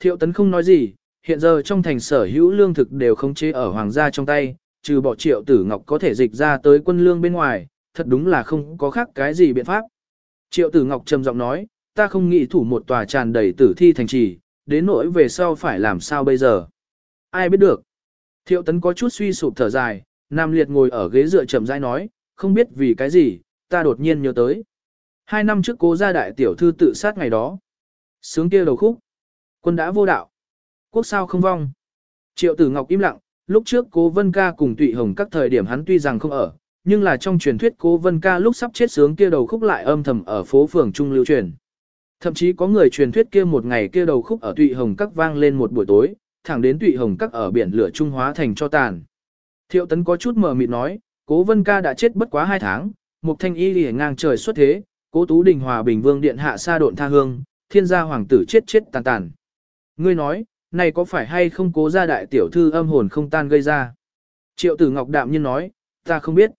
Thiệu tấn không nói gì, hiện giờ trong thành sở hữu lương thực đều không chế ở hoàng gia trong tay, trừ bỏ triệu tử ngọc có thể dịch ra tới quân lương bên ngoài, thật đúng là không có khác cái gì biện pháp. Triệu tử ngọc trầm giọng nói, ta không nghĩ thủ một tòa tràn đầy tử thi thành trì, đến nỗi về sau phải làm sao bây giờ. Ai biết được. Thiệu tấn có chút suy sụp thở dài, Nam Liệt ngồi ở ghế dựa chậm rãi nói, không biết vì cái gì, ta đột nhiên nhớ tới. Hai năm trước cố gia đại tiểu thư tự sát ngày đó. Sướng kia đầu khúc. Quân đã vô đạo. Quốc sao không vong. Triệu tử ngọc im lặng, lúc trước cố vân ca cùng tụy hồng các thời điểm hắn tuy rằng không ở, nhưng là trong truyền thuyết cố vân ca lúc sắp chết sướng kia đầu khúc lại âm thầm ở phố phường trung lưu truyền. Thậm chí có người truyền thuyết kia một ngày kia đầu khúc ở tụy hồng các vang lên một buổi tối, thẳng đến tụy hồng các ở biển lửa trung hóa thành cho tàn. Thiệu tấn có chút mờ mịt nói, cố vân ca đã chết bất quá hai tháng, một thanh y lìa ngang trời xuất thế, cố tú đình hòa bình vương điện hạ sa độn tha hương, thiên gia hoàng tử chết chết tàn tàn. Ngươi nói, này có phải hay không cố gia đại tiểu thư âm hồn không tan gây ra? Triệu tử ngọc đạm nhiên nói, ta không biết.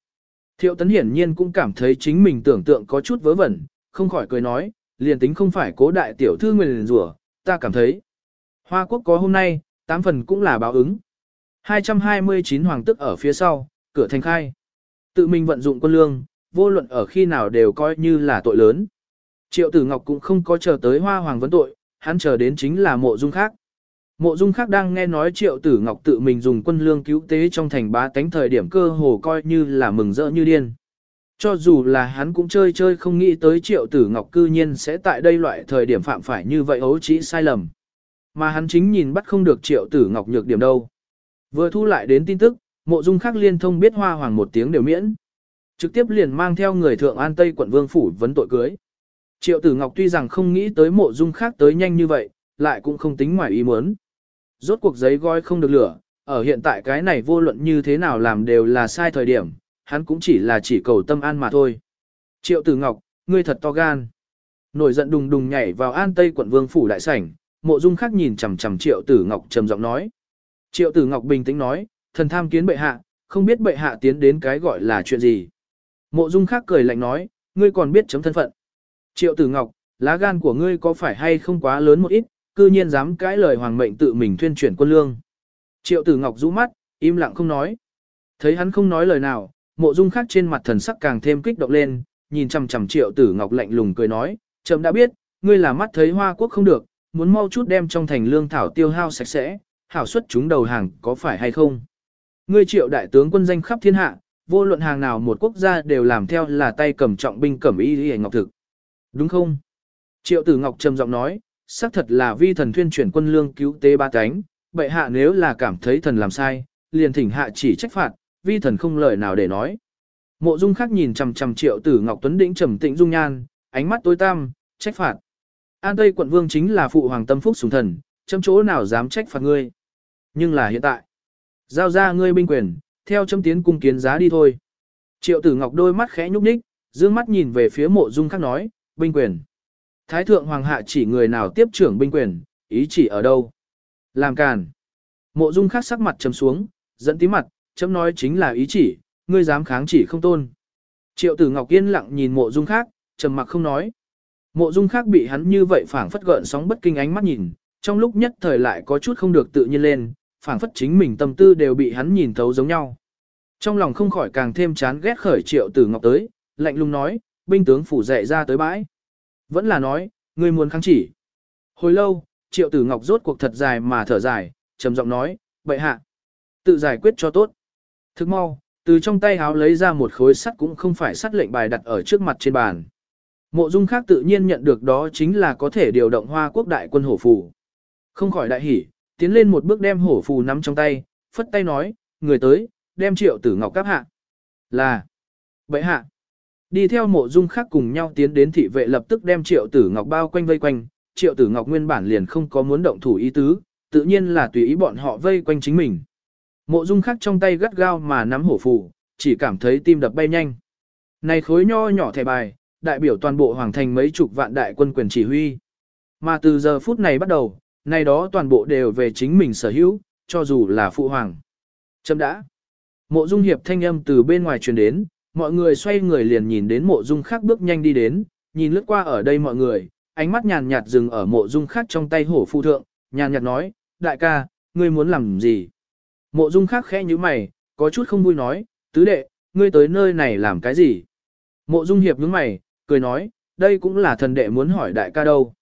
Thiệu tấn hiển nhiên cũng cảm thấy chính mình tưởng tượng có chút vớ vẩn, không khỏi cười nói, liền tính không phải cố đại tiểu thư nguyền rủa, ta cảm thấy. Hoa quốc có hôm nay, tám phần cũng là báo ứng. 229 hoàng tức ở phía sau, cửa thành khai. Tự mình vận dụng quân lương, vô luận ở khi nào đều coi như là tội lớn. Triệu tử Ngọc cũng không có chờ tới hoa hoàng vấn tội, hắn chờ đến chính là mộ dung khác. Mộ dung khác đang nghe nói triệu tử Ngọc tự mình dùng quân lương cứu tế trong thành bá tánh thời điểm cơ hồ coi như là mừng rỡ như điên. Cho dù là hắn cũng chơi chơi không nghĩ tới triệu tử Ngọc cư nhiên sẽ tại đây loại thời điểm phạm phải như vậy ấu chỉ sai lầm. Mà hắn chính nhìn bắt không được triệu tử Ngọc nhược điểm đâu. Vừa thu lại đến tin tức, mộ dung khác liên thông biết hoa hoàng một tiếng đều miễn. Trực tiếp liền mang theo người thượng an Tây quận Vương Phủ vấn tội cưới. Triệu tử Ngọc tuy rằng không nghĩ tới mộ dung khác tới nhanh như vậy, lại cũng không tính ngoài ý muốn. Rốt cuộc giấy gói không được lửa, ở hiện tại cái này vô luận như thế nào làm đều là sai thời điểm, hắn cũng chỉ là chỉ cầu tâm an mà thôi. Triệu tử Ngọc, ngươi thật to gan. Nổi giận đùng đùng nhảy vào an Tây quận Vương Phủ đại sảnh, mộ dung khác nhìn chằm chằm triệu tử Ngọc trầm giọng nói. Triệu tử Ngọc bình tĩnh nói, thần tham kiến bệ hạ, không biết bệ hạ tiến đến cái gọi là chuyện gì. Mộ dung khác cười lạnh nói, ngươi còn biết chấm thân phận. Triệu tử Ngọc, lá gan của ngươi có phải hay không quá lớn một ít, cư nhiên dám cãi lời hoàng mệnh tự mình tuyên chuyển quân lương. Triệu tử Ngọc rũ mắt, im lặng không nói. Thấy hắn không nói lời nào, mộ dung khác trên mặt thần sắc càng thêm kích động lên, nhìn chằm chằm triệu tử Ngọc lạnh lùng cười nói, chậm đã biết, ngươi là mắt thấy hoa quốc không được, muốn mau chút đem trong thành lương thảo tiêu hao sạch sẽ, hảo suất chúng đầu hàng có phải hay không. Ngươi triệu đại tướng quân danh khắp thiên hạ, vô luận hàng nào một quốc gia đều làm theo là tay cầm trọng binh cầm y y ngọc thực. Đúng không? Triệu tử ngọc trầm giọng nói, xác thật là vi thần thuyên chuyển quân lương cứu tế ba cánh, bệ hạ nếu là cảm thấy thần làm sai, liền thỉnh hạ chỉ trách phạt, vi thần không lời nào để nói. Mộ dung khác nhìn chằm chằm triệu tử ngọc tuấn đĩnh trầm tĩnh dung nhan, ánh mắt tối tăm, trách phạt. An Tây quận vương chính là phụ hoàng tâm phúc sùng thần, châm chỗ nào dám trách phạt ngươi. Nhưng là hiện tại, giao ra ngươi binh quyền, theo châm tiến cung kiến giá đi thôi. Triệu tử ngọc đôi mắt khẽ nhúc nhích, dương mắt nhìn về phía mộ dung khác nói, binh quyền. Thái thượng hoàng hạ chỉ người nào tiếp trưởng binh quyền, ý chỉ ở đâu. Làm càn. Mộ dung khác sắc mặt trầm xuống, dẫn tí mặt, chấm nói chính là ý chỉ, ngươi dám kháng chỉ không tôn. Triệu tử ngọc yên lặng nhìn mộ dung khác, trầm mặc không nói. Mộ dung khác bị hắn như vậy phảng phất gợn sóng bất kinh ánh mắt nhìn, trong lúc nhất thời lại có chút không được tự nhiên lên, phảng phất chính mình tâm tư đều bị hắn nhìn thấu giống nhau. Trong lòng không khỏi càng thêm chán ghét khởi triệu tử ngọc tới, lạnh lùng nói, binh tướng phủ dậy ra tới bãi. Vẫn là nói, ngươi muốn kháng chỉ. Hồi lâu, triệu tử ngọc rốt cuộc thật dài mà thở dài, trầm giọng nói, bệ hạ. Tự giải quyết cho tốt. Thức mau, từ trong tay háo lấy ra một khối sắt cũng không phải sắt lệnh bài đặt ở trước mặt trên bàn. Mộ dung khác tự nhiên nhận được đó chính là có thể điều động hoa quốc đại quân hổ phù. Không khỏi đại hỉ, tiến lên một bước đem hổ phù nắm trong tay, phất tay nói, người tới, đem triệu tử ngọc cáp hạ. Là, bệ hạ. Đi theo mộ dung khác cùng nhau tiến đến thị vệ lập tức đem triệu tử ngọc bao quanh vây quanh, triệu tử ngọc nguyên bản liền không có muốn động thủ ý tứ, tự nhiên là tùy ý bọn họ vây quanh chính mình. Mộ dung khác trong tay gắt gao mà nắm hổ phù, chỉ cảm thấy tim đập bay nhanh. Này khối nho nhỏ thẻ bài, đại biểu toàn bộ hoàng thành mấy chục vạn đại quân quyền chỉ huy. Mà từ giờ phút này bắt đầu, này đó toàn bộ đều về chính mình sở hữu, cho dù là phụ hoàng. Chấm đã. Mộ dung hiệp thanh âm từ bên ngoài truyền đến, mọi người xoay người liền nhìn đến mộ dung khác bước nhanh đi đến, nhìn lướt qua ở đây mọi người, ánh mắt nhàn nhạt dừng ở mộ dung khác trong tay hổ phu thượng, nhàn nhạt nói, đại ca, ngươi muốn làm gì? Mộ dung khác khẽ như mày, có chút không vui nói, tứ đệ, ngươi tới nơi này làm cái gì? Mộ dung hiệp nhướng mày, cười nói, đây cũng là thần đệ muốn hỏi đại ca đâu.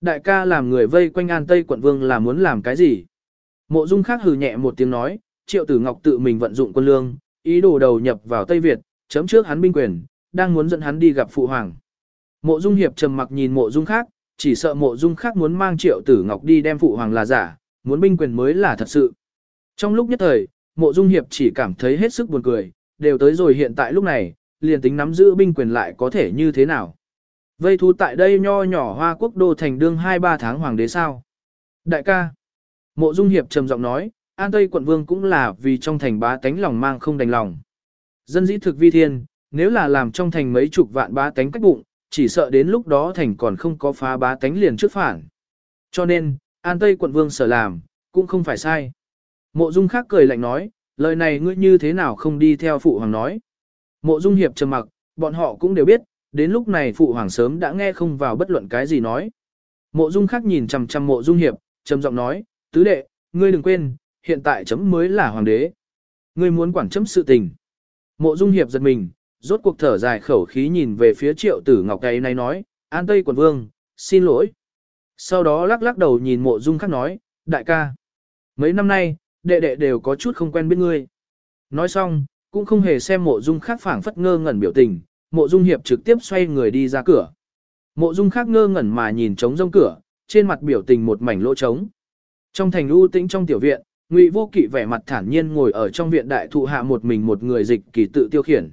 Đại ca làm người vây quanh an tây quận vương là muốn làm cái gì? Mộ dung khác hừ nhẹ một tiếng nói, triệu tử ngọc tự mình vận dụng quân lương, ý đồ đầu nhập vào Tây Việt, chấm trước hắn binh quyền, đang muốn dẫn hắn đi gặp phụ hoàng. Mộ dung hiệp trầm mặc nhìn mộ dung khác, chỉ sợ mộ dung khác muốn mang triệu tử ngọc đi đem phụ hoàng là giả, muốn binh quyền mới là thật sự. Trong lúc nhất thời, mộ dung hiệp chỉ cảm thấy hết sức buồn cười, đều tới rồi hiện tại lúc này, liền tính nắm giữ binh quyền lại có thể như thế nào. Vây thú tại đây nho nhỏ hoa quốc đô thành đương 2-3 tháng hoàng đế sao. Đại ca, mộ dung hiệp trầm giọng nói, an tây quận vương cũng là vì trong thành bá tánh lòng mang không đành lòng. Dân dĩ thực vi thiên, nếu là làm trong thành mấy chục vạn bá tánh cách bụng, chỉ sợ đến lúc đó thành còn không có phá bá tánh liền trước phản. Cho nên, an tây quận vương sở làm, cũng không phải sai. Mộ dung khác cười lạnh nói, lời này ngươi như thế nào không đi theo phụ hoàng nói. Mộ dung hiệp trầm mặc, bọn họ cũng đều biết, đến lúc này phụ hoàng sớm đã nghe không vào bất luận cái gì nói. Mộ dung khác nhìn chằm chằm mộ dung hiệp, trầm giọng nói, tứ đệ, ngươi đừng quên, hiện tại chấm mới là hoàng đế. Ngươi muốn quản chấm sự tình. Mộ dung hiệp giật mình, rốt cuộc thở dài khẩu khí nhìn về phía triệu tử ngọc cái này nói, an tây quận vương, xin lỗi. Sau đó lắc lắc đầu nhìn mộ dung khác nói, đại ca. Mấy năm nay, đệ đệ đều có chút không quen biết ngươi. Nói xong, cũng không hề xem mộ dung khác phảng phất ngơ ngẩn biểu tình, mộ dung hiệp trực tiếp xoay người đi ra cửa. Mộ dung khác ngơ ngẩn mà nhìn trống rông cửa, trên mặt biểu tình một mảnh lỗ trống. Trong thành u tĩnh trong tiểu viện, Ngụy Vô Kỵ vẻ mặt thản nhiên ngồi ở trong viện đại thụ hạ một mình một người dịch kỳ tự tiêu khiển.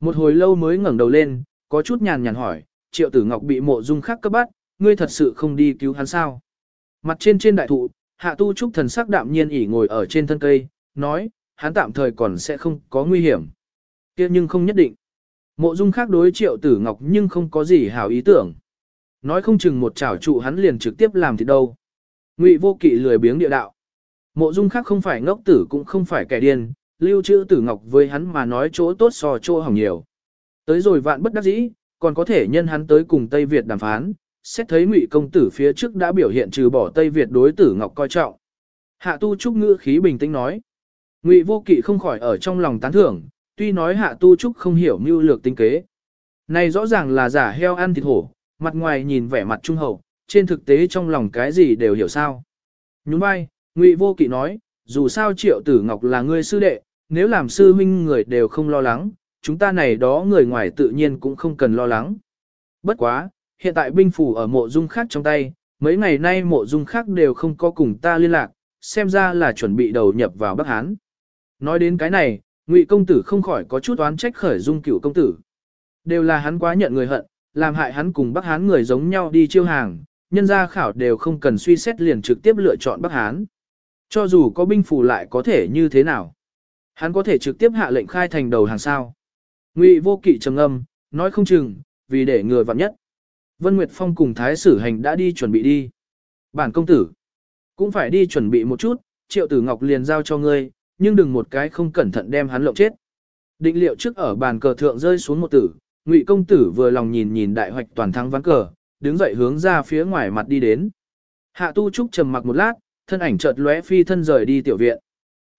Một hồi lâu mới ngẩng đầu lên, có chút nhàn nhàn hỏi, Triệu Tử Ngọc bị mộ dung khác cấp bắt, ngươi thật sự không đi cứu hắn sao? Mặt trên trên đại thụ, Hạ Tu Trúc thần sắc đạm nhiên ỉ ngồi ở trên thân cây, nói, hắn tạm thời còn sẽ không có nguy hiểm. kia nhưng không nhất định. Mộ dung khác đối triệu tử ngọc nhưng không có gì hảo ý tưởng. Nói không chừng một chảo trụ hắn liền trực tiếp làm thì đâu. Ngụy vô kỵ lười biếng địa đạo. Mộ dung khác không phải ngốc tử cũng không phải kẻ điên, lưu trữ tử ngọc với hắn mà nói chỗ tốt so chỗ hỏng nhiều. Tới rồi vạn bất đắc dĩ, còn có thể nhân hắn tới cùng Tây Việt đàm phán, xét thấy ngụy công tử phía trước đã biểu hiện trừ bỏ Tây Việt đối tử ngọc coi trọng. Hạ tu trúc ngữ khí bình tĩnh nói. Ngụy vô kỵ không khỏi ở trong lòng tán thưởng, tuy nói hạ tu trúc không hiểu mưu lược tính kế. Này rõ ràng là giả heo ăn thịt hổ, mặt ngoài nhìn vẻ mặt trung hậu, trên thực tế trong lòng cái gì đều hiểu sao. Nhún vai, Ngụy vô kỵ nói, dù sao triệu tử ngọc là người sư đệ, nếu làm sư huynh người đều không lo lắng, chúng ta này đó người ngoài tự nhiên cũng không cần lo lắng. Bất quá, hiện tại binh phủ ở mộ dung khác trong tay, mấy ngày nay mộ dung khác đều không có cùng ta liên lạc, xem ra là chuẩn bị đầu nhập vào Bắc Hán. Nói đến cái này, Ngụy công tử không khỏi có chút oán trách khởi dung cửu công tử. Đều là hắn quá nhận người hận, làm hại hắn cùng Bắc Hán người giống nhau đi chiêu hàng, nhân gia khảo đều không cần suy xét liền trực tiếp lựa chọn Bắc Hán. Cho dù có binh phủ lại có thể như thế nào. Hắn có thể trực tiếp hạ lệnh khai thành đầu hàng sao. Ngụy vô kỵ trầm âm, nói không chừng, vì để người vặn nhất. Vân Nguyệt Phong cùng Thái Sử Hành đã đi chuẩn bị đi. Bản công tử, cũng phải đi chuẩn bị một chút, triệu tử ngọc liền giao cho ngươi, nhưng đừng một cái không cẩn thận đem hắn lộng chết. Định liệu trước ở bàn cờ thượng rơi xuống một tử, Ngụy công tử vừa lòng nhìn nhìn đại hoạch toàn thắng ván cờ, đứng dậy hướng ra phía ngoài mặt đi đến. Hạ Tu Trúc trầm mặc một lát, thân ảnh chợt lóe phi thân rời đi tiểu viện.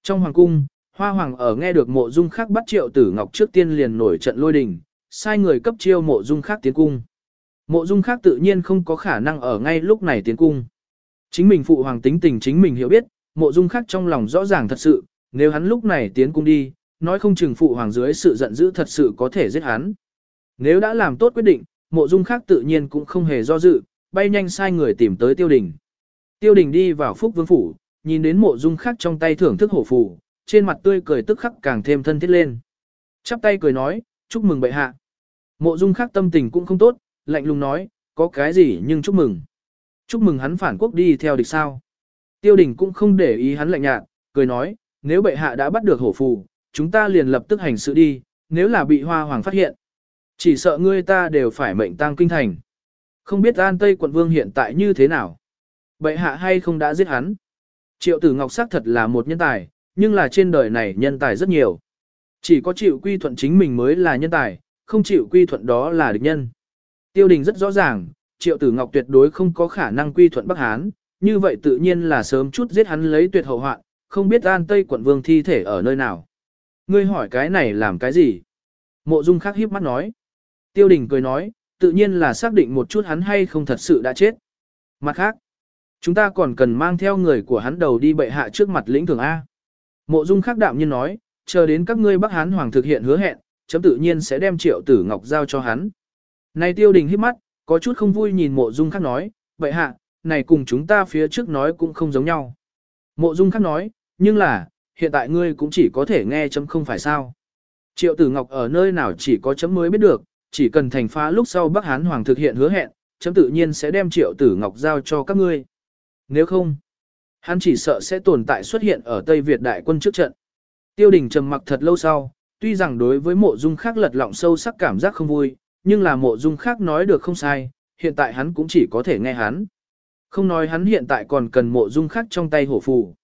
Trong hoàng cung, Hoa Hoàng ở nghe được mộ dung khác bắt triệu tử ngọc trước tiên liền nổi trận lôi đình, sai người cấp chiêu mộ dung khác tiến cung. Mộ dung khác tự nhiên không có khả năng ở ngay lúc này tiến cung. Chính mình phụ hoàng tính tình chính mình hiểu biết, mộ dung khác trong lòng rõ ràng thật sự, nếu hắn lúc này tiến cung đi, nói không chừng phụ hoàng dưới sự giận dữ thật sự có thể giết hắn. Nếu đã làm tốt quyết định, mộ dung khác tự nhiên cũng không hề do dự, bay nhanh sai người tìm tới tiêu đình. Tiêu đình đi vào phúc vương phủ, nhìn đến mộ dung khác trong tay thưởng thức hổ Phủ, trên mặt tươi cười tức khắc càng thêm thân thiết lên. Chắp tay cười nói, chúc mừng bệ hạ. Mộ dung khác tâm tình cũng không tốt, lạnh lùng nói, có cái gì nhưng chúc mừng. Chúc mừng hắn phản quốc đi theo địch sao. Tiêu đình cũng không để ý hắn lạnh nhạt, cười nói, nếu bệ hạ đã bắt được hổ phù, chúng ta liền lập tức hành sự đi, nếu là bị hoa hoàng phát hiện. Chỉ sợ ngươi ta đều phải mệnh tang kinh thành. Không biết an Tây quận vương hiện tại như thế nào. Bệ hạ hay không đã giết hắn. Triệu tử ngọc sắc thật là một nhân tài, nhưng là trên đời này nhân tài rất nhiều. Chỉ có chịu quy thuận chính mình mới là nhân tài, không chịu quy thuận đó là địch nhân. Tiêu đình rất rõ ràng, triệu tử ngọc tuyệt đối không có khả năng quy thuận Bắc Hán, như vậy tự nhiên là sớm chút giết hắn lấy tuyệt hậu hoạn, không biết an tây quận vương thi thể ở nơi nào. Ngươi hỏi cái này làm cái gì? Mộ dung khắc hiếp mắt nói. Tiêu đình cười nói, tự nhiên là xác định một chút hắn hay không thật sự đã chết. Mặt khác, chúng ta còn cần mang theo người của hắn đầu đi bệ hạ trước mặt lĩnh thường A. Mộ dung khắc đạm nhiên nói, chờ đến các ngươi Bắc Hán Hoàng thực hiện hứa hẹn, chấm tự nhiên sẽ đem triệu tử ngọc giao cho hắn. Này tiêu đình hít mắt, có chút không vui nhìn mộ dung khắc nói, bệ hạ, này cùng chúng ta phía trước nói cũng không giống nhau. Mộ dung khắc nói, nhưng là, hiện tại ngươi cũng chỉ có thể nghe chấm không phải sao. Triệu tử ngọc ở nơi nào chỉ có chấm mới biết được, chỉ cần thành phá lúc sau Bắc Hán Hoàng thực hiện hứa hẹn, chấm tự nhiên sẽ đem triệu tử ngọc giao cho các ngươi. Nếu không, hắn chỉ sợ sẽ tồn tại xuất hiện ở Tây Việt đại quân trước trận. Tiêu đình trầm mặc thật lâu sau, tuy rằng đối với mộ dung khác lật lọng sâu sắc cảm giác không vui, nhưng là mộ dung khác nói được không sai, hiện tại hắn cũng chỉ có thể nghe hắn. Không nói hắn hiện tại còn cần mộ dung khác trong tay hổ phù.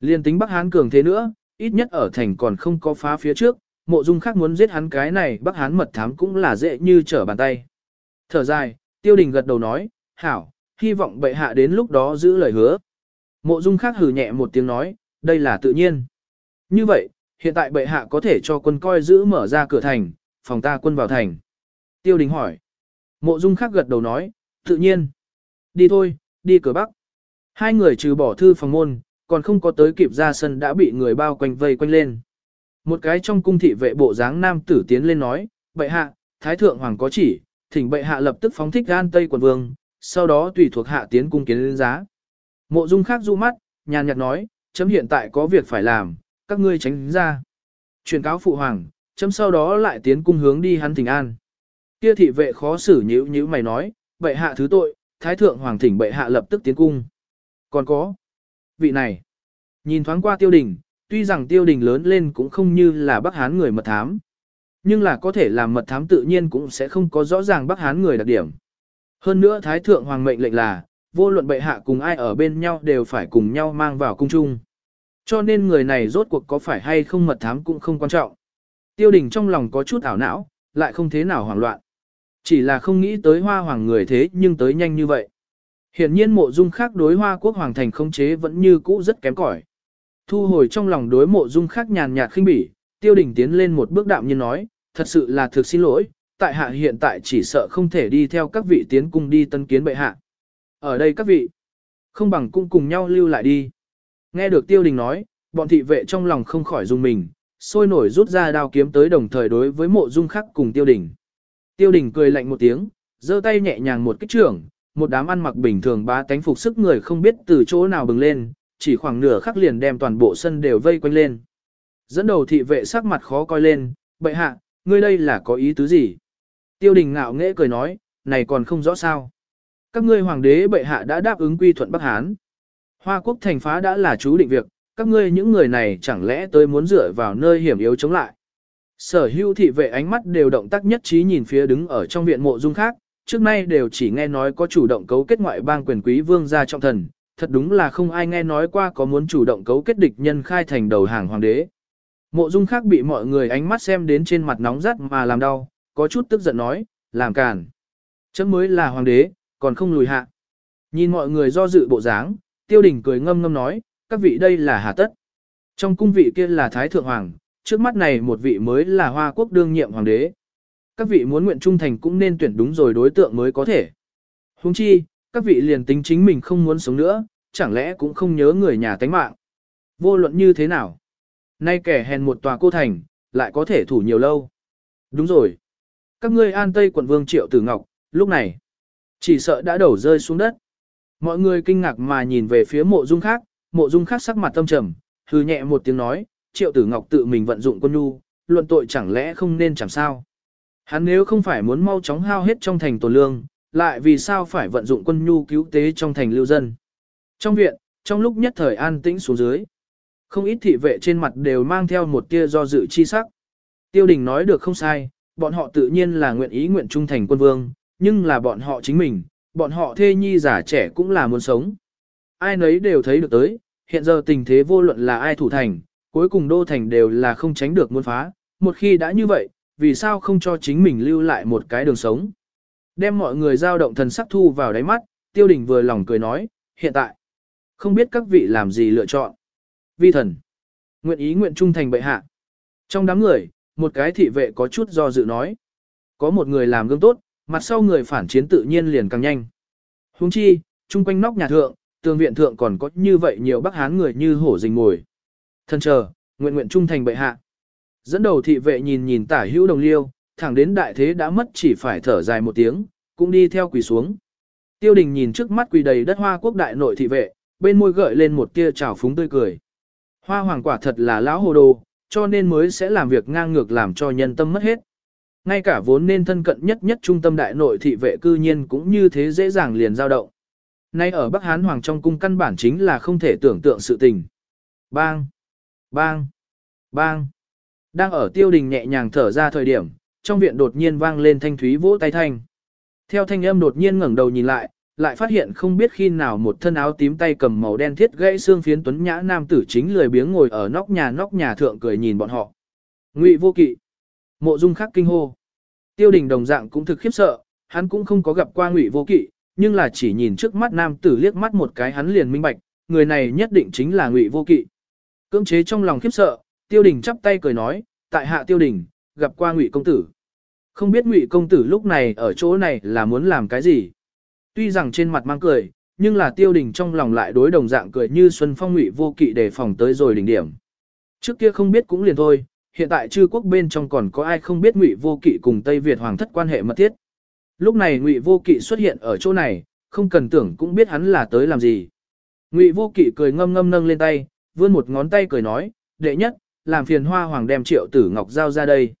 Liên tính Bắc Hán cường thế nữa, ít nhất ở thành còn không có phá phía trước, mộ dung khác muốn giết hắn cái này Bắc Hán mật thám cũng là dễ như trở bàn tay. Thở dài, tiêu đình gật đầu nói, hảo, hy vọng bệ hạ đến lúc đó giữ lời hứa. Mộ dung khác hừ nhẹ một tiếng nói, đây là tự nhiên. Như vậy, hiện tại bệ hạ có thể cho quân coi giữ mở ra cửa thành, phòng ta quân vào thành. Tiêu đình hỏi. Mộ dung khác gật đầu nói, tự nhiên. Đi thôi, đi cửa bắc. Hai người trừ bỏ thư phòng môn, còn không có tới kịp ra sân đã bị người bao quanh vây quanh lên. Một cái trong cung thị vệ bộ dáng nam tử tiến lên nói, bệ hạ, thái thượng hoàng có chỉ, thỉnh bệ hạ lập tức phóng thích gan tây quần vương, sau đó tùy thuộc hạ tiến cung kiến lên giá. Mộ dung khác du mắt, nhàn nhạt nói, chấm hiện tại có việc phải làm, các ngươi tránh ra. Truyền cáo phụ hoàng, chấm sau đó lại tiến cung hướng đi hắn thỉnh an. Kia thị vệ khó xử nhữ nhữ mày nói, bệ hạ thứ tội, thái thượng hoàng thỉnh bệ hạ lập tức tiến cung. Còn có, vị này, nhìn thoáng qua tiêu đình, tuy rằng tiêu đình lớn lên cũng không như là Bắc Hán người mật thám. Nhưng là có thể làm mật thám tự nhiên cũng sẽ không có rõ ràng Bắc Hán người đặc điểm. Hơn nữa Thái Thượng Hoàng mệnh lệnh là, vô luận bệ hạ cùng ai ở bên nhau đều phải cùng nhau mang vào cung chung. Cho nên người này rốt cuộc có phải hay không mật thám cũng không quan trọng. Tiêu đình trong lòng có chút ảo não, lại không thế nào hoảng loạn. Chỉ là không nghĩ tới hoa hoàng người thế nhưng tới nhanh như vậy. Hiện nhiên mộ dung khác đối hoa quốc hoàng thành không chế vẫn như cũ rất kém cỏi. Thu hồi trong lòng đối mộ dung khác nhàn nhạt khinh bỉ, tiêu đình tiến lên một bước đạm nhiên nói, thật sự là thực xin lỗi, tại hạ hiện tại chỉ sợ không thể đi theo các vị tiến cung đi tân kiến bệ hạ. Ở đây các vị, không bằng cũng cùng nhau lưu lại đi. Nghe được tiêu đình nói, bọn thị vệ trong lòng không khỏi dùng mình, sôi nổi rút ra đao kiếm tới đồng thời đối với mộ dung khắc cùng tiêu đình. Tiêu đình cười lạnh một tiếng, giơ tay nhẹ nhàng một kích trưởng, một đám ăn mặc bình thường ba tánh phục sức người không biết từ chỗ nào bừng lên, chỉ khoảng nửa khắc liền đem toàn bộ sân đều vây quanh lên. Dẫn đầu thị vệ sắc mặt khó coi lên, bệ hạ, ngươi đây là có ý tứ gì? Tiêu đình ngạo nghễ cười nói, này còn không rõ sao. Các ngươi hoàng đế bệ hạ đã đáp ứng quy thuận Bắc Hán. Hoa quốc thành phá đã là chú định việc, các ngươi những người này chẳng lẽ tới muốn dựa vào nơi hiểm yếu chống lại. Sở hữu thị vệ ánh mắt đều động tác nhất trí nhìn phía đứng ở trong viện mộ dung khác, trước nay đều chỉ nghe nói có chủ động cấu kết ngoại bang quyền quý vương gia trọng thần, thật đúng là không ai nghe nói qua có muốn chủ động cấu kết địch nhân khai thành đầu hàng hoàng đế. Mộ dung khác bị mọi người ánh mắt xem đến trên mặt nóng rát mà làm đau, có chút tức giận nói, làm càn. Chấm mới là hoàng đế, còn không lùi hạ. Nhìn mọi người do dự bộ dáng, tiêu đình cười ngâm ngâm nói, các vị đây là hà tất. Trong cung vị kia là Thái Thượng Hoàng, trước mắt này một vị mới là Hoa Quốc đương nhiệm hoàng đế. Các vị muốn nguyện trung thành cũng nên tuyển đúng rồi đối tượng mới có thể. Huống chi, các vị liền tính chính mình không muốn sống nữa, chẳng lẽ cũng không nhớ người nhà tánh mạng. Vô luận như thế nào? Nay kẻ hèn một tòa cô thành, lại có thể thủ nhiều lâu. Đúng rồi. Các ngươi an tây quận vương triệu tử ngọc, lúc này, chỉ sợ đã đổ rơi xuống đất. Mọi người kinh ngạc mà nhìn về phía mộ dung khác, mộ dung khác sắc mặt tâm trầm, hừ nhẹ một tiếng nói, triệu tử ngọc tự mình vận dụng quân nhu, luận tội chẳng lẽ không nên chẳng sao. Hắn nếu không phải muốn mau chóng hao hết trong thành tổ lương, lại vì sao phải vận dụng quân nhu cứu tế trong thành lưu dân. Trong viện, trong lúc nhất thời an tĩnh xuống dưới, không ít thị vệ trên mặt đều mang theo một tia do dự chi sắc. Tiêu đình nói được không sai, bọn họ tự nhiên là nguyện ý nguyện trung thành quân vương, nhưng là bọn họ chính mình, bọn họ thê nhi giả trẻ cũng là muốn sống. Ai nấy đều thấy được tới, hiện giờ tình thế vô luận là ai thủ thành, cuối cùng đô thành đều là không tránh được muốn phá, một khi đã như vậy, vì sao không cho chính mình lưu lại một cái đường sống. Đem mọi người giao động thần sắc thu vào đáy mắt, tiêu đình vừa lòng cười nói, hiện tại, Không biết các vị làm gì lựa chọn. Vi thần. Nguyện ý nguyện trung thành bệ hạ. Trong đám người, một cái thị vệ có chút do dự nói. Có một người làm gương tốt, mặt sau người phản chiến tự nhiên liền càng nhanh. Huống chi, chung quanh nóc nhà thượng, tường viện thượng còn có như vậy nhiều bắc hán người như hổ rình ngồi. Thân chờ, nguyện nguyện trung thành bệ hạ. Dẫn đầu thị vệ nhìn nhìn tả hữu đồng liêu, thẳng đến đại thế đã mất chỉ phải thở dài một tiếng, cũng đi theo quỳ xuống. Tiêu đình nhìn trước mắt quỳ đầy đất hoa quốc đại nội thị vệ, bên môi gợi lên một tia trào phúng tươi cười. Hoa hoàng quả thật là lão hồ đồ, cho nên mới sẽ làm việc ngang ngược làm cho nhân tâm mất hết. Ngay cả vốn nên thân cận nhất nhất trung tâm đại nội thị vệ cư nhiên cũng như thế dễ dàng liền dao động. Nay ở Bắc Hán Hoàng trong cung căn bản chính là không thể tưởng tượng sự tình. Bang! Bang! Bang! Đang ở tiêu đình nhẹ nhàng thở ra thời điểm, trong viện đột nhiên vang lên thanh thúy vỗ tay thanh. Theo thanh âm đột nhiên ngẩng đầu nhìn lại, lại phát hiện không biết khi nào một thân áo tím tay cầm màu đen thiết gãy xương phiến tuấn nhã nam tử chính lười biếng ngồi ở nóc nhà nóc nhà thượng cười nhìn bọn họ. Ngụy vô kỵ. Mộ dung khắc kinh hô. Tiêu đình đồng dạng cũng thực khiếp sợ, hắn cũng không có gặp qua ngụy vô kỵ, nhưng là chỉ nhìn trước mắt nam tử liếc mắt một cái hắn liền minh bạch, người này nhất định chính là ngụy vô kỵ. Cưỡng chế trong lòng khiếp sợ, tiêu đình chắp tay cười nói, tại hạ tiêu đình, gặp qua ngụy công tử. Không biết ngụy công tử lúc này ở chỗ này là muốn làm cái gì. Tuy rằng trên mặt mang cười, nhưng là tiêu đình trong lòng lại đối đồng dạng cười như xuân phong ngụy vô kỵ đề phòng tới rồi đỉnh điểm. Trước kia không biết cũng liền thôi, hiện tại chư quốc bên trong còn có ai không biết ngụy vô kỵ cùng Tây Việt hoàng thất quan hệ mật thiết. Lúc này ngụy vô kỵ xuất hiện ở chỗ này, không cần tưởng cũng biết hắn là tới làm gì. Ngụy vô kỵ cười ngâm ngâm nâng lên tay, vươn một ngón tay cười nói, đệ nhất, làm phiền hoa hoàng đem triệu tử ngọc giao ra đây.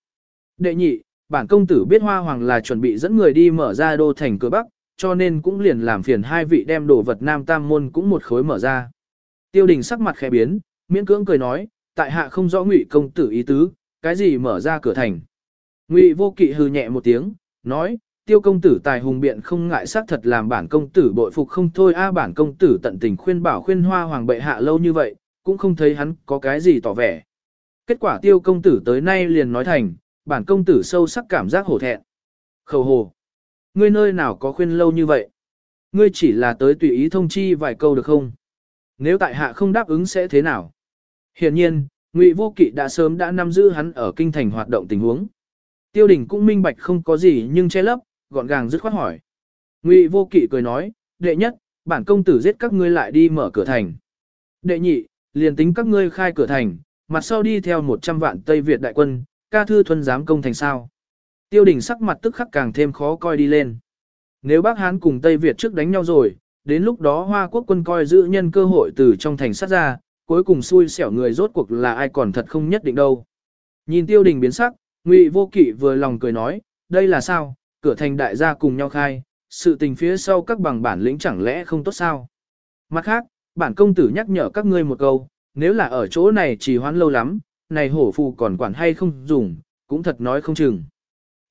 Đệ nhị, bản công tử biết hoa hoàng là chuẩn bị dẫn người đi mở ra đô thành cửa bắc, cho nên cũng liền làm phiền hai vị đem đồ vật nam tam môn cũng một khối mở ra. Tiêu đình sắc mặt khẽ biến, miễn cưỡng cười nói, tại hạ không rõ ngụy công tử ý tứ, cái gì mở ra cửa thành. Ngụy vô kỵ hừ nhẹ một tiếng, nói, tiêu công tử tài hùng biện không ngại xác thật làm bản công tử bội phục không thôi a bản công tử tận tình khuyên bảo khuyên hoa hoàng bệ hạ lâu như vậy, cũng không thấy hắn có cái gì tỏ vẻ. Kết quả tiêu công tử tới nay liền nói thành, bản công tử sâu sắc cảm giác hổ thẹn. Khẩu hồ. Ngươi nơi nào có khuyên lâu như vậy? Ngươi chỉ là tới tùy ý thông chi vài câu được không? Nếu tại hạ không đáp ứng sẽ thế nào? Hiển nhiên, Ngụy Vô Kỵ đã sớm đã nắm giữ hắn ở kinh thành hoạt động tình huống. Tiêu đình cũng minh bạch không có gì nhưng che lấp, gọn gàng dứt khoát hỏi. Ngụy Vô Kỵ cười nói, đệ nhất, bản công tử giết các ngươi lại đi mở cửa thành. Đệ nhị, liền tính các ngươi khai cửa thành, mặt sau đi theo 100 vạn Tây Việt đại quân, ca thư thuần dám công thành sao. Tiêu đình sắc mặt tức khắc càng thêm khó coi đi lên. Nếu bác Hán cùng Tây Việt trước đánh nhau rồi, đến lúc đó Hoa quốc quân coi giữ nhân cơ hội từ trong thành sát ra, cuối cùng xui xẻo người rốt cuộc là ai còn thật không nhất định đâu. Nhìn tiêu đình biến sắc, Ngụy vô kỵ vừa lòng cười nói, đây là sao, cửa thành đại gia cùng nhau khai, sự tình phía sau các bằng bản lĩnh chẳng lẽ không tốt sao. Mặt khác, bản công tử nhắc nhở các ngươi một câu, nếu là ở chỗ này chỉ hoãn lâu lắm, này hổ phù còn quản hay không dùng, cũng thật nói không chừng.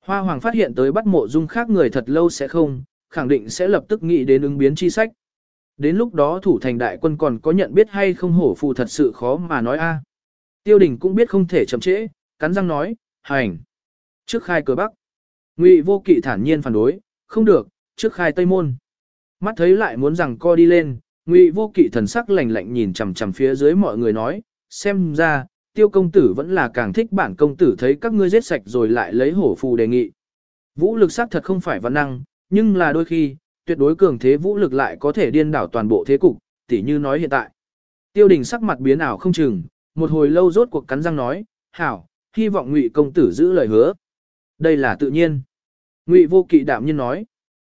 Hoa Hoàng phát hiện tới bắt mộ dung khác người thật lâu sẽ không, khẳng định sẽ lập tức nghĩ đến ứng biến chi sách. Đến lúc đó thủ thành đại quân còn có nhận biết hay không hổ phù thật sự khó mà nói a. Tiêu đình cũng biết không thể chậm trễ, cắn răng nói, hành. Trước khai cửa bắc. Ngụy vô kỵ thản nhiên phản đối, không được, trước khai tây môn. Mắt thấy lại muốn rằng co đi lên, Ngụy vô kỵ thần sắc lạnh lạnh nhìn chằm chằm phía dưới mọi người nói, xem ra, tiêu công tử vẫn là càng thích bản công tử thấy các ngươi giết sạch rồi lại lấy hổ phù đề nghị. Vũ lực sát thật không phải văn năng, nhưng là đôi khi, tuyệt đối cường thế vũ lực lại có thể điên đảo toàn bộ thế cục, tỉ như nói hiện tại. Tiêu đình sắc mặt biến ảo không chừng, một hồi lâu rốt cuộc cắn răng nói, hảo, hy vọng ngụy công tử giữ lời hứa. Đây là tự nhiên. Ngụy vô kỵ đạm nhiên nói.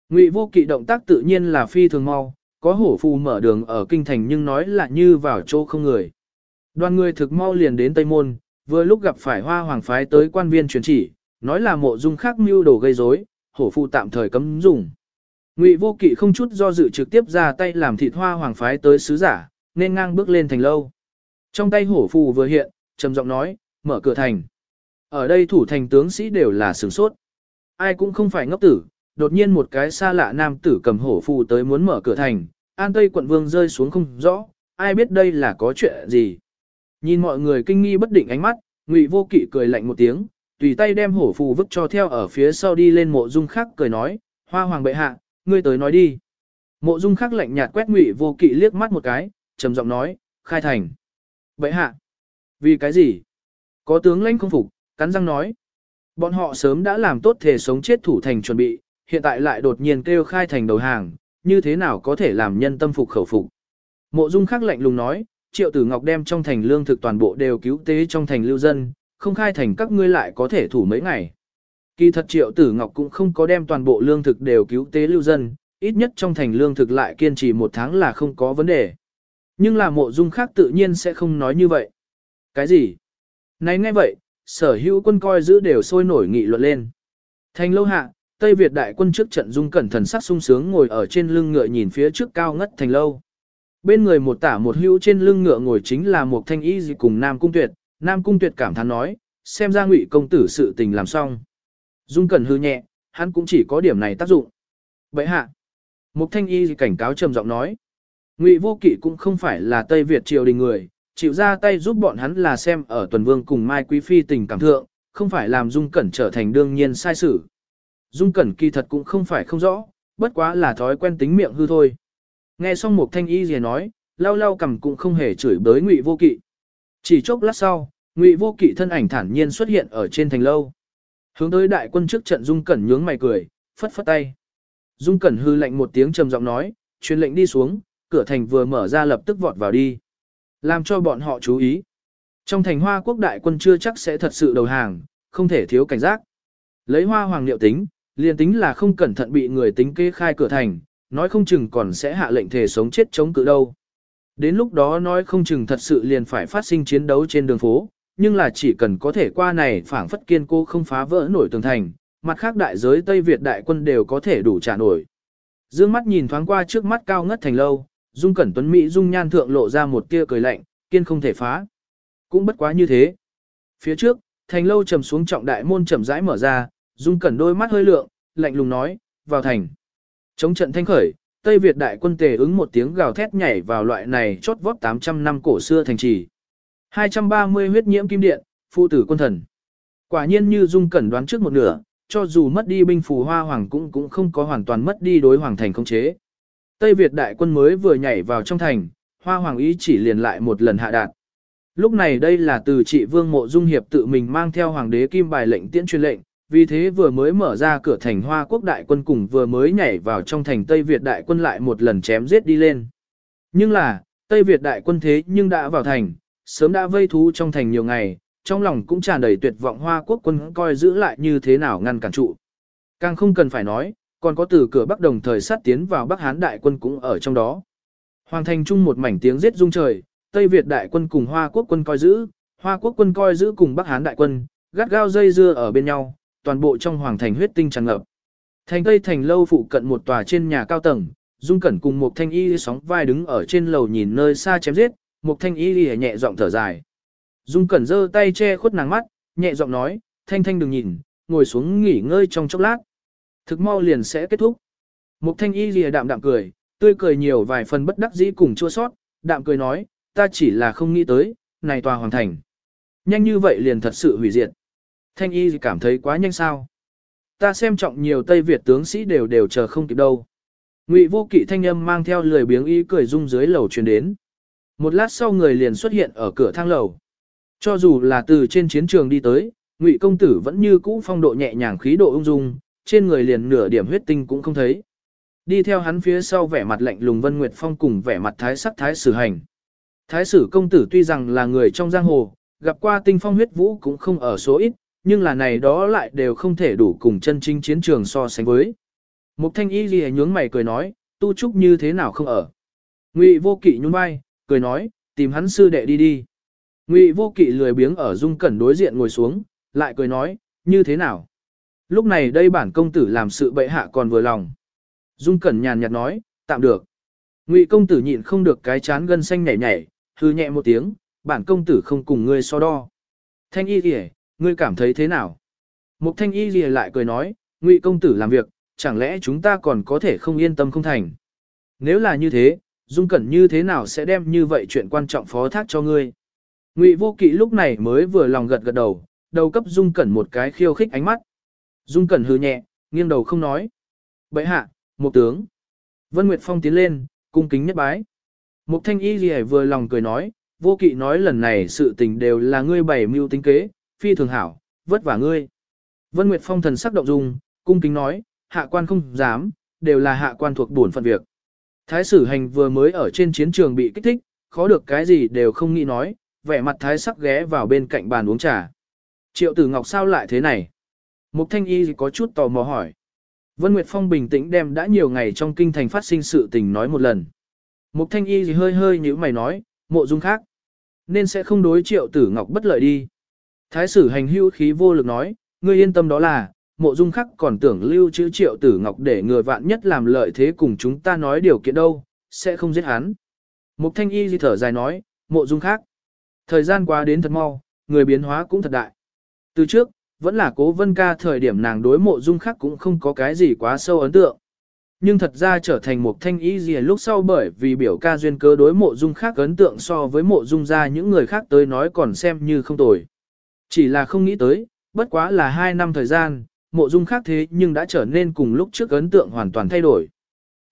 Ngụy vô kỵ động tác tự nhiên là phi thường mau, có hổ phù mở đường ở kinh thành nhưng nói là như vào chỗ không người. Đoàn người thực mau liền đến Tây Môn, vừa lúc gặp phải hoa hoàng phái tới quan viên truyền chỉ, nói là mộ dung khác mưu đồ gây rối, hổ phù tạm thời cấm dùng. Ngụy Vô Kỵ không chút do dự trực tiếp ra tay làm thịt hoa hoàng phái tới sứ giả, nên ngang bước lên thành lâu. Trong tay hổ phù vừa hiện, trầm giọng nói, mở cửa thành. Ở đây thủ thành tướng sĩ đều là sửng sốt. Ai cũng không phải ngốc tử, đột nhiên một cái xa lạ nam tử cầm hổ phù tới muốn mở cửa thành, an tây quận vương rơi xuống không rõ, ai biết đây là có chuyện gì. Nhìn mọi người kinh nghi bất định ánh mắt, Ngụy Vô Kỵ cười lạnh một tiếng, tùy tay đem hổ phù vứt cho theo ở phía sau đi lên mộ dung khắc cười nói, hoa hoàng bệ hạ, ngươi tới nói đi. Mộ dung khắc lạnh nhạt quét Ngụy Vô Kỵ liếc mắt một cái, trầm giọng nói, khai thành. bệ hạ, vì cái gì? Có tướng lãnh không phục, cắn răng nói. Bọn họ sớm đã làm tốt thể sống chết thủ thành chuẩn bị, hiện tại lại đột nhiên kêu khai thành đầu hàng, như thế nào có thể làm nhân tâm phục khẩu phục. Mộ dung khắc lạnh lùng nói, triệu tử ngọc đem trong thành lương thực toàn bộ đều cứu tế trong thành lưu dân, không khai thành các ngươi lại có thể thủ mấy ngày. Kỳ thật triệu tử ngọc cũng không có đem toàn bộ lương thực đều cứu tế lưu dân, ít nhất trong thành lương thực lại kiên trì một tháng là không có vấn đề. Nhưng là mộ dung khác tự nhiên sẽ không nói như vậy. Cái gì? Này ngay vậy, sở hữu quân coi giữ đều sôi nổi nghị luận lên. Thành lâu hạ, Tây Việt đại quân trước trận dung cẩn thần sắc sung sướng ngồi ở trên lưng ngựa nhìn phía trước cao ngất thành lâu. Bên người một tả một hữu trên lưng ngựa ngồi chính là một thanh y gì cùng Nam Cung Tuyệt, Nam Cung Tuyệt cảm thán nói, xem ra ngụy công tử sự tình làm xong. Dung Cẩn hư nhẹ, hắn cũng chỉ có điểm này tác dụng. Vậy hạ, Mục Thanh Y cảnh cáo trầm giọng nói, Ngụy Vô Kỵ cũng không phải là Tây Việt triều đình người, chịu ra tay giúp bọn hắn là xem ở tuần vương cùng Mai Quý Phi tình cảm thượng, không phải làm Dung Cẩn trở thành đương nhiên sai sự. Dung Cẩn kỳ thật cũng không phải không rõ, bất quá là thói quen tính miệng hư thôi. Nghe xong một Thanh Y gì nói, lau lau cầm cũng không hề chửi bới Ngụy Vô Kỵ. Chỉ chốc lát sau, Ngụy Vô Kỵ thân ảnh thản nhiên xuất hiện ở trên thành lâu. Hướng tới đại quân trước trận Dung Cẩn nhướng mày cười, phất phất tay. Dung Cẩn hư lệnh một tiếng trầm giọng nói, truyền lệnh đi xuống, cửa thành vừa mở ra lập tức vọt vào đi. Làm cho bọn họ chú ý. Trong thành hoa quốc đại quân chưa chắc sẽ thật sự đầu hàng, không thể thiếu cảnh giác. Lấy hoa hoàng liệu tính, liền tính là không cẩn thận bị người tính kê khai cửa thành, nói không chừng còn sẽ hạ lệnh thể sống chết chống cự đâu. Đến lúc đó nói không chừng thật sự liền phải phát sinh chiến đấu trên đường phố, nhưng là chỉ cần có thể qua này phảng phất kiên cố không phá vỡ nổi tường thành, mặt khác đại giới Tây Việt đại quân đều có thể đủ trả nổi. Dương mắt nhìn thoáng qua trước mắt cao ngất thành lâu, Dung Cẩn Tuấn Mỹ Dung nhan thượng lộ ra một tia cười lạnh, kiên không thể phá. Cũng bất quá như thế. Phía trước, thành lâu trầm xuống trọng đại môn chậm rãi mở ra, Dung Cẩn đôi mắt hơi lượng, lạnh lùng nói, vào thành. Chống trận thanh khởi, Tây Việt đại quân tề ứng một tiếng gào thét nhảy vào loại này chốt vót 800 năm cổ xưa thành trì. 230 huyết nhiễm kim điện, phụ tử quân thần. Quả nhiên như Dung Cẩn đoán trước một nửa, cho dù mất đi binh phù hoa hoàng cũng cũng không có hoàn toàn mất đi đối hoàng thành không chế. Tây Việt đại quân mới vừa nhảy vào trong thành, hoa hoàng ý chỉ liền lại một lần hạ đạt. Lúc này đây là từ trị vương mộ dung hiệp tự mình mang theo hoàng đế kim bài lệnh tiễn truyền lệnh, vì thế vừa mới mở ra cửa thành hoa quốc đại quân cùng vừa mới nhảy vào trong thành Tây Việt đại quân lại một lần chém giết đi lên. Nhưng là, Tây Việt đại quân thế nhưng đã vào thành, sớm đã vây thú trong thành nhiều ngày, trong lòng cũng tràn đầy tuyệt vọng hoa quốc quân coi giữ lại như thế nào ngăn cản trụ. Càng không cần phải nói, còn có từ cửa Bắc đồng thời sát tiến vào Bắc Hán đại quân cũng ở trong đó. Hoàng thành chung một mảnh tiếng giết rung trời, Tây Việt đại quân cùng Hoa quốc quân coi giữ, Hoa quốc quân coi giữ cùng Bắc Hán đại quân, gắt gao dây dưa ở bên nhau, toàn bộ trong hoàng thành huyết tinh tràn ngập. Thành Tây thành lâu phụ cận một tòa trên nhà cao tầng, Dung Cẩn cùng một thanh y sóng vai đứng ở trên lầu nhìn nơi xa chém giết, một thanh y lìa nhẹ giọng thở dài. Dung Cẩn giơ tay che khuất nàng mắt, nhẹ giọng nói, thanh thanh đừng nhìn, ngồi xuống nghỉ ngơi trong chốc lát. Thực mau liền sẽ kết thúc. Mục thanh y lìa đạm đạm cười, tươi cười nhiều vài phần bất đắc dĩ cùng chua sót, đạm cười nói, ta chỉ là không nghĩ tới, này tòa hoàng thành. Nhanh như vậy liền thật sự hủy diệt. Thanh y cảm thấy quá nhanh sao. Ta xem trọng nhiều Tây Việt tướng sĩ đều đều chờ không kịp đâu. Ngụy vô kỵ thanh âm mang theo lười biếng y cười rung dưới lầu truyền đến. Một lát sau người liền xuất hiện ở cửa thang lầu. Cho dù là từ trên chiến trường đi tới, Ngụy công tử vẫn như cũ phong độ nhẹ nhàng khí độ ung dung, trên người liền nửa điểm huyết tinh cũng không thấy. Đi theo hắn phía sau vẻ mặt lạnh lùng Vân Nguyệt Phong cùng vẻ mặt thái sắc thái sử hành. Thái sử công tử tuy rằng là người trong giang hồ, gặp qua tinh phong huyết vũ cũng không ở số ít, nhưng là này đó lại đều không thể đủ cùng chân chính chiến trường so sánh với. Mục thanh y gì nhướng mày cười nói, tu trúc như thế nào không ở. Ngụy vô kỵ nhún vai, cười nói, tìm hắn sư đệ đi đi. Ngụy vô kỵ lười biếng ở dung cẩn đối diện ngồi xuống, lại cười nói, như thế nào. Lúc này đây bản công tử làm sự bệ hạ còn vừa lòng. Dung cẩn nhàn nhạt nói, tạm được. Ngụy công tử nhịn không được cái chán gân xanh nhảy nhảy, hư nhẹ một tiếng, bản công tử không cùng ngươi so đo. Thanh y kìa, ngươi cảm thấy thế nào? Mục thanh y kìa lại cười nói, Ngụy công tử làm việc, chẳng lẽ chúng ta còn có thể không yên tâm không thành? Nếu là như thế, Dung Cẩn như thế nào sẽ đem như vậy chuyện quan trọng phó thác cho ngươi? Ngụy Vô Kỵ lúc này mới vừa lòng gật gật đầu, đầu cấp Dung Cẩn một cái khiêu khích ánh mắt. Dung Cẩn hừ nhẹ, nghiêng đầu không nói. Bậy hạ, một tướng. Vân Nguyệt Phong tiến lên, cung kính nhất bái. Mục thanh y gì vừa lòng cười nói, vô kỵ nói lần này sự tình đều là ngươi bày mưu tính kế, phi thường hảo, vất vả ngươi. Vân Nguyệt Phong thần sắc động dung, cung kính nói, hạ quan không dám, đều là hạ quan thuộc bổn phận việc. Thái sử hành vừa mới ở trên chiến trường bị kích thích, khó được cái gì đều không nghĩ nói, vẻ mặt thái sắc ghé vào bên cạnh bàn uống trà. Triệu tử ngọc sao lại thế này? Mục thanh y có chút tò mò hỏi. Vân Nguyệt Phong bình tĩnh đem đã nhiều ngày trong kinh thành phát sinh sự tình nói một lần. Mục thanh y hơi hơi như mày nói, mộ dung khác. Nên sẽ không đối triệu tử ngọc bất lợi đi. Thái sử hành hưu khí vô lực nói, ngươi yên tâm đó là, mộ dung khắc còn tưởng lưu chữ triệu tử ngọc để người vạn nhất làm lợi thế cùng chúng ta nói điều kiện đâu, sẽ không giết hắn. Mục thanh y di thở dài nói, mộ dung khác. Thời gian qua đến thật mau, người biến hóa cũng thật đại. Từ trước, vẫn là cố vân ca thời điểm nàng đối mộ dung khác cũng không có cái gì quá sâu ấn tượng. Nhưng thật ra trở thành một thanh y gì lúc sau bởi vì biểu ca duyên cơ đối mộ dung khác ấn tượng so với mộ dung ra những người khác tới nói còn xem như không tồi. Chỉ là không nghĩ tới, bất quá là hai năm thời gian, mộ dung khác thế nhưng đã trở nên cùng lúc trước ấn tượng hoàn toàn thay đổi.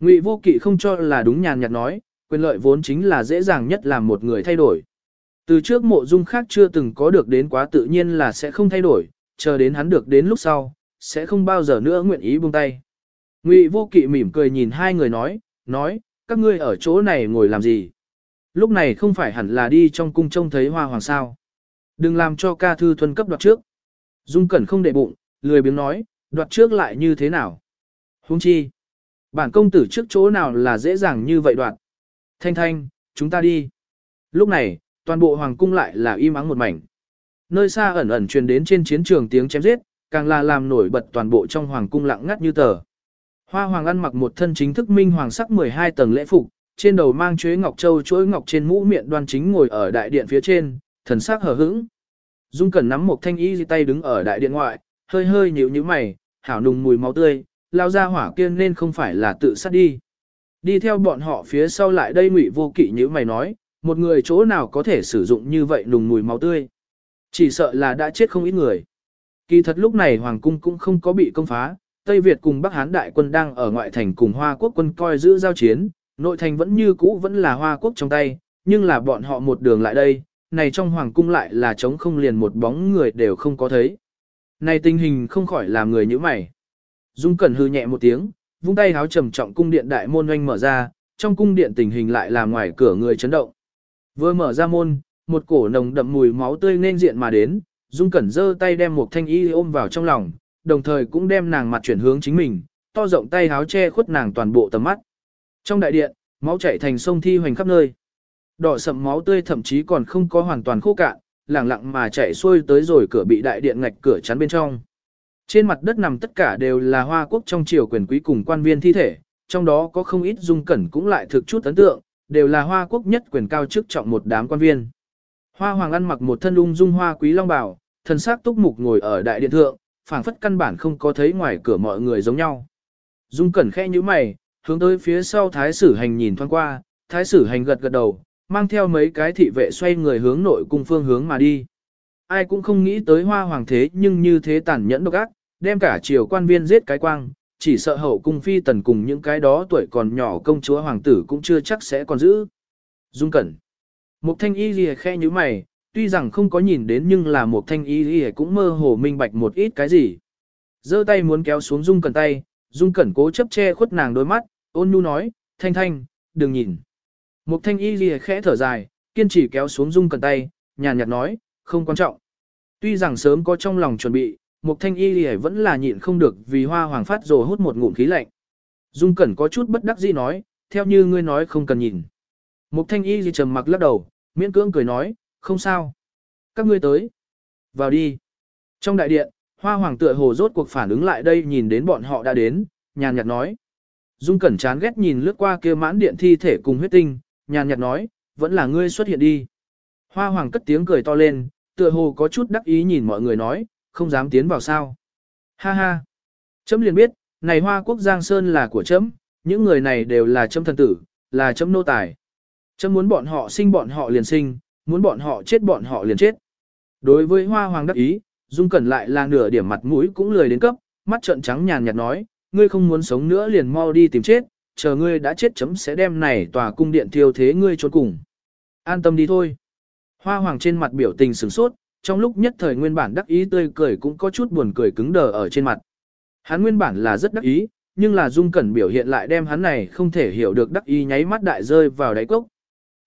Ngụy vô kỵ không cho là đúng nhàn nhạt nói, quyền lợi vốn chính là dễ dàng nhất làm một người thay đổi. Từ trước mộ dung khác chưa từng có được đến quá tự nhiên là sẽ không thay đổi, chờ đến hắn được đến lúc sau, sẽ không bao giờ nữa nguyện ý buông tay. Ngụy vô kỵ mỉm cười nhìn hai người nói, nói, các ngươi ở chỗ này ngồi làm gì? Lúc này không phải hẳn là đi trong cung trông thấy hoa hoàng sao. Đừng làm cho ca thư thuần cấp đoạt trước. Dung cẩn không để bụng, lười biếng nói, đoạt trước lại như thế nào? Huống chi. Bản công tử trước chỗ nào là dễ dàng như vậy đoạt. Thanh thanh, chúng ta đi. Lúc này, toàn bộ hoàng cung lại là im ắng một mảnh. Nơi xa ẩn ẩn truyền đến trên chiến trường tiếng chém giết, càng là làm nổi bật toàn bộ trong hoàng cung lặng ngắt như tờ. Hoa hoàng ăn mặc một thân chính thức minh hoàng sắc 12 tầng lễ phục, trên đầu mang chuế ngọc châu chuỗi ngọc trên mũ miệng đoan chính ngồi ở đại điện phía trên, thần sắc hờ hững. Dung Cẩn nắm một thanh y tay đứng ở đại điện ngoại, hơi hơi nhíu nhíu mày, hảo nùng mùi máu tươi, lao ra hỏa kia nên không phải là tự sát đi. Đi theo bọn họ phía sau lại đây ngụy vô kỵ nhíu mày nói, một người chỗ nào có thể sử dụng như vậy nùng mùi máu tươi. Chỉ sợ là đã chết không ít người. Kỳ thật lúc này Hoàng cung cũng không có bị công phá, Tây Việt cùng Bắc Hán đại quân đang ở ngoại thành cùng Hoa quốc quân coi giữ giao chiến, nội thành vẫn như cũ vẫn là Hoa quốc trong tay, nhưng là bọn họ một đường lại đây, này trong Hoàng cung lại là trống không liền một bóng người đều không có thấy. Này tình hình không khỏi làm người như mày. Dung Cẩn hư nhẹ một tiếng, vung tay háo trầm trọng cung điện đại môn oanh mở ra, trong cung điện tình hình lại là ngoài cửa người chấn động. Vừa mở ra môn, một cổ nồng đậm mùi máu tươi nên diện mà đến, Dung Cẩn giơ tay đem một thanh y ôm vào trong lòng, đồng thời cũng đem nàng mặt chuyển hướng chính mình, to rộng tay háo che khuất nàng toàn bộ tầm mắt. Trong đại điện, máu chảy thành sông thi hoành khắp nơi. Đỏ sậm máu tươi thậm chí còn không có hoàn toàn khô cạn, lẳng lặng mà chạy xuôi tới rồi cửa bị đại điện ngạch cửa chắn bên trong. Trên mặt đất nằm tất cả đều là hoa quốc trong triều quyền quý cùng quan viên thi thể, trong đó có không ít dung cẩn cũng lại thực chút ấn tượng, đều là hoa quốc nhất quyền cao chức trọng một đám quan viên. Hoa hoàng ăn mặc một thân ung dung hoa quý long bào, thần sắc túc mục ngồi ở đại điện thượng, phảng phất căn bản không có thấy ngoài cửa mọi người giống nhau. Dung cẩn khẽ như mày, hướng tới phía sau thái sử hành nhìn thoáng qua, thái sử hành gật gật đầu, mang theo mấy cái thị vệ xoay người hướng nội cung phương hướng mà đi. Ai cũng không nghĩ tới hoa hoàng thế nhưng như thế tàn nhẫn độc ác, đem cả triều quan viên giết cái quang, chỉ sợ hậu cung phi tần cùng những cái đó tuổi còn nhỏ công chúa hoàng tử cũng chưa chắc sẽ còn giữ. Dung cẩn. Một thanh y gì khe như mày, tuy rằng không có nhìn đến nhưng là một thanh y gì cũng mơ hồ minh bạch một ít cái gì. giơ tay muốn kéo xuống dung cẩn tay, dung cẩn cố chấp che khuất nàng đôi mắt, ôn nhu nói, thanh thanh, đừng nhìn. Một thanh y lìa khẽ thở dài, kiên trì kéo xuống dung cẩn tay, nhàn nhạt nói, không quan trọng. Tuy rằng sớm có trong lòng chuẩn bị, một thanh y lìa vẫn là nhịn không được vì hoa hoàng phát rồi hút một ngụm khí lạnh. Dung cẩn có chút bất đắc dĩ nói, theo như ngươi nói không cần nhìn. Mục thanh y lìa trầm mặc lắc đầu, miễn cưỡng cười nói, không sao. Các ngươi tới. Vào đi. Trong đại điện, hoa hoàng tựa hồ rốt cuộc phản ứng lại đây nhìn đến bọn họ đã đến, nhàn nhạt nói. Dung cẩn chán ghét nhìn lướt qua kia mãn điện thi thể cùng huyết tinh, nhàn nhạt nói, vẫn là ngươi xuất hiện đi. Hoa hoàng cất tiếng cười to lên, tựa hồ có chút đắc ý nhìn mọi người nói, không dám tiến vào sao. Ha ha. Chấm liền biết, này hoa quốc Giang Sơn là của chấm, những người này đều là chấm thần tử, là chấm nô tài. Chấm muốn bọn họ sinh bọn họ liền sinh, muốn bọn họ chết bọn họ liền chết. Đối với hoa hoàng đắc ý, Dung Cẩn lại là nửa điểm mặt mũi cũng lười đến cấp, mắt trợn trắng nhàn nhạt nói, ngươi không muốn sống nữa liền mau đi tìm chết, chờ ngươi đã chết chấm sẽ đem này tòa cung điện thiêu thế ngươi trốn cùng. An tâm đi thôi. Hoa hoàng trên mặt biểu tình sửng sốt, trong lúc nhất thời nguyên bản đắc ý tươi cười cũng có chút buồn cười cứng đờ ở trên mặt. Hắn nguyên bản là rất đắc ý, nhưng là dung cẩn biểu hiện lại đem hắn này không thể hiểu được đắc ý nháy mắt đại rơi vào đáy cốc.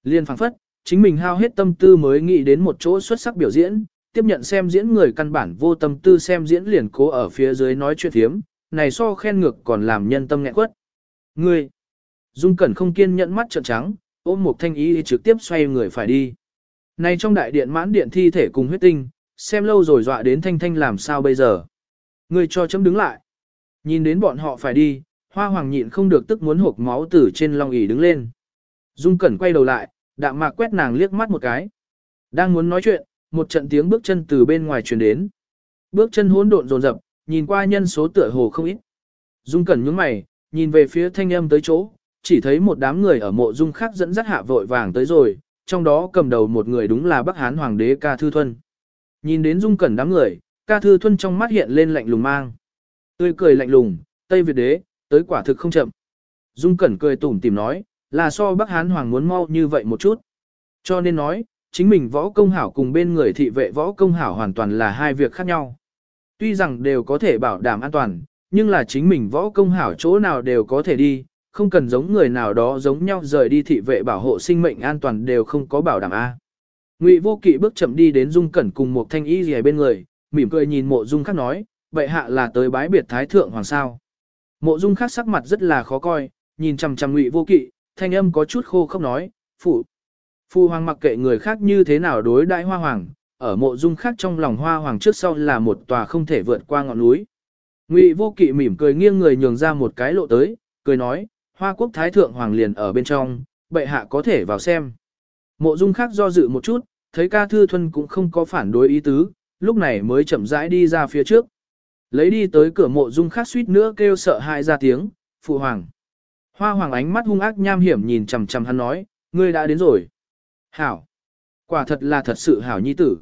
Liên phảng phất, chính mình hao hết tâm tư mới nghĩ đến một chỗ xuất sắc biểu diễn, tiếp nhận xem diễn người căn bản vô tâm tư xem diễn liền cố ở phía dưới nói chuyện thiếm, này so khen ngược còn làm nhân tâm nghẹn quất. Ngươi, Dung Cẩn không kiên nhẫn mắt trợn trắng, ôm một thanh ý trực tiếp xoay người phải đi. Này trong đại điện mãn điện thi thể cùng huyết tinh, xem lâu rồi dọa đến thanh thanh làm sao bây giờ. Ngươi cho chấm đứng lại. Nhìn đến bọn họ phải đi, hoa hoàng nhịn không được tức muốn hộp máu từ trên long ỉ đứng lên. Dung Cẩn quay đầu lại, đạm mạc quét nàng liếc mắt một cái. Đang muốn nói chuyện, một trận tiếng bước chân từ bên ngoài truyền đến. Bước chân hỗn độn dồn dập, nhìn qua nhân số tựa hồ không ít. Dung Cẩn nhướng mày, nhìn về phía thanh âm tới chỗ, chỉ thấy một đám người ở mộ dung khác dẫn dắt hạ vội vàng tới rồi, trong đó cầm đầu một người đúng là Bắc Hán Hoàng đế Ca Thư Thuân. Nhìn đến Dung Cẩn đám người, Ca Thư Thuân trong mắt hiện lên lạnh lùng mang. Tươi cười lạnh lùng, Tây Việt đế, tới quả thực không chậm. Dung Cẩn cười tủm tìm nói, là so Bắc Hán Hoàng muốn mau như vậy một chút. Cho nên nói, chính mình võ công hảo cùng bên người thị vệ võ công hảo hoàn toàn là hai việc khác nhau. Tuy rằng đều có thể bảo đảm an toàn, nhưng là chính mình võ công hảo chỗ nào đều có thể đi, không cần giống người nào đó giống nhau rời đi thị vệ bảo hộ sinh mệnh an toàn đều không có bảo đảm A. Ngụy vô kỵ bước chậm đi đến dung cẩn cùng một thanh y rìa bên người, mỉm cười nhìn mộ dung khác nói, vậy hạ là tới bái biệt thái thượng hoàng sao. Mộ dung khác sắc mặt rất là khó coi, nhìn chằm chằm ngụy vô kỵ, thanh âm có chút khô không nói, phụ. Phu hoàng mặc kệ người khác như thế nào đối đại hoa hoàng, ở mộ dung khác trong lòng hoa hoàng trước sau là một tòa không thể vượt qua ngọn núi. Ngụy vô kỵ mỉm cười nghiêng người nhường ra một cái lộ tới, cười nói, hoa quốc thái thượng hoàng liền ở bên trong, bệ hạ có thể vào xem. Mộ dung khác do dự một chút, thấy ca thư thuần cũng không có phản đối ý tứ, lúc này mới chậm rãi đi ra phía trước. Lấy đi tới cửa mộ dung khác suýt nữa kêu sợ hãi ra tiếng, phụ hoàng. Hoa hoàng ánh mắt hung ác nham hiểm nhìn chằm chằm hắn nói, ngươi đã đến rồi. Hảo. Quả thật là thật sự hảo nhi tử.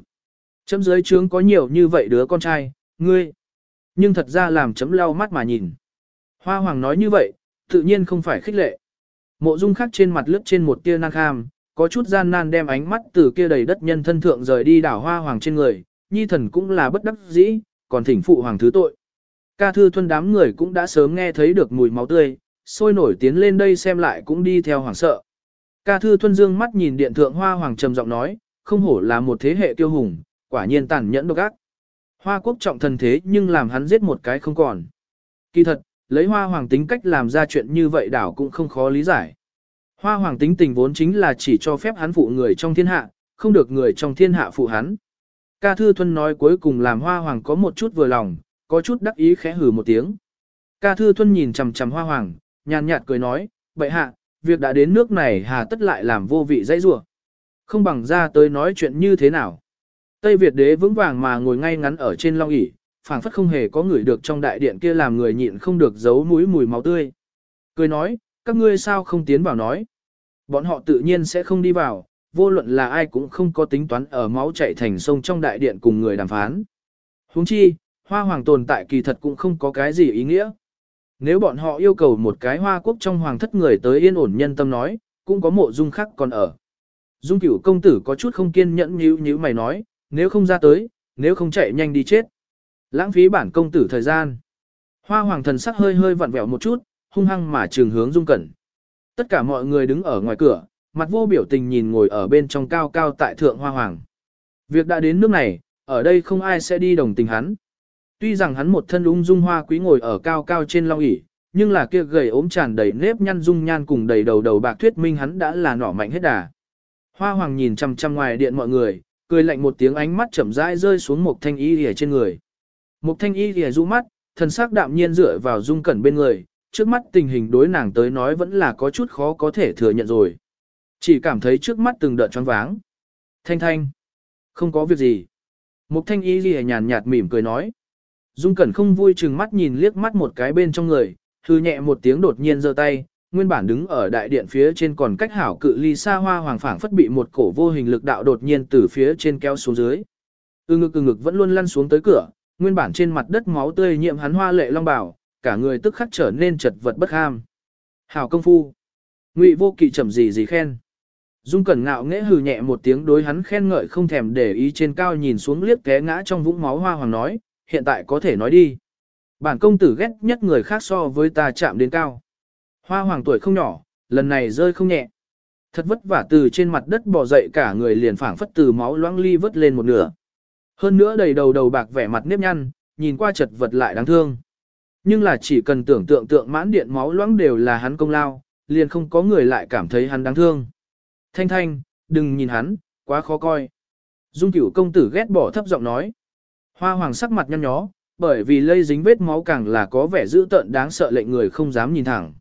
Chấm dưới trướng có nhiều như vậy đứa con trai, ngươi. Nhưng thật ra làm chấm lau mắt mà nhìn. Hoa hoàng nói như vậy, tự nhiên không phải khích lệ. Mộ dung khắc trên mặt lướt trên một tia nan kham, có chút gian nan đem ánh mắt từ kia đầy đất nhân thân thượng rời đi đảo hoa hoàng trên người, nhi thần cũng là bất đắc dĩ, còn thỉnh phụ hoàng thứ tội. Ca thư thuân đám người cũng đã sớm nghe thấy được mùi máu tươi, sôi nổi tiến lên đây xem lại cũng đi theo hoàng sợ. Ca thư thuân dương mắt nhìn điện thượng hoa hoàng trầm giọng nói, không hổ là một thế hệ tiêu hùng, quả nhiên tàn nhẫn độc ác. Hoa quốc trọng thần thế nhưng làm hắn giết một cái không còn. Kỳ thật, lấy hoa hoàng tính cách làm ra chuyện như vậy đảo cũng không khó lý giải. Hoa hoàng tính tình vốn chính là chỉ cho phép hắn phụ người trong thiên hạ, không được người trong thiên hạ phụ hắn. Ca Thư Thuân nói cuối cùng làm hoa hoàng có một chút vừa lòng, có chút đắc ý khẽ hừ một tiếng. Ca Thư Thuân nhìn chằm chằm hoa hoàng, nhàn nhạt cười nói, bệ hạ, việc đã đến nước này hà tất lại làm vô vị dãy rủa Không bằng ra tới nói chuyện như thế nào. Tây Việt đế vững vàng mà ngồi ngay ngắn ở trên long ỷ phảng phất không hề có người được trong đại điện kia làm người nhịn không được giấu mũi mùi máu tươi. Cười nói, các ngươi sao không tiến vào nói. Bọn họ tự nhiên sẽ không đi vào, vô luận là ai cũng không có tính toán ở máu chảy thành sông trong đại điện cùng người đàm phán. Huống chi, hoa hoàng tồn tại kỳ thật cũng không có cái gì ý nghĩa. Nếu bọn họ yêu cầu một cái hoa quốc trong hoàng thất người tới yên ổn nhân tâm nói, cũng có mộ dung khác còn ở. Dung cửu công tử có chút không kiên nhẫn nhíu nhíu mày nói, nếu không ra tới, nếu không chạy nhanh đi chết. Lãng phí bản công tử thời gian. Hoa hoàng thần sắc hơi hơi vặn vẹo một chút, hung hăng mà trường hướng dung cẩn. Tất cả mọi người đứng ở ngoài cửa, mặt vô biểu tình nhìn ngồi ở bên trong cao cao tại thượng hoa hoàng. Việc đã đến nước này, ở đây không ai sẽ đi đồng tình hắn. Tuy rằng hắn một thân ung dung hoa quý ngồi ở cao cao trên long ỷ, nhưng là kia gầy ốm tràn đầy nếp nhăn dung nhan cùng đầy đầu đầu bạc thuyết minh hắn đã là nỏ mạnh hết đà. Hoa hoàng nhìn chăm chăm ngoài điện mọi người, cười lạnh một tiếng ánh mắt chậm rãi rơi xuống một thanh y lìa trên người. Một thanh y lìa rũ mắt, thần sắc đạm nhiên dựa vào dung cẩn bên người, trước mắt tình hình đối nàng tới nói vẫn là có chút khó có thể thừa nhận rồi. Chỉ cảm thấy trước mắt từng đợt choáng váng. Thanh thanh. Không có việc gì. một thanh y lìa nhàn nhạt mỉm cười nói. Dung Cẩn không vui chừng mắt nhìn liếc mắt một cái bên trong người, thư nhẹ một tiếng đột nhiên giơ tay, nguyên bản đứng ở đại điện phía trên còn cách hảo cự ly xa hoa hoàng phảng phất bị một cổ vô hình lực đạo đột nhiên từ phía trên kéo xuống dưới. Ư ngực ư ngực vẫn luôn lăn xuống tới cửa, nguyên bản trên mặt đất máu tươi nhiễm hắn hoa lệ long bảo, cả người tức khắc trở nên chật vật bất ham. Hảo công phu. Ngụy vô kỵ trầm gì gì khen. Dung Cẩn ngạo nghễ hừ nhẹ một tiếng đối hắn khen ngợi không thèm để ý trên cao nhìn xuống liếc té ngã trong vũng máu hoa hoàng nói, hiện tại có thể nói đi. Bản công tử ghét nhất người khác so với ta chạm đến cao. Hoa hoàng tuổi không nhỏ, lần này rơi không nhẹ. Thật vất vả từ trên mặt đất bò dậy cả người liền phảng phất từ máu loãng ly vớt lên một nửa. Hơn nữa đầy đầu đầu bạc vẻ mặt nếp nhăn, nhìn qua chật vật lại đáng thương. Nhưng là chỉ cần tưởng tượng tượng mãn điện máu loãng đều là hắn công lao, liền không có người lại cảm thấy hắn đáng thương. Thanh thanh, đừng nhìn hắn, quá khó coi. Dung cửu công tử ghét bỏ thấp giọng nói. Hoa hoàng sắc mặt nhăn nhó, bởi vì lây dính vết máu càng là có vẻ dữ tợn đáng sợ lệnh người không dám nhìn thẳng.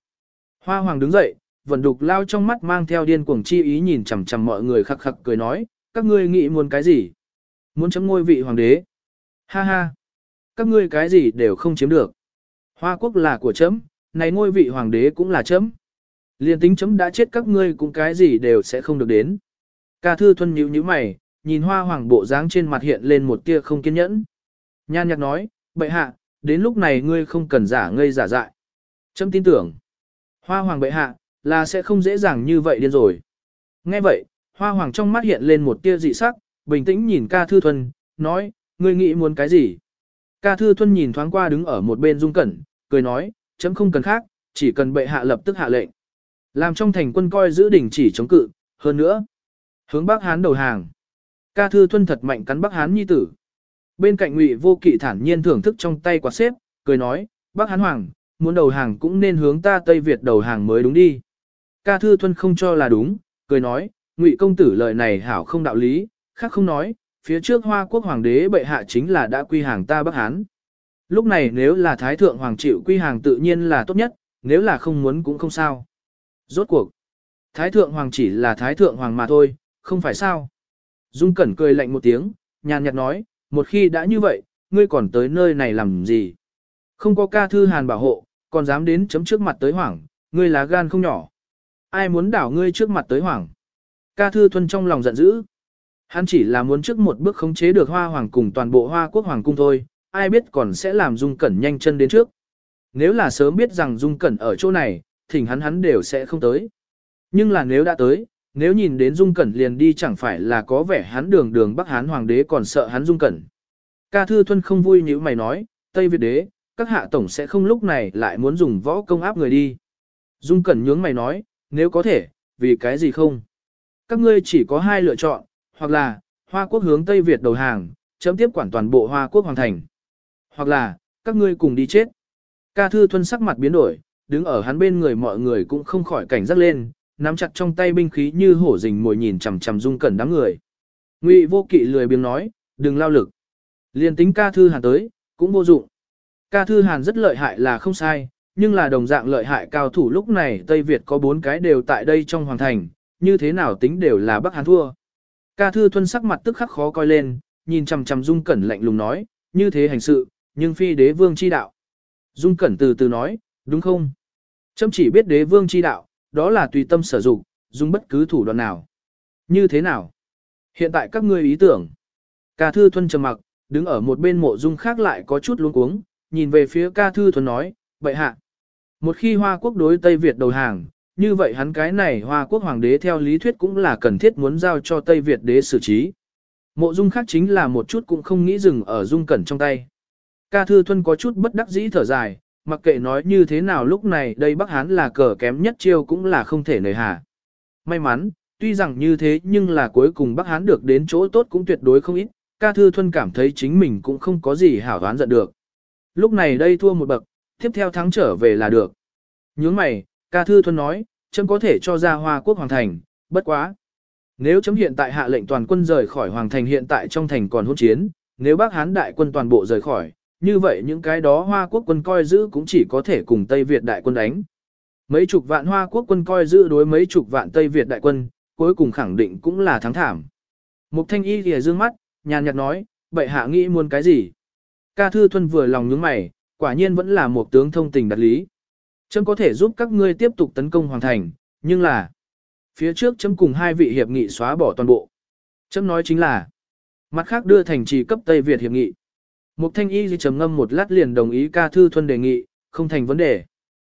Hoa hoàng đứng dậy, vẫn đục lao trong mắt mang theo điên cuồng chi ý nhìn chằm chằm mọi người khắc khắc cười nói, các ngươi nghĩ muốn cái gì? Muốn chấm ngôi vị hoàng đế? Ha ha! Các ngươi cái gì đều không chiếm được. Hoa quốc là của chấm, này ngôi vị hoàng đế cũng là chấm. Liên tính chấm đã chết các ngươi cũng cái gì đều sẽ không được đến. Ca thư thuần nhíu nhíu mày, nhìn hoa hoàng bộ dáng trên mặt hiện lên một tia không kiên nhẫn. Nhan nhạc nói, bệ hạ, đến lúc này ngươi không cần giả ngây giả dại. Chấm tin tưởng. Hoa hoàng bệ hạ, là sẽ không dễ dàng như vậy điên rồi. Nghe vậy, hoa hoàng trong mắt hiện lên một tia dị sắc, bình tĩnh nhìn ca thư thuần, nói, ngươi nghĩ muốn cái gì? Ca thư thuần nhìn thoáng qua đứng ở một bên dung cẩn, cười nói, chấm không cần khác, chỉ cần bệ hạ lập tức hạ lệnh. Làm trong thành quân coi giữ đỉnh chỉ chống cự, hơn nữa. Hướng Bắc Hán đầu hàng. Ca thư thuần thật mạnh cắn Bắc Hán nhi tử. Bên cạnh Ngụy Vô Kỵ thản nhiên thưởng thức trong tay quạt xếp, cười nói, Bắc Hán Hoàng, muốn đầu hàng cũng nên hướng ta Tây Việt đầu hàng mới đúng đi. Ca Thư Thuân không cho là đúng, cười nói, Ngụy công tử lời này hảo không đạo lý, khác không nói, phía trước Hoa Quốc Hoàng đế bệ hạ chính là đã quy hàng ta Bắc Hán. Lúc này nếu là Thái Thượng Hoàng chịu quy hàng tự nhiên là tốt nhất, nếu là không muốn cũng không sao. Rốt cuộc, Thái Thượng Hoàng chỉ là Thái Thượng Hoàng mà thôi, không phải sao. Dung Cẩn cười lạnh một tiếng, nhàn nhạt nói, một khi đã như vậy, ngươi còn tới nơi này làm gì? Không có ca thư hàn bảo hộ, còn dám đến chấm trước mặt tới hoảng, ngươi là gan không nhỏ. Ai muốn đảo ngươi trước mặt tới hoảng? Ca thư thuần trong lòng giận dữ. Hắn chỉ là muốn trước một bước khống chế được hoa hoàng cùng toàn bộ hoa quốc hoàng cung thôi, ai biết còn sẽ làm dung cẩn nhanh chân đến trước. Nếu là sớm biết rằng dung cẩn ở chỗ này, thỉnh hắn hắn đều sẽ không tới. Nhưng là nếu đã tới, nếu nhìn đến Dung Cẩn liền đi chẳng phải là có vẻ hắn đường đường Bắc Hán Hoàng đế còn sợ hắn Dung Cẩn. Ca Thư Thuân không vui như mày nói, Tây Việt đế, các hạ tổng sẽ không lúc này lại muốn dùng võ công áp người đi. Dung Cẩn nhướng mày nói, nếu có thể, vì cái gì không? Các ngươi chỉ có hai lựa chọn, hoặc là, Hoa Quốc hướng Tây Việt đầu hàng, chấm tiếp quản toàn bộ Hoa Quốc Hoàng Thành. Hoặc là, các ngươi cùng đi chết. Ca Thư Thuân sắc mặt biến đổi, đứng ở hắn bên người mọi người cũng không khỏi cảnh giác lên, nắm chặt trong tay binh khí như hổ rình mồi nhìn chằm chằm dung cẩn đám người. Ngụy vô kỵ lười biếng nói, đừng lao lực. Liên tính ca thư hàn tới, cũng vô dụng. Ca thư hàn rất lợi hại là không sai, nhưng là đồng dạng lợi hại cao thủ lúc này Tây Việt có bốn cái đều tại đây trong hoàng thành, như thế nào tính đều là Bắc Hàn thua. Ca thư thuân sắc mặt tức khắc khó coi lên, nhìn chằm chằm dung cẩn lạnh lùng nói, như thế hành sự, nhưng phi đế vương chi đạo. Dung cẩn từ từ nói, đúng không? Châm chỉ biết đế vương chi đạo, đó là tùy tâm sở dụng, dùng bất cứ thủ đoạn nào. Như thế nào? Hiện tại các ngươi ý tưởng. Ca Thư Thuân trầm mặc, đứng ở một bên mộ dung khác lại có chút luống cuống, nhìn về phía Ca Thư thuần nói, vậy hạ. Một khi Hoa Quốc đối Tây Việt đầu hàng, như vậy hắn cái này Hoa Quốc Hoàng đế theo lý thuyết cũng là cần thiết muốn giao cho Tây Việt đế xử trí. Mộ dung khác chính là một chút cũng không nghĩ dừng ở dung cẩn trong tay. Ca Thư thuần có chút bất đắc dĩ thở dài, mặc kệ nói như thế nào lúc này đây Bắc Hán là cờ kém nhất chiêu cũng là không thể nời hà. May mắn, tuy rằng như thế nhưng là cuối cùng Bắc Hán được đến chỗ tốt cũng tuyệt đối không ít, ca thư thuân cảm thấy chính mình cũng không có gì hảo đoán giận được. Lúc này đây thua một bậc, tiếp theo thắng trở về là được. Nhướng mày, ca thư thuần nói, chấm có thể cho ra hoa quốc hoàng thành, bất quá. Nếu chấm hiện tại hạ lệnh toàn quân rời khỏi hoàng thành hiện tại trong thành còn hỗn chiến, nếu Bắc Hán đại quân toàn bộ rời khỏi, như vậy những cái đó Hoa quốc quân coi giữ cũng chỉ có thể cùng Tây Việt đại quân đánh. Mấy chục vạn Hoa quốc quân coi giữ đối mấy chục vạn Tây Việt đại quân, cuối cùng khẳng định cũng là thắng thảm. Mục thanh y thì dương mắt, nhàn nhạt nói, vậy hạ nghĩ muốn cái gì? Ca thư thuần vừa lòng nhướng mày, quả nhiên vẫn là một tướng thông tình đặt lý. Chấm có thể giúp các ngươi tiếp tục tấn công hoàn thành, nhưng là phía trước chấm cùng hai vị hiệp nghị xóa bỏ toàn bộ. Chấm nói chính là mặt khác đưa thành trì cấp Tây Việt hiệp nghị. Mục thanh y trầm ngâm một lát liền đồng ý ca thư thuần đề nghị, không thành vấn đề.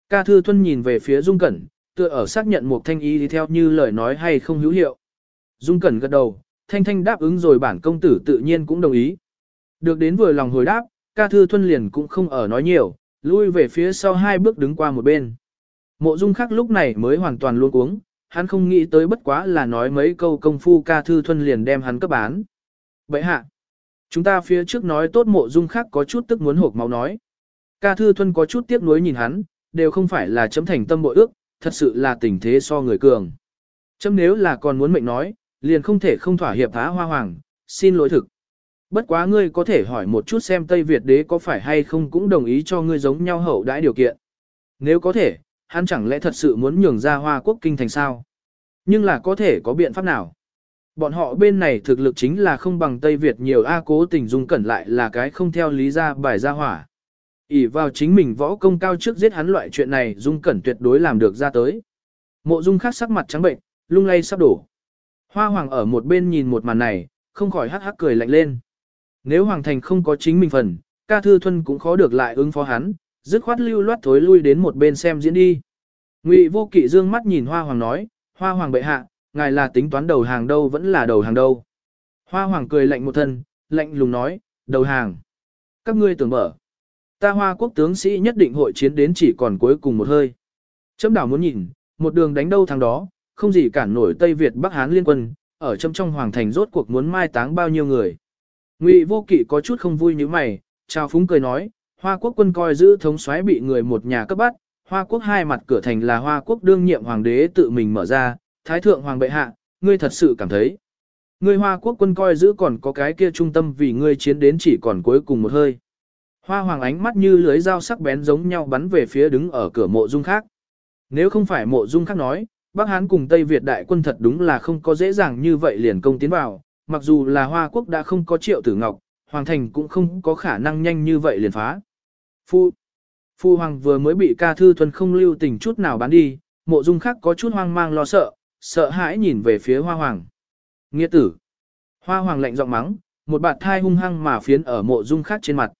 Ca Thư Thuân nhìn về phía Dung Cẩn, tựa ở xác nhận Mục thanh Y đi theo như lời nói hay không hữu hiệu. Dung Cẩn gật đầu, thanh thanh đáp ứng rồi bản công tử tự nhiên cũng đồng ý. Được đến vừa lòng hồi đáp, Ca Thư Thuân liền cũng không ở nói nhiều, lui về phía sau hai bước đứng qua một bên. Mộ Dung khác lúc này mới hoàn toàn luôn cuống, hắn không nghĩ tới bất quá là nói mấy câu công phu Ca Thư Thuân liền đem hắn cấp bán. Vậy hạ, chúng ta phía trước nói tốt mộ Dung khác có chút tức muốn hộp máu nói. Ca Thư Thuân có chút tiếc nuối nhìn hắn, đều không phải là chấm thành tâm bội ước, thật sự là tình thế so người cường. Chấm nếu là còn muốn mệnh nói, liền không thể không thỏa hiệp phá hoa hoàng, xin lỗi thực. Bất quá ngươi có thể hỏi một chút xem Tây Việt đế có phải hay không cũng đồng ý cho ngươi giống nhau hậu đãi điều kiện. Nếu có thể, hắn chẳng lẽ thật sự muốn nhường ra hoa quốc kinh thành sao? Nhưng là có thể có biện pháp nào? Bọn họ bên này thực lực chính là không bằng Tây Việt nhiều A cố tình dung cẩn lại là cái không theo lý ra bài ra hỏa ỷ vào chính mình võ công cao trước giết hắn loại chuyện này Dung Cẩn tuyệt đối làm được ra tới. Mộ Dung khác sắc mặt trắng bệnh, lung lay sắp đổ. Hoa Hoàng ở một bên nhìn một màn này, không khỏi hắc hắc cười lạnh lên. Nếu Hoàng Thành không có chính mình phần, ca thư thuần cũng khó được lại ứng phó hắn, dứt khoát lưu loát thối lui đến một bên xem diễn đi. Ngụy vô kỵ dương mắt nhìn Hoa Hoàng nói, Hoa Hoàng bệ hạ, ngài là tính toán đầu hàng đâu vẫn là đầu hàng đâu. Hoa Hoàng cười lạnh một thân, lạnh lùng nói, đầu hàng. Các ngươi tưởng mở. Ta hoa quốc tướng sĩ nhất định hội chiến đến chỉ còn cuối cùng một hơi. Chấm đảo muốn nhìn, một đường đánh đâu thằng đó, không gì cản nổi Tây Việt Bắc Hán liên quân, ở trong trong hoàng thành rốt cuộc muốn mai táng bao nhiêu người. Ngụy vô kỵ có chút không vui như mày, Trao phúng cười nói, Hoa quốc quân coi giữ thống soái bị người một nhà cấp bắt, Hoa quốc hai mặt cửa thành là Hoa quốc đương nhiệm hoàng đế tự mình mở ra, Thái thượng hoàng bệ hạ, ngươi thật sự cảm thấy. Ngươi Hoa quốc quân coi giữ còn có cái kia trung tâm vì ngươi chiến đến chỉ còn cuối cùng một hơi. Hoa hoàng ánh mắt như lưới dao sắc bén giống nhau bắn về phía đứng ở cửa mộ dung khác. Nếu không phải mộ dung khác nói, Bắc Hán cùng Tây Việt đại quân thật đúng là không có dễ dàng như vậy liền công tiến vào, mặc dù là Hoa quốc đã không có triệu tử ngọc, Hoàng thành cũng không có khả năng nhanh như vậy liền phá. Phu, Phu Hoàng vừa mới bị ca thư thuần không lưu tình chút nào bán đi, mộ dung khác có chút hoang mang lo sợ, sợ hãi nhìn về phía Hoa Hoàng. Nghĩa tử. Hoa Hoàng lạnh giọng mắng, một bạt thai hung hăng mà phiến ở mộ dung khác trên mặt.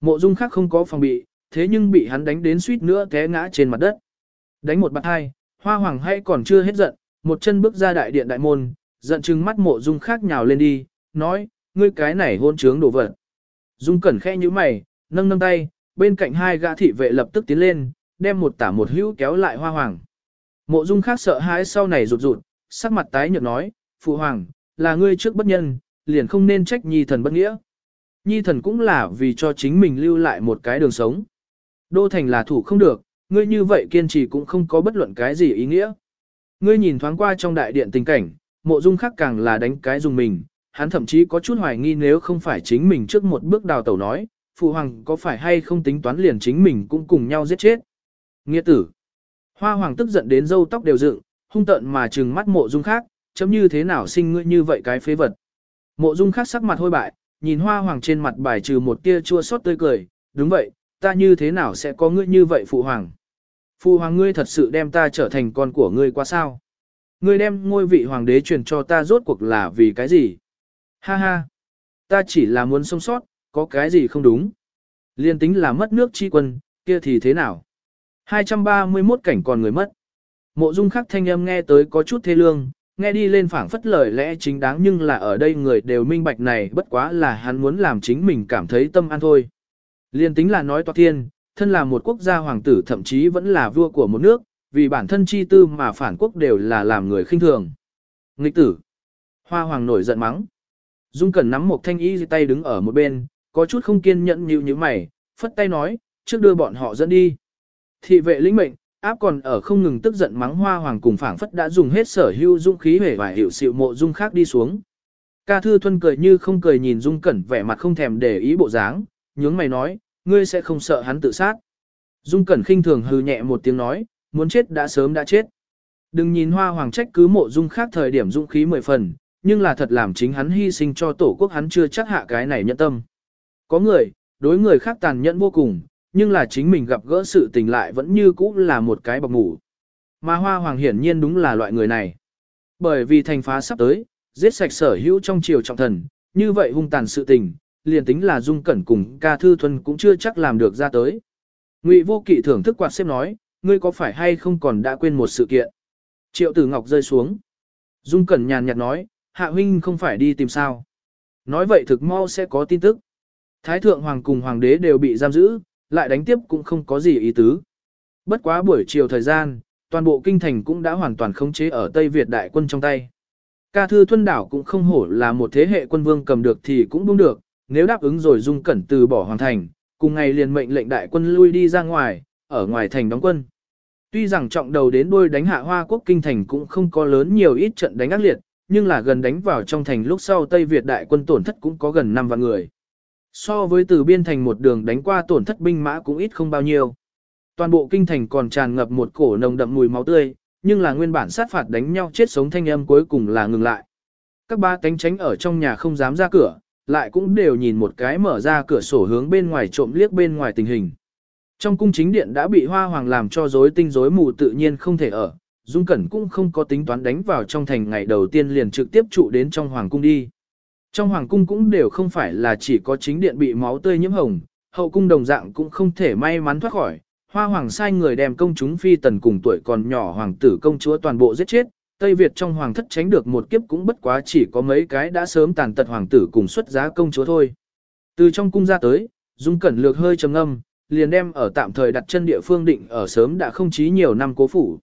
Mộ dung khác không có phòng bị, thế nhưng bị hắn đánh đến suýt nữa té ngã trên mặt đất. Đánh một bạt hai, hoa hoàng hay còn chưa hết giận, một chân bước ra đại điện đại môn, giận chừng mắt mộ dung khác nhào lên đi, nói, ngươi cái này hôn trướng đổ vật. Dung cẩn khẽ như mày, nâng nâng tay, bên cạnh hai gã thị vệ lập tức tiến lên, đem một tả một hữu kéo lại hoa hoàng. Mộ dung khác sợ hãi sau này rụt rụt, sắc mặt tái nhợt nói, phụ hoàng, là ngươi trước bất nhân, liền không nên trách nhi thần bất nghĩa. Nhi thần cũng là vì cho chính mình lưu lại một cái đường sống. Đô thành là thủ không được, ngươi như vậy kiên trì cũng không có bất luận cái gì ý nghĩa. Ngươi nhìn thoáng qua trong đại điện tình cảnh, mộ dung khắc càng là đánh cái dùng mình, hắn thậm chí có chút hoài nghi nếu không phải chính mình trước một bước đào tẩu nói, phụ hoàng có phải hay không tính toán liền chính mình cũng cùng nhau giết chết. Nghĩa tử. Hoa hoàng tức giận đến râu tóc đều dựng, hung tợn mà trừng mắt mộ dung khác, chấm như thế nào sinh ngươi như vậy cái phế vật. Mộ dung khác sắc mặt hôi bại, nhìn hoa hoàng trên mặt bài trừ một tia chua xót tươi cười, đúng vậy, ta như thế nào sẽ có ngươi như vậy phụ hoàng. Phụ hoàng ngươi thật sự đem ta trở thành con của ngươi quá sao? Ngươi đem ngôi vị hoàng đế truyền cho ta rốt cuộc là vì cái gì? Ha ha! Ta chỉ là muốn sống sót, có cái gì không đúng? Liên tính là mất nước chi quân, kia thì thế nào? 231 cảnh còn người mất. Mộ dung khắc thanh âm nghe tới có chút thê lương, nghe đi lên phảng phất lời lẽ chính đáng nhưng là ở đây người đều minh bạch này bất quá là hắn muốn làm chính mình cảm thấy tâm an thôi. Liên tính là nói toạc thiên, thân là một quốc gia hoàng tử thậm chí vẫn là vua của một nước, vì bản thân chi tư mà phản quốc đều là làm người khinh thường. Nghịch tử. Hoa hoàng nổi giận mắng. Dung Cẩn nắm một thanh y tay đứng ở một bên, có chút không kiên nhẫn như như mày, phất tay nói, trước đưa bọn họ dẫn đi. Thị vệ lĩnh mệnh, áp còn ở không ngừng tức giận mắng hoa hoàng cùng phảng phất đã dùng hết sở hưu dung khí hề và hiệu sự mộ dung khác đi xuống. Ca thư thuân cười như không cười nhìn dung cẩn vẻ mặt không thèm để ý bộ dáng, nhướng mày nói, ngươi sẽ không sợ hắn tự sát. Dung cẩn khinh thường hừ nhẹ một tiếng nói, muốn chết đã sớm đã chết. Đừng nhìn hoa hoàng trách cứ mộ dung khác thời điểm dung khí mười phần, nhưng là thật làm chính hắn hy sinh cho tổ quốc hắn chưa chắc hạ cái này nhận tâm. Có người, đối người khác tàn nhẫn vô cùng, nhưng là chính mình gặp gỡ sự tình lại vẫn như cũ là một cái bọc ngủ. Mà hoa hoàng hiển nhiên đúng là loại người này. Bởi vì thành phá sắp tới, giết sạch sở hữu trong triều trọng thần, như vậy hung tàn sự tình, liền tính là dung cẩn cùng ca thư thuần cũng chưa chắc làm được ra tới. Ngụy vô kỵ thưởng thức quạt xếp nói, ngươi có phải hay không còn đã quên một sự kiện? Triệu tử ngọc rơi xuống. Dung Cẩn nhàn nhạt nói, hạ huynh không phải đi tìm sao. Nói vậy thực mau sẽ có tin tức. Thái thượng hoàng cùng hoàng đế đều bị giam giữ, lại đánh tiếp cũng không có gì ý tứ. Bất quá buổi chiều thời gian, toàn bộ kinh thành cũng đã hoàn toàn khống chế ở Tây Việt đại quân trong tay. Ca thư thuân đảo cũng không hổ là một thế hệ quân vương cầm được thì cũng đúng được, nếu đáp ứng rồi dung cẩn từ bỏ hoàng thành, cùng ngày liền mệnh lệnh đại quân lui đi ra ngoài, ở ngoài thành đóng quân. Tuy rằng trọng đầu đến đuôi đánh hạ hoa quốc kinh thành cũng không có lớn nhiều ít trận đánh ác liệt, nhưng là gần đánh vào trong thành lúc sau Tây Việt đại quân tổn thất cũng có gần 5 vạn người. So với từ biên thành một đường đánh qua tổn thất binh mã cũng ít không bao nhiêu. Toàn bộ kinh thành còn tràn ngập một cổ nồng đậm mùi máu tươi, nhưng là nguyên bản sát phạt đánh nhau chết sống thanh âm cuối cùng là ngừng lại. Các ba cánh tránh ở trong nhà không dám ra cửa, lại cũng đều nhìn một cái mở ra cửa sổ hướng bên ngoài trộm liếc bên ngoài tình hình. Trong cung chính điện đã bị hoa hoàng làm cho rối tinh rối mù tự nhiên không thể ở, Dung Cẩn cũng không có tính toán đánh vào trong thành ngày đầu tiên liền trực tiếp trụ đến trong hoàng cung đi. Trong hoàng cung cũng đều không phải là chỉ có chính điện bị máu tươi nhiễm hồng, hậu cung đồng dạng cũng không thể may mắn thoát khỏi. Hoa hoàng sai người đem công chúng phi tần cùng tuổi còn nhỏ hoàng tử công chúa toàn bộ giết chết, Tây Việt trong hoàng thất tránh được một kiếp cũng bất quá chỉ có mấy cái đã sớm tàn tật hoàng tử cùng xuất giá công chúa thôi. Từ trong cung ra tới, Dung Cẩn lược hơi trầm âm liền đem ở tạm thời đặt chân địa phương định ở sớm đã không chí nhiều năm cố phủ.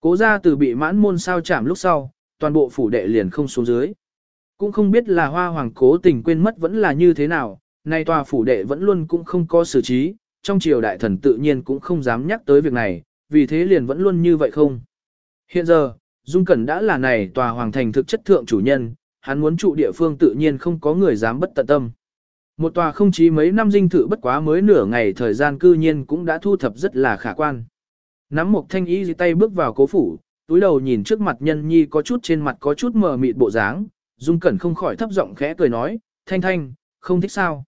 Cố gia từ bị mãn môn sao chạm lúc sau, toàn bộ phủ đệ liền không xuống dưới. Cũng không biết là hoa hoàng cố tình quên mất vẫn là như thế nào, nay tòa phủ đệ vẫn luôn cũng không có xử trí, trong triều đại thần tự nhiên cũng không dám nhắc tới việc này, vì thế liền vẫn luôn như vậy không. Hiện giờ, Dung Cẩn đã là này tòa hoàng thành thực chất thượng chủ nhân, hắn muốn trụ địa phương tự nhiên không có người dám bất tận tâm. Một tòa không chí mấy năm dinh thự bất quá mới nửa ngày thời gian cư nhiên cũng đã thu thập rất là khả quan. Nắm một thanh y tay bước vào cố phủ, túi đầu nhìn trước mặt nhân nhi có chút trên mặt có chút mờ mịt bộ dáng, Dung Cẩn không khỏi thấp giọng khẽ cười nói, thanh thanh, không thích sao.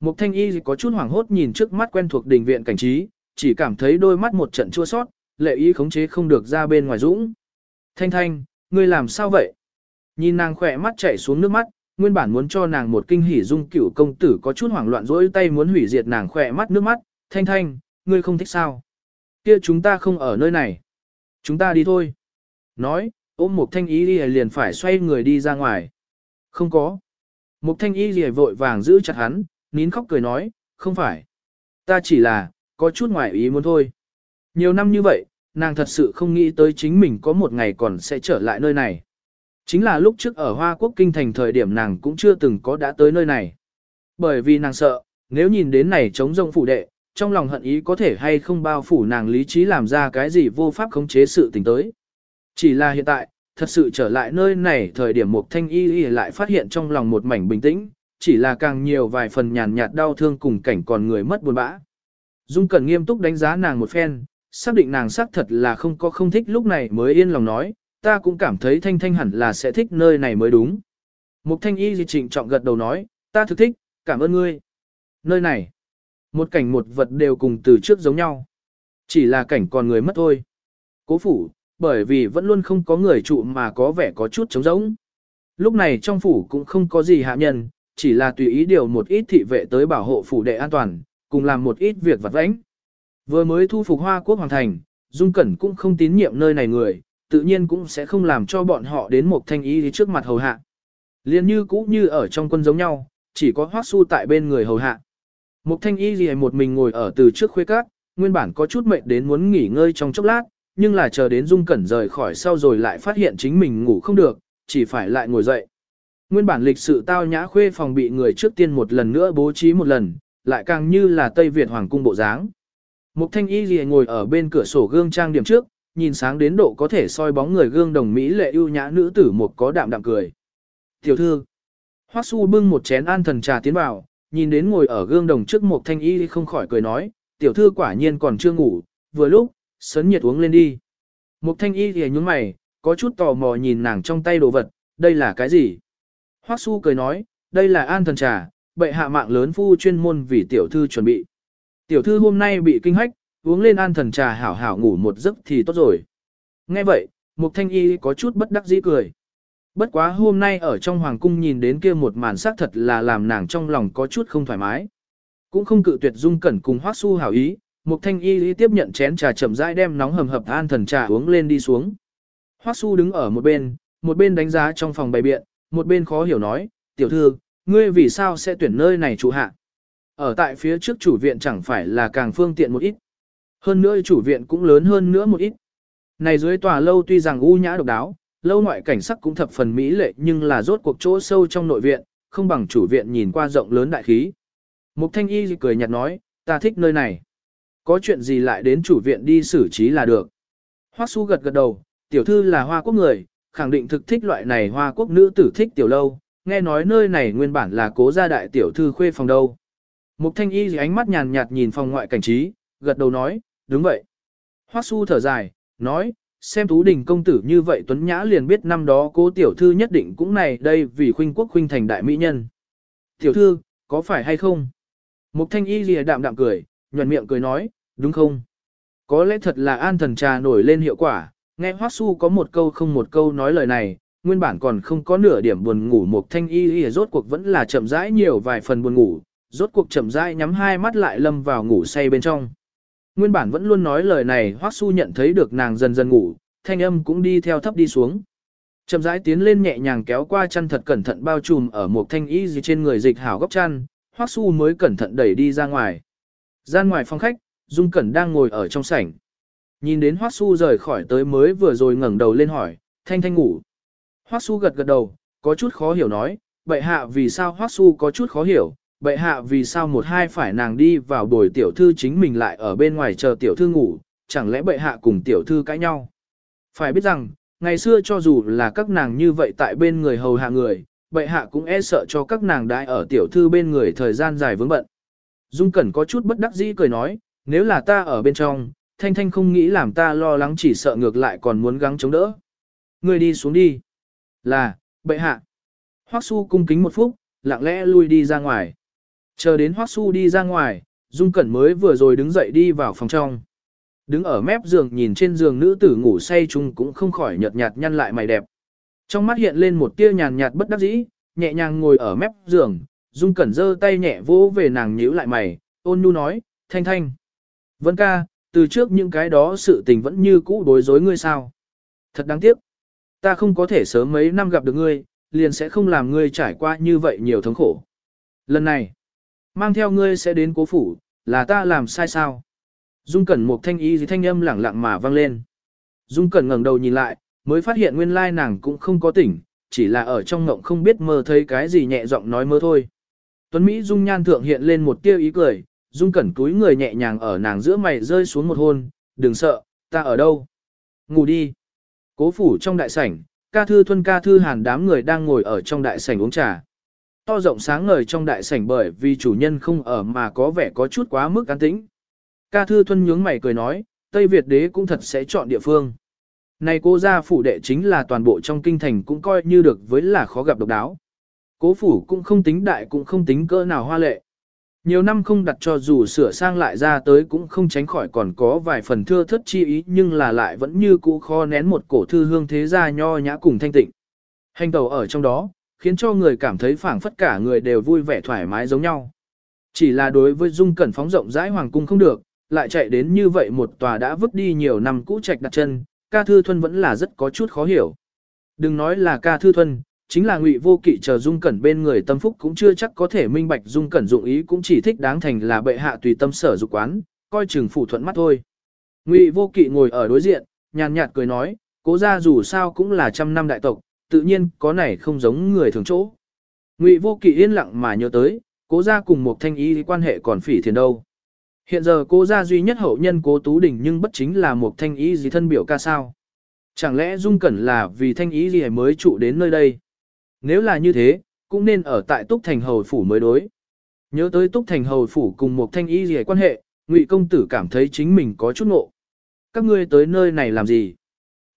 một thanh y có chút hoảng hốt nhìn trước mắt quen thuộc đình viện cảnh trí, chỉ cảm thấy đôi mắt một trận chua sót, lệ ý khống chế không được ra bên ngoài dũng. Thanh thanh, ngươi làm sao vậy? Nhìn nàng khỏe mắt chảy xuống nước mắt, nguyên bản muốn cho nàng một kinh hỉ dung cửu công tử có chút hoảng loạn rỗi tay muốn hủy diệt nàng khỏe mắt nước mắt. Thanh thanh, ngươi không thích sao? Kia chúng ta không ở nơi này. Chúng ta đi thôi. Nói, ôm một thanh ý đi liền phải xoay người đi ra ngoài. Không có. Một thanh y gì vội vàng giữ chặt hắn, nín khóc cười nói, không phải. Ta chỉ là, có chút ngoài ý muốn thôi. Nhiều năm như vậy, nàng thật sự không nghĩ tới chính mình có một ngày còn sẽ trở lại nơi này. Chính là lúc trước ở Hoa Quốc Kinh thành thời điểm nàng cũng chưa từng có đã tới nơi này. Bởi vì nàng sợ, nếu nhìn đến này chống rông phủ đệ, trong lòng hận ý có thể hay không bao phủ nàng lý trí làm ra cái gì vô pháp khống chế sự tình tới. Chỉ là hiện tại, thật sự trở lại nơi này thời điểm một thanh y y lại phát hiện trong lòng một mảnh bình tĩnh, chỉ là càng nhiều vài phần nhàn nhạt đau thương cùng cảnh còn người mất buồn bã. Dung Cẩn nghiêm túc đánh giá nàng một phen, xác định nàng xác thật là không có không thích lúc này mới yên lòng nói, ta cũng cảm thấy thanh thanh hẳn là sẽ thích nơi này mới đúng. Mục thanh y gì trịnh trọng gật đầu nói, ta thực thích, cảm ơn ngươi. Nơi này, một cảnh một vật đều cùng từ trước giống nhau. Chỉ là cảnh còn người mất thôi. Cố phủ, bởi vì vẫn luôn không có người trụ mà có vẻ có chút trống rỗng. Lúc này trong phủ cũng không có gì hạ nhân, chỉ là tùy ý điều một ít thị vệ tới bảo hộ phủ đệ an toàn, cùng làm một ít việc vặt vãnh. Vừa mới thu phục Hoa Quốc Hoàng Thành, Dung Cẩn cũng không tín nhiệm nơi này người, tự nhiên cũng sẽ không làm cho bọn họ đến một thanh ý trước mặt hầu hạ. Liên như cũ như ở trong quân giống nhau, chỉ có Hoắc Su tại bên người hầu hạ. Một thanh y gì một mình ngồi ở từ trước khuê cát, nguyên bản có chút mệt đến muốn nghỉ ngơi trong chốc lát, nhưng là chờ đến Dung Cẩn rời khỏi sau rồi lại phát hiện chính mình ngủ không được, chỉ phải lại ngồi dậy. Nguyên bản lịch sự tao nhã khuê phòng bị người trước tiên một lần nữa bố trí một lần, lại càng như là Tây Việt Hoàng cung bộ dáng. Mục thanh y gì ngồi ở bên cửa sổ gương trang điểm trước, nhìn sáng đến độ có thể soi bóng người gương đồng Mỹ lệ ưu nhã nữ tử một có đạm đạm cười. Tiểu thư, Hoắc Su bưng một chén an thần trà tiến vào, nhìn đến ngồi ở gương đồng trước một thanh y không khỏi cười nói, tiểu thư quả nhiên còn chưa ngủ, vừa lúc, sấn nhiệt uống lên đi. Một thanh y thì nhướng mày, có chút tò mò nhìn nàng trong tay đồ vật, đây là cái gì? Hoắc Su cười nói, đây là an thần trà, bệ hạ mạng lớn phu chuyên môn vì tiểu thư chuẩn bị. Tiểu thư hôm nay bị kinh hách, uống lên an thần trà hảo hảo ngủ một giấc thì tốt rồi. Nghe vậy, Mục Thanh Y có chút bất đắc dĩ cười. Bất quá hôm nay ở trong hoàng cung nhìn đến kia một màn sắc thật là làm nàng trong lòng có chút không thoải mái. Cũng không cự tuyệt dung cẩn cùng hoác su hảo ý, Mục thanh y tiếp nhận chén trà chậm rãi đem nóng hầm hập an thần trà uống lên đi xuống. Hoắc su đứng ở một bên, một bên đánh giá trong phòng bày biện, một bên khó hiểu nói, tiểu thư, ngươi vì sao sẽ tuyển nơi này trụ hạ? Ở tại phía trước chủ viện chẳng phải là càng phương tiện một ít. Hơn nữa chủ viện cũng lớn hơn nữa một ít. Này dưới tòa lâu tuy rằng u nhã độc đáo, lâu ngoại cảnh sắc cũng thập phần mỹ lệ nhưng là rốt cuộc chỗ sâu trong nội viện, không bằng chủ viện nhìn qua rộng lớn đại khí. Mục thanh y cười nhạt nói, ta thích nơi này. Có chuyện gì lại đến chủ viện đi xử trí là được. Hoắc su gật gật đầu, tiểu thư là hoa quốc người, khẳng định thực thích loại này hoa quốc nữ tử thích tiểu lâu, nghe nói nơi này nguyên bản là cố gia đại tiểu thư khuê phòng đâu. Mục thanh y ánh mắt nhàn nhạt nhìn phòng ngoại cảnh trí, gật đầu nói, đúng vậy. Hoắc su thở dài, nói, xem Tú Đình công tử như vậy Tuấn Nhã liền biết năm đó cố tiểu thư nhất định cũng này đây vì khuynh quốc khuynh thành đại mỹ nhân. Tiểu thư, có phải hay không? Mục thanh y lìa đạm đạm cười, nhuận miệng cười nói, đúng không? Có lẽ thật là an thần trà nổi lên hiệu quả, nghe Hoắc Su có một câu không một câu nói lời này, nguyên bản còn không có nửa điểm buồn ngủ Mục thanh y lìa rốt cuộc vẫn là chậm rãi nhiều vài phần buồn ngủ, rốt cuộc chậm rãi nhắm hai mắt lại lâm vào ngủ say bên trong. Nguyên bản vẫn luôn nói lời này Hoắc Su nhận thấy được nàng dần dần ngủ, thanh âm cũng đi theo thấp đi xuống. Chậm rãi tiến lên nhẹ nhàng kéo qua chăn thật cẩn thận bao trùm ở một thanh y gì trên người dịch hảo góc chăn, Hoắc Su mới cẩn thận đẩy đi ra ngoài. Gian ngoài phòng khách, Dung Cẩn đang ngồi ở trong sảnh. Nhìn đến Hoắc Su rời khỏi tới mới vừa rồi ngẩng đầu lên hỏi, Thanh Thanh ngủ. Hoắc Su gật gật đầu, có chút khó hiểu nói, bệ hạ vì sao Hoắc Su có chút khó hiểu, bệ hạ vì sao một hai phải nàng đi vào bồi tiểu thư chính mình lại ở bên ngoài chờ tiểu thư ngủ, chẳng lẽ bệ hạ cùng tiểu thư cãi nhau. Phải biết rằng, ngày xưa cho dù là các nàng như vậy tại bên người hầu hạ người, bệ hạ cũng e sợ cho các nàng đãi ở tiểu thư bên người thời gian dài vướng bận. Dung Cẩn có chút bất đắc dĩ cười nói, nếu là ta ở bên trong, Thanh Thanh không nghĩ làm ta lo lắng chỉ sợ ngược lại còn muốn gắng chống đỡ. Người đi xuống đi. Là, bệ hạ. Hoắc Su cung kính một phút, lặng lẽ lui đi ra ngoài. Chờ đến Hoắc Su đi ra ngoài, Dung Cẩn mới vừa rồi đứng dậy đi vào phòng trong. Đứng ở mép giường nhìn trên giường nữ tử ngủ say chung cũng không khỏi nhợt nhạt nhăn lại mày đẹp. Trong mắt hiện lên một tia nhàn nhạt bất đắc dĩ, nhẹ nhàng ngồi ở mép giường, Dung Cẩn giơ tay nhẹ vỗ về nàng nhíu lại mày, ôn nhu nói, thanh thanh. Vân ca, từ trước những cái đó sự tình vẫn như cũ đối dối ngươi sao. Thật đáng tiếc. Ta không có thể sớm mấy năm gặp được ngươi, liền sẽ không làm ngươi trải qua như vậy nhiều thống khổ. Lần này, mang theo ngươi sẽ đến cố phủ, là ta làm sai sao? Dung Cẩn một thanh ý gì thanh âm lẳng lặng mà vang lên. Dung Cẩn ngẩng đầu nhìn lại, mới phát hiện nguyên lai nàng cũng không có tỉnh, chỉ là ở trong ngộng không biết mơ thấy cái gì nhẹ giọng nói mơ thôi. Tuấn Mỹ Dung nhan thượng hiện lên một tia ý cười, Dung Cẩn túi người nhẹ nhàng ở nàng giữa mày rơi xuống một hôn, đừng sợ, ta ở đâu? Ngủ đi. Cố phủ trong đại sảnh, ca thư thuân ca thư hàn đám người đang ngồi ở trong đại sảnh uống trà. To rộng sáng ngời trong đại sảnh bởi vì chủ nhân không ở mà có vẻ có chút quá mức an tĩnh. Ca thư thuân nhướng mày cười nói, Tây Việt đế cũng thật sẽ chọn địa phương. Này cô gia phủ đệ chính là toàn bộ trong kinh thành cũng coi như được với là khó gặp độc đáo. Cố phủ cũng không tính đại cũng không tính cỡ nào hoa lệ. Nhiều năm không đặt cho dù sửa sang lại ra tới cũng không tránh khỏi còn có vài phần thưa thất chi ý nhưng là lại vẫn như cũ kho nén một cổ thư hương thế gia nho nhã cùng thanh tịnh. Hành tàu ở trong đó, khiến cho người cảm thấy phảng phất cả người đều vui vẻ thoải mái giống nhau. Chỉ là đối với dung cẩn phóng rộng rãi hoàng cung không được, lại chạy đến như vậy một tòa đã vứt đi nhiều năm cũ trạch đặt chân, ca thư thuần vẫn là rất có chút khó hiểu. Đừng nói là ca thư thuần, chính là ngụy vô kỵ chờ dung cẩn bên người tâm phúc cũng chưa chắc có thể minh bạch dung cẩn dụng ý cũng chỉ thích đáng thành là bệ hạ tùy tâm sở dục quán, coi chừng phụ thuận mắt thôi. Ngụy vô kỵ ngồi ở đối diện, nhàn nhạt cười nói, cố ra dù sao cũng là trăm năm đại tộc, tự nhiên có này không giống người thường chỗ. Ngụy vô kỵ yên lặng mà nhớ tới, cố gia cùng một thanh ý quan hệ còn phỉ thiền đâu. Hiện giờ cố gia duy nhất hậu nhân cố Tú Đình nhưng bất chính là một thanh ý gì thân biểu ca sao. Chẳng lẽ Dung Cẩn là vì thanh ý gì mới trụ đến nơi đây? Nếu là như thế, cũng nên ở tại Túc Thành Hầu Phủ mới đối. Nhớ tới Túc Thành Hầu Phủ cùng một thanh ý gì quan hệ, Ngụy công tử cảm thấy chính mình có chút ngộ. Các ngươi tới nơi này làm gì?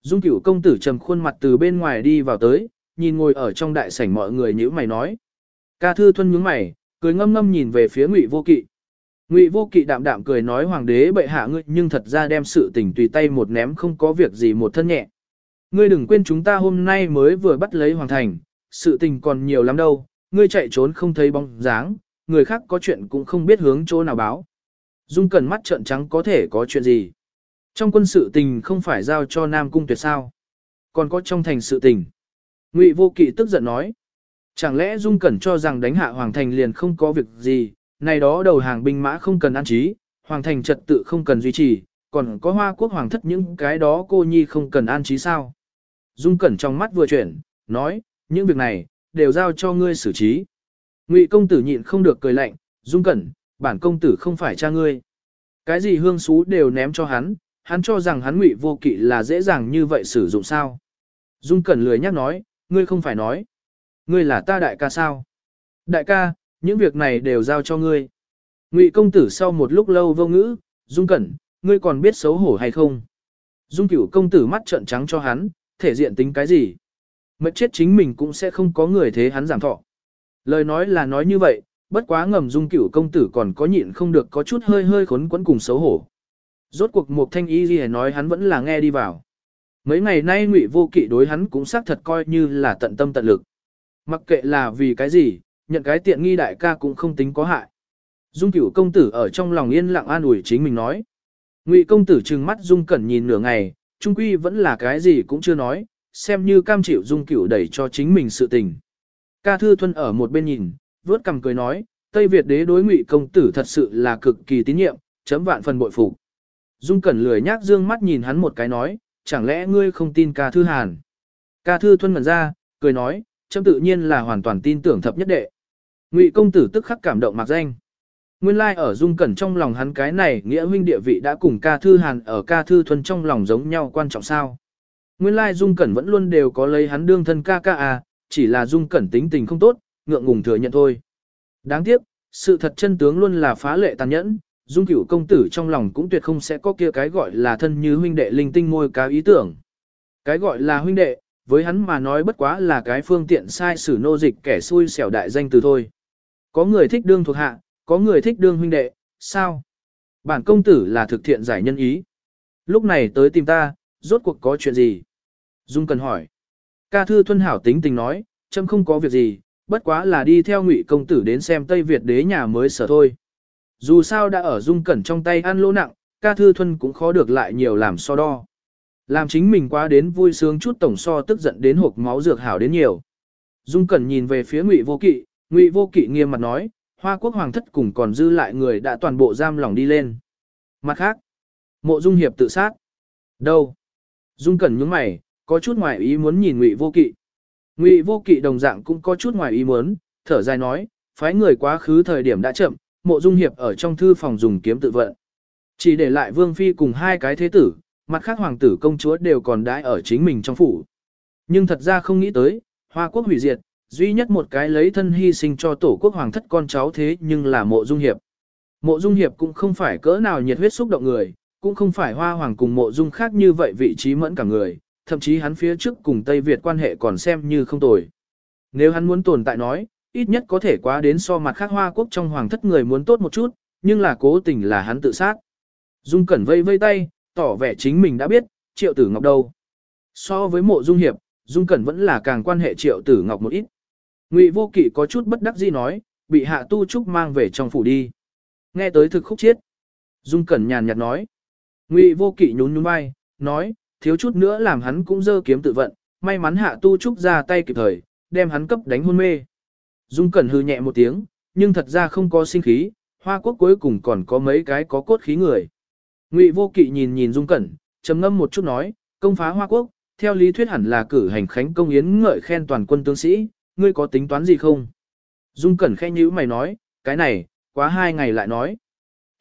Dung cửu công tử trầm khuôn mặt từ bên ngoài đi vào tới, nhìn ngồi ở trong đại sảnh mọi người nhữ mày nói. Ca thư thuân nhướng mày, cười ngâm ngâm nhìn về phía Ngụy vô kỵ. Ngụy Vô Kỵ đạm đạm cười nói hoàng đế bệ hạ ngươi nhưng thật ra đem sự tình tùy tay một ném không có việc gì một thân nhẹ. Ngươi đừng quên chúng ta hôm nay mới vừa bắt lấy hoàng thành, sự tình còn nhiều lắm đâu, ngươi chạy trốn không thấy bóng dáng, người khác có chuyện cũng không biết hướng chỗ nào báo. Dung Cẩn mắt trợn trắng có thể có chuyện gì? Trong quân sự tình không phải giao cho Nam Cung tuyệt sao? Còn có trong thành sự tình. Ngụy Vô Kỵ tức giận nói. Chẳng lẽ Dung Cẩn cho rằng đánh hạ Hoàng Thành liền không có việc gì, này đó đầu hàng binh mã không cần an trí, Hoàng Thành trật tự không cần duy trì, còn có Hoa Quốc Hoàng thất những cái đó cô nhi không cần an trí sao? Dung Cẩn trong mắt vừa chuyển, nói, những việc này, đều giao cho ngươi xử trí. Ngụy công tử nhịn không được cười lạnh, Dung Cẩn, bản công tử không phải cha ngươi. Cái gì hương xú đều ném cho hắn, hắn cho rằng hắn ngụy vô kỵ là dễ dàng như vậy sử dụng sao. Dung Cẩn lười nhắc nói, ngươi không phải nói. Ngươi là ta đại ca sao? Đại ca, những việc này đều giao cho ngươi. Ngụy công tử sau một lúc lâu vô ngữ, Dung Cẩn, ngươi còn biết xấu hổ hay không? Dung cửu công tử mắt trợn trắng cho hắn, thể diện tính cái gì? Mệt chết chính mình cũng sẽ không có người thế hắn giảm thọ. Lời nói là nói như vậy, bất quá ngầm dung cửu công tử còn có nhịn không được có chút hơi hơi khốn quẫn cùng xấu hổ. Rốt cuộc một thanh y gì nói hắn vẫn là nghe đi vào. Mấy ngày nay ngụy vô kỵ đối hắn cũng xác thật coi như là tận tâm tận lực. Mặc kệ là vì cái gì, nhận cái tiện nghi đại ca cũng không tính có hại. Dung cửu công tử ở trong lòng yên lặng an ủi chính mình nói. Ngụy công tử trừng mắt Dung cẩn nhìn nửa ngày, trung quy vẫn là cái gì cũng chưa nói, xem như cam chịu Dung cửu đẩy cho chính mình sự tình. Ca Thư Thuân ở một bên nhìn, vớt cầm cười nói, Tây Việt đế đối ngụy công tử thật sự là cực kỳ tín nhiệm, chấm vạn phần bội phục. Dung Cẩn lười nhác dương mắt nhìn hắn một cái nói, chẳng lẽ ngươi không tin ca thư hàn. Ca thư thuân mẩn ra, cười nói, châm tự nhiên là hoàn toàn tin tưởng thập nhất đệ. Ngụy công tử tức khắc cảm động mặc danh. Nguyên lai like ở Dung Cẩn trong lòng hắn cái này nghĩa huynh địa vị đã cùng ca thư hàn ở ca thư thuần trong lòng giống nhau quan trọng sao. Nguyên lai like Dung Cẩn vẫn luôn đều có lấy hắn đương thân ca ca à, chỉ là Dung Cẩn tính tình không tốt, ngượng ngùng thừa nhận thôi. Đáng tiếc, sự thật chân tướng luôn là phá lệ tàn nhẫn, Dung cửu công tử trong lòng cũng tuyệt không sẽ có kia cái gọi là thân như huynh đệ linh tinh môi cá ý tưởng. Cái gọi là huynh đệ, với hắn mà nói bất quá là cái phương tiện sai sử nô dịch kẻ xui xẻo đại danh từ thôi. Có người thích đương thuộc hạ, có người thích đương huynh đệ, sao? Bản công tử là thực thiện giải nhân ý. Lúc này tới tìm ta, rốt cuộc có chuyện gì? Dung cần hỏi. Ca thư thuân hảo tính tình nói, châm không có việc gì, bất quá là đi theo ngụy công tử đến xem Tây Việt đế nhà mới sở thôi. Dù sao đã ở dung cẩn trong tay ăn lỗ nặng, ca thư thuần cũng khó được lại nhiều làm so đo. Làm chính mình quá đến vui sướng chút tổng so tức giận đến hộp máu dược hảo đến nhiều. Dung cẩn nhìn về phía ngụy vô kỵ, ngụy vô kỵ nghiêm mặt nói, hoa quốc hoàng thất cùng còn dư lại người đã toàn bộ giam lỏng đi lên. Mặt khác, mộ dung hiệp tự sát. Đâu? Dung cẩn nhướng mày, có chút ngoài ý muốn nhìn ngụy vô kỵ. Ngụy vô kỵ đồng dạng cũng có chút ngoài ý muốn, thở dài nói, phái người quá khứ thời điểm đã chậm, mộ dung hiệp ở trong thư phòng dùng kiếm tự vận. Chỉ để lại vương phi cùng hai cái thế tử, mặt khác hoàng tử công chúa đều còn đãi ở chính mình trong phủ. Nhưng thật ra không nghĩ tới, hoa quốc hủy diệt, duy nhất một cái lấy thân hy sinh cho tổ quốc hoàng thất con cháu thế nhưng là mộ dung hiệp. Mộ dung hiệp cũng không phải cỡ nào nhiệt huyết xúc động người, cũng không phải hoa hoàng cùng mộ dung khác như vậy vị trí mẫn cả người, thậm chí hắn phía trước cùng Tây Việt quan hệ còn xem như không tồi. Nếu hắn muốn tồn tại nói, ít nhất có thể quá đến so mặt khác hoa quốc trong hoàng thất người muốn tốt một chút, nhưng là cố tình là hắn tự sát. Dung Cẩn vây vây tay, tỏ vẻ chính mình đã biết, triệu tử ngọc đâu. So với mộ Dung Hiệp, Dung Cẩn vẫn là càng quan hệ triệu tử ngọc một ít. Ngụy vô kỵ có chút bất đắc dĩ nói, bị hạ tu trúc mang về trong phủ đi. Nghe tới thực khúc chiết. Dung Cẩn nhàn nhạt nói. Ngụy vô kỵ nhún nhún vai, nói, thiếu chút nữa làm hắn cũng dơ kiếm tự vận, may mắn hạ tu trúc ra tay kịp thời, đem hắn cấp đánh hôn mê. Dung Cẩn hư nhẹ một tiếng, nhưng thật ra không có sinh khí, Hoa Quốc cuối cùng còn có mấy cái có cốt khí người. Ngụy Vô Kỵ nhìn nhìn Dung Cẩn, trầm ngâm một chút nói, công phá Hoa Quốc, theo lý thuyết hẳn là cử hành khánh công yến ngợi khen toàn quân tướng sĩ, ngươi có tính toán gì không? Dung Cẩn khẽ nhíu mày nói, cái này, quá hai ngày lại nói.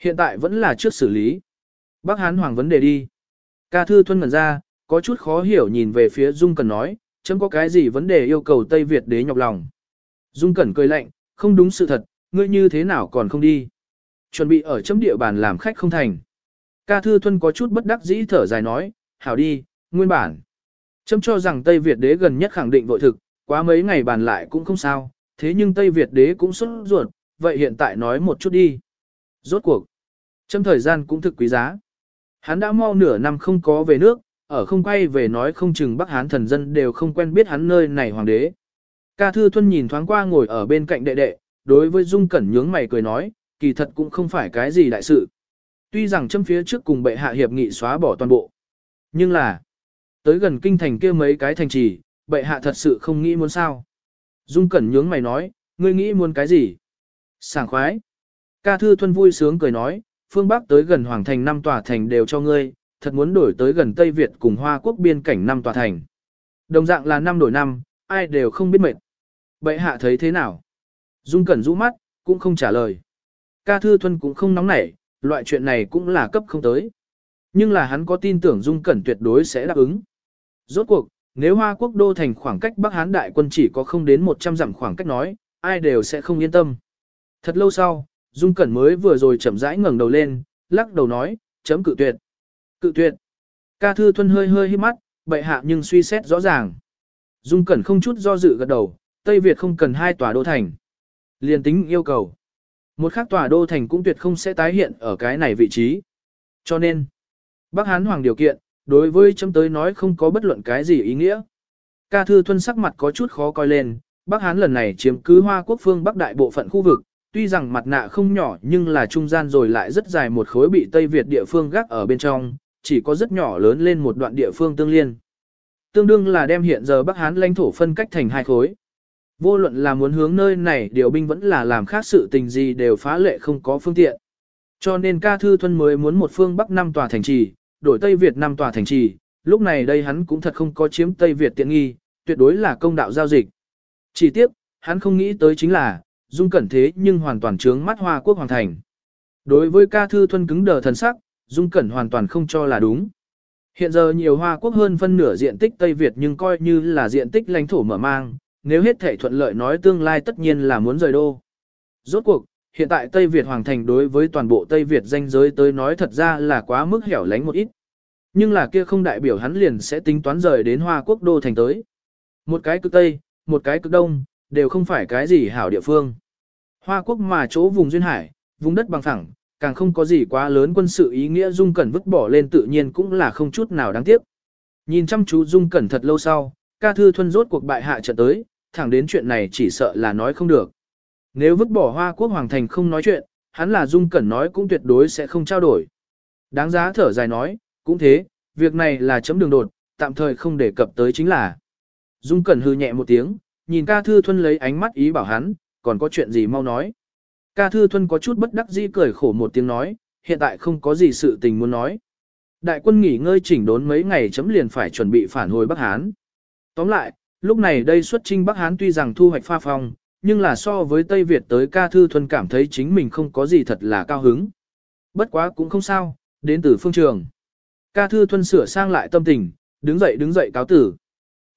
Hiện tại vẫn là trước xử lý. Bác Hán Hoàng vấn đề đi. Ca Thư Thuân ngẩn ra, có chút khó hiểu nhìn về phía Dung Cẩn nói, chấm có cái gì vấn đề yêu cầu Tây Việt đế nhọc lòng. Dung Cẩn cười lạnh, không đúng sự thật, ngươi như thế nào còn không đi. Chuẩn bị ở chấm địa bàn làm khách không thành. Ca Thư Thuân có chút bất đắc dĩ thở dài nói, hảo đi, nguyên bản. Chấm cho rằng Tây Việt đế gần nhất khẳng định vội thực, quá mấy ngày bàn lại cũng không sao, thế nhưng Tây Việt đế cũng xuất ruột, vậy hiện tại nói một chút đi. Rốt cuộc, chấm thời gian cũng thực quý giá. Hắn đã mau nửa năm không có về nước, ở không quay về nói không chừng Bắc Hán thần dân đều không quen biết hắn nơi này hoàng đế. Ca Thư Thuân nhìn thoáng qua ngồi ở bên cạnh đệ đệ, đối với Dung Cẩn nhướng mày cười nói, kỳ thật cũng không phải cái gì đại sự. Tuy rằng châm phía trước cùng bệ hạ hiệp nghị xóa bỏ toàn bộ. Nhưng là, tới gần kinh thành kia mấy cái thành trì, bệ hạ thật sự không nghĩ muốn sao. Dung Cẩn nhướng mày nói, ngươi nghĩ muốn cái gì? Sảng khoái. Ca Thư Thuân vui sướng cười nói, phương Bắc tới gần Hoàng Thành năm tòa thành đều cho ngươi, thật muốn đổi tới gần Tây Việt cùng Hoa Quốc biên cảnh năm tòa thành. Đồng dạng là năm đổi năm, ai đều không biết mệt. Bệ hạ thấy thế nào? Dung Cẩn rũ mắt, cũng không trả lời. Ca Thư Thuân cũng không nóng nảy, loại chuyện này cũng là cấp không tới. Nhưng là hắn có tin tưởng Dung Cẩn tuyệt đối sẽ đáp ứng. Rốt cuộc, nếu Hoa Quốc đô thành khoảng cách Bắc Hán đại quân chỉ có không đến 100 dặm khoảng cách nói, ai đều sẽ không yên tâm. Thật lâu sau, Dung Cẩn mới vừa rồi chậm rãi ngẩng đầu lên, lắc đầu nói, chấm cự tuyệt. Cự tuyệt. Ca Thư Thuân hơi hơi hít mắt, bệ hạ nhưng suy xét rõ ràng. Dung Cẩn không chút do dự gật đầu, Tây Việt không cần hai tòa đô thành. Liên tính yêu cầu. Một khác tòa đô thành cũng tuyệt không sẽ tái hiện ở cái này vị trí. Cho nên, Bắc Hán Hoàng điều kiện, đối với chấm tới nói không có bất luận cái gì ý nghĩa. Ca Thư Thuân sắc mặt có chút khó coi lên, Bắc Hán lần này chiếm cứ Hoa Quốc phương Bắc đại bộ phận khu vực, tuy rằng mặt nạ không nhỏ nhưng là trung gian rồi lại rất dài một khối bị Tây Việt địa phương gác ở bên trong, chỉ có rất nhỏ lớn lên một đoạn địa phương tương liên. Tương đương là đem hiện giờ Bắc Hán lãnh thổ phân cách thành hai khối. Vô luận là muốn hướng nơi này điều binh vẫn là làm khác sự tình gì đều phá lệ không có phương tiện. Cho nên ca thư thuân mới muốn một phương Bắc năm tòa thành trì, đổi Tây Việt năm tòa thành trì, lúc này đây hắn cũng thật không có chiếm Tây Việt tiện nghi, tuyệt đối là công đạo giao dịch. Chỉ tiếp, hắn không nghĩ tới chính là, Dung Cẩn thế nhưng hoàn toàn trướng mắt Hoa Quốc Hoàng Thành. Đối với ca thư thuân cứng đờ thần sắc, Dung Cẩn hoàn toàn không cho là đúng. Hiện giờ nhiều Hoa Quốc hơn phân nửa diện tích Tây Việt nhưng coi như là diện tích lãnh thổ mở mang, nếu hết thể thuận lợi nói tương lai tất nhiên là muốn rời đô. Rốt cuộc, hiện tại Tây Việt Hoàng Thành đối với toàn bộ Tây Việt danh giới tới nói thật ra là quá mức hẻo lánh một ít. Nhưng là kia không đại biểu hắn liền sẽ tính toán rời đến Hoa Quốc đô thành tới. Một cái cực Tây, một cái cực Đông, đều không phải cái gì hảo địa phương. Hoa Quốc mà chỗ vùng duyên hải, vùng đất bằng phẳng, càng không có gì quá lớn quân sự ý nghĩa Dung Cẩn vứt bỏ lên tự nhiên cũng là không chút nào đáng tiếc. Nhìn chăm chú Dung Cẩn thật lâu sau, ca thư thuân rốt cuộc bại hạ trận tới, thẳng đến chuyện này chỉ sợ là nói không được. Nếu vứt bỏ Hoa Quốc Hoàng Thành không nói chuyện, hắn là Dung Cẩn nói cũng tuyệt đối sẽ không trao đổi. Đáng giá thở dài nói, cũng thế, việc này là chấm đường đột, tạm thời không đề cập tới chính là. Dung Cẩn hư nhẹ một tiếng, nhìn ca thư thuân lấy ánh mắt ý bảo hắn, còn có chuyện gì mau nói. Ca thư thuân có chút bất đắc dĩ cười khổ một tiếng nói, hiện tại không có gì sự tình muốn nói. Đại quân nghỉ ngơi chỉnh đốn mấy ngày chấm liền phải chuẩn bị phản hồi Bắc Hán. Tóm lại, lúc này đây xuất trinh Bắc Hán tuy rằng thu hoạch pha phong, nhưng là so với Tây Việt tới ca thư thuần cảm thấy chính mình không có gì thật là cao hứng. Bất quá cũng không sao, đến từ phương trường. Ca thư thuần sửa sang lại tâm tình, đứng dậy đứng dậy cáo tử.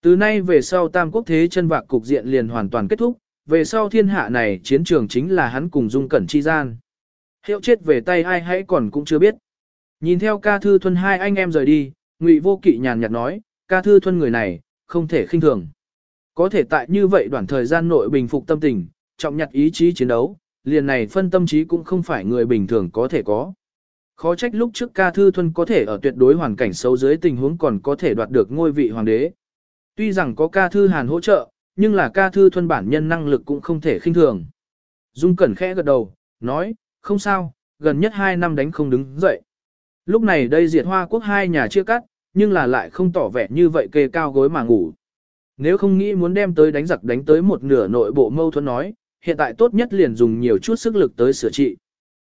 Từ nay về sau tam quốc thế chân vạc cục diện liền hoàn toàn kết thúc, về sau thiên hạ này chiến trường chính là hắn cùng dung cẩn chi gian. Hiệu chết về tay ai hãy còn cũng chưa biết. Nhìn theo ca thư thuần hai anh em rời đi, ngụy vô kỵ nhàn nhạt nói, ca thư thuần người này, không thể khinh thường. Có thể tại như vậy đoạn thời gian nội bình phục tâm tình, trọng nhặt ý chí chiến đấu, liền này phân tâm trí cũng không phải người bình thường có thể có. Khó trách lúc trước ca thư thuần có thể ở tuyệt đối hoàn cảnh xấu dưới tình huống còn có thể đoạt được ngôi vị hoàng đế. Tuy rằng có ca thư hàn hỗ trợ, nhưng là ca thư thuần bản nhân năng lực cũng không thể khinh thường. Dung Cẩn khẽ gật đầu, nói, không sao, gần nhất 2 năm đánh không đứng dậy. Lúc này đây diệt hoa quốc hai nhà chia cắt, nhưng là lại không tỏ vẻ như vậy kê cao gối mà ngủ. Nếu không nghĩ muốn đem tới đánh giặc đánh tới một nửa nội bộ mâu thuẫn nói, hiện tại tốt nhất liền dùng nhiều chút sức lực tới sửa trị.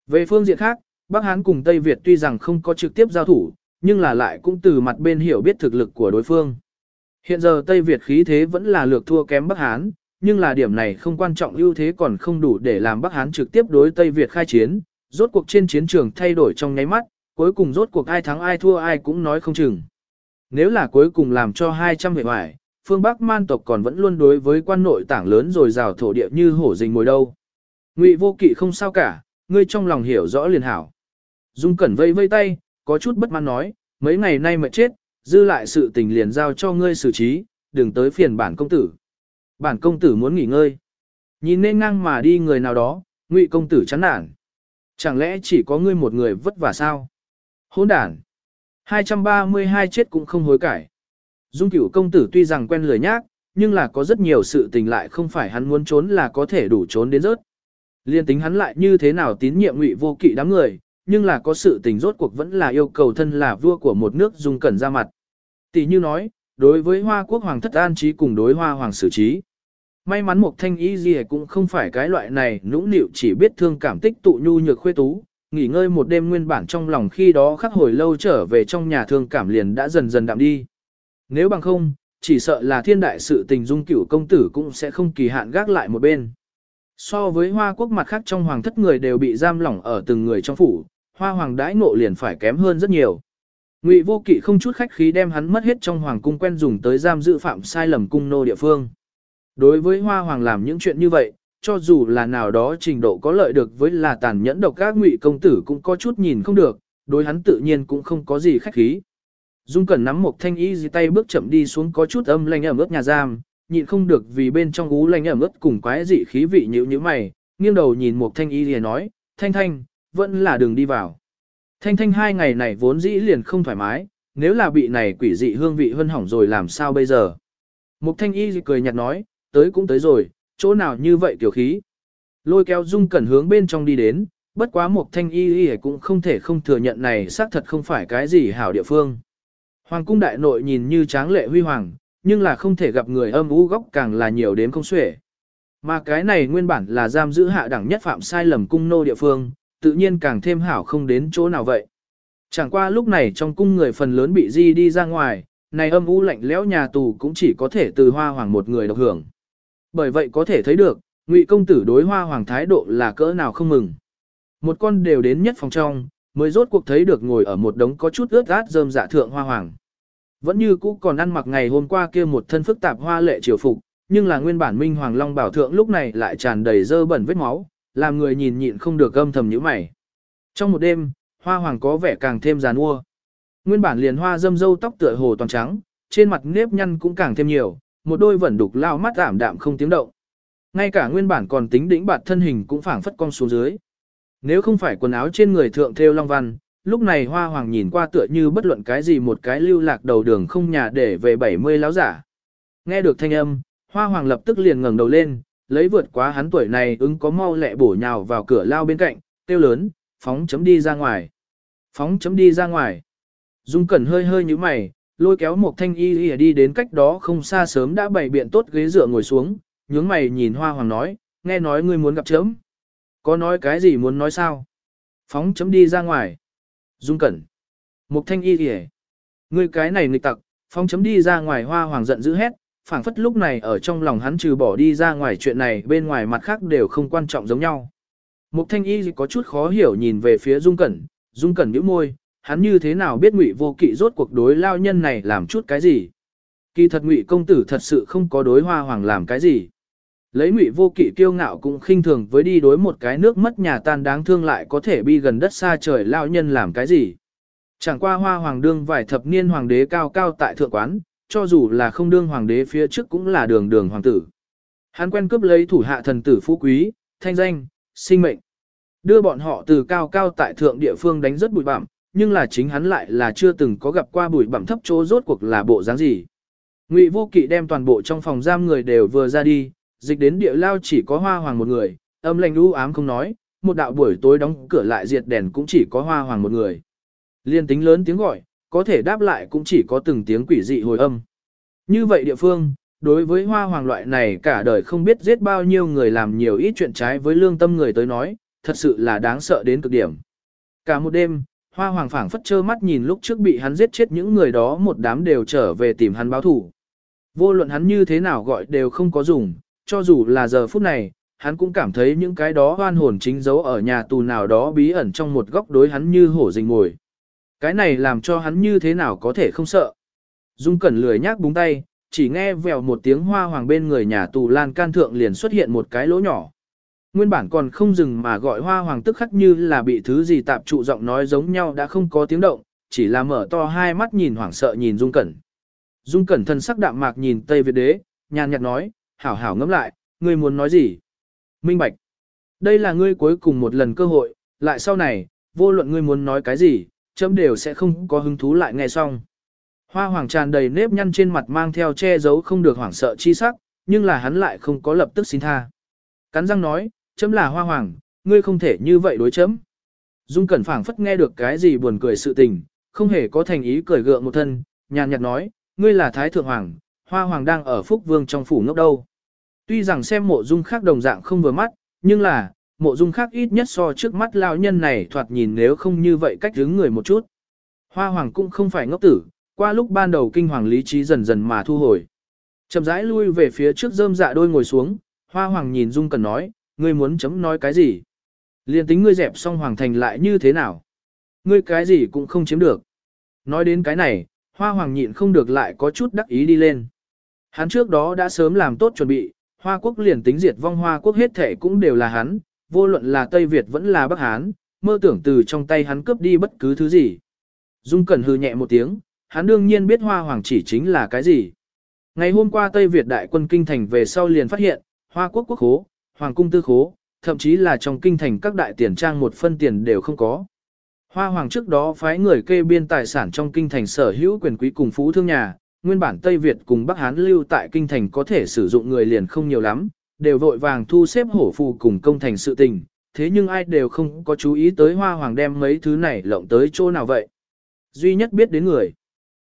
Về phương diện khác, Bắc Hán cùng Tây Việt tuy rằng không có trực tiếp giao thủ, nhưng là lại cũng từ mặt bên hiểu biết thực lực của đối phương. Hiện giờ Tây Việt khí thế vẫn là lược thua kém Bắc Hán, nhưng là điểm này không quan trọng ưu thế còn không đủ để làm Bắc Hán trực tiếp đối Tây Việt khai chiến, rốt cuộc trên chiến trường thay đổi trong nháy mắt, cuối cùng rốt cuộc ai thắng ai thua ai cũng nói không chừng. Nếu là cuối cùng làm cho 200 vệ hoài, phương Bắc man tộc còn vẫn luôn đối với quan nội tảng lớn rồi rào thổ địa như hổ rình ngồi đâu. Ngụy vô kỵ không sao cả, ngươi trong lòng hiểu rõ liền hảo. Dung cẩn vây vây tay, có chút bất mãn nói, mấy ngày nay mệt chết, dư lại sự tình liền giao cho ngươi xử trí, đừng tới phiền bản công tử. Bản công tử muốn nghỉ ngơi. Nhìn nên ngang mà đi người nào đó, ngụy công tử chán nản. Chẳng lẽ chỉ có ngươi một người vất vả sao? Hỗn đản. 232 chết cũng không hối cải. Dung cửu công tử tuy rằng quen lười nhác, nhưng là có rất nhiều sự tình lại không phải hắn muốn trốn là có thể đủ trốn đến rớt. Liên tính hắn lại như thế nào tín nhiệm ngụy vô kỵ đám người, nhưng là có sự tình rốt cuộc vẫn là yêu cầu thân là vua của một nước dung cẩn ra mặt. Tỷ như nói, đối với Hoa quốc hoàng thất an trí cùng đối Hoa hoàng xử trí. May mắn một thanh ý gì cũng không phải cái loại này nũng nịu chỉ biết thương cảm tích tụ nhu nhược khuê tú, nghỉ ngơi một đêm nguyên bản trong lòng khi đó khắc hồi lâu trở về trong nhà thương cảm liền đã dần dần đạm đi. Nếu bằng không, chỉ sợ là thiên đại sự tình dung cửu công tử cũng sẽ không kỳ hạn gác lại một bên. So với hoa quốc mặt khác trong hoàng thất người đều bị giam lỏng ở từng người trong phủ, hoa hoàng đãi ngộ liền phải kém hơn rất nhiều. Ngụy vô kỵ không chút khách khí đem hắn mất hết trong hoàng cung quen dùng tới giam giữ phạm sai lầm cung nô địa phương. Đối với hoa hoàng làm những chuyện như vậy, cho dù là nào đó trình độ có lợi được với là tàn nhẫn độc các ngụy công tử cũng có chút nhìn không được, đối hắn tự nhiên cũng không có gì khách khí. Dung Cẩn nắm một thanh y dì tay bước chậm đi xuống có chút âm lanh ẩm ướt nhà giam, nhịn không được vì bên trong ú lanh ẩm ướt cùng quái dị khí vị nhữ như mày, nghiêng đầu nhìn một thanh y dì nói, thanh thanh, vẫn là đường đi vào. Thanh thanh hai ngày này vốn dĩ liền không thoải mái, nếu là bị này quỷ dị hương vị hân hỏng rồi làm sao bây giờ. Mục thanh y cười nhạt nói, tới cũng tới rồi, chỗ nào như vậy tiểu khí. Lôi kéo dung cẩn hướng bên trong đi đến, bất quá một thanh y y cũng không thể không thừa nhận này xác thật không phải cái gì hảo địa phương. Hoàng cung đại nội nhìn như tráng lệ huy hoàng, nhưng là không thể gặp người âm u góc càng là nhiều đến không xuể. Mà cái này nguyên bản là giam giữ hạ đẳng nhất phạm sai lầm cung nô địa phương, tự nhiên càng thêm hảo không đến chỗ nào vậy. Chẳng qua lúc này trong cung người phần lớn bị di đi ra ngoài, này âm u lạnh lẽo nhà tù cũng chỉ có thể từ hoa hoàng một người độc hưởng. Bởi vậy có thể thấy được, ngụy công tử đối hoa hoàng thái độ là cỡ nào không mừng. Một con đều đến nhất phòng trong, mới rốt cuộc thấy được ngồi ở một đống có chút ướt át rơm dạ thượng hoa hoàng. Vẫn như cũ còn ăn mặc ngày hôm qua kia một thân phức tạp hoa lệ triều phục, nhưng là nguyên bản minh hoàng long bảo thượng lúc này lại tràn đầy dơ bẩn vết máu, làm người nhìn nhịn không được âm thầm nhíu mày. Trong một đêm, hoa hoàng có vẻ càng thêm giàn ua. Nguyên bản liền hoa dâm dâu tóc tựa hồ toàn trắng, trên mặt nếp nhăn cũng càng thêm nhiều, một đôi vẫn đục lao mắt ảm đạm không tiếng động. Ngay cả nguyên bản còn tính đỉnh bạt thân hình cũng phảng phất cong xuống dưới. Nếu không phải quần áo trên người thượng thêu long văn, lúc này hoa hoàng nhìn qua tựa như bất luận cái gì một cái lưu lạc đầu đường không nhà để về 70 láo giả. Nghe được thanh âm, hoa hoàng lập tức liền ngẩng đầu lên, lấy vượt quá hắn tuổi này ứng có mau lẹ bổ nhào vào cửa lao bên cạnh, tiêu lớn, phóng chấm đi ra ngoài. Phóng chấm đi ra ngoài. Dung Cẩn hơi hơi như mày, lôi kéo một thanh y y đi đến cách đó không xa sớm đã bày biện tốt ghế dựa ngồi xuống, nhướng mày nhìn hoa hoàng nói, nghe nói ngươi muốn gặp chấm. Có nói cái gì muốn nói sao? Phóng chấm đi ra ngoài. Dung Cẩn. Một thanh y y Ngươi cái này nghịch tặc, phóng chấm đi ra ngoài hoa hoàng giận dữ hét, phảng phất lúc này ở trong lòng hắn trừ bỏ đi ra ngoài chuyện này bên ngoài mặt khác đều không quan trọng giống nhau. Mục thanh y có chút khó hiểu nhìn về phía Dung Cẩn, Dung Cẩn nhíu môi, hắn như thế nào biết ngụy vô kỵ rốt cuộc đối lao nhân này làm chút cái gì. Kỳ thật ngụy công tử thật sự không có đối hoa hoàng làm cái gì. Lấy ngụy vô kỵ kiêu ngạo cũng khinh thường với đi đối một cái nước mất nhà tan đáng thương lại có thể bi gần đất xa trời lao nhân làm cái gì. Chẳng qua hoa hoàng đương vài thập niên hoàng đế cao cao tại thượng quán, cho dù là không đương hoàng đế phía trước cũng là đường đường hoàng tử. Hắn quen cướp lấy thủ hạ thần tử phú quý, thanh danh, sinh mệnh. Đưa bọn họ từ cao cao tại thượng địa phương đánh rất bụi bặm, nhưng là chính hắn lại là chưa từng có gặp qua bụi bặm thấp chỗ rốt cuộc là bộ dáng gì. Ngụy Vô Kỵ đem toàn bộ trong phòng giam người đều vừa ra đi, dịch đến địa lao chỉ có Hoa Hoàng một người, âm lạnh u ám không nói, một đạo buổi tối đóng cửa lại diệt đèn cũng chỉ có Hoa Hoàng một người. Liên tính lớn tiếng gọi, có thể đáp lại cũng chỉ có từng tiếng quỷ dị hồi âm. Như vậy địa phương, đối với hoa hoàng loại này cả đời không biết giết bao nhiêu người làm nhiều ít chuyện trái với lương tâm người tới nói, thật sự là đáng sợ đến cực điểm. Cả một đêm, hoa hoàng phảng phất trơ mắt nhìn lúc trước bị hắn giết chết những người đó một đám đều trở về tìm hắn báo thủ. Vô luận hắn như thế nào gọi đều không có dùng, cho dù là giờ phút này, hắn cũng cảm thấy những cái đó hoan hồn chính giấu ở nhà tù nào đó bí ẩn trong một góc đối hắn như hổ rình ngồi. Cái này làm cho hắn như thế nào có thể không sợ. Dung Cẩn lười nhác búng tay, chỉ nghe vèo một tiếng hoa hoàng bên người nhà tù lan can thượng liền xuất hiện một cái lỗ nhỏ. Nguyên bản còn không dừng mà gọi hoa hoàng tức khắc như là bị thứ gì tạp trụ giọng nói giống nhau đã không có tiếng động, chỉ là mở to hai mắt nhìn hoảng sợ nhìn Dung Cẩn. Dung Cẩn thân sắc đạm mạc nhìn Tây Việt đế, nhàn nhạt nói, hảo hảo ngẫm lại, ngươi muốn nói gì? Minh Bạch. Đây là ngươi cuối cùng một lần cơ hội, lại sau này, vô luận ngươi muốn nói cái gì, chấm đều sẽ không có hứng thú lại nghe xong. Hoa hoàng tràn đầy nếp nhăn trên mặt mang theo che giấu không được hoảng sợ chi sắc, nhưng là hắn lại không có lập tức xin tha. Cắn răng nói, chấm là hoa hoàng, ngươi không thể như vậy đối chấm. Dung Cẩn phảng phất nghe được cái gì buồn cười sự tình, không hề có thành ý cười gượng một thân, nhàn nhạt nói, ngươi là Thái Thượng Hoàng, Hoa Hoàng đang ở Phúc Vương trong phủ ngốc đâu. Tuy rằng xem mộ dung khác đồng dạng không vừa mắt, nhưng là, mộ dung khác ít nhất so trước mắt lão nhân này thoạt nhìn nếu không như vậy cách hướng người một chút. Hoa Hoàng cũng không phải ngốc tử, qua lúc ban đầu kinh hoàng lý trí dần dần mà thu hồi. Chậm rãi lui về phía trước rơm dạ đôi ngồi xuống, Hoa Hoàng nhìn Dung Cẩn nói, ngươi muốn chấm nói cái gì? Liên tính ngươi dẹp xong Hoàng Thành lại như thế nào? Ngươi cái gì cũng không chiếm được. Nói đến cái này, Hoa Hoàng nhịn không được lại có chút đắc ý đi lên. Hắn trước đó đã sớm làm tốt chuẩn bị, Hoa Quốc liền tính diệt vong Hoa Quốc hết thể cũng đều là hắn, vô luận là Tây Việt vẫn là Bắc Hán, mơ tưởng từ trong tay hắn cướp đi bất cứ thứ gì. Dung Cẩn hư nhẹ một tiếng, hắn đương nhiên biết Hoa Hoàng chỉ chính là cái gì. Ngày hôm qua Tây Việt đại quân kinh thành về sau liền phát hiện, Hoa Quốc quốc khố, Hoàng cung tư khố, thậm chí là trong kinh thành các đại tiền trang một phân tiền đều không có. Hoa Hoàng trước đó phái người kê biên tài sản trong kinh thành sở hữu quyền quý cùng phú thương nhà, nguyên bản Tây Việt cùng Bắc Hán lưu tại kinh thành có thể sử dụng người liền không nhiều lắm, đều vội vàng thu xếp hổ phù cùng công thành sự tình, thế nhưng ai đều không có chú ý tới Hoa Hoàng đem mấy thứ này lộng tới chỗ nào vậy. Duy nhất biết đến người.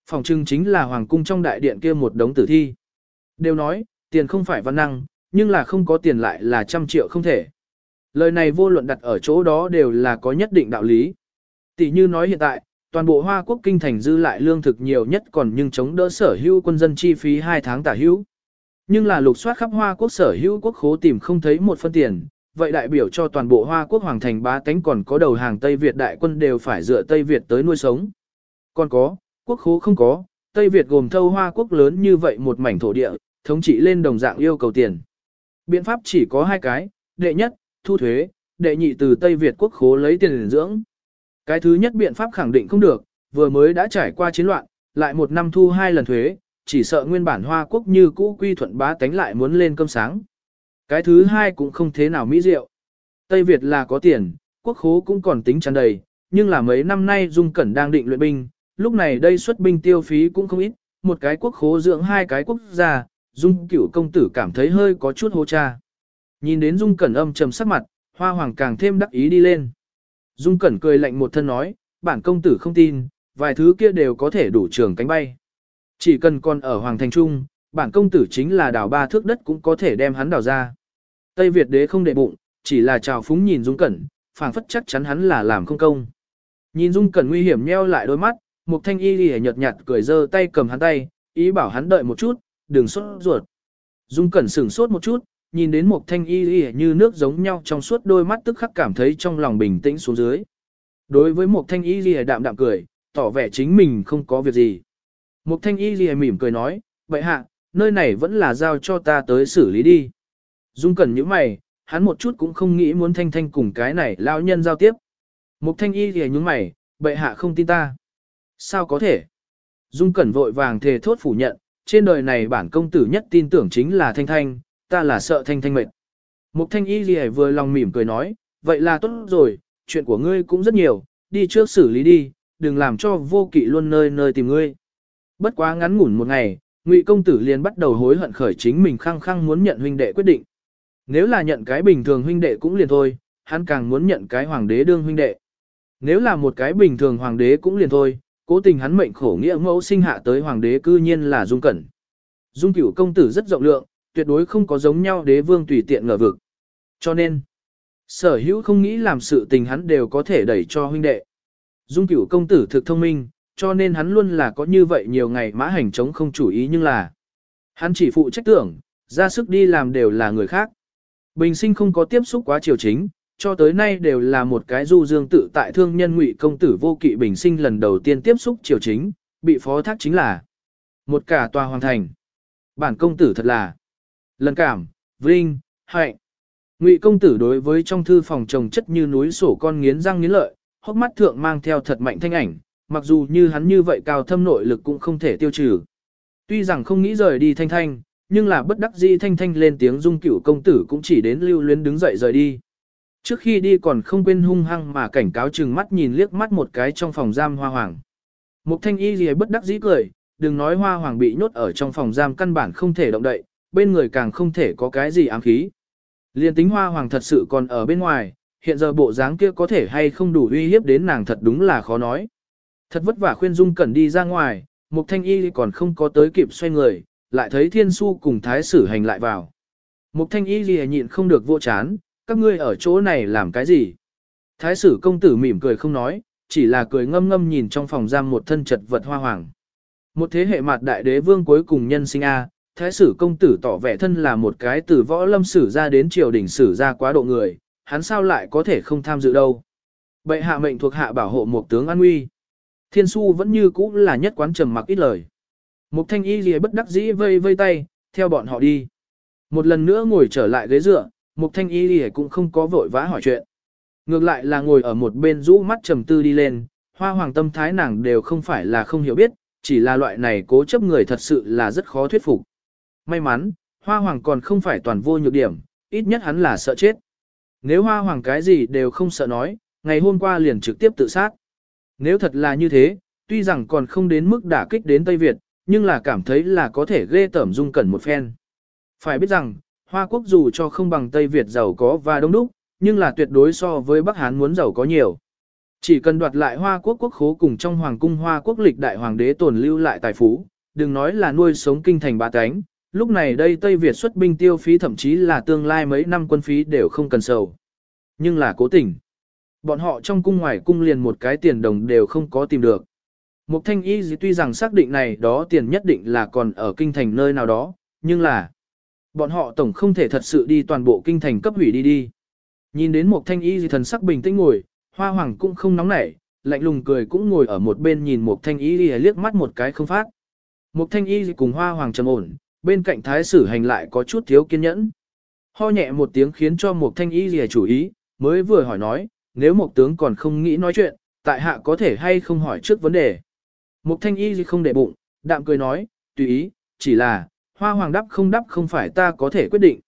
Phòng trưng chính là Hoàng cung trong đại điện kia một đống tử thi. Đều nói, tiền không phải văn năng, nhưng là không có tiền lại là trăm triệu không thể. Lời này vô luận đặt ở chỗ đó đều là có nhất định đạo lý. Tỷ như nói hiện tại, toàn bộ Hoa Quốc kinh thành dư lại lương thực nhiều nhất còn nhưng chống đỡ sở hữu quân dân chi phí 2 tháng tả hữu. Nhưng là lục soát khắp Hoa Quốc sở hữu quốc khố tìm không thấy một phân tiền, vậy đại biểu cho toàn bộ Hoa Quốc hoàng thành ba tánh còn có đầu hàng Tây Việt đại quân đều phải dựa Tây Việt tới nuôi sống. Còn có, quốc khố không có, Tây Việt gồm thâu Hoa Quốc lớn như vậy một mảnh thổ địa, thống trị lên đồng dạng yêu cầu tiền. Biện pháp chỉ có hai cái, đệ nhất, thu thuế, đệ nhị từ Tây Việt quốc khố lấy tiền dưỡng. Cái thứ nhất biện pháp khẳng định không được, vừa mới đã trải qua chiến loạn, lại một năm thu hai lần thuế, chỉ sợ nguyên bản Hoa Quốc như cũ quy thuận bá tánh lại muốn lên cơm sáng. Cái thứ hai cũng không thế nào mỹ diệu. Tây Việt là có tiền, quốc khố cũng còn tính tràn đầy, nhưng là mấy năm nay Dung Cẩn đang định luyện binh, lúc này đây xuất binh tiêu phí cũng không ít, một cái quốc khố dưỡng hai cái quốc gia, Dung cửu công tử cảm thấy hơi có chút hô cha. Nhìn đến Dung Cẩn âm trầm sắc mặt, Hoa Hoàng càng thêm đắc ý đi lên. Dung Cẩn cười lạnh một thân nói, bản công tử không tin, vài thứ kia đều có thể đủ trường cánh bay. Chỉ cần còn ở Hoàng Thành Trung, bản công tử chính là đào ba thước đất cũng có thể đem hắn đào ra. Tây Việt đế không để bụng, chỉ là chào phúng nhìn Dung Cẩn, phảng phất chắc chắn hắn là làm không công. Nhìn Dung Cẩn nguy hiểm nheo lại đôi mắt, Mục Thanh Y lìa nhợt nhạt cười giơ tay cầm hắn tay, ý bảo hắn đợi một chút, đừng sốt ruột. Dung Cẩn sửng sốt một chút, nhìn đến một Thanh Y y như nước giống nhau trong suốt đôi mắt tức khắc cảm thấy trong lòng bình tĩnh xuống dưới. Đối với một Thanh Y y đạm đạm cười, tỏ vẻ chính mình không có việc gì. một Thanh Y y mỉm cười nói, vậy hạ, nơi này vẫn là giao cho ta tới xử lý đi. Dung Cẩn nhíu mày, hắn một chút cũng không nghĩ muốn Thanh Thanh cùng cái này lão nhân giao tiếp. một Thanh Y y nhướng mày, bệ hạ không tin ta. Sao có thể? Dung Cẩn vội vàng thề thốt phủ nhận, trên đời này bản công tử nhất tin tưởng chính là Thanh Thanh, ta là sợ Thanh Thanh mệt. Mục Thanh Y Ghi vừa lòng mỉm cười nói, vậy là tốt rồi, chuyện của ngươi cũng rất nhiều, đi trước xử lý đi, đừng làm cho vô kỵ luôn nơi nơi tìm ngươi. Bất quá ngắn ngủn một ngày, Ngụy công tử liền bắt đầu hối hận khởi chính mình khăng khăng muốn nhận huynh đệ quyết định. Nếu là nhận cái bình thường huynh đệ cũng liền thôi, hắn càng muốn nhận cái hoàng đế đương huynh đệ. Nếu là một cái bình thường hoàng đế cũng liền thôi, cố tình hắn mệnh khổ nghĩa mẫu sinh hạ tới hoàng đế cư nhiên là Dung Cẩn. Dung cửu công tử rất rộng lượng, tuyệt đối không có giống nhau đế vương tùy tiện ngờ vực. Cho nên, sở hữu không nghĩ làm sự tình hắn đều có thể đẩy cho huynh đệ. Dung cửu công tử thực thông minh, cho nên hắn luôn là có như vậy nhiều ngày mã hành chống không chủ ý nhưng là hắn chỉ phụ trách tưởng, ra sức đi làm đều là người khác. Bình sinh không có tiếp xúc quá triều chính, cho tới nay đều là một cái du dương tự tại thương nhân ngụy công tử vô kỵ bình sinh lần đầu tiên tiếp xúc triều chính, bị phó thác chính là một cả tòa hoàng thành. Bản công tử thật là lần cảm, vinh, hạnh. Ngụy công tử đối với trong thư phòng trồng chất như núi sổ con nghiến răng nghiến lợi, hốc mắt thượng mang theo thật mạnh thanh ảnh, mặc dù như hắn như vậy cao thâm nội lực cũng không thể tiêu trừ. Tuy rằng không nghĩ rời đi thanh thanh, nhưng là bất đắc dĩ thanh thanh lên tiếng dung cửu công tử cũng chỉ đến lưu luyến đứng dậy rời đi. Trước khi đi còn không quên hung hăng mà cảnh cáo chừng mắt nhìn liếc mắt một cái trong phòng giam hoa hoàng. Mục thanh y gì bất đắc dĩ cười, đừng nói hoa hoàng bị nhốt ở trong phòng giam căn bản không thể động đậy, bên người càng không thể có cái gì ám khí. Liên tính hoa hoàng thật sự còn ở bên ngoài, hiện giờ bộ dáng kia có thể hay không đủ uy hiếp đến nàng thật đúng là khó nói. Thật vất vả khuyên Dung Cẩn đi ra ngoài, Mục Thanh Y còn không có tới kịp xoay người, lại thấy Thiên Su cùng Thái Sử Hành lại vào. Mục Thanh Y lìa nhịn không được vô chán, các ngươi ở chỗ này làm cái gì? Thái Sử công tử mỉm cười không nói, chỉ là cười ngâm ngâm nhìn trong phòng giam một thân chật vật hoa hoàng. Một thế hệ mặt đại đế vương cuối cùng nhân sinh A, Thái Sử công tử tỏ vẻ thân là một cái từ võ lâm sử ra đến triều đình sử ra quá độ người, hắn sao lại có thể không tham dự đâu. Bệ hạ mệnh thuộc hạ bảo hộ một tướng an nguy. Thiên su vẫn như cũ là nhất quán trầm mặc ít lời. Mục thanh y lìa bất đắc dĩ vây vây tay, theo bọn họ đi. Một lần nữa ngồi trở lại ghế dựa, mục thanh y lìa cũng không có vội vã hỏi chuyện. Ngược lại là ngồi ở một bên rũ mắt trầm tư đi lên, hoa hoàng tâm thái nàng đều không phải là không hiểu biết, chỉ là loại này cố chấp người thật sự là rất khó thuyết phục. May mắn, hoa hoàng còn không phải toàn vô nhược điểm, ít nhất hắn là sợ chết. Nếu hoa hoàng cái gì đều không sợ nói, ngày hôm qua liền trực tiếp tự sát. Nếu thật là như thế, tuy rằng còn không đến mức đả kích đến Tây Việt, nhưng là cảm thấy là có thể ghê tởm dung cẩn một phen. Phải biết rằng, Hoa Quốc dù cho không bằng Tây Việt giàu có và đông đúc, nhưng là tuyệt đối so với Bắc Hán muốn giàu có nhiều. Chỉ cần đoạt lại Hoa Quốc quốc khố cùng trong Hoàng cung Hoa Quốc lịch đại hoàng đế tồn lưu lại tài phú, đừng nói là nuôi sống kinh thành ba cánh, lúc này đây Tây Việt xuất binh tiêu phí thậm chí là tương lai mấy năm quân phí đều không cần sầu. Nhưng là cố tình. Bọn họ trong cung ngoài cung liền một cái tiền đồng đều không có tìm được. Mục thanh y tuy rằng xác định này đó tiền nhất định là còn ở kinh thành nơi nào đó, nhưng là bọn họ tổng không thể thật sự đi toàn bộ kinh thành cấp hủy đi đi. Nhìn đến một thanh y gì thần sắc bình tĩnh ngồi, hoa hoàng cũng không nóng nảy, lạnh lùng cười cũng ngồi ở một bên nhìn một thanh y gì liếc mắt một cái không phát. Một thanh y gì cùng hoa hoàng trầm ổn, bên cạnh thái sử hành lại có chút thiếu kiên nhẫn. Ho nhẹ một tiếng khiến cho một thanh y gì chủ ý, mới vừa hỏi nói, nếu một tướng còn không nghĩ nói chuyện, tại hạ có thể hay không hỏi trước vấn đề. Mục thanh y không để bụng, đạm cười nói, tùy ý, chỉ là, hoa hoàng đắp không đắp không phải ta có thể quyết định.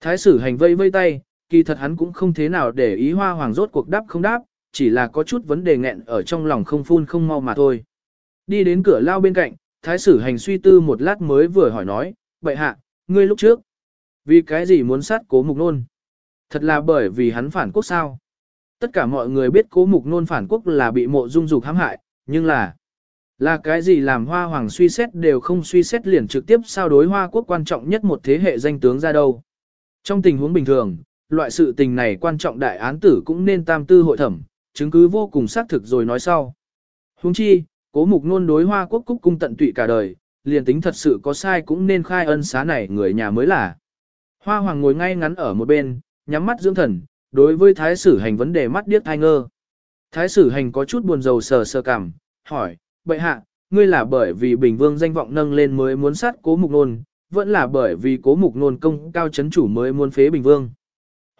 Thái sử hành vây vây tay, kỳ thật hắn cũng không thế nào để ý hoa hoàng rốt cuộc đắp không đáp, chỉ là có chút vấn đề nghẹn ở trong lòng không phun không mau mà thôi. Đi đến cửa lao bên cạnh, thái sử hành suy tư một lát mới vừa hỏi nói, vậy hạ, ngươi lúc trước, vì cái gì muốn sát cố mục nôn? Thật là bởi vì hắn phản quốc sao? Tất cả mọi người biết cố mục nôn phản quốc là bị mộ dung dục hãm hại, nhưng là là cái gì làm hoa hoàng suy xét đều không suy xét liền trực tiếp sao đối hoa quốc quan trọng nhất một thế hệ danh tướng ra đâu. Trong tình huống bình thường, loại sự tình này quan trọng đại án tử cũng nên tam tư hội thẩm, chứng cứ vô cùng xác thực rồi nói sau. Huống chi, cố mục nôn đối hoa quốc cúc cung tận tụy cả đời, liền tính thật sự có sai cũng nên khai ân xá này người nhà mới là. Hoa hoàng ngồi ngay ngắn ở một bên, nhắm mắt dưỡng thần, đối với thái sử hành vấn đề mắt điếc thai ngơ. Thái sử hành có chút buồn rầu sờ sờ cảm, hỏi, bệ hạ, ngươi là bởi vì Bình Vương danh vọng nâng lên mới muốn sát cố mục nôn, vẫn là bởi vì cố mục nôn công cao chấn chủ mới muốn phế Bình Vương.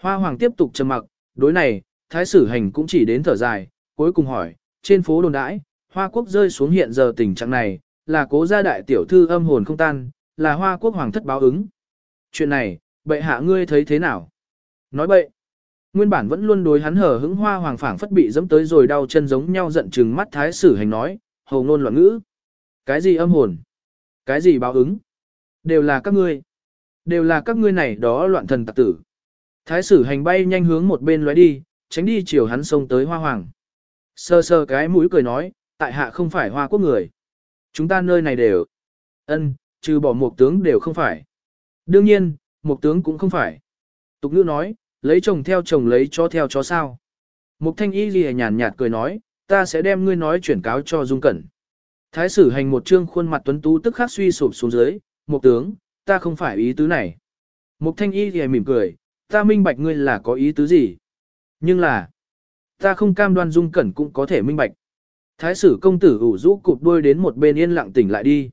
Hoa Hoàng tiếp tục trầm mặc, đối này, thái sử hành cũng chỉ đến thở dài, cuối cùng hỏi, trên phố đồn đãi, Hoa Quốc rơi xuống hiện giờ tình trạng này, là cố gia đại tiểu thư âm hồn không tan, là Hoa Quốc Hoàng thất báo ứng. Chuyện này, bệ hạ ngươi thấy thế nào? Nói bậy. Nguyên bản vẫn luôn đối hắn hở hững hoa hoàng phảng phất bị dẫm tới rồi đau chân giống nhau giận chừng mắt thái sử hành nói, hồ ngôn loạn ngữ. Cái gì âm hồn? Cái gì báo ứng? Đều là các ngươi. Đều là các ngươi này đó loạn thần tặc tử. Thái sử hành bay nhanh hướng một bên lóe đi, tránh đi chiều hắn sông tới hoa hoàng. Sơ sơ cái mũi cười nói, tại hạ không phải hoa quốc người. Chúng ta nơi này đều. ân, trừ bỏ một tướng đều không phải. Đương nhiên, một tướng cũng không phải. Tục ngữ nói, lấy chồng theo chồng lấy cho theo chó sao. Mục thanh y ghi nhàn nhạt cười nói, ta sẽ đem ngươi nói chuyển cáo cho Dung Cẩn. Thái sử hành một trương khuôn mặt tuấn tú tức khắc suy sụp xuống dưới, một tướng, ta không phải ý tứ này. Mục thanh y thì mỉm cười, ta minh bạch ngươi là có ý tứ gì. Nhưng là, ta không cam đoan Dung Cẩn cũng có thể minh bạch. Thái sử công tử ủ rũ cụp đuôi đến một bên yên lặng tỉnh lại đi.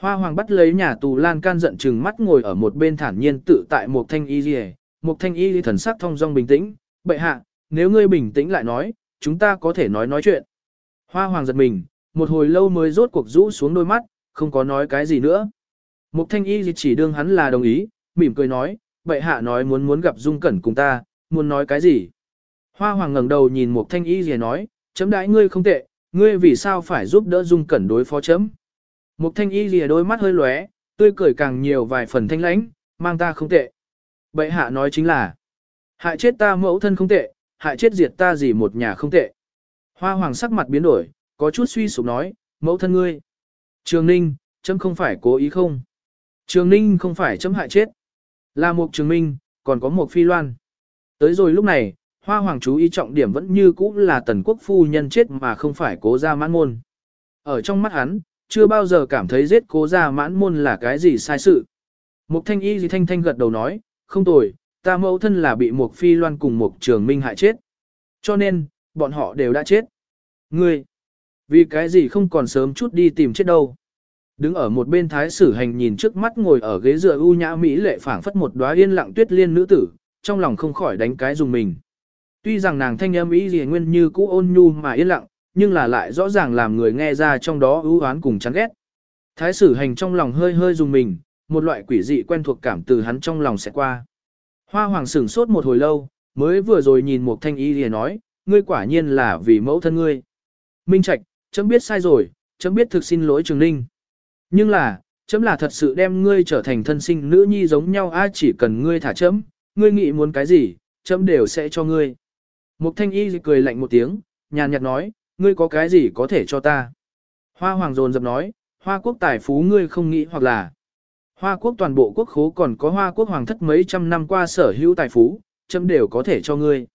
Hoa hoàng bắt lấy nhà tù lan can giận chừng mắt ngồi ở một bên thản nhiên tự tại một thanh y rìa, một thanh y thần sắc thông dong bình tĩnh, bệ hạ, nếu ngươi bình tĩnh lại nói, chúng ta có thể nói nói chuyện. Hoa hoàng giật mình, một hồi lâu mới rốt cuộc rũ xuống đôi mắt, không có nói cái gì nữa. Mục thanh y chỉ đương hắn là đồng ý, mỉm cười nói, bệ hạ nói muốn muốn gặp dung cẩn cùng ta, muốn nói cái gì. Hoa hoàng ngẩng đầu nhìn mục thanh y gì nói, chấm đãi ngươi không tệ, ngươi vì sao phải giúp đỡ dung cẩn đối phó chấm. Mục thanh y gì đôi mắt hơi lóe, tươi cười càng nhiều vài phần thanh lãnh, mang ta không tệ. Bệ hạ nói chính là, hại chết ta mẫu thân không tệ, hại chết diệt ta gì một nhà không tệ. Hoa hoàng sắc mặt biến đổi, có chút suy sụp nói, mẫu thân ngươi. Trường ninh, chấm không phải cố ý không. Trường ninh không phải chấm hại chết. Là một trường minh, còn có một phi loan. Tới rồi lúc này, hoa hoàng chú ý trọng điểm vẫn như cũ là tần quốc phu nhân chết mà không phải cố ra mãn môn. Ở trong mắt hắn, chưa bao giờ cảm thấy giết cố ra mãn môn là cái gì sai sự. Mục thanh y gì thanh thanh gật đầu nói, không tồi, ta mẫu thân là bị một phi loan cùng một trường minh hại chết. Cho nên, bọn họ đều đã chết. Ngươi, vì cái gì không còn sớm chút đi tìm chết đâu. Đứng ở một bên thái sử hành nhìn trước mắt ngồi ở ghế dựa u nhã mỹ lệ phảng phất một đóa yên lặng tuyết liên nữ tử, trong lòng không khỏi đánh cái dùng mình. Tuy rằng nàng thanh âm ý gì nguyên như cũ ôn nhu mà yên lặng, nhưng là lại rõ ràng làm người nghe ra trong đó ưu oán cùng chán ghét. Thái sử hành trong lòng hơi hơi dùng mình, một loại quỷ dị quen thuộc cảm từ hắn trong lòng sẽ qua. Hoa hoàng sửng sốt một hồi lâu, mới vừa rồi nhìn một thanh y thì nói, ngươi quả nhiên là vì mẫu thân ngươi. Minh Trạch, chấm biết sai rồi, chấm biết thực xin lỗi Trường Ninh. Nhưng là, chấm là thật sự đem ngươi trở thành thân sinh nữ nhi giống nhau a chỉ cần ngươi thả chấm, ngươi nghĩ muốn cái gì, chấm đều sẽ cho ngươi. Mục thanh y cười lạnh một tiếng, nhàn nhạt nói, ngươi có cái gì có thể cho ta. Hoa hoàng dồn dập nói, hoa quốc tài phú ngươi không nghĩ hoặc là hoa quốc toàn bộ quốc khố còn có hoa quốc hoàng thất mấy trăm năm qua sở hữu tài phú, chấm đều có thể cho ngươi.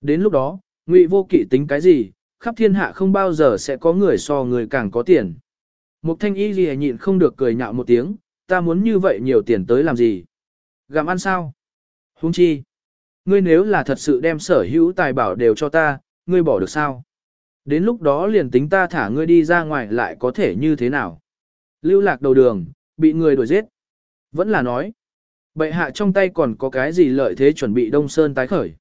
Đến lúc đó, ngụy vô kỵ tính cái gì, khắp thiên hạ không bao giờ sẽ có người so người càng có tiền. Mục thanh y gì nhịn không được cười nhạo một tiếng, ta muốn như vậy nhiều tiền tới làm gì? Gặm ăn sao? Húng chi? Ngươi nếu là thật sự đem sở hữu tài bảo đều cho ta, ngươi bỏ được sao? Đến lúc đó liền tính ta thả ngươi đi ra ngoài lại có thể như thế nào? Lưu lạc đầu đường, bị người đuổi giết. Vẫn là nói. Bệ hạ trong tay còn có cái gì lợi thế chuẩn bị Đông Sơn tái khởi.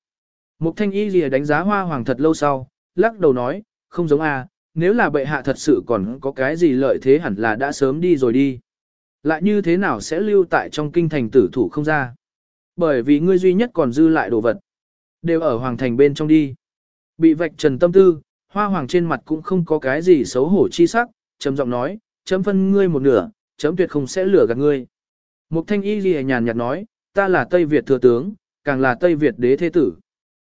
Mục thanh y lìa đánh giá hoa hoàng thật lâu sau, lắc đầu nói, không giống a, nếu là bệ hạ thật sự còn có cái gì lợi thế hẳn là đã sớm đi rồi đi. Lại như thế nào sẽ lưu tại trong kinh thành tử thủ không ra? Bởi vì ngươi duy nhất còn dư lại đồ vật. Đều ở hoàng thành bên trong đi. Bị vạch trần tâm tư, hoa hoàng trên mặt cũng không có cái gì xấu hổ chi sắc, trầm giọng nói, chấm phân ngươi một nửa, chấm tuyệt không sẽ lừa gạt ngươi. Mục thanh y ghi nhàn nhạt nói, ta là Tây Việt thừa tướng, càng là Tây Việt đế thế tử.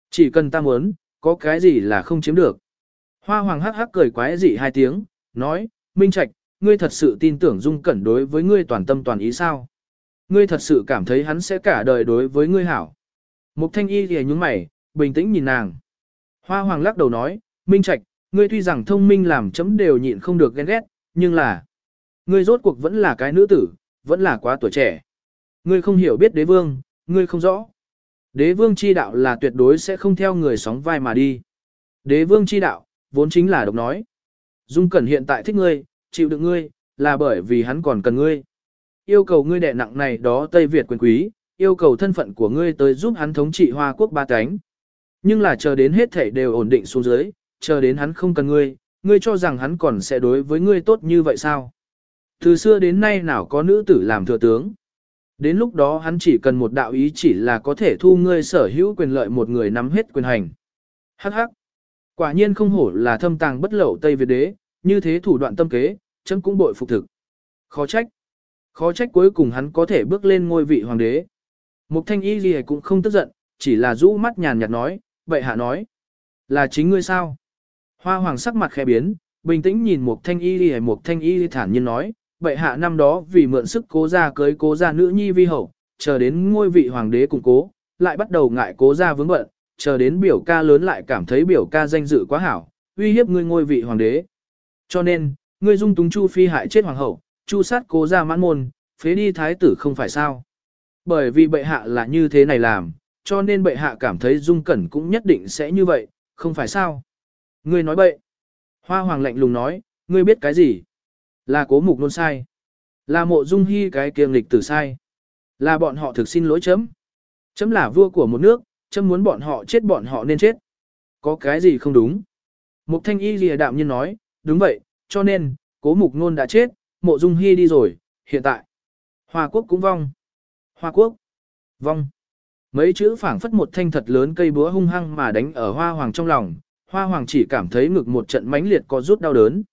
Chỉ cần ta muốn, có cái gì là không chiếm được. Hoa hoàng hắc hắc cười quái dị hai tiếng, nói, Minh Trạch, ngươi thật sự tin tưởng Dung Cẩn đối với ngươi toàn tâm toàn ý sao? Ngươi thật sự cảm thấy hắn sẽ cả đời đối với ngươi hảo. Mục thanh y thì nhúng mày, bình tĩnh nhìn nàng. Hoa hoàng lắc đầu nói, Minh Trạch, ngươi tuy rằng thông minh làm chấm đều nhịn không được ghen ghét, nhưng là, ngươi rốt cuộc vẫn là cái nữ tử, vẫn là quá tuổi trẻ. Ngươi không hiểu biết đế vương, ngươi không rõ. Đế vương chi đạo là tuyệt đối sẽ không theo người sóng vai mà đi. Đế vương chi đạo, vốn chính là độc nói. Dung Cẩn hiện tại thích ngươi, chịu đựng ngươi, là bởi vì hắn còn cần ngươi. Yêu cầu ngươi đệ nặng này đó Tây Việt quyền quý, yêu cầu thân phận của ngươi tới giúp hắn thống trị Hoa quốc ba cánh. Nhưng là chờ đến hết thảy đều ổn định xuống dưới, chờ đến hắn không cần ngươi, ngươi cho rằng hắn còn sẽ đối với ngươi tốt như vậy sao? Từ xưa đến nay nào có nữ tử làm thừa tướng. Đến lúc đó hắn chỉ cần một đạo ý chỉ là có thể thu ngươi sở hữu quyền lợi một người nắm hết quyền hành. Hắc hắc. Quả nhiên không hổ là thâm tàng bất lậu Tây Việt đế, như thế thủ đoạn tâm kế, chấm cũng bội phục thực. Khó trách. Khó trách cuối cùng hắn có thể bước lên ngôi vị hoàng đế. Mục thanh y gì cũng không tức giận, chỉ là rũ mắt nhàn nhạt nói, vậy hạ nói. Là chính ngươi sao? Hoa hoàng sắc mặt khẽ biến, bình tĩnh nhìn mục thanh y gì mục thanh y thản nhiên nói, bệ hạ năm đó vì mượn sức cố gia cưới cố gia nữ nhi vi hậu, chờ đến ngôi vị hoàng đế cùng cố, lại bắt đầu ngại cố gia vướng bận, chờ đến biểu ca lớn lại cảm thấy biểu ca danh dự quá hảo, uy hiếp ngươi ngôi vị hoàng đế. Cho nên, ngươi dung túng chu phi hại chết hoàng hậu, chu sát cố gia mãn môn, phế đi thái tử không phải sao. Bởi vì bệ hạ là như thế này làm, cho nên bệ hạ cảm thấy dung cẩn cũng nhất định sẽ như vậy, không phải sao. Ngươi nói bậy. Hoa hoàng lạnh lùng nói, ngươi biết cái gì? Là cố mục nôn sai. Là mộ dung hy cái kiềm lịch tử sai. Là bọn họ thực xin lỗi chấm. Chấm là vua của một nước, chấm muốn bọn họ chết bọn họ nên chết. Có cái gì không đúng? Mục thanh y lìa đạm nhiên nói, đúng vậy, cho nên, cố mục nôn đã chết, mộ dung hy đi rồi, hiện tại. Hoa quốc cũng vong. Hoa quốc. Vong. Mấy chữ phảng phất một thanh thật lớn cây búa hung hăng mà đánh ở hoa hoàng trong lòng, hoa hoàng chỉ cảm thấy ngực một trận mãnh liệt có rút đau đớn.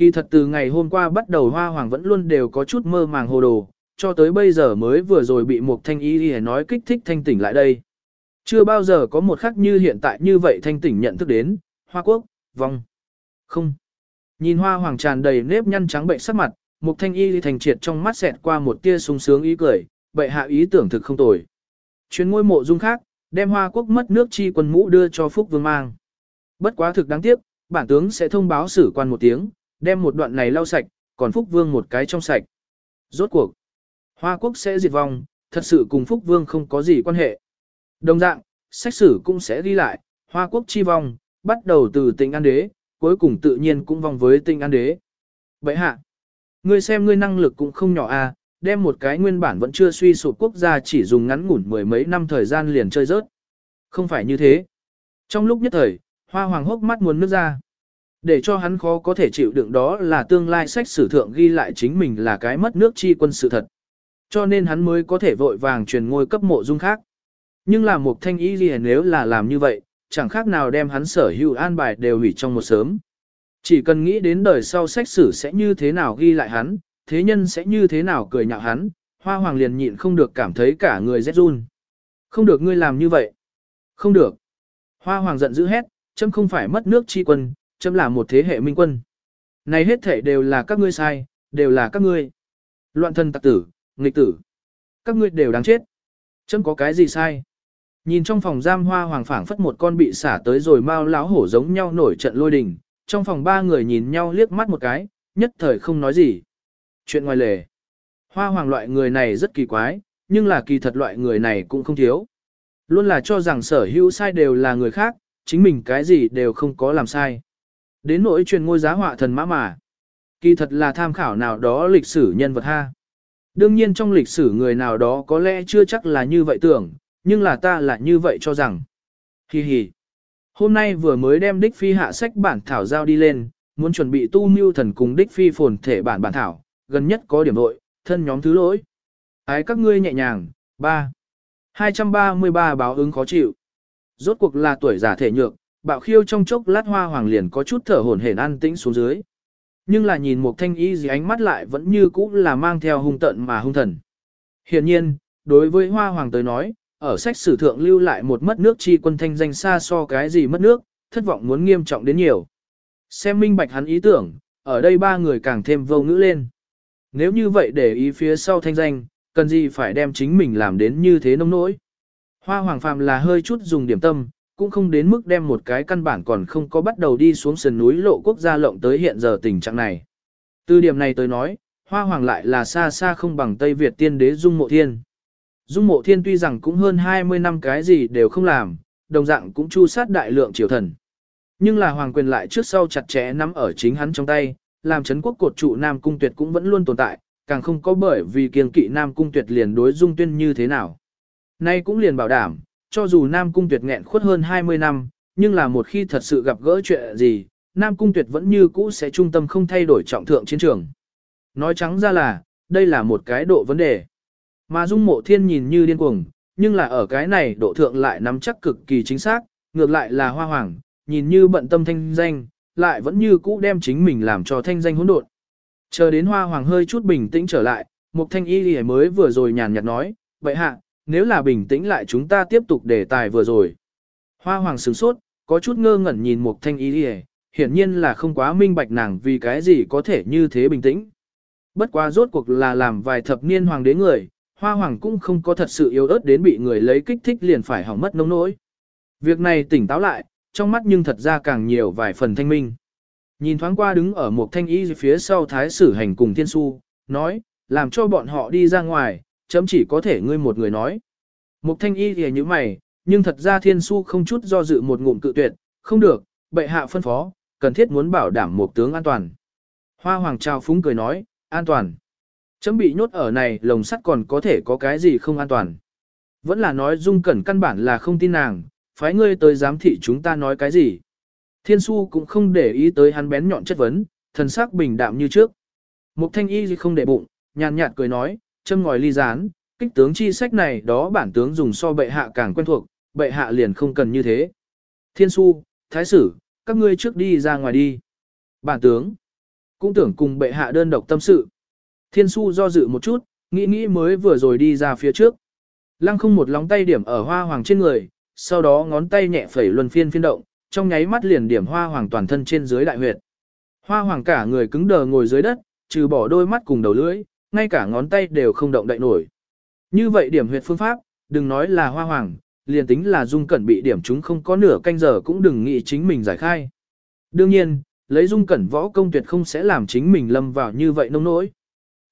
Kỳ thật từ ngày hôm qua bắt đầu hoa hoàng vẫn luôn đều có chút mơ màng hồ đồ, cho tới bây giờ mới vừa rồi bị một thanh y nói kích thích thanh tỉnh lại đây. Chưa bao giờ có một khắc như hiện tại như vậy thanh tỉnh nhận thức đến, hoa quốc, vong. Không. Nhìn hoa hoàng tràn đầy nếp nhăn trắng bệnh sắc mặt, một thanh y thành triệt trong mắt xẹt qua một tia sung sướng ý cười, bệ hạ ý tưởng thực không tồi. Chuyến ngôi mộ dung khác, đem hoa quốc mất nước chi quân mũ đưa cho Phúc Vương mang. Bất quá thực đáng tiếc, bản tướng sẽ thông báo sử quan một tiếng, đem một đoạn này lau sạch, còn Phúc Vương một cái trong sạch. Rốt cuộc, Hoa quốc sẽ diệt vong, thật sự cùng Phúc Vương không có gì quan hệ. Đồng dạng, sách sử cũng sẽ ghi lại, Hoa quốc chi vong, bắt đầu từ tinh an đế, cuối cùng tự nhiên cũng vong với tinh an đế. Vậy hạ, ngươi xem ngươi năng lực cũng không nhỏ à, đem một cái nguyên bản vẫn chưa suy sụp quốc gia chỉ dùng ngắn ngủn mười mấy năm thời gian liền chơi rớt. Không phải như thế. Trong lúc nhất thời, hoa hoàng hốc mắt muốn nước ra. Để cho hắn khó có thể chịu đựng đó là tương lai sách sử thượng ghi lại chính mình là cái mất nước chi quân sự thật. Cho nên hắn mới có thể vội vàng truyền ngôi cấp mộ dung khác. Nhưng là một thanh ý gì nếu là làm như vậy, chẳng khác nào đem hắn sở hữu an bài đều hủy trong một sớm. Chỉ cần nghĩ đến đời sau sách sử sẽ như thế nào ghi lại hắn, thế nhân sẽ như thế nào cười nhạo hắn, hoa hoàng liền nhịn không được cảm thấy cả người rét run. Không được ngươi làm như vậy. Không được. Hoa hoàng giận dữ hét, chấm không phải mất nước chi quân, chấm là một thế hệ minh quân. Này hết thể đều là các ngươi sai, đều là các ngươi. Loạn thân tặc tử, nghịch tử. Các ngươi đều đáng chết. Chấm có cái gì sai? Nhìn trong phòng giam hoa hoàng phảng phất một con bị xả tới rồi mau lão hổ giống nhau nổi trận lôi đình. Trong phòng ba người nhìn nhau liếc mắt một cái, nhất thời không nói gì. Chuyện ngoài lề. Hoa hoàng loại người này rất kỳ quái, nhưng là kỳ thật loại người này cũng không thiếu. Luôn là cho rằng sở hữu sai đều là người khác, chính mình cái gì đều không có làm sai. Đến nỗi truyền ngôi giá họa thần mã mà. Kỳ thật là tham khảo nào đó lịch sử nhân vật ha. Đương nhiên trong lịch sử người nào đó có lẽ chưa chắc là như vậy tưởng, nhưng là ta là như vậy cho rằng. Hi hi. Hôm nay vừa mới đem đích phi hạ sách bản thảo giao đi lên, muốn chuẩn bị tu mưu thần cùng đích phi phồn thể bản bản thảo, gần nhất có điểm đội, thân nhóm thứ lỗi. Ái các ngươi nhẹ nhàng, 3. 233 báo ứng khó chịu. Rốt cuộc là tuổi già thể nhược, bạo khiêu trong chốc lát hoa hoàng liền có chút thở hổn hển an tĩnh xuống dưới. Nhưng là nhìn một thanh y gì ánh mắt lại vẫn như cũ là mang theo hung tận mà hung thần. Hiện nhiên, đối với hoa hoàng tới nói, ở sách sử thượng lưu lại một mất nước chi quân thanh danh xa so cái gì mất nước, thất vọng muốn nghiêm trọng đến nhiều. Xem minh bạch hắn ý tưởng, ở đây ba người càng thêm vô ngữ lên. Nếu như vậy để ý phía sau thanh danh, cần gì phải đem chính mình làm đến như thế nông nỗi. Hoa hoàng phàm là hơi chút dùng điểm tâm, cũng không đến mức đem một cái căn bản còn không có bắt đầu đi xuống sườn núi lộ quốc gia lộng tới hiện giờ tình trạng này. Từ điểm này tới nói, Hoa Hoàng lại là xa xa không bằng Tây Việt tiên đế Dung Mộ Thiên. Dung Mộ Thiên tuy rằng cũng hơn 20 năm cái gì đều không làm, đồng dạng cũng chu sát đại lượng triều thần. Nhưng là hoàng quyền lại trước sau chặt chẽ nắm ở chính hắn trong tay, làm chấn quốc cột trụ Nam Cung Tuyệt cũng vẫn luôn tồn tại, càng không có bởi vì kiêng kỵ Nam Cung Tuyệt liền đối Dung Tuyên như thế nào. Nay cũng liền bảo đảm, cho dù Nam Cung Tuyệt nghẹn khuất hơn 20 năm, nhưng là một khi thật sự gặp gỡ chuyện gì, Nam Cung Tuyệt vẫn như cũ sẽ trung tâm không thay đổi trọng thượng chiến trường. Nói trắng ra là, đây là một cái độ vấn đề. Mà Dung Mộ Thiên nhìn như điên cuồng, nhưng là ở cái này độ thượng lại nắm chắc cực kỳ chính xác, ngược lại là Hoa Hoàng, nhìn như bận tâm thanh danh, lại vẫn như cũ đem chính mình làm cho thanh danh hỗn độn. Chờ đến Hoa Hoàng hơi chút bình tĩnh trở lại, Mục Thanh Y Lì mới vừa rồi nhàn nhạt nói, vậy hạ, nếu là bình tĩnh lại chúng ta tiếp tục đề tài vừa rồi. Hoa hoàng sửng sốt, có chút ngơ ngẩn nhìn một thanh ý đi hiển nhiên là không quá minh bạch nàng vì cái gì có thể như thế bình tĩnh. Bất quá rốt cuộc là làm vài thập niên hoàng đế người, hoa hoàng cũng không có thật sự yếu ớt đến bị người lấy kích thích liền phải hỏng mất nông nỗi. Việc này tỉnh táo lại, trong mắt nhưng thật ra càng nhiều vài phần thanh minh. Nhìn thoáng qua đứng ở một thanh y phía sau thái sử hành cùng thiên su, nói, làm cho bọn họ đi ra ngoài, chấm chỉ có thể ngươi một người nói. Mục thanh y thì như mày, nhưng thật ra thiên su không chút do dự một ngụm cự tuyệt, không được, bệ hạ phân phó, cần thiết muốn bảo đảm một tướng an toàn. Hoa hoàng trao phúng cười nói, an toàn. Chấm bị nhốt ở này lồng sắt còn có thể có cái gì không an toàn. Vẫn là nói dung cẩn căn bản là không tin nàng, phái ngươi tới giám thị chúng ta nói cái gì. Thiên su cũng không để ý tới hắn bén nhọn chất vấn, thần sắc bình đạm như trước. Mục thanh y không để bụng, nhàn nhạt cười nói, châm ngòi ly gián, kích tướng chi sách này đó bản tướng dùng so bệ hạ càng quen thuộc, bệ hạ liền không cần như thế. Thiên su, thái sử, các ngươi trước đi ra ngoài đi. Bản tướng, cũng tưởng cùng bệ hạ đơn độc tâm sự. Thiên su do dự một chút, nghĩ nghĩ mới vừa rồi đi ra phía trước. Lăng không một lóng tay điểm ở hoa hoàng trên người, sau đó ngón tay nhẹ phẩy luân phiên phiên động, trong nháy mắt liền điểm hoa hoàng toàn thân trên dưới đại huyệt. Hoa hoàng cả người cứng đờ ngồi dưới đất, trừ bỏ đôi mắt cùng đầu lưỡi, ngay cả ngón tay đều không động đậy nổi. Như vậy điểm huyệt phương pháp, đừng nói là hoa hoàng, liền tính là dung cẩn bị điểm chúng không có nửa canh giờ cũng đừng nghĩ chính mình giải khai. Đương nhiên, lấy dung cẩn võ công tuyệt không sẽ làm chính mình lâm vào như vậy nông nỗi.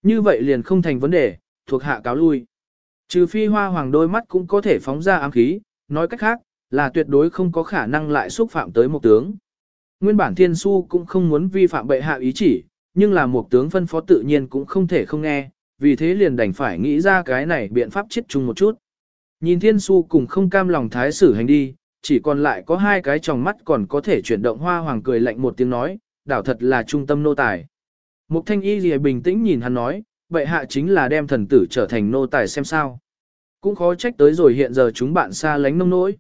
Như vậy liền không thành vấn đề, thuộc hạ cáo lui. Trừ phi hoa hoàng đôi mắt cũng có thể phóng ra ám khí, nói cách khác, là tuyệt đối không có khả năng lại xúc phạm tới một tướng. Nguyên bản thiên su cũng không muốn vi phạm bệ hạ ý chỉ, nhưng là một tướng phân phó tự nhiên cũng không thể không nghe, vì thế liền đành phải nghĩ ra cái này biện pháp chết chung một chút. Nhìn thiên su cùng không cam lòng thái sử hành đi, chỉ còn lại có hai cái tròng mắt còn có thể chuyển động hoa hoàng cười lạnh một tiếng nói, đảo thật là trung tâm nô tài. Mục thanh y gì bình tĩnh nhìn hắn nói, vậy hạ chính là đem thần tử trở thành nô tài xem sao. Cũng khó trách tới rồi hiện giờ chúng bạn xa lánh nông nỗi.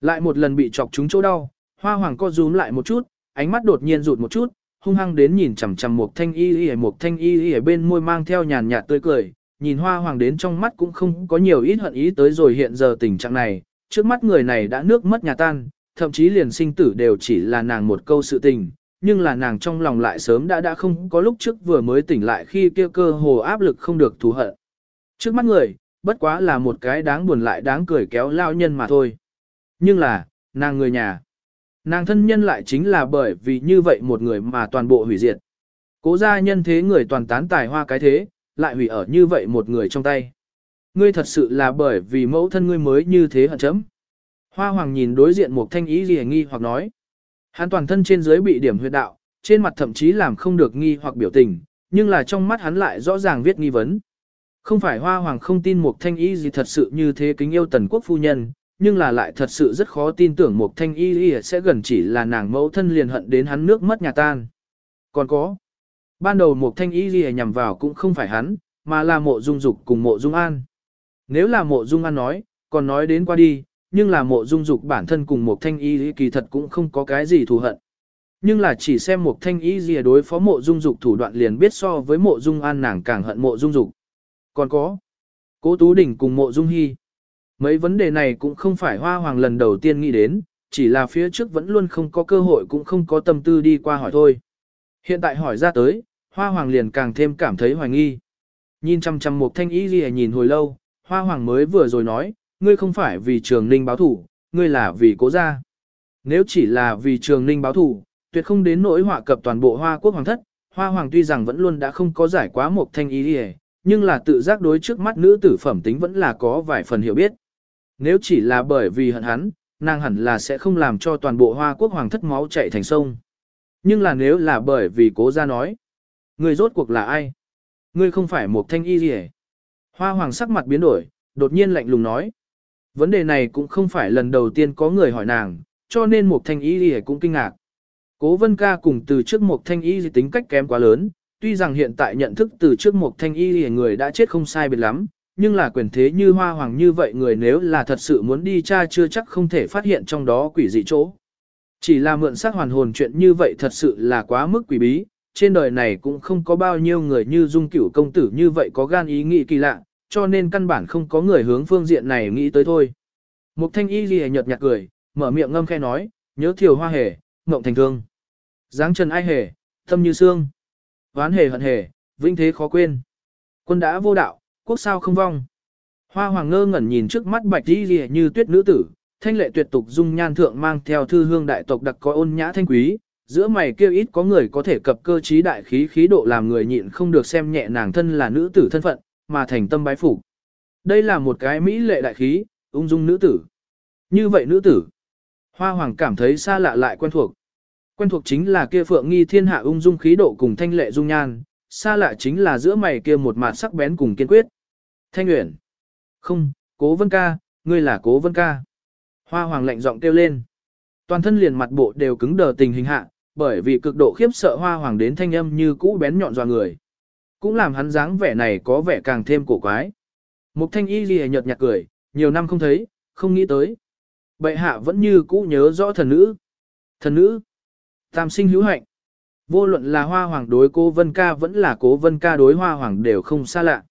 Lại một lần bị chọc chúng chỗ đau, hoa hoàng co rúm lại một chút, ánh mắt đột nhiên rụt một chút, hung hăng đến nhìn chằm chằm một thanh y y một thanh y y ở bên môi mang theo nhàn nhạt tươi cười, nhìn hoa hoàng đến trong mắt cũng không có nhiều ít hận ý tới rồi hiện giờ tình trạng này, trước mắt người này đã nước mất nhà tan, thậm chí liền sinh tử đều chỉ là nàng một câu sự tình, nhưng là nàng trong lòng lại sớm đã đã không có lúc trước vừa mới tỉnh lại khi kia cơ hồ áp lực không được thù hận. Trước mắt người, bất quá là một cái đáng buồn lại đáng cười kéo lao nhân mà thôi. Nhưng là, nàng người nhà. Nàng thân nhân lại chính là bởi vì như vậy một người mà toàn bộ hủy diệt. Cố gia nhân thế người toàn tán tài hoa cái thế, lại hủy ở như vậy một người trong tay. Ngươi thật sự là bởi vì mẫu thân ngươi mới như thế hận chấm. Hoa hoàng nhìn đối diện một thanh ý gì nghi hoặc nói. Hắn toàn thân trên dưới bị điểm huyệt đạo, trên mặt thậm chí làm không được nghi hoặc biểu tình, nhưng là trong mắt hắn lại rõ ràng viết nghi vấn. Không phải hoa hoàng không tin một thanh ý gì thật sự như thế kính yêu tần quốc phu nhân, nhưng là lại thật sự rất khó tin tưởng một thanh y y sẽ gần chỉ là nàng mẫu thân liền hận đến hắn nước mất nhà tan. Còn có, ban đầu một thanh y y nhằm vào cũng không phải hắn, mà là mộ dung dục cùng mộ dung an. Nếu là mộ dung an nói, còn nói đến qua đi, nhưng là mộ dung dục bản thân cùng một thanh y y kỳ thật cũng không có cái gì thù hận. Nhưng là chỉ xem một thanh y y đối phó mộ dung dục thủ đoạn liền biết so với mộ dung an nàng càng hận mộ dung dục. Còn có, cố tú đỉnh cùng mộ dung hy. Mấy vấn đề này cũng không phải hoa hoàng lần đầu tiên nghĩ đến, chỉ là phía trước vẫn luôn không có cơ hội cũng không có tâm tư đi qua hỏi thôi. Hiện tại hỏi ra tới, hoa hoàng liền càng thêm cảm thấy hoài nghi. Nhìn chăm chăm một thanh ý gì nhìn hồi lâu, hoa hoàng mới vừa rồi nói, ngươi không phải vì trường ninh báo thủ, ngươi là vì cố gia. Nếu chỉ là vì trường ninh báo thủ, tuyệt không đến nỗi họa cập toàn bộ hoa quốc hoàng thất, hoa hoàng tuy rằng vẫn luôn đã không có giải quá một thanh ý gì, nhưng là tự giác đối trước mắt nữ tử phẩm tính vẫn là có vài phần hiểu biết. Nếu chỉ là bởi vì hận hắn, nàng hẳn là sẽ không làm cho toàn bộ hoa quốc hoàng thất máu chạy thành sông. Nhưng là nếu là bởi vì cố gia nói, người rốt cuộc là ai? Ngươi không phải một thanh y gì hết. Hoa hoàng sắc mặt biến đổi, đột nhiên lạnh lùng nói. Vấn đề này cũng không phải lần đầu tiên có người hỏi nàng, cho nên một thanh y gì cũng kinh ngạc. Cố vân ca cùng từ trước một thanh y gì tính cách kém quá lớn, tuy rằng hiện tại nhận thức từ trước một thanh y gì người đã chết không sai biệt lắm, nhưng là quyền thế như hoa hoàng như vậy người nếu là thật sự muốn đi tra chưa chắc không thể phát hiện trong đó quỷ dị chỗ. Chỉ là mượn xác hoàn hồn chuyện như vậy thật sự là quá mức quỷ bí, trên đời này cũng không có bao nhiêu người như dung cửu công tử như vậy có gan ý nghĩ kỳ lạ, cho nên căn bản không có người hướng phương diện này nghĩ tới thôi. Mục thanh y ghi nhợt nhạt cười, mở miệng ngâm khe nói, nhớ thiều hoa hề, ngộng thành thương. giáng trần ai hề, thâm như xương. Ván hề hận hề, vinh thế khó quên. Quân đã vô đạo, quốc sao không vong. Hoa hoàng ngơ ngẩn nhìn trước mắt bạch đi rìa như tuyết nữ tử, thanh lệ tuyệt tục dung nhan thượng mang theo thư hương đại tộc đặc có ôn nhã thanh quý, giữa mày kêu ít có người có thể cập cơ trí đại khí khí độ làm người nhịn không được xem nhẹ nàng thân là nữ tử thân phận, mà thành tâm bái phục. Đây là một cái mỹ lệ đại khí, ung dung nữ tử. Như vậy nữ tử, hoa hoàng cảm thấy xa lạ lại quen thuộc. Quen thuộc chính là kia phượng nghi thiên hạ ung dung khí độ cùng thanh lệ dung nhan, xa lạ chính là giữa mày kia một mặt sắc bén cùng kiên quyết. Thanh Uyển. Không, Cố Vân ca, ngươi là Cố Vân ca. Hoa Hoàng lạnh giọng kêu lên. Toàn thân liền mặt bộ đều cứng đờ tình hình hạ, bởi vì cực độ khiếp sợ Hoa Hoàng đến thanh âm như cũ bén nhọn dò người. Cũng làm hắn dáng vẻ này có vẻ càng thêm cổ quái. Mục thanh y lìa nhợt nhạt cười, nhiều năm không thấy, không nghĩ tới. Bệ hạ vẫn như cũ nhớ rõ thần nữ. Thần nữ. Tam sinh hữu hạnh. Vô luận là hoa hoàng đối cố vân ca vẫn là cố vân ca đối hoa hoàng đều không xa lạ.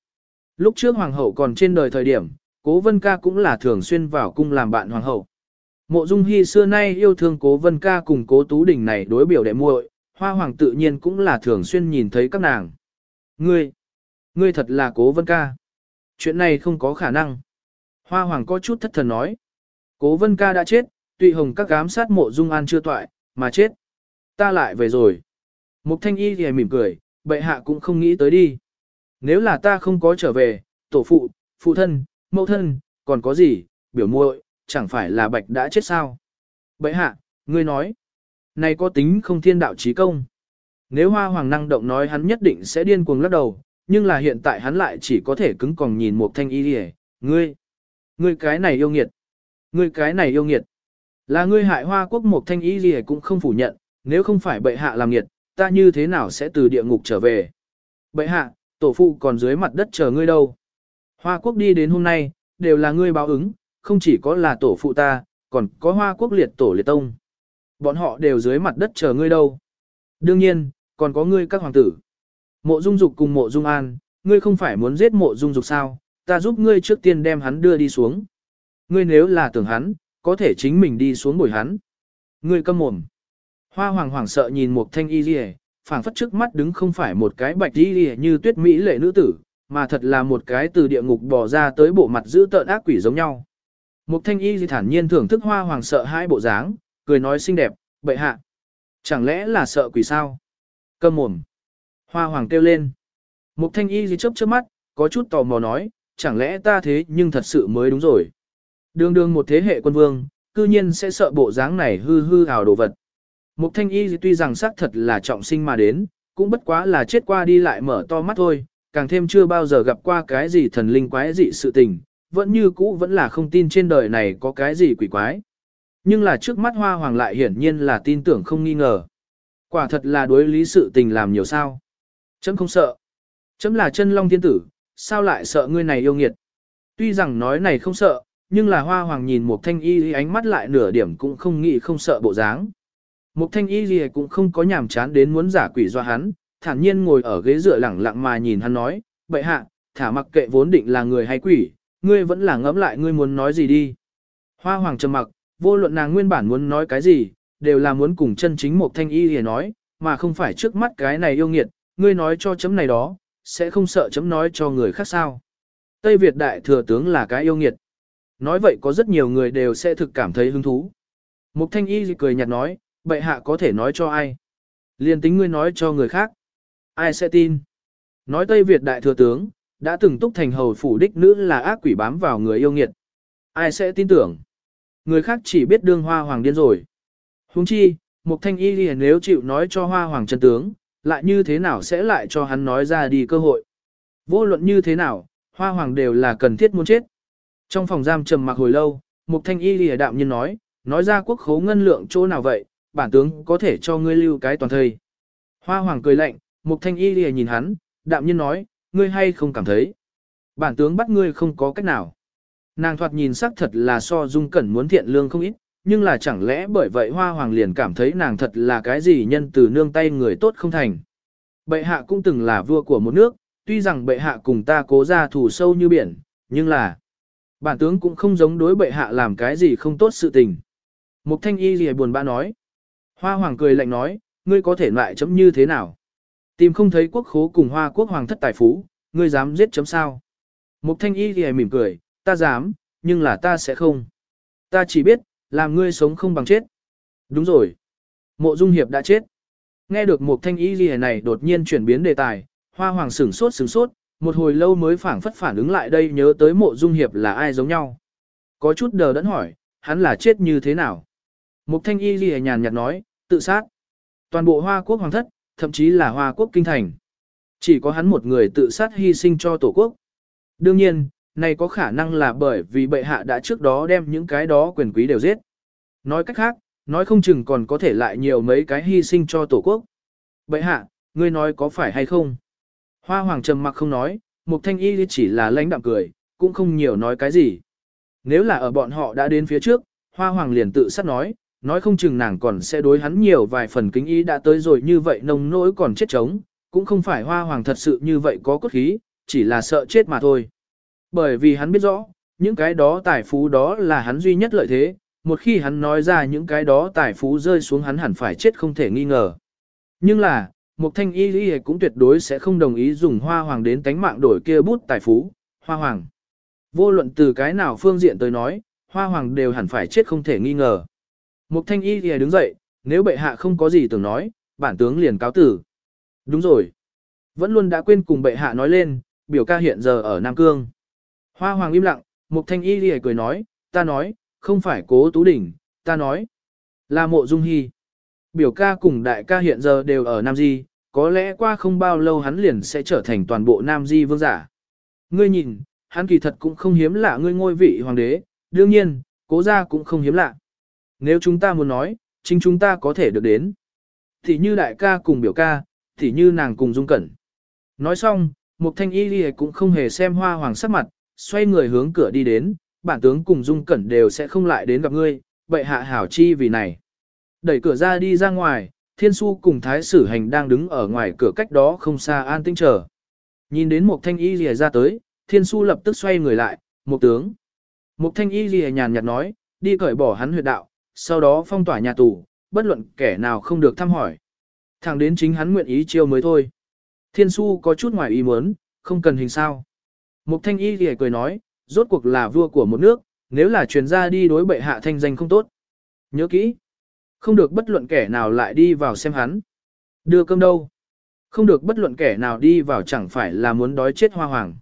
Lúc trước hoàng hậu còn trên đời thời điểm, cố vân ca cũng là thường xuyên vào cung làm bạn hoàng hậu. Mộ Dung Hi xưa nay yêu thương Cố Vân Ca cùng Cố Tú Đình này đối biểu đệ muội, Hoa Hoàng tự nhiên cũng là thường xuyên nhìn thấy các nàng. Ngươi, ngươi thật là Cố Vân Ca. Chuyện này không có khả năng. Hoa Hoàng có chút thất thần nói. Cố Vân Ca đã chết, tùy hồng các gám sát mộ Dung An chưa toại, mà chết. Ta lại về rồi. Mục Thanh Y thì mỉm cười, bệ hạ cũng không nghĩ tới đi. Nếu là ta không có trở về, tổ phụ, phụ thân, mẫu thân, còn có gì, biểu muội, chẳng phải là bạch đã chết sao? Bệ hạ, ngươi nói, này có tính không thiên đạo trí công. Nếu hoa hoàng năng động nói hắn nhất định sẽ điên cuồng lắc đầu, nhưng là hiện tại hắn lại chỉ có thể cứng còng nhìn một thanh y đi ngươi, ngươi cái này yêu nghiệt, ngươi cái này yêu nghiệt. Là ngươi hại hoa quốc một thanh y gì cũng không phủ nhận, nếu không phải bệ hạ làm nghiệt, ta như thế nào sẽ từ địa ngục trở về. Bệ hạ, tổ phụ còn dưới mặt đất chờ ngươi đâu. Hoa quốc đi đến hôm nay, đều là ngươi báo ứng, không chỉ có là tổ phụ ta, còn có hoa quốc liệt tổ liệt tông. Bọn họ đều dưới mặt đất chờ ngươi đâu. Đương nhiên, còn có ngươi các hoàng tử. Mộ dung dục cùng mộ dung an, ngươi không phải muốn giết mộ dung dục sao, ta giúp ngươi trước tiên đem hắn đưa đi xuống. Ngươi nếu là tưởng hắn, có thể chính mình đi xuống bồi hắn. Ngươi câm mồm. Hoa hoàng hoàng sợ nhìn một thanh y rìa, phảng phất trước mắt đứng không phải một cái bạch đi như tuyết mỹ lệ nữ tử, mà thật là một cái từ địa ngục bò ra tới bộ mặt giữ tợn ác quỷ giống nhau. Mục thanh y di thản nhiên thưởng thức hoa hoàng sợ hai bộ dáng, cười nói xinh đẹp, bệ hạ. Chẳng lẽ là sợ quỷ sao? Cầm mồm. Hoa hoàng kêu lên. Mục thanh y di chớp chớp mắt, có chút tò mò nói, chẳng lẽ ta thế nhưng thật sự mới đúng rồi. Đường đường một thế hệ quân vương, cư nhiên sẽ sợ bộ dáng này hư hư ảo đồ vật. Mục thanh y tuy rằng xác thật là trọng sinh mà đến, cũng bất quá là chết qua đi lại mở to mắt thôi, càng thêm chưa bao giờ gặp qua cái gì thần linh quái dị sự tình, vẫn như cũ vẫn là không tin trên đời này có cái gì quỷ quái. Nhưng là trước mắt hoa hoàng lại hiển nhiên là tin tưởng không nghi ngờ. Quả thật là đối lý sự tình làm nhiều sao. Chấm không sợ. Chấm là chân long thiên tử, sao lại sợ ngươi này yêu nghiệt. Tuy rằng nói này không sợ, nhưng là hoa hoàng nhìn một thanh y ánh mắt lại nửa điểm cũng không nghĩ không sợ bộ dáng. Một thanh y gì cũng không có nhàm chán đến muốn giả quỷ do hắn, thản nhiên ngồi ở ghế dựa lẳng lặng mà nhìn hắn nói, bệ hạ, thả mặc kệ vốn định là người hay quỷ, ngươi vẫn là ngẫm lại ngươi muốn nói gì đi. Hoa hoàng trầm mặc, vô luận nàng nguyên bản muốn nói cái gì, đều là muốn cùng chân chính một thanh y để nói, mà không phải trước mắt cái này yêu nghiệt, ngươi nói cho chấm này đó, sẽ không sợ chấm nói cho người khác sao. Tây Việt đại thừa tướng là cái yêu nghiệt. Nói vậy có rất nhiều người đều sẽ thực cảm thấy hứng thú. Mục thanh y cười nhạt nói, bệ hạ có thể nói cho ai. Liên tính ngươi nói cho người khác. Ai sẽ tin? Nói Tây Việt đại thừa tướng, đã từng túc thành hầu phủ đích nữ là ác quỷ bám vào người yêu nghiệt. Ai sẽ tin tưởng? Người khác chỉ biết đương hoa hoàng điên rồi. Huống chi, một thanh y liền nếu chịu nói cho hoa hoàng chân tướng, lại như thế nào sẽ lại cho hắn nói ra đi cơ hội. Vô luận như thế nào, hoa hoàng đều là cần thiết muốn chết. Trong phòng giam trầm mặc hồi lâu, một thanh y lìa đạm nhiên nói, nói ra quốc khố ngân lượng chỗ nào vậy, bản tướng có thể cho ngươi lưu cái toàn thời. Hoa hoàng cười lạnh, mục thanh y lìa nhìn hắn, đạm nhiên nói, ngươi hay không cảm thấy. Bản tướng bắt ngươi không có cách nào. Nàng thoạt nhìn sắc thật là so dung cẩn muốn thiện lương không ít, nhưng là chẳng lẽ bởi vậy hoa hoàng liền cảm thấy nàng thật là cái gì nhân từ nương tay người tốt không thành. Bệ hạ cũng từng là vua của một nước, tuy rằng bệ hạ cùng ta cố ra thù sâu như biển, nhưng là bản tướng cũng không giống đối bệ hạ làm cái gì không tốt sự tình. Mục thanh y gì buồn bã nói. Hoa hoàng cười lạnh nói, ngươi có thể loại chấm như thế nào? Tìm không thấy quốc khố cùng hoa quốc hoàng thất tài phú, ngươi dám giết chấm sao? Mục thanh y thì mỉm cười, ta dám, nhưng là ta sẽ không. Ta chỉ biết, làm ngươi sống không bằng chết. Đúng rồi. Mộ Dung Hiệp đã chết. Nghe được một thanh y gì này đột nhiên chuyển biến đề tài, hoa hoàng sửng sốt sửng sốt, một hồi lâu mới phản phất phản ứng lại đây nhớ tới mộ Dung Hiệp là ai giống nhau. Có chút đờ đẫn hỏi, hắn là chết như thế nào? Một thanh y ghi nhàn nhạt nói, tự sát. Toàn bộ hoa quốc hoàng thất, thậm chí là hoa quốc kinh thành. Chỉ có hắn một người tự sát hy sinh cho tổ quốc. Đương nhiên, này có khả năng là bởi vì bệ hạ đã trước đó đem những cái đó quyền quý đều giết. Nói cách khác, nói không chừng còn có thể lại nhiều mấy cái hy sinh cho tổ quốc. Bệ hạ, ngươi nói có phải hay không? Hoa hoàng trầm mặc không nói, mục thanh y chỉ là lãnh đạm cười, cũng không nhiều nói cái gì. Nếu là ở bọn họ đã đến phía trước, hoa hoàng liền tự sát nói, nói không chừng nàng còn sẽ đối hắn nhiều vài phần kính ý đã tới rồi như vậy nông nỗi còn chết chống, cũng không phải hoa hoàng thật sự như vậy có cốt khí, chỉ là sợ chết mà thôi. Bởi vì hắn biết rõ, những cái đó tài phú đó là hắn duy nhất lợi thế, một khi hắn nói ra những cái đó tài phú rơi xuống hắn hẳn phải chết không thể nghi ngờ. Nhưng là, một Thanh Y Lý cũng tuyệt đối sẽ không đồng ý dùng hoa hoàng đến tánh mạng đổi kia bút tài phú, hoa hoàng. Vô luận từ cái nào phương diện tới nói, hoa hoàng đều hẳn phải chết không thể nghi ngờ. Mục Thanh Y thì đứng dậy, nếu bệ hạ không có gì tưởng nói, bản tướng liền cáo tử. Đúng rồi. Vẫn luôn đã quên cùng bệ hạ nói lên, biểu ca hiện giờ ở Nam Cương. Hoa hoàng im lặng, Mục Thanh Y thì cười nói, ta nói, không phải cố tú đỉnh, ta nói, là mộ dung hy. Biểu ca cùng đại ca hiện giờ đều ở Nam Di, có lẽ qua không bao lâu hắn liền sẽ trở thành toàn bộ Nam Di vương giả. Ngươi nhìn, hắn kỳ thật cũng không hiếm lạ ngươi ngôi vị hoàng đế, đương nhiên, cố gia cũng không hiếm lạ. Nếu chúng ta muốn nói, chính chúng ta có thể được đến. Thì như đại ca cùng biểu ca, thì như nàng cùng dung cẩn. Nói xong, Mục Thanh Y Ghi cũng không hề xem hoa hoàng sắc mặt, xoay người hướng cửa đi đến, bản tướng cùng dung cẩn đều sẽ không lại đến gặp ngươi, vậy hạ hảo chi vì này. Đẩy cửa ra đi ra ngoài, thiên su cùng thái sử hành đang đứng ở ngoài cửa cách đó không xa an tinh chờ. Nhìn đến một thanh y lìa ra tới, thiên su lập tức xoay người lại, một tướng. Một thanh y lìa nhàn nhạt nói, đi cởi bỏ hắn huyệt đạo, sau đó phong tỏa nhà tù, bất luận kẻ nào không được thăm hỏi. Thẳng đến chính hắn nguyện ý chiêu mới thôi. Thiên su có chút ngoài ý muốn, không cần hình sao. Mục thanh y thì cười nói, rốt cuộc là vua của một nước, nếu là truyền ra đi đối bệ hạ thanh danh không tốt. Nhớ kỹ, không được bất luận kẻ nào lại đi vào xem hắn. Đưa cơm đâu? Không được bất luận kẻ nào đi vào chẳng phải là muốn đói chết hoa hoàng.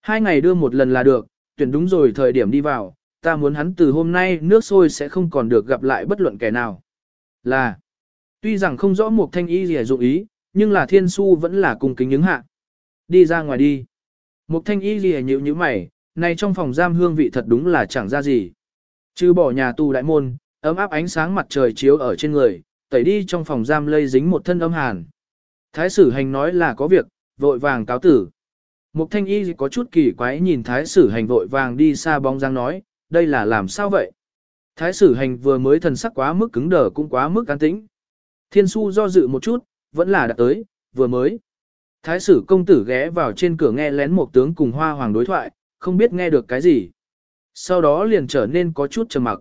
Hai ngày đưa một lần là được, tuyển đúng rồi thời điểm đi vào, ta muốn hắn từ hôm nay nước sôi sẽ không còn được gặp lại bất luận kẻ nào. Là, tuy rằng không rõ một thanh y gì dụng ý, nhưng là thiên su vẫn là cùng kính những hạ. Đi ra ngoài đi. Một thanh y gì nhíu như mày, này trong phòng giam hương vị thật đúng là chẳng ra gì. Chứ bỏ nhà tù đại môn, ấm áp ánh sáng mặt trời chiếu ở trên người, tẩy đi trong phòng giam lây dính một thân âm hàn. Thái sử hành nói là có việc, vội vàng cáo tử. Mục thanh y có chút kỳ quái nhìn thái sử hành vội vàng đi xa bóng dáng nói, đây là làm sao vậy? Thái sử hành vừa mới thần sắc quá mức cứng đờ cũng quá mức an tĩnh. Thiên su do dự một chút, vẫn là đã tới, vừa mới. Thái sử công tử ghé vào trên cửa nghe lén một tướng cùng hoa hoàng đối thoại, không biết nghe được cái gì. Sau đó liền trở nên có chút trầm mặc.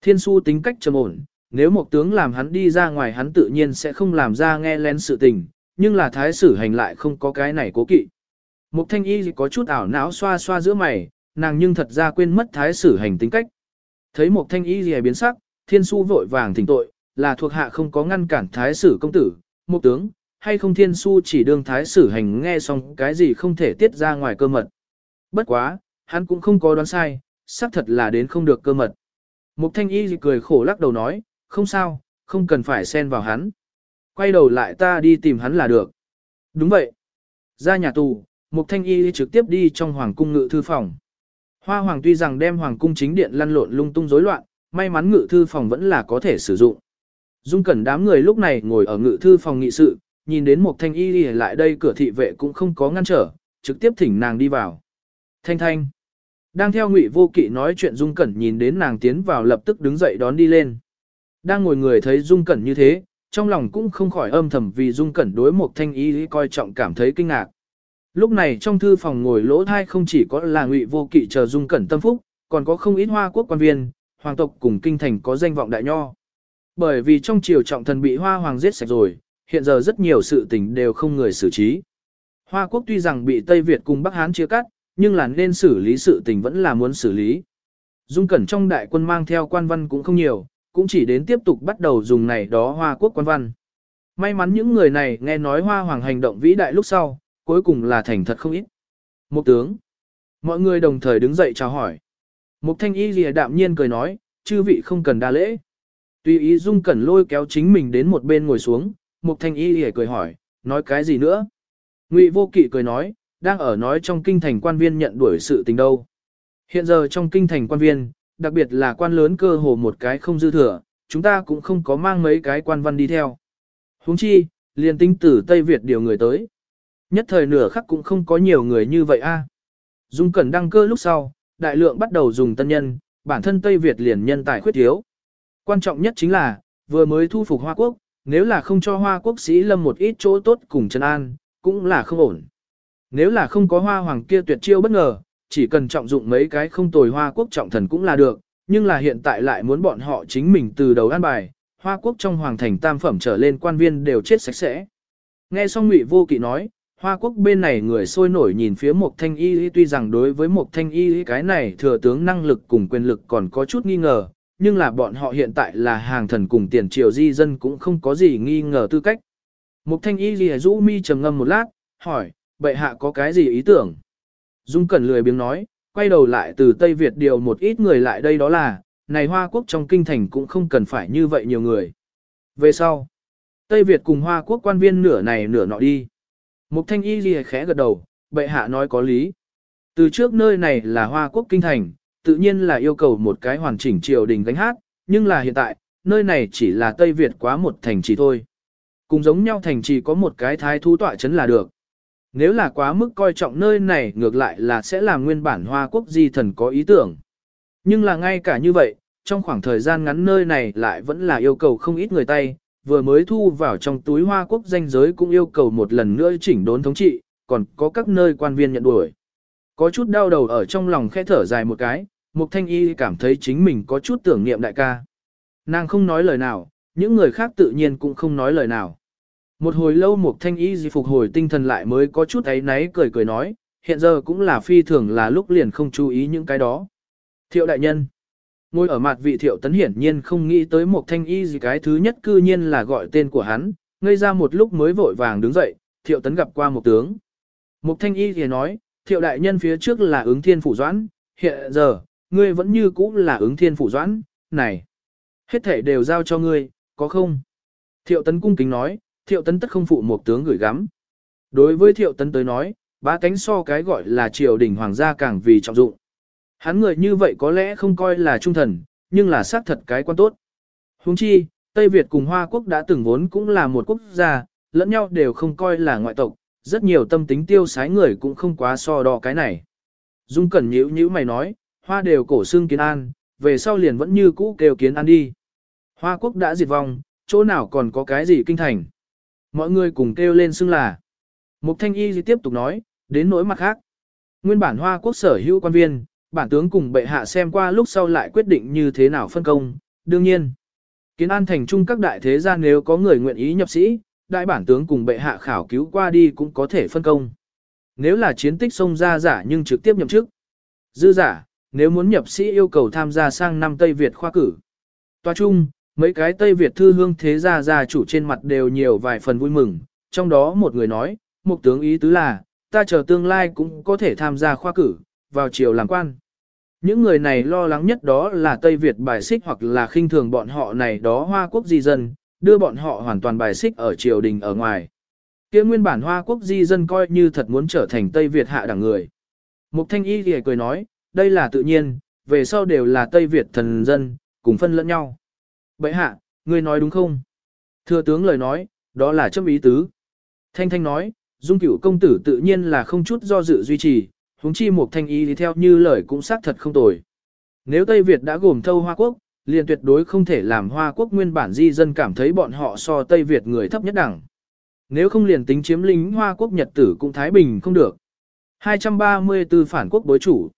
Thiên su tính cách trầm ổn, nếu một tướng làm hắn đi ra ngoài hắn tự nhiên sẽ không làm ra nghe lén sự tình, nhưng là thái sử hành lại không có cái này cố kỵ. Mục thanh y có chút ảo não xoa xoa giữa mày, nàng nhưng thật ra quên mất thái sử hành tính cách. Thấy một thanh y gì biến sắc, thiên su vội vàng thỉnh tội, là thuộc hạ không có ngăn cản thái sử công tử, một tướng, hay không thiên su chỉ đương thái sử hành nghe xong cái gì không thể tiết ra ngoài cơ mật. Bất quá, hắn cũng không có đoán sai, xác thật là đến không được cơ mật. Mục thanh y cười khổ lắc đầu nói, không sao, không cần phải xen vào hắn. Quay đầu lại ta đi tìm hắn là được. Đúng vậy. Ra nhà tù, Mục thanh y trực tiếp đi trong hoàng cung ngự thư phòng. Hoa hoàng tuy rằng đem hoàng cung chính điện lăn lộn lung tung rối loạn, may mắn ngự thư phòng vẫn là có thể sử dụng. Dung cẩn đám người lúc này ngồi ở ngự thư phòng nghị sự, nhìn đến một thanh y lại đây cửa thị vệ cũng không có ngăn trở, trực tiếp thỉnh nàng đi vào. Thanh thanh. Đang theo ngụy vô kỵ nói chuyện Dung Cẩn nhìn đến nàng tiến vào lập tức đứng dậy đón đi lên. Đang ngồi người thấy Dung Cẩn như thế, trong lòng cũng không khỏi âm thầm vì Dung Cẩn đối một thanh y coi trọng cảm thấy kinh ngạc. Lúc này trong thư phòng ngồi lỗ thai không chỉ có là ngụy vô kỵ chờ Dung Cẩn tâm phúc, còn có không ít hoa quốc quan viên, hoàng tộc cùng kinh thành có danh vọng đại nho. Bởi vì trong triều trọng thần bị hoa hoàng giết sạch rồi, hiện giờ rất nhiều sự tình đều không người xử trí. Hoa quốc tuy rằng bị Tây Việt cùng Bắc Hán chia cắt, nhưng là nên xử lý sự tình vẫn là muốn xử lý. Dung Cẩn trong đại quân mang theo quan văn cũng không nhiều, cũng chỉ đến tiếp tục bắt đầu dùng này đó hoa quốc quan văn. May mắn những người này nghe nói hoa hoàng hành động vĩ đại lúc sau, cuối cùng là thành thật không ít. Một tướng. Mọi người đồng thời đứng dậy chào hỏi. Mục thanh y lìa đạm nhiên cười nói, chư vị không cần đa lễ. Tùy ý Dung Cẩn lôi kéo chính mình đến một bên ngồi xuống, Mục thanh y lìa cười hỏi, nói cái gì nữa? Ngụy vô kỵ cười nói, đang ở nói trong kinh thành quan viên nhận đuổi sự tình đâu. Hiện giờ trong kinh thành quan viên, đặc biệt là quan lớn cơ hồ một cái không dư thừa, chúng ta cũng không có mang mấy cái quan văn đi theo. Huống chi, liền tinh tử Tây Việt điều người tới. Nhất thời nửa khắc cũng không có nhiều người như vậy a. À. Dung Cẩn đăng cơ lúc sau, đại lượng bắt đầu dùng tân nhân, bản thân Tây Việt liền nhân tài khuyết thiếu. Quan trọng nhất chính là, vừa mới thu phục Hoa Quốc, nếu là không cho Hoa Quốc sĩ lâm một ít chỗ tốt cùng Trần An, cũng là không ổn. Nếu là không có hoa hoàng kia tuyệt chiêu bất ngờ, chỉ cần trọng dụng mấy cái không tồi hoa quốc trọng thần cũng là được, nhưng là hiện tại lại muốn bọn họ chính mình từ đầu an bài, Hoa Quốc trong hoàng thành tam phẩm trở lên quan viên đều chết sạch sẽ. Nghe xong Ngụy Vô Kỵ nói, Hoa Quốc bên này người sôi nổi nhìn phía Mộc Thanh Y tuy rằng đối với Mộc Thanh Y cái này thừa tướng năng lực cùng quyền lực còn có chút nghi ngờ, nhưng là bọn họ hiện tại là hàng thần cùng tiền triều di dân cũng không có gì nghi ngờ tư cách. Mục thanh y ghi rũ mi trầm ngâm một lát, hỏi, bệ hạ có cái gì ý tưởng? Dung Cẩn lười biếng nói, quay đầu lại từ Tây Việt điều một ít người lại đây đó là, này Hoa Quốc trong kinh thành cũng không cần phải như vậy nhiều người. Về sau, Tây Việt cùng Hoa Quốc quan viên nửa này nửa nọ đi. Mục thanh y ghi khẽ gật đầu, bệ hạ nói có lý. Từ trước nơi này là Hoa Quốc kinh thành, tự nhiên là yêu cầu một cái hoàn chỉnh triều đình gánh hát, nhưng là hiện tại, nơi này chỉ là Tây Việt quá một thành trì thôi. Cùng giống nhau thành trì có một cái thái thú tọa chấn là được. Nếu là quá mức coi trọng nơi này ngược lại là sẽ làm nguyên bản Hoa Quốc di thần có ý tưởng. Nhưng là ngay cả như vậy, trong khoảng thời gian ngắn nơi này lại vẫn là yêu cầu không ít người tay, vừa mới thu vào trong túi Hoa Quốc danh giới cũng yêu cầu một lần nữa chỉnh đốn thống trị, còn có các nơi quan viên nhận đuổi. Có chút đau đầu ở trong lòng khẽ thở dài một cái, Mục Thanh Y cảm thấy chính mình có chút tưởng niệm đại ca. Nàng không nói lời nào, những người khác tự nhiên cũng không nói lời nào. Một hồi lâu Mục Thanh Y gì phục hồi tinh thần lại mới có chút ấy náy cười cười nói, hiện giờ cũng là phi thường là lúc liền không chú ý những cái đó. Thiệu đại nhân. Ngồi ở mặt vị thiệu tấn hiển nhiên không nghĩ tới Mục Thanh Y gì cái thứ nhất cư nhiên là gọi tên của hắn, ngây ra một lúc mới vội vàng đứng dậy, thiệu tấn gặp qua một tướng. Mục Thanh Y thì nói, thiệu đại nhân phía trước là ứng thiên phủ doãn, hiện giờ, ngươi vẫn như cũ là ứng thiên phủ doãn, này. Hết thể đều giao cho ngươi, có không? Thiệu tấn cung kính nói, thiệu tấn tất không phụ một tướng gửi gắm. Đối với thiệu tấn tới nói, ba cánh so cái gọi là triều đình hoàng gia càng vì trọng dụng. Hắn người như vậy có lẽ không coi là trung thần, nhưng là xác thật cái quan tốt. Huống chi, Tây Việt cùng Hoa Quốc đã từng vốn cũng là một quốc gia, lẫn nhau đều không coi là ngoại tộc, rất nhiều tâm tính tiêu sái người cũng không quá so đo cái này. Dung Cẩn nhíu nhíu mày nói, hoa đều cổ xương kiến an, về sau liền vẫn như cũ kêu kiến an đi. Hoa quốc đã diệt vong, chỗ nào còn có cái gì kinh thành. Mọi người cùng kêu lên xưng là. Mục thanh y tiếp tục nói, đến nỗi mặt khác. Nguyên bản hoa quốc sở hữu quan viên, bản tướng cùng bệ hạ xem qua lúc sau lại quyết định như thế nào phân công, đương nhiên. Kiến an thành trung các đại thế gia nếu có người nguyện ý nhập sĩ, đại bản tướng cùng bệ hạ khảo cứu qua đi cũng có thể phân công. Nếu là chiến tích xông ra giả nhưng trực tiếp nhậm chức. Dư giả, nếu muốn nhập sĩ yêu cầu tham gia sang năm Tây Việt khoa cử. Toa chung, mấy cái Tây Việt thư hương thế gia gia chủ trên mặt đều nhiều vài phần vui mừng, trong đó một người nói, một tướng ý tứ là, ta chờ tương lai cũng có thể tham gia khoa cử, vào triều làm quan. Những người này lo lắng nhất đó là Tây Việt bài xích hoặc là khinh thường bọn họ này đó Hoa Quốc di dân, đưa bọn họ hoàn toàn bài xích ở triều đình ở ngoài. kia nguyên bản Hoa Quốc di dân coi như thật muốn trở thành Tây Việt hạ đẳng người. Mục Thanh Y thì cười nói, đây là tự nhiên, về sau đều là Tây Việt thần dân, cùng phân lẫn nhau. Bệ hạ, ngươi nói đúng không? Thừa tướng lời nói, đó là chấp ý tứ. Thanh Thanh nói, dung cửu công tử tự nhiên là không chút do dự duy trì, huống chi một thanh ý thì theo như lời cũng xác thật không tồi. Nếu Tây Việt đã gồm thâu Hoa Quốc, liền tuyệt đối không thể làm Hoa Quốc nguyên bản di dân cảm thấy bọn họ so Tây Việt người thấp nhất đẳng. Nếu không liền tính chiếm lính Hoa Quốc Nhật tử cũng Thái Bình không được. 234 phản quốc bối chủ.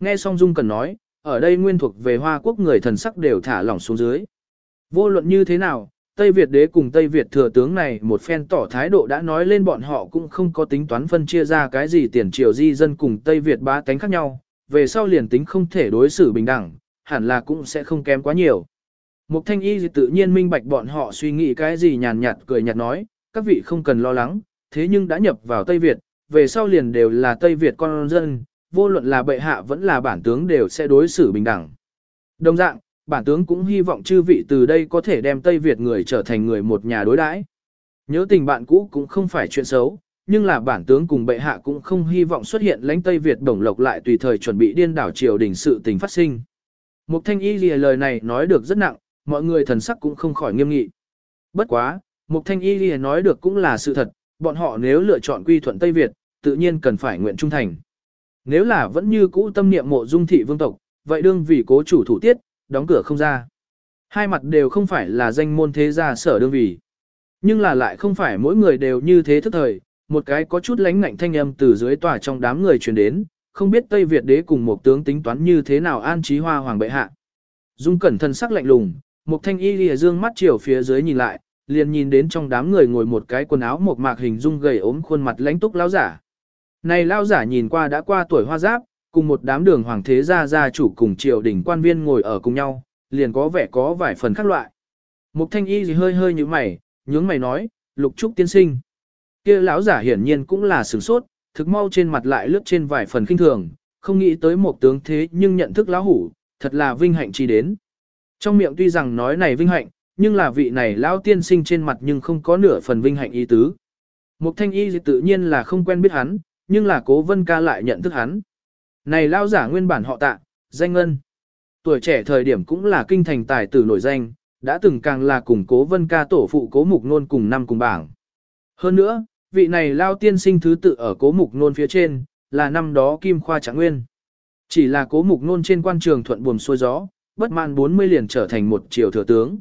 Nghe xong Dung Cần nói, ở đây nguyên thuộc về Hoa Quốc người thần sắc đều thả lỏng xuống dưới. Vô luận như thế nào, Tây Việt đế cùng Tây Việt thừa tướng này một phen tỏ thái độ đã nói lên bọn họ cũng không có tính toán phân chia ra cái gì tiền triều di dân cùng Tây Việt ba cánh khác nhau, về sau liền tính không thể đối xử bình đẳng, hẳn là cũng sẽ không kém quá nhiều. Mục thanh y tự nhiên minh bạch bọn họ suy nghĩ cái gì nhàn nhạt cười nhạt nói, các vị không cần lo lắng, thế nhưng đã nhập vào Tây Việt, về sau liền đều là Tây Việt con dân, vô luận là bệ hạ vẫn là bản tướng đều sẽ đối xử bình đẳng. Đồng dạng, bản tướng cũng hy vọng chư vị từ đây có thể đem Tây Việt người trở thành người một nhà đối đãi. Nhớ tình bạn cũ cũng không phải chuyện xấu, nhưng là bản tướng cùng bệ hạ cũng không hy vọng xuất hiện lãnh Tây Việt đồng lộc lại tùy thời chuẩn bị điên đảo triều đình sự tình phát sinh. Mục thanh y lìa lời này nói được rất nặng, mọi người thần sắc cũng không khỏi nghiêm nghị. Bất quá, mục thanh y lìa nói được cũng là sự thật, bọn họ nếu lựa chọn quy thuận Tây Việt, tự nhiên cần phải nguyện trung thành. Nếu là vẫn như cũ tâm niệm mộ dung thị vương tộc, vậy đương vì cố chủ thủ tiết, đóng cửa không ra. Hai mặt đều không phải là danh môn thế gia sở đương vì. Nhưng là lại không phải mỗi người đều như thế thức thời, một cái có chút lánh ngạnh thanh âm từ dưới tòa trong đám người truyền đến, không biết Tây Việt đế cùng một tướng tính toán như thế nào an trí hoa hoàng bệ hạ. Dung cẩn thân sắc lạnh lùng, một thanh y lìa dương mắt chiều phía dưới nhìn lại, liền nhìn đến trong đám người ngồi một cái quần áo một mạc hình dung gầy ốm khuôn mặt lãnh túc lão giả. Này lão giả nhìn qua đã qua tuổi hoa giáp, cùng một đám đường hoàng thế gia gia chủ cùng triều đình quan viên ngồi ở cùng nhau, liền có vẻ có vài phần khác loại. Mục thanh y gì hơi hơi như mày, nhướng mày nói, lục trúc tiên sinh. kia lão giả hiển nhiên cũng là sửng sốt, thực mau trên mặt lại lướt trên vài phần kinh thường, không nghĩ tới một tướng thế nhưng nhận thức lão hủ, thật là vinh hạnh chi đến. Trong miệng tuy rằng nói này vinh hạnh, nhưng là vị này lão tiên sinh trên mặt nhưng không có nửa phần vinh hạnh ý tứ. Mục thanh y tự nhiên là không quen biết hắn, nhưng là cố vân ca lại nhận thức hắn. Này lao giả nguyên bản họ tạ, danh ngân. Tuổi trẻ thời điểm cũng là kinh thành tài tử nổi danh, đã từng càng là cùng cố vân ca tổ phụ cố mục nôn cùng năm cùng bảng. Hơn nữa, vị này lao tiên sinh thứ tự ở cố mục nôn phía trên, là năm đó kim khoa trạng nguyên. Chỉ là cố mục nôn trên quan trường thuận buồm xuôi gió, bất mãn 40 liền trở thành một triều thừa tướng.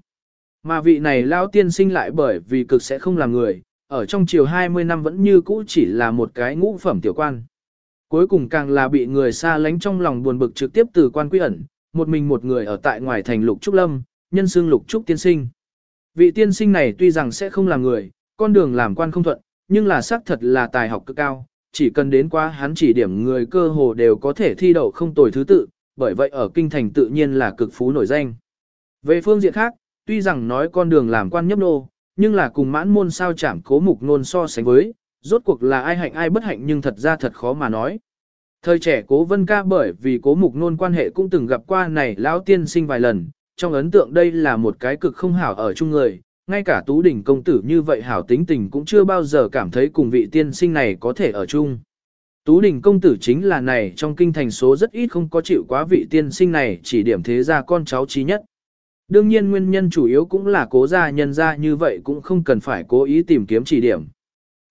Mà vị này lao tiên sinh lại bởi vì cực sẽ không làm người, ở trong triều 20 năm vẫn như cũ chỉ là một cái ngũ phẩm tiểu quan. Cuối cùng càng là bị người xa lánh trong lòng buồn bực trực tiếp từ quan quy ẩn, một mình một người ở tại ngoài thành lục trúc lâm, nhân xương lục trúc tiên sinh. Vị tiên sinh này tuy rằng sẽ không làm người, con đường làm quan không thuận, nhưng là xác thật là tài học cực cao, chỉ cần đến qua hắn chỉ điểm người cơ hồ đều có thể thi đậu không tồi thứ tự, bởi vậy ở kinh thành tự nhiên là cực phú nổi danh. Về phương diện khác, tuy rằng nói con đường làm quan nhấp nô, nhưng là cùng mãn môn sao chảm cố mục nôn so sánh với, rốt cuộc là ai hạnh ai bất hạnh nhưng thật ra thật khó mà nói. Thời trẻ cố vân ca bởi vì cố mục nôn quan hệ cũng từng gặp qua này lão tiên sinh vài lần, trong ấn tượng đây là một cái cực không hảo ở chung người, ngay cả tú đỉnh công tử như vậy hảo tính tình cũng chưa bao giờ cảm thấy cùng vị tiên sinh này có thể ở chung. Tú đỉnh công tử chính là này trong kinh thành số rất ít không có chịu quá vị tiên sinh này chỉ điểm thế ra con cháu trí nhất. Đương nhiên nguyên nhân chủ yếu cũng là cố gia nhân ra như vậy cũng không cần phải cố ý tìm kiếm chỉ điểm.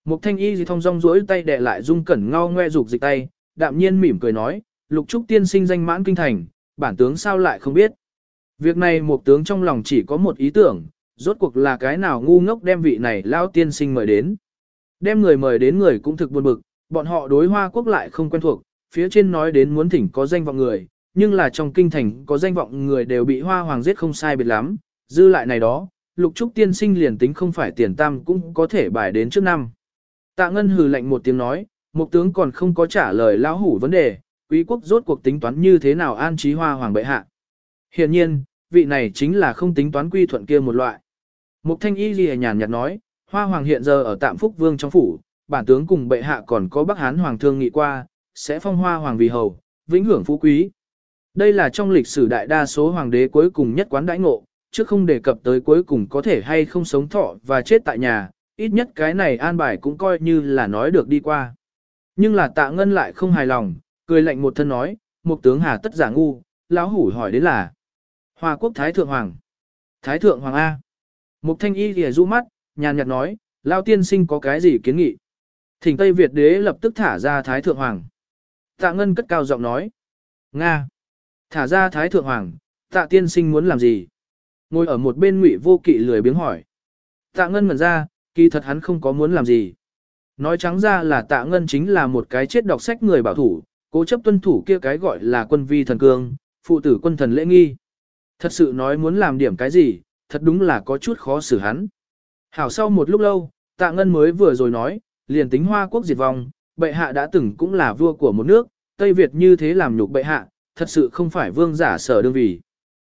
Mục thanh y gì thông rong rỗi tay đè lại dung cẩn ngao ngoe dục dịch tay, đạm nhiên mỉm cười nói, lục trúc tiên sinh danh mãn kinh thành, bản tướng sao lại không biết. Việc này một tướng trong lòng chỉ có một ý tưởng, rốt cuộc là cái nào ngu ngốc đem vị này lao tiên sinh mời đến. Đem người mời đến người cũng thực buồn bực, bọn họ đối hoa quốc lại không quen thuộc, phía trên nói đến muốn thỉnh có danh vọng người, nhưng là trong kinh thành có danh vọng người đều bị hoa hoàng giết không sai biệt lắm, dư lại này đó, lục trúc tiên sinh liền tính không phải tiền tam cũng có thể bài đến trước năm. Tạ Ngân hừ lạnh một tiếng nói, một tướng còn không có trả lời lão hủ vấn đề, quý quốc rốt cuộc tính toán như thế nào an trí hoa hoàng bệ hạ. Hiện nhiên, vị này chính là không tính toán quy thuận kia một loại. Mục thanh y gì nhàn nhạt nói, hoa hoàng hiện giờ ở tạm phúc vương trong phủ, bản tướng cùng bệ hạ còn có bắc hán hoàng thương nghị qua, sẽ phong hoa hoàng vì hầu, vĩnh hưởng phú quý. Đây là trong lịch sử đại đa số hoàng đế cuối cùng nhất quán đãi ngộ, chứ không đề cập tới cuối cùng có thể hay không sống thọ và chết tại nhà, ít nhất cái này an bài cũng coi như là nói được đi qua. Nhưng là tạ ngân lại không hài lòng, cười lạnh một thân nói, một tướng hà tất giả ngu, lão hủ hỏi đến là Hoa quốc Thái Thượng Hoàng. Thái Thượng Hoàng A. Mục thanh y thì rũ mắt, nhàn nhạt nói, Lao tiên sinh có cái gì kiến nghị. Thỉnh Tây Việt đế lập tức thả ra Thái Thượng Hoàng. Tạ Ngân cất cao giọng nói. Nga. Thả ra Thái Thượng Hoàng, tạ tiên sinh muốn làm gì? Ngồi ở một bên ngụy vô kỵ lười biếng hỏi. Tạ Ngân ngẩn ra, kỳ thật hắn không có muốn làm gì. Nói trắng ra là tạ Ngân chính là một cái chết đọc sách người bảo thủ, cố chấp tuân thủ kia cái gọi là quân vi thần cương, phụ tử quân thần lễ nghi. Thật sự nói muốn làm điểm cái gì, thật đúng là có chút khó xử hắn. Hảo sau một lúc lâu, tạ ngân mới vừa rồi nói, liền tính hoa quốc diệt vong, bệ hạ đã từng cũng là vua của một nước, Tây Việt như thế làm nhục bệ hạ, thật sự không phải vương giả sở đương vì.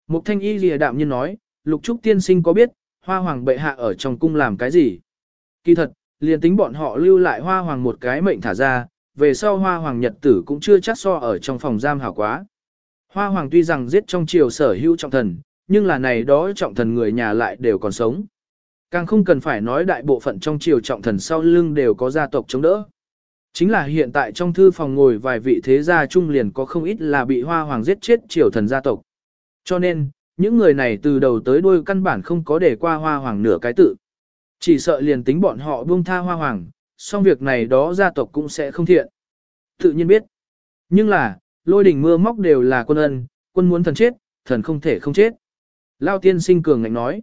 Mục thanh y lìa đạm nhiên nói, lục trúc tiên sinh có biết, hoa hoàng bệ hạ ở trong cung làm cái gì? Kỳ thật, liền tính bọn họ lưu lại hoa hoàng một cái mệnh thả ra, về sau hoa hoàng nhật tử cũng chưa chắc so ở trong phòng giam hảo quá. Hoa hoàng tuy rằng giết trong triều sở hữu trọng thần, nhưng là này đó trọng thần người nhà lại đều còn sống. Càng không cần phải nói đại bộ phận trong triều trọng thần sau lưng đều có gia tộc chống đỡ. Chính là hiện tại trong thư phòng ngồi vài vị thế gia trung liền có không ít là bị hoa hoàng giết chết triều thần gia tộc. Cho nên, những người này từ đầu tới đuôi căn bản không có để qua hoa hoàng nửa cái tự. Chỉ sợ liền tính bọn họ buông tha hoa hoàng, song việc này đó gia tộc cũng sẽ không thiện. Tự nhiên biết. Nhưng là, lôi đỉnh mưa móc đều là quân ân, quân muốn thần chết, thần không thể không chết. Lao tiên sinh cường ngạnh nói.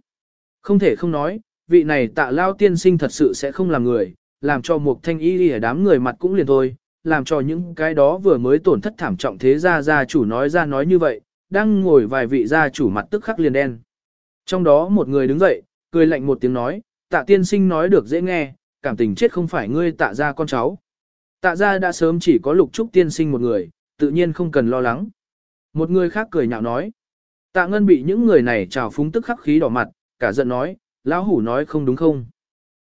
Không thể không nói, vị này tạ Lao tiên sinh thật sự sẽ không làm người, làm cho một thanh y đi ở đám người mặt cũng liền thôi, làm cho những cái đó vừa mới tổn thất thảm trọng thế ra gia chủ nói ra nói như vậy, đang ngồi vài vị gia chủ mặt tức khắc liền đen. Trong đó một người đứng dậy, cười lạnh một tiếng nói, tạ tiên sinh nói được dễ nghe, cảm tình chết không phải ngươi tạ ra con cháu. Tạ ra đã sớm chỉ có lục trúc tiên sinh một người, tự nhiên không cần lo lắng. Một người khác cười nhạo nói. Tạ ngân bị những người này trào phúng tức khắc khí đỏ mặt, cả giận nói, lão hủ nói không đúng không.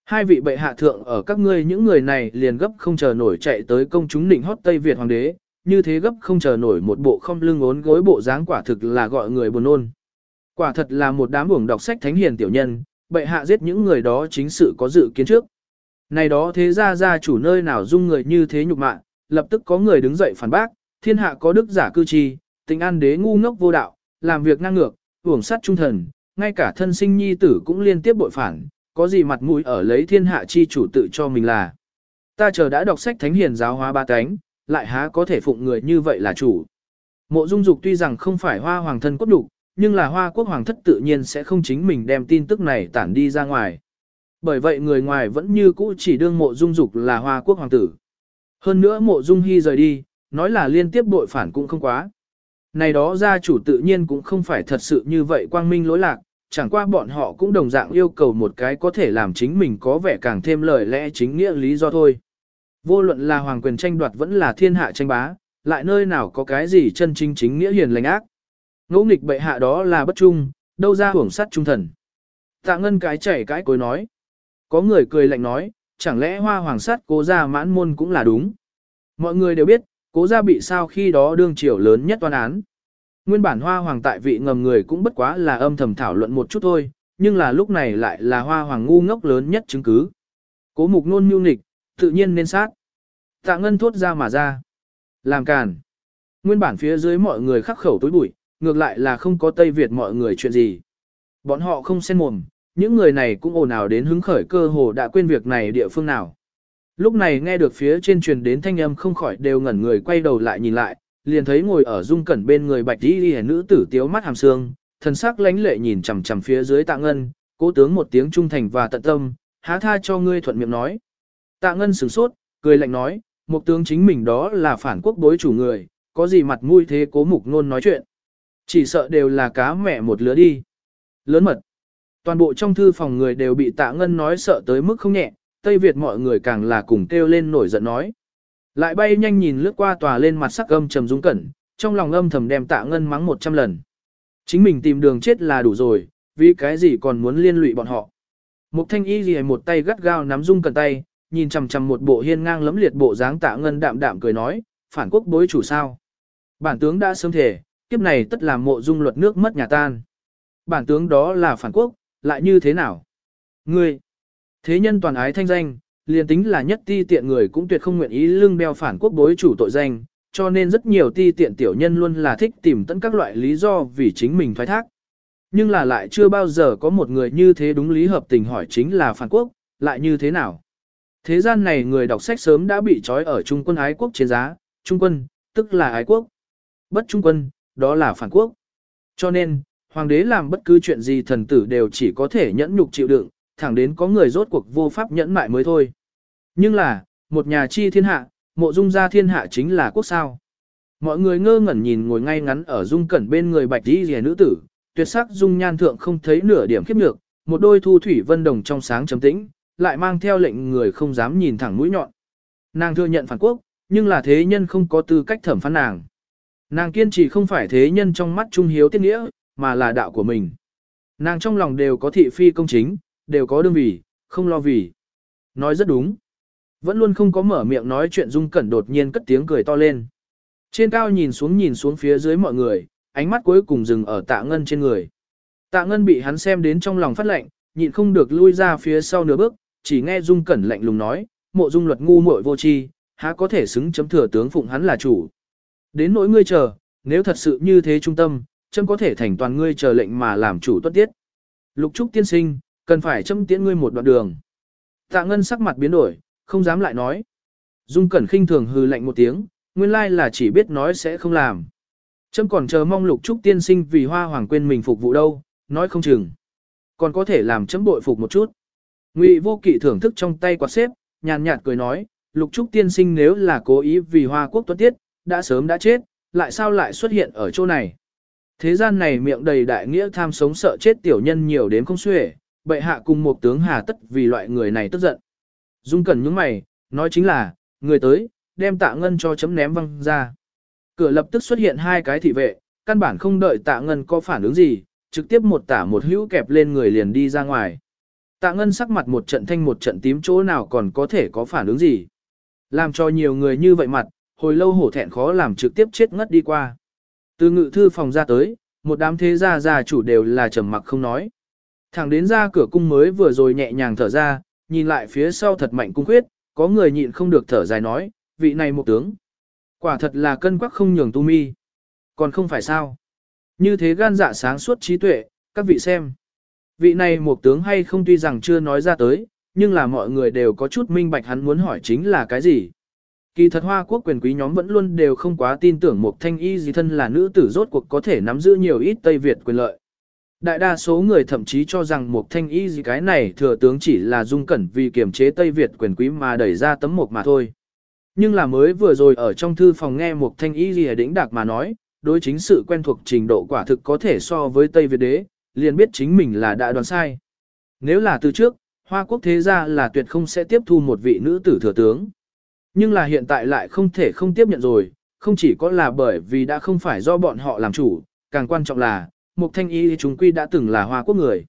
Hai vị bệ hạ thượng ở các ngươi những người này liền gấp không chờ nổi chạy tới công chúng nịnh hót Tây Việt hoàng đế, như thế gấp không chờ nổi một bộ không lưng ốn gối bộ dáng quả thực là gọi người buồn nôn. Quả thật là một đám uổng đọc sách thánh hiền tiểu nhân, bệ hạ giết những người đó chính sự có dự kiến trước. Này đó thế ra ra chủ nơi nào dung người như thế nhục mạ, lập tức có người đứng dậy phản bác, thiên hạ có đức giả cư trì, tình an đế ngu ngốc vô đạo, làm việc ngang ngược, uổng sát trung thần, ngay cả thân sinh nhi tử cũng liên tiếp bội phản, có gì mặt mũi ở lấy thiên hạ chi chủ tự cho mình là. Ta chờ đã đọc sách thánh hiền giáo hóa ba cánh, lại há có thể phụng người như vậy là chủ. Mộ dung dục tuy rằng không phải hoa hoàng thân cốt đục, nhưng là hoa quốc hoàng thất tự nhiên sẽ không chính mình đem tin tức này tản đi ra ngoài. Bởi vậy người ngoài vẫn như cũ chỉ đương mộ dung dục là hoa quốc hoàng tử. Hơn nữa mộ dung hy rời đi, nói là liên tiếp bội phản cũng không quá. Này đó gia chủ tự nhiên cũng không phải thật sự như vậy quang minh lỗi lạc, chẳng qua bọn họ cũng đồng dạng yêu cầu một cái có thể làm chính mình có vẻ càng thêm lời lẽ chính nghĩa lý do thôi. Vô luận là hoàng quyền tranh đoạt vẫn là thiên hạ tranh bá, lại nơi nào có cái gì chân chính chính nghĩa hiền lành ác. Ngỗ nghịch bệ hạ đó là bất trung, đâu ra hưởng sát trung thần. Tạ ngân cái chảy cái cối nói. Có người cười lạnh nói, chẳng lẽ hoa hoàng sát cố gia mãn môn cũng là đúng. Mọi người đều biết, cố gia bị sao khi đó đương triều lớn nhất toán án. Nguyên bản hoa hoàng tại vị ngầm người cũng bất quá là âm thầm thảo luận một chút thôi, nhưng là lúc này lại là hoa hoàng ngu ngốc lớn nhất chứng cứ. Cố mục nôn mưu nghịch, tự nhiên nên sát. Tạ ngân thốt ra mà ra. Làm càn. Nguyên bản phía dưới mọi người khắc khẩu tối bụi, ngược lại là không có Tây Việt mọi người chuyện gì. Bọn họ không xen mồm, những người này cũng ồn ào đến hứng khởi cơ hồ đã quên việc này địa phương nào. Lúc này nghe được phía trên truyền đến thanh âm không khỏi đều ngẩn người quay đầu lại nhìn lại, liền thấy ngồi ở dung cẩn bên người bạch đi đi nữ tử tiếu mắt hàm xương, thần sắc lánh lệ nhìn chằm chằm phía dưới tạ ngân, cố tướng một tiếng trung thành và tận tâm, há tha cho ngươi thuận miệng nói. Tạ ngân sửng sốt, cười lạnh nói, một tướng chính mình đó là phản quốc bối chủ người, có gì mặt mũi thế cố mục nôn nói chuyện. Chỉ sợ đều là cá mẹ một lứa đi. Lớn mật. Toàn bộ trong thư phòng người đều bị tạ ngân nói sợ tới mức không nhẹ, Tây Việt mọi người càng là cùng kêu lên nổi giận nói. Lại bay nhanh nhìn lướt qua tòa lên mặt sắc âm trầm dung cẩn, trong lòng âm thầm đem tạ ngân mắng một trăm lần. Chính mình tìm đường chết là đủ rồi, vì cái gì còn muốn liên lụy bọn họ. Mục thanh y gì một tay gắt gao nắm dung cẩn tay, nhìn chằm chằm một bộ hiên ngang lấm liệt bộ dáng tạ ngân đạm đạm cười nói, phản quốc bối chủ sao. Bản tướng đã sớm thể, kiếp này tất làm mộ dung luật nước mất nhà tan. Bản tướng đó là phản quốc, lại như thế nào? Ngươi, thế nhân toàn ái thanh danh, liền tính là nhất ti tiện người cũng tuyệt không nguyện ý lưng đeo phản quốc bối chủ tội danh, cho nên rất nhiều ti tiện tiểu nhân luôn là thích tìm tận các loại lý do vì chính mình thoái thác. Nhưng là lại chưa bao giờ có một người như thế đúng lý hợp tình hỏi chính là phản quốc, lại như thế nào? Thế gian này người đọc sách sớm đã bị trói ở trung quân ái quốc trên giá, trung quân, tức là ái quốc. Bất trung quân, đó là phản quốc. Cho nên, hoàng đế làm bất cứ chuyện gì thần tử đều chỉ có thể nhẫn nhục chịu đựng, thẳng đến có người rốt cuộc vô pháp nhẫn mại mới thôi. Nhưng là, một nhà chi thiên hạ, mộ dung gia thiên hạ chính là quốc sao. Mọi người ngơ ngẩn nhìn ngồi ngay ngắn ở dung cẩn bên người bạch đi rìa nữ tử, tuyệt sắc dung nhan thượng không thấy nửa điểm khiếp nhược, một đôi thu thủy vân đồng trong sáng trầm tĩnh, lại mang theo lệnh người không dám nhìn thẳng mũi nhọn. Nàng thừa nhận phản quốc, nhưng là thế nhân không có tư cách thẩm phán nàng. Nàng kiên trì không phải thế nhân trong mắt trung hiếu tiết nghĩa, mà là đạo của mình. Nàng trong lòng đều có thị phi công chính, đều có đương vị, không lo vì. Nói rất đúng. Vẫn luôn không có mở miệng nói chuyện Dung Cẩn đột nhiên cất tiếng cười to lên. Trên cao nhìn xuống nhìn xuống phía dưới mọi người, ánh mắt cuối cùng dừng ở tạ ngân trên người. Tạ ngân bị hắn xem đến trong lòng phát lệnh, nhịn không được lui ra phía sau nửa bước, chỉ nghe Dung Cẩn lạnh lùng nói, mộ dung luật ngu muội vô tri, há có thể xứng chấm thừa tướng phụng hắn là chủ. Đến nỗi ngươi chờ, nếu thật sự như thế trung tâm, châm có thể thành toàn ngươi chờ lệnh mà làm chủ tuất tiết. Lục trúc tiên sinh, cần phải châm tiễn ngươi một đoạn đường. Tạ ngân sắc mặt biến đổi, không dám lại nói. Dung cẩn khinh thường hừ lạnh một tiếng, nguyên lai là chỉ biết nói sẽ không làm. Châm còn chờ mong lục trúc tiên sinh vì hoa hoàng quên mình phục vụ đâu, nói không chừng. Còn có thể làm chấm bội phục một chút. Ngụy vô kỵ thưởng thức trong tay quạt xếp, nhàn nhạt cười nói, lục trúc tiên sinh nếu là cố ý vì hoa quốc tuất tiết, đã sớm đã chết, lại sao lại xuất hiện ở chỗ này. Thế gian này miệng đầy đại nghĩa tham sống sợ chết tiểu nhân nhiều đến không xuể, bệ hạ cùng một tướng hà tất vì loại người này tức giận. Dung cẩn những mày, nói chính là, người tới, đem tạ ngân cho chấm ném văng ra. Cửa lập tức xuất hiện hai cái thị vệ, căn bản không đợi tạ ngân có phản ứng gì, trực tiếp một tả một hữu kẹp lên người liền đi ra ngoài. Tạ ngân sắc mặt một trận thanh một trận tím chỗ nào còn có thể có phản ứng gì. Làm cho nhiều người như vậy mặt, hồi lâu hổ thẹn khó làm trực tiếp chết ngất đi qua. Từ ngự thư phòng ra tới, một đám thế gia gia chủ đều là trầm mặc không nói. Thẳng đến ra cửa cung mới vừa rồi nhẹ nhàng thở ra, nhìn lại phía sau thật mạnh cung khuyết, có người nhịn không được thở dài nói, vị này một tướng. Quả thật là cân quắc không nhường tu mi. Còn không phải sao. Như thế gan dạ sáng suốt trí tuệ, các vị xem. Vị này một tướng hay không tuy rằng chưa nói ra tới, nhưng là mọi người đều có chút minh bạch hắn muốn hỏi chính là cái gì. Kỳ thật Hoa quốc quyền quý nhóm vẫn luôn đều không quá tin tưởng một thanh y gì thân là nữ tử rốt cuộc có thể nắm giữ nhiều ít Tây Việt quyền lợi. Đại đa số người thậm chí cho rằng một thanh y gì cái này thừa tướng chỉ là dung cẩn vì kiềm chế Tây Việt quyền quý mà đẩy ra tấm mộc mà thôi. Nhưng là mới vừa rồi ở trong thư phòng nghe một thanh y gì đỉnh đạc mà nói, đối chính sự quen thuộc trình độ quả thực có thể so với Tây Việt đế, liền biết chính mình là đã đoán sai. Nếu là từ trước, Hoa quốc thế gia là tuyệt không sẽ tiếp thu một vị nữ tử thừa tướng. Nhưng là hiện tại lại không thể không tiếp nhận rồi, không chỉ có là bởi vì đã không phải do bọn họ làm chủ, càng quan trọng là, Mục Thanh Y chúng quy đã từng là Hoa quốc người.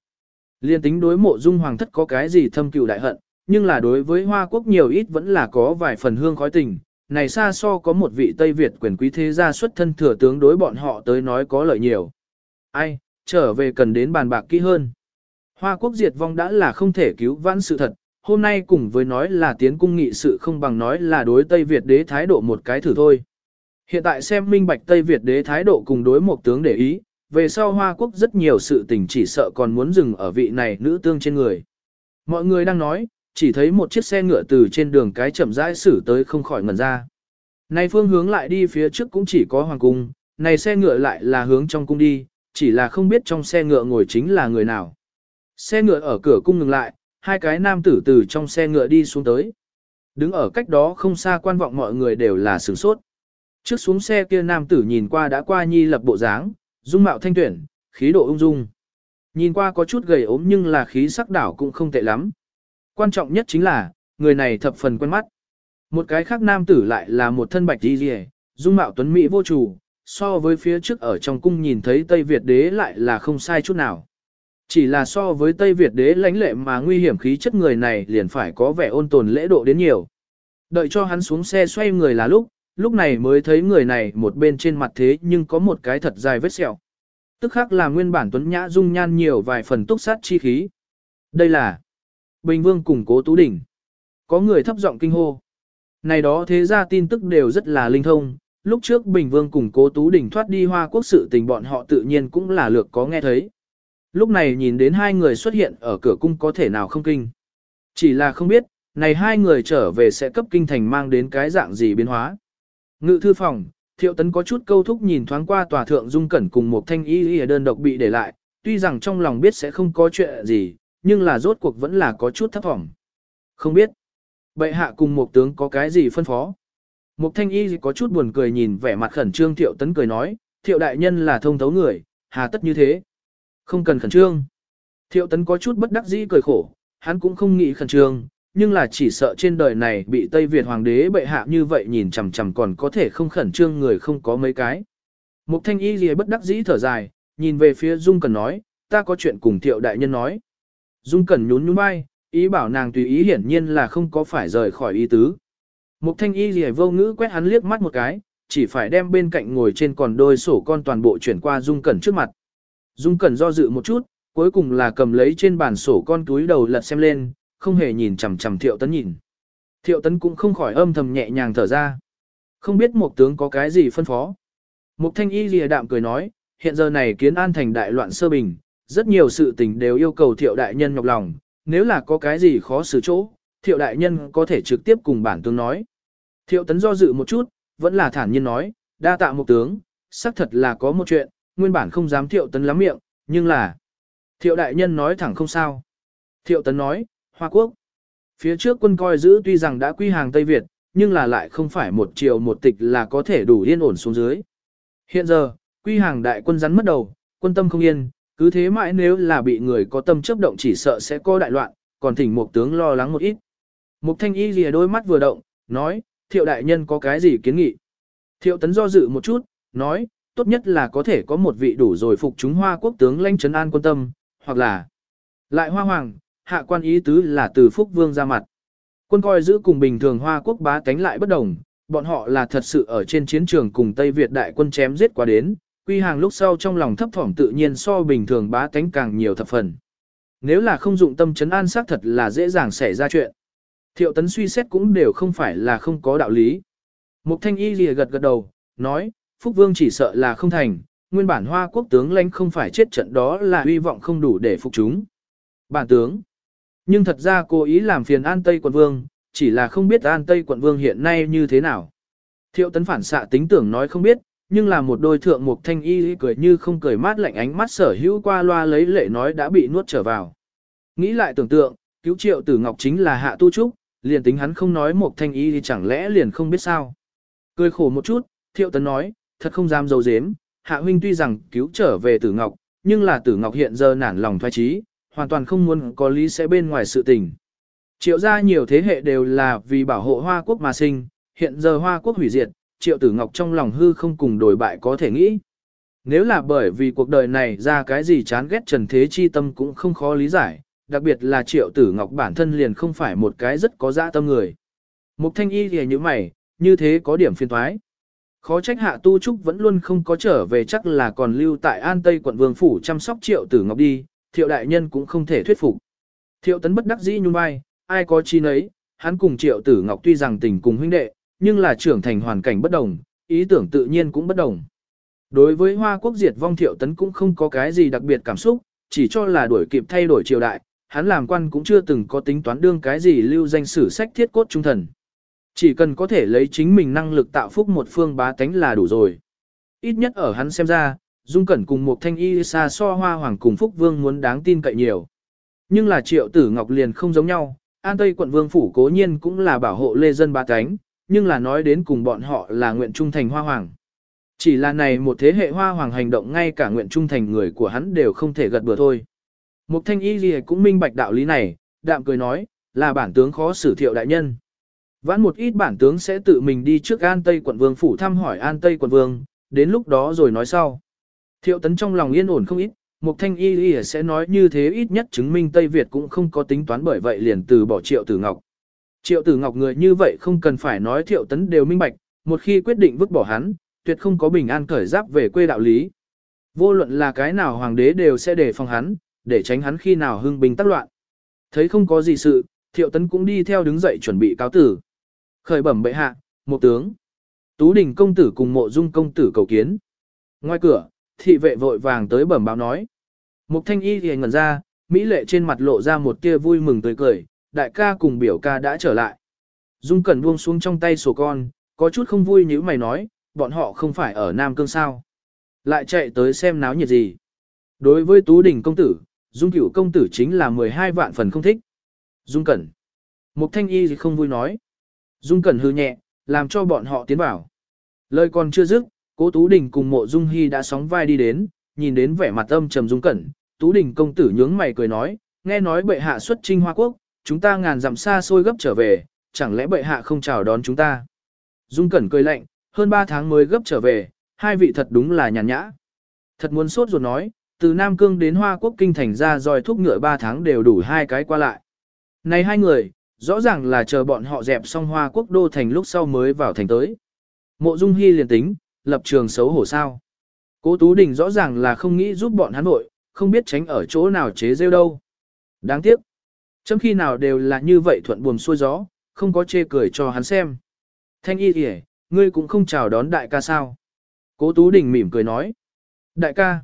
Liên tính đối mộ dung hoàng thất có cái gì thâm cừu đại hận, nhưng là đối với Hoa quốc nhiều ít vẫn là có vài phần hương khói tình, này xa so có một vị Tây Việt quyền quý thế gia xuất thân thừa tướng đối bọn họ tới nói có lợi nhiều. Ai, trở về cần đến bàn bạc kỹ hơn. Hoa quốc diệt vong đã là không thể cứu vãn sự thật, hôm nay cùng với nói là tiến cung nghị sự không bằng nói là đối Tây Việt đế thái độ một cái thử thôi. Hiện tại xem minh bạch Tây Việt đế thái độ cùng đối một tướng để ý, về sau Hoa quốc rất nhiều sự tình chỉ sợ còn muốn dừng ở vị này nữ tương trên người. Mọi người đang nói, chỉ thấy một chiếc xe ngựa từ trên đường cái chậm rãi xử tới không khỏi ngần ra. Này phương hướng lại đi phía trước cũng chỉ có hoàng cung, này xe ngựa lại là hướng trong cung đi, chỉ là không biết trong xe ngựa ngồi chính là người nào. Xe ngựa ở cửa cung ngừng lại, hai cái nam tử từ trong xe ngựa đi xuống tới. Đứng ở cách đó không xa quan vọng mọi người đều là sửng sốt. Trước xuống xe kia nam tử nhìn qua đã qua nhi lập bộ dáng, dung mạo thanh tuyển, khí độ ung dung. Nhìn qua có chút gầy ốm nhưng là khí sắc đảo cũng không tệ lắm. Quan trọng nhất chính là, người này thập phần quen mắt. Một cái khác nam tử lại là một thân bạch đi rìa, dung mạo tuấn mỹ vô chủ, so với phía trước ở trong cung nhìn thấy Tây Việt đế lại là không sai chút nào. Chỉ là so với Tây Việt đế lãnh lệ mà nguy hiểm khí chất người này liền phải có vẻ ôn tồn lễ độ đến nhiều. Đợi cho hắn xuống xe xoay người là lúc, lúc này mới thấy người này một bên trên mặt thế nhưng có một cái thật dài vết sẹo. Tức khác là nguyên bản tuấn nhã dung nhan nhiều vài phần túc sát chi khí. Đây là Bình Vương cùng cố Tú Đỉnh. Có người thấp giọng kinh hô. Này đó thế ra tin tức đều rất là linh thông, lúc trước Bình Vương cùng cố Tú Đỉnh thoát đi hoa quốc sự tình bọn họ tự nhiên cũng là lược có nghe thấy. Lúc này nhìn đến hai người xuất hiện ở cửa cung có thể nào không kinh. Chỉ là không biết, này hai người trở về sẽ cấp kinh thành mang đến cái dạng gì biến hóa. Ngự thư phòng, thiệu tấn có chút câu thúc nhìn thoáng qua tòa thượng dung cẩn cùng một thanh y y đơn độc bị để lại, tuy rằng trong lòng biết sẽ không có chuyện gì, nhưng là rốt cuộc vẫn là có chút thấp thỏm Không biết, bệ hạ cùng một tướng có cái gì phân phó. Một thanh y có chút buồn cười nhìn vẻ mặt khẩn trương thiệu tấn cười nói, thiệu đại nhân là thông thấu người, hà tất như thế. Không cần khẩn trương. Thiệu tấn có chút bất đắc dĩ cười khổ, hắn cũng không nghĩ khẩn trương, nhưng là chỉ sợ trên đời này bị Tây Việt hoàng đế bệ hạ như vậy nhìn chằm chằm còn có thể không khẩn trương người không có mấy cái. Mục thanh y gì bất đắc dĩ thở dài, nhìn về phía Dung Cẩn nói, ta có chuyện cùng thiệu đại nhân nói. Dung Cẩn nhún nhún vai, ý bảo nàng tùy ý hiển nhiên là không có phải rời khỏi ý tứ. Mục thanh y gì vô ngữ quét hắn liếc mắt một cái, chỉ phải đem bên cạnh ngồi trên còn đôi sổ con toàn bộ chuyển qua Dung Cẩn trước mặt. Dung Cẩn do dự một chút, cuối cùng là cầm lấy trên bàn sổ con túi đầu lật xem lên, không hề nhìn chằm chằm Thiệu Tấn nhìn. Thiệu Tấn cũng không khỏi âm thầm nhẹ nhàng thở ra. Không biết một tướng có cái gì phân phó. Mục Thanh Y lìa đạm cười nói, hiện giờ này kiến an thành đại loạn sơ bình, rất nhiều sự tình đều yêu cầu Thiệu đại nhân nhọc lòng, nếu là có cái gì khó xử chỗ, Thiệu đại nhân có thể trực tiếp cùng bản tướng nói. Thiệu Tấn do dự một chút, vẫn là thản nhiên nói, đa tạ một tướng, xác thật là có một chuyện, nguyên bản không dám thiệu tấn lắm miệng, nhưng là... Thiệu đại nhân nói thẳng không sao. Thiệu tấn nói, Hoa Quốc. Phía trước quân coi giữ tuy rằng đã quy hàng Tây Việt, nhưng là lại không phải một triều một tịch là có thể đủ yên ổn xuống dưới. Hiện giờ, Quy hàng đại quân rắn mất đầu, quân tâm không yên, cứ thế mãi nếu là bị người có tâm chấp động chỉ sợ sẽ có đại loạn, còn thỉnh một tướng lo lắng một ít. Mục thanh y lìa đôi mắt vừa động, nói, thiệu đại nhân có cái gì kiến nghị. Thiệu tấn do dự một chút, nói, tốt nhất là có thể có một vị đủ rồi phục chúng hoa quốc tướng lãnh trấn an quân tâm, hoặc là lại hoa hoàng, hạ quan ý tứ là từ phúc vương ra mặt. Quân coi giữ cùng bình thường hoa quốc bá tánh lại bất đồng, bọn họ là thật sự ở trên chiến trường cùng Tây Việt đại quân chém giết qua đến, quy hàng lúc sau trong lòng thấp thỏm tự nhiên so bình thường bá tánh càng nhiều thập phần. Nếu là không dụng tâm chấn an xác thật là dễ dàng xảy ra chuyện. Thiệu tấn suy xét cũng đều không phải là không có đạo lý. Mục thanh y lìa gật gật đầu, nói, Phúc Vương chỉ sợ là không thành, nguyên bản hoa quốc tướng lãnh không phải chết trận đó là uy vọng không đủ để phục chúng. Bản tướng. Nhưng thật ra cố ý làm phiền An Tây quận vương, chỉ là không biết An Tây quận vương hiện nay như thế nào. Thiệu tấn phản xạ tính tưởng nói không biết, nhưng là một đôi thượng mục thanh y cười như không cười mát lạnh ánh mắt sở hữu qua loa lấy lệ nói đã bị nuốt trở vào. Nghĩ lại tưởng tượng, cứu triệu tử ngọc chính là hạ tu trúc, liền tính hắn không nói một thanh y thì chẳng lẽ liền không biết sao. Cười khổ một chút, thiệu tấn nói, thật không dám dấu dếm, hạ huynh tuy rằng cứu trở về tử ngọc, nhưng là tử ngọc hiện giờ nản lòng thoái trí, hoàn toàn không muốn có lý sẽ bên ngoài sự tình. Triệu gia nhiều thế hệ đều là vì bảo hộ Hoa quốc mà sinh, hiện giờ Hoa quốc hủy diệt, triệu tử ngọc trong lòng hư không cùng đổi bại có thể nghĩ. Nếu là bởi vì cuộc đời này ra cái gì chán ghét trần thế chi tâm cũng không khó lý giải, đặc biệt là triệu tử ngọc bản thân liền không phải một cái rất có dã tâm người. Mục thanh y thì như mày, như thế có điểm phiên thoái. Khó trách hạ tu trúc vẫn luôn không có trở về chắc là còn lưu tại An Tây quận Vương Phủ chăm sóc triệu tử ngọc đi, thiệu đại nhân cũng không thể thuyết phục. Thiệu tấn bất đắc dĩ nhung vai, ai có chi nấy, hắn cùng triệu tử ngọc tuy rằng tình cùng huynh đệ, nhưng là trưởng thành hoàn cảnh bất đồng, ý tưởng tự nhiên cũng bất đồng. Đối với Hoa quốc diệt vong thiệu tấn cũng không có cái gì đặc biệt cảm xúc, chỉ cho là đuổi kịp thay đổi triều đại, hắn làm quan cũng chưa từng có tính toán đương cái gì lưu danh sử sách thiết cốt trung thần. Chỉ cần có thể lấy chính mình năng lực tạo phúc một phương bá tánh là đủ rồi. Ít nhất ở hắn xem ra, Dung Cẩn cùng một thanh y xa so hoa hoàng cùng Phúc Vương muốn đáng tin cậy nhiều. Nhưng là triệu tử Ngọc liền không giống nhau, An Tây quận Vương Phủ cố nhiên cũng là bảo hộ lê dân bá tánh, nhưng là nói đến cùng bọn họ là nguyện trung thành hoa hoàng. Chỉ là này một thế hệ hoa hoàng hành động ngay cả nguyện trung thành người của hắn đều không thể gật bừa thôi. Mục thanh y gì cũng minh bạch đạo lý này, đạm cười nói, là bản tướng khó xử thiệu đại nhân. Vãn một ít bản tướng sẽ tự mình đi trước An Tây quận vương phủ thăm hỏi An Tây quận vương, đến lúc đó rồi nói sau. Thiệu tấn trong lòng yên ổn không ít, Mục thanh y y sẽ nói như thế ít nhất chứng minh Tây Việt cũng không có tính toán bởi vậy liền từ bỏ triệu tử ngọc. Triệu tử ngọc người như vậy không cần phải nói thiệu tấn đều minh bạch, một khi quyết định vứt bỏ hắn, tuyệt không có bình an cởi giáp về quê đạo lý. Vô luận là cái nào hoàng đế đều sẽ đề phòng hắn, để tránh hắn khi nào hưng bình tác loạn. Thấy không có gì sự, thiệu tấn cũng đi theo đứng dậy chuẩn bị cáo tử. Khởi bẩm bệ hạ, một tướng. Tú đình công tử cùng mộ dung công tử cầu kiến. Ngoài cửa, thị vệ vội vàng tới bẩm báo nói. Mục thanh y thì ngẩn ra, Mỹ lệ trên mặt lộ ra một tia vui mừng tươi cười, đại ca cùng biểu ca đã trở lại. Dung Cẩn buông xuống trong tay sổ con, có chút không vui như mày nói, bọn họ không phải ở Nam Cương sao. Lại chạy tới xem náo nhiệt gì. Đối với Tú Đình công tử, Dung Cửu công tử chính là 12 vạn phần không thích. Dung Cẩn. Mục Thanh Y thì không vui nói. Dung Cẩn hư nhẹ, làm cho bọn họ tiến vào. Lời còn chưa dứt, Cố Tú Đình cùng Mộ Dung Hi đã sóng vai đi đến, nhìn đến vẻ mặt âm trầm Dung Cẩn, Tú Đình công tử nhướng mày cười nói, nghe nói bệ hạ xuất chinh Hoa Quốc, chúng ta ngàn dặm xa xôi gấp trở về, chẳng lẽ bệ hạ không chào đón chúng ta. Dung Cẩn cười lạnh, hơn 3 tháng mới gấp trở về, hai vị thật đúng là nhàn nhã. Thật muốn sốt ruột nói, từ Nam Cương đến Hoa Quốc kinh thành ra dòi thúc ngựa 3 tháng đều đủ hai cái qua lại. Này hai người, rõ ràng là chờ bọn họ dẹp xong Hoa Quốc đô thành lúc sau mới vào thành tới. Mộ Dung Hy liền tính, lập trường xấu hổ sao. Cố Tú Đình rõ ràng là không nghĩ giúp bọn hắn nội, không biết tránh ở chỗ nào chế rêu đâu. Đáng tiếc. Trong khi nào đều là như vậy thuận buồm xuôi gió, không có chê cười cho hắn xem. Thanh y kìa, ngươi cũng không chào đón đại ca sao. Cố Tú Đình mỉm cười nói. Đại ca.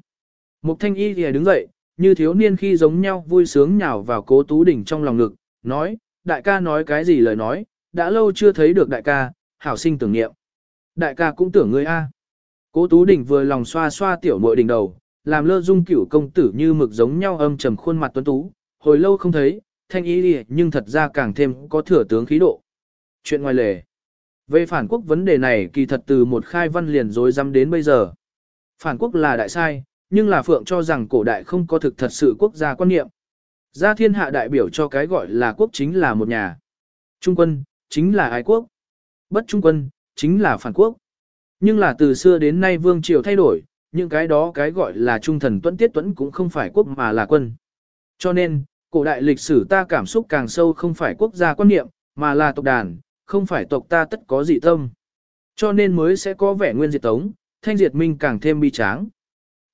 Mục thanh y kìa đứng dậy, như thiếu niên khi giống nhau vui sướng nhào vào cố Tú Đình trong lòng ngực, nói, đại ca nói cái gì lời nói, đã lâu chưa thấy được đại ca, hảo sinh tưởng niệm. Đại ca cũng tưởng ngươi a. Cố Tú Đình vừa lòng xoa xoa tiểu muội đỉnh đầu, làm lơ dung cửu công tử như mực giống nhau âm trầm khuôn mặt tuấn tú, hồi lâu không thấy, thanh ý đi nhưng thật ra càng thêm có thừa tướng khí độ. Chuyện ngoài lề. Về phản quốc vấn đề này kỳ thật từ một khai văn liền dối dăm đến bây giờ. Phản quốc là đại sai, nhưng là Phượng cho rằng cổ đại không có thực thật sự quốc gia quan niệm. Gia thiên hạ đại biểu cho cái gọi là quốc chính là một nhà. Trung quân, chính là ái quốc. Bất trung quân, chính là phản quốc. Nhưng là từ xưa đến nay vương triều thay đổi, những cái đó cái gọi là trung thần tuẫn tiết tuẫn cũng không phải quốc mà là quân. Cho nên, cổ đại lịch sử ta cảm xúc càng sâu không phải quốc gia quan niệm, mà là tộc đàn, không phải tộc ta tất có dị tâm. Cho nên mới sẽ có vẻ nguyên diệt tống, thanh diệt minh càng thêm bi tráng.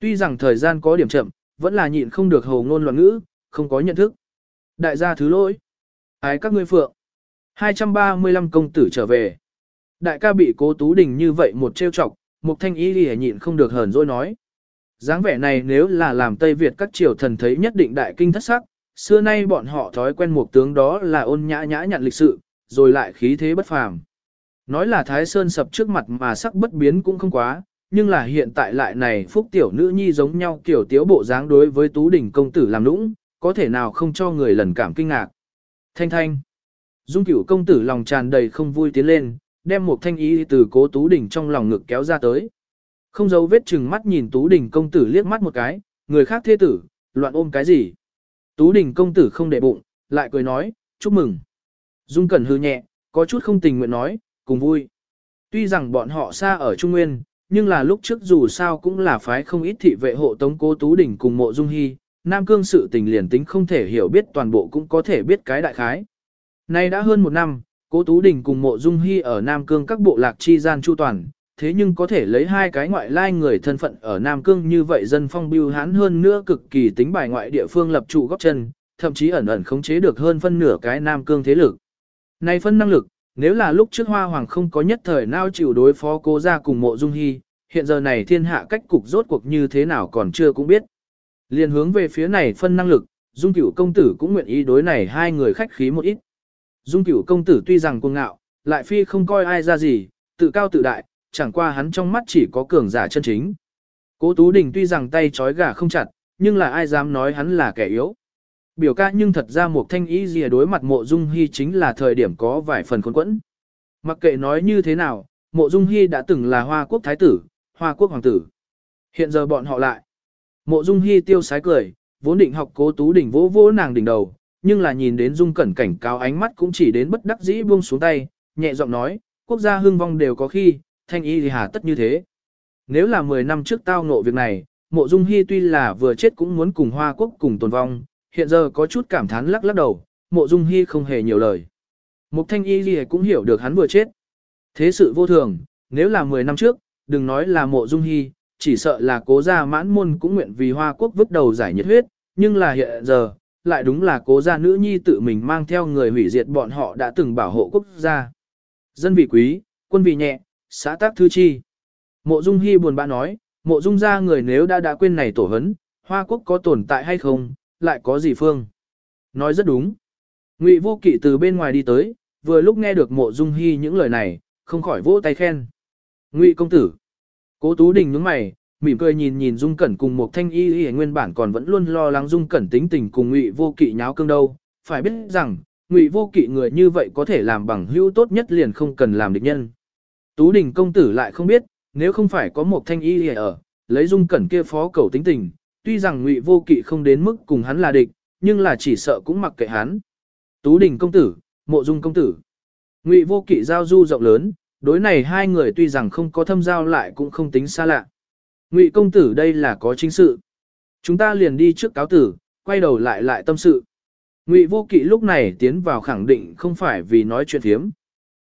Tuy rằng thời gian có điểm chậm, vẫn là nhịn không được hầu ngôn loạn ngữ, không có nhận thức. Đại gia thứ lỗi. Ái các ngươi phượng. 235 công tử trở về. Đại ca bị cố tú đình như vậy một trêu chọc, một thanh ý đi nhịn không được hờn dỗi nói. dáng vẻ này nếu là làm Tây Việt các triều thần thấy nhất định đại kinh thất sắc, xưa nay bọn họ thói quen một tướng đó là ôn nhã nhã nhận lịch sự, rồi lại khí thế bất phàm. Nói là Thái Sơn sập trước mặt mà sắc bất biến cũng không quá, nhưng là hiện tại lại này phúc tiểu nữ nhi giống nhau kiểu tiếu bộ dáng đối với tú đỉnh công tử làm nũng, có thể nào không cho người lần cảm kinh ngạc. Thanh thanh. Dung cửu công tử lòng tràn đầy không vui tiến lên, đem một thanh ý từ cố tú đỉnh trong lòng ngực kéo ra tới. Không giấu vết chừng mắt nhìn tú đỉnh công tử liếc mắt một cái, người khác thế tử, loạn ôm cái gì. Tú đỉnh công tử không để bụng, lại cười nói, chúc mừng. Dung cẩn hư nhẹ, có chút không tình nguyện nói, cùng vui. Tuy rằng bọn họ xa ở Trung Nguyên, nhưng là lúc trước dù sao cũng là phái không ít thị vệ hộ tống cố Tú Đỉnh cùng mộ Dung Hy, Nam Cương sự tình liền tính không thể hiểu biết toàn bộ cũng có thể biết cái đại khái. Nay đã hơn một năm, cố Tú Đình cùng mộ Dung Hy ở Nam Cương các bộ lạc chi gian chu toàn, thế nhưng có thể lấy hai cái ngoại lai người thân phận ở Nam Cương như vậy dân phong biêu hán hơn nữa cực kỳ tính bài ngoại địa phương lập trụ góc chân, thậm chí ẩn ẩn khống chế được hơn phân nửa cái Nam Cương thế lực. Nay phân năng lực, nếu là lúc trước Hoa Hoàng không có nhất thời nào chịu đối phó cố gia cùng mộ dung hy, hiện giờ này thiên hạ cách cục rốt cuộc như thế nào còn chưa cũng biết. Liên hướng về phía này phân năng lực, dung cửu công tử cũng nguyện ý đối này hai người khách khí một ít. Dung cửu công tử tuy rằng cuồng ngạo, lại phi không coi ai ra gì, tự cao tự đại, chẳng qua hắn trong mắt chỉ có cường giả chân chính. Cố Tú Đình tuy rằng tay trói gà không chặt, nhưng là ai dám nói hắn là kẻ yếu biểu ca nhưng thật ra một thanh ý gì đối mặt mộ dung hy chính là thời điểm có vài phần khốn quẫn. Mặc kệ nói như thế nào, mộ dung hy đã từng là hoa quốc thái tử, hoa quốc hoàng tử. Hiện giờ bọn họ lại. Mộ dung Hi tiêu sái cười, vốn định học cố tú đỉnh vỗ vỗ nàng đỉnh đầu, nhưng là nhìn đến dung cẩn cảnh cáo ánh mắt cũng chỉ đến bất đắc dĩ buông xuống tay, nhẹ giọng nói, quốc gia hưng vong đều có khi, thanh y thì hà tất như thế. Nếu là 10 năm trước tao ngộ việc này, mộ dung Hi tuy là vừa chết cũng muốn cùng hoa quốc cùng tồn vong, hiện giờ có chút cảm thán lắc lắc đầu, mộ dung Hi không hề nhiều lời. Mục thanh y Lì cũng hiểu được hắn vừa chết. Thế sự vô thường, nếu là 10 năm trước, đừng nói là mộ dung Hi chỉ sợ là cố gia mãn môn cũng nguyện vì hoa quốc vứt đầu giải nhiệt huyết, nhưng là hiện giờ, lại đúng là cố gia nữ nhi tự mình mang theo người hủy diệt bọn họ đã từng bảo hộ quốc gia. Dân vị quý, quân vị nhẹ, xã tác thư chi. Mộ dung hy buồn bã nói, mộ dung gia người nếu đã đã quên này tổ hấn, hoa quốc có tồn tại hay không, lại có gì phương? Nói rất đúng. Ngụy vô kỵ từ bên ngoài đi tới, vừa lúc nghe được mộ dung hy những lời này, không khỏi vỗ tay khen. Ngụy công tử. Cố Tú Đình nhướng mày, mỉm cười nhìn nhìn Dung Cẩn cùng một thanh y y nguyên bản còn vẫn luôn lo lắng Dung Cẩn tính tình cùng Ngụy Vô Kỵ nháo cương đâu, phải biết rằng, Ngụy Vô Kỵ người như vậy có thể làm bằng hữu tốt nhất liền không cần làm địch nhân. Tú Đình công tử lại không biết, nếu không phải có một thanh y y ở, lấy Dung Cẩn kia phó cầu tính tình, Tuy rằng Ngụy Vô Kỵ không đến mức cùng hắn là địch, nhưng là chỉ sợ cũng mặc kệ hắn. Tú Đình công tử, Mộ Dung công tử. Ngụy Vô Kỵ giao du rộng lớn, đối này hai người tuy rằng không có thâm giao lại cũng không tính xa lạ. Ngụy công tử đây là có chính sự. Chúng ta liền đi trước cáo tử, quay đầu lại lại tâm sự. Ngụy Vô Kỵ lúc này tiến vào khẳng định không phải vì nói chuyện thiếm.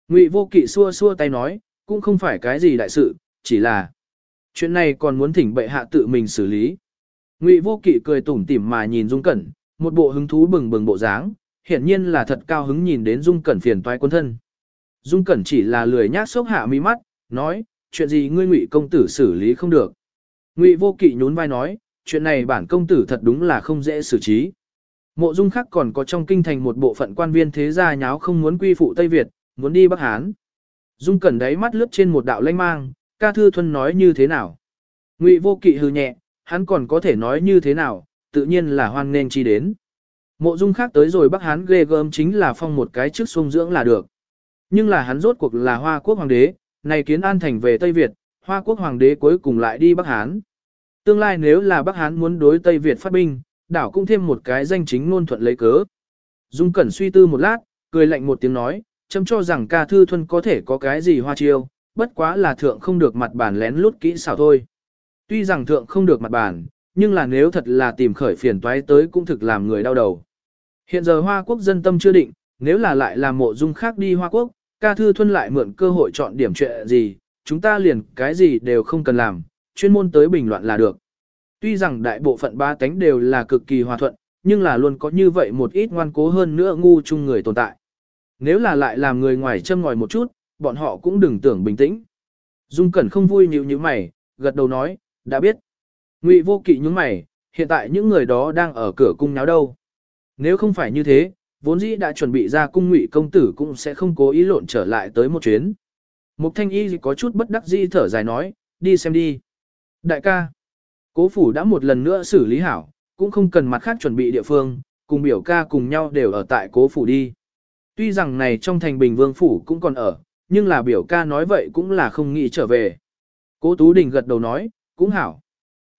Ngụy Vô Kỵ xua xua tay nói, cũng không phải cái gì đại sự, chỉ là chuyện này còn muốn thỉnh bệ hạ tự mình xử lý. Ngụy Vô Kỵ cười tủm tỉm mà nhìn Dung Cẩn, một bộ hứng thú bừng bừng bộ dáng, hiển nhiên là thật cao hứng nhìn đến Dung Cẩn phiền toái quân thân. Dung Cẩn chỉ là lười nhác sốc hạ mi mắt, nói, chuyện gì ngươi Ngụy công tử xử lý không được. Ngụy Vô Kỵ nhún vai nói, chuyện này bản công tử thật đúng là không dễ xử trí. Mộ Dung khác còn có trong kinh thành một bộ phận quan viên thế gia nháo không muốn quy phụ Tây Việt, muốn đi Bắc Hán. Dung Cẩn đáy mắt lướt trên một đạo lanh mang, ca thư thuần nói như thế nào. Ngụy Vô Kỵ hừ nhẹ, hắn còn có thể nói như thế nào, tự nhiên là hoan nên chi đến. Mộ dung khác tới rồi Bắc Hán ghê gớm chính là phong một cái trước xuông dưỡng là được. Nhưng là hắn rốt cuộc là Hoa quốc hoàng đế, này kiến an thành về Tây Việt, Hoa quốc hoàng đế cuối cùng lại đi Bắc Hán. Tương lai nếu là Bắc Hán muốn đối Tây Việt phát binh, đảo cũng thêm một cái danh chính ngôn thuận lấy cớ. Dung Cẩn suy tư một lát, cười lạnh một tiếng nói, chấm cho rằng ca thư thuần có thể có cái gì hoa chiêu, bất quá là thượng không được mặt bản lén lút kỹ xảo thôi. Tuy rằng thượng không được mặt bản, nhưng là nếu thật là tìm khởi phiền toái tới cũng thực làm người đau đầu. Hiện giờ Hoa Quốc dân tâm chưa định, nếu là lại làm mộ dung khác đi Hoa Quốc, ca thư thuần lại mượn cơ hội chọn điểm chuyện gì, chúng ta liền cái gì đều không cần làm, chuyên môn tới bình loạn là được. Tuy rằng đại bộ phận ba tánh đều là cực kỳ hòa thuận, nhưng là luôn có như vậy một ít ngoan cố hơn nữa ngu chung người tồn tại. Nếu là lại làm người ngoài châm ngòi một chút, bọn họ cũng đừng tưởng bình tĩnh. Dung Cẩn không vui nhíu nhíu mày, gật đầu nói, đã biết. Ngụy vô kỵ nhướng mày, hiện tại những người đó đang ở cửa cung náo đâu. Nếu không phải như thế, vốn dĩ đã chuẩn bị ra cung ngụy công tử cũng sẽ không cố ý lộn trở lại tới một chuyến. Mục thanh y có chút bất đắc dĩ thở dài nói, đi xem đi. Đại ca, cố phủ đã một lần nữa xử lý hảo, cũng không cần mặt khác chuẩn bị địa phương, cùng biểu ca cùng nhau đều ở tại cố phủ đi. Tuy rằng này trong thành bình vương phủ cũng còn ở, nhưng là biểu ca nói vậy cũng là không nghĩ trở về. Cố Tú Đình gật đầu nói, cũng hảo.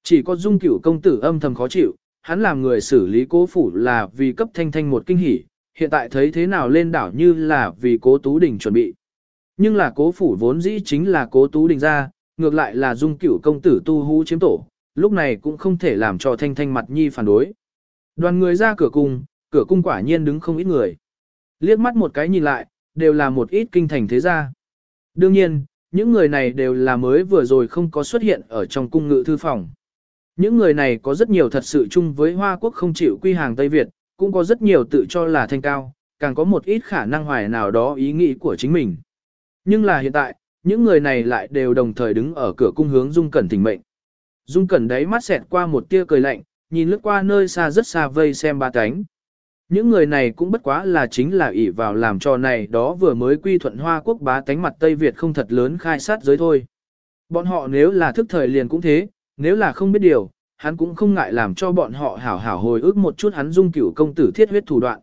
Chỉ có dung cửu công tử âm thầm khó chịu, hắn làm người xử lý cố phủ là vì cấp thanh thanh một kinh hỉ, hiện tại thấy thế nào lên đảo như là vì cố Tú Đình chuẩn bị. Nhưng là cố phủ vốn dĩ chính là cố Tú Đình ra, ngược lại là dung cửu công tử tu hú chiếm tổ, lúc này cũng không thể làm cho thanh thanh mặt nhi phản đối. Đoàn người ra cửa cung, cửa cung quả nhiên đứng không ít người. Liếc mắt một cái nhìn lại, đều là một ít kinh thành thế gia. Đương nhiên, những người này đều là mới vừa rồi không có xuất hiện ở trong cung ngự thư phòng. Những người này có rất nhiều thật sự chung với Hoa Quốc không chịu quy hàng Tây Việt, cũng có rất nhiều tự cho là thanh cao, càng có một ít khả năng hoài nào đó ý nghĩ của chính mình. Nhưng là hiện tại, những người này lại đều đồng thời đứng ở cửa cung hướng Dung Cẩn thỉnh mệnh. Dung Cẩn đấy mắt xẹt qua một tia cười lạnh, nhìn lướt qua nơi xa rất xa vây xem ba cánh. Những người này cũng bất quá là chính là ỷ vào làm trò này đó vừa mới quy thuận Hoa quốc bá tánh mặt Tây Việt không thật lớn khai sát giới thôi. Bọn họ nếu là thức thời liền cũng thế, nếu là không biết điều, hắn cũng không ngại làm cho bọn họ hảo hảo hồi ức một chút hắn dung cửu công tử thiết huyết thủ đoạn.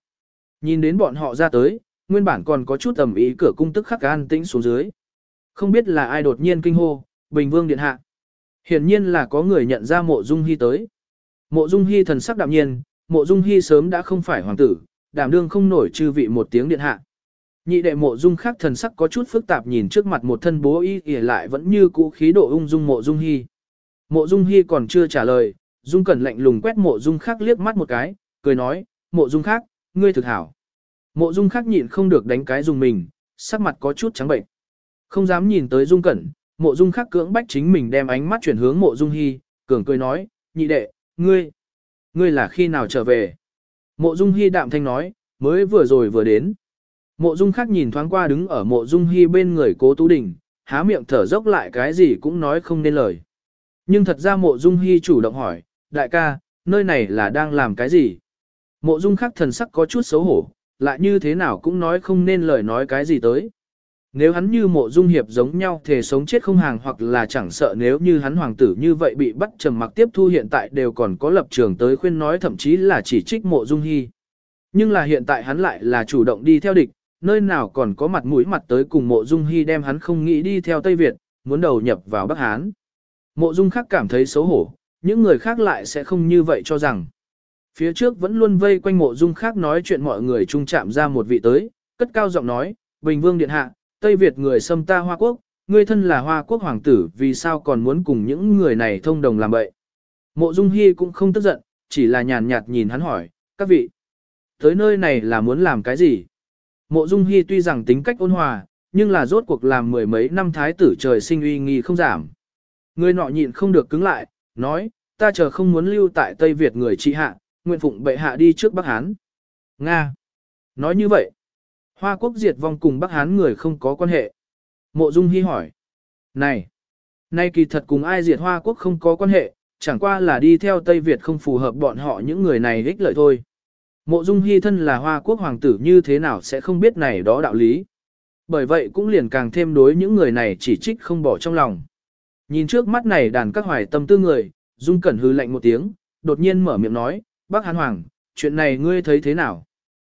Nhìn đến bọn họ ra tới, nguyên bản còn có chút tầm ý cửa cung tức khắc an tĩnh xuống dưới. Không biết là ai đột nhiên kinh hô, Bình Vương Điện Hạ. Hiển nhiên là có người nhận ra mộ dung hi tới. Mộ dung hi thần sắc đạm nhiên, mộ dung hi sớm đã không phải hoàng tử, đảm đương không nổi chư vị một tiếng điện hạ. Nhị đệ mộ dung khác thần sắc có chút phức tạp nhìn trước mặt một thân bố y ỉa lại vẫn như cũ khí độ ung dung mộ dung hi Mộ dung hy còn chưa trả lời, dung cẩn lạnh lùng quét mộ dung khác liếc mắt một cái, cười nói, mộ dung khác, ngươi thực hảo. Mộ dung khác nhịn không được đánh cái dùng mình, sắc mặt có chút trắng bệnh. Không dám nhìn tới dung cẩn, mộ dung khác cưỡng bách chính mình đem ánh mắt chuyển hướng mộ dung hy, cường cười nói, nhị đệ, ngươi, ngươi là khi nào trở về? Mộ Dung Hi đạm thanh nói, mới vừa rồi vừa đến. Mộ Dung khác nhìn thoáng qua đứng ở Mộ Dung Hi bên người Cố Tú Đình, há miệng thở dốc lại cái gì cũng nói không nên lời. Nhưng thật ra Mộ Dung Hi chủ động hỏi, đại ca, nơi này là đang làm cái gì? Mộ Dung khác thần sắc có chút xấu hổ, lại như thế nào cũng nói không nên lời nói cái gì tới. Nếu hắn như mộ dung hiệp giống nhau thể sống chết không hàng hoặc là chẳng sợ nếu như hắn hoàng tử như vậy bị bắt trầm mặc tiếp thu hiện tại đều còn có lập trường tới khuyên nói thậm chí là chỉ trích mộ dung hy. Nhưng là hiện tại hắn lại là chủ động đi theo địch, nơi nào còn có mặt mũi mặt tới cùng mộ dung hy đem hắn không nghĩ đi theo Tây Việt, muốn đầu nhập vào Bắc Hán. Mộ dung khác cảm thấy xấu hổ, những người khác lại sẽ không như vậy cho rằng. Phía trước vẫn luôn vây quanh mộ dung khác nói chuyện mọi người trung chạm ra một vị tới, cất cao giọng nói, Bình Vương Điện Hạ, Tây Việt người xâm ta Hoa Quốc, ngươi thân là Hoa Quốc hoàng tử vì sao còn muốn cùng những người này thông đồng làm bậy. Mộ Dung Hi cũng không tức giận, chỉ là nhàn nhạt nhìn hắn hỏi, các vị, tới nơi này là muốn làm cái gì? Mộ Dung Hi tuy rằng tính cách ôn hòa, nhưng là rốt cuộc làm mười mấy năm thái tử trời sinh uy nghi không giảm. Người nọ nhịn không được cứng lại, nói, ta chờ không muốn lưu tại Tây Việt người trị hạ, nguyện phụng bệ hạ đi trước Bắc Hán. Nga. Nói như vậy, Hoa quốc diệt vong cùng Bắc Hán người không có quan hệ. Mộ Dung Hy hỏi. Này, nay kỳ thật cùng ai diệt Hoa quốc không có quan hệ, chẳng qua là đi theo Tây Việt không phù hợp bọn họ những người này ích lợi thôi. Mộ Dung Hy thân là Hoa quốc hoàng tử như thế nào sẽ không biết này đó đạo lý. Bởi vậy cũng liền càng thêm đối những người này chỉ trích không bỏ trong lòng. Nhìn trước mắt này đàn các hoài tâm tư người, Dung Cẩn hư lạnh một tiếng, đột nhiên mở miệng nói, Bác Hán Hoàng, chuyện này ngươi thấy thế nào?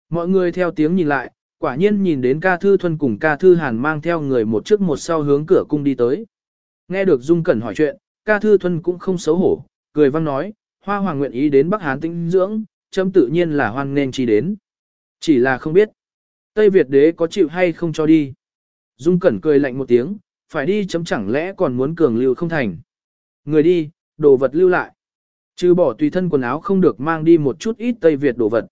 Mọi người theo tiếng nhìn lại, Quả nhiên nhìn đến ca thư thuần cùng ca thư hàn mang theo người một trước một sau hướng cửa cung đi tới. Nghe được Dung Cẩn hỏi chuyện, ca thư thuần cũng không xấu hổ, cười văn nói, hoa hoàng nguyện ý đến Bắc Hán tinh dưỡng, chấm tự nhiên là hoan nên chi đến. Chỉ là không biết, Tây Việt đế có chịu hay không cho đi. Dung Cẩn cười lạnh một tiếng, phải đi chấm chẳng lẽ còn muốn cường lưu không thành. Người đi, đồ vật lưu lại. Trừ bỏ tùy thân quần áo không được mang đi một chút ít Tây Việt đồ vật.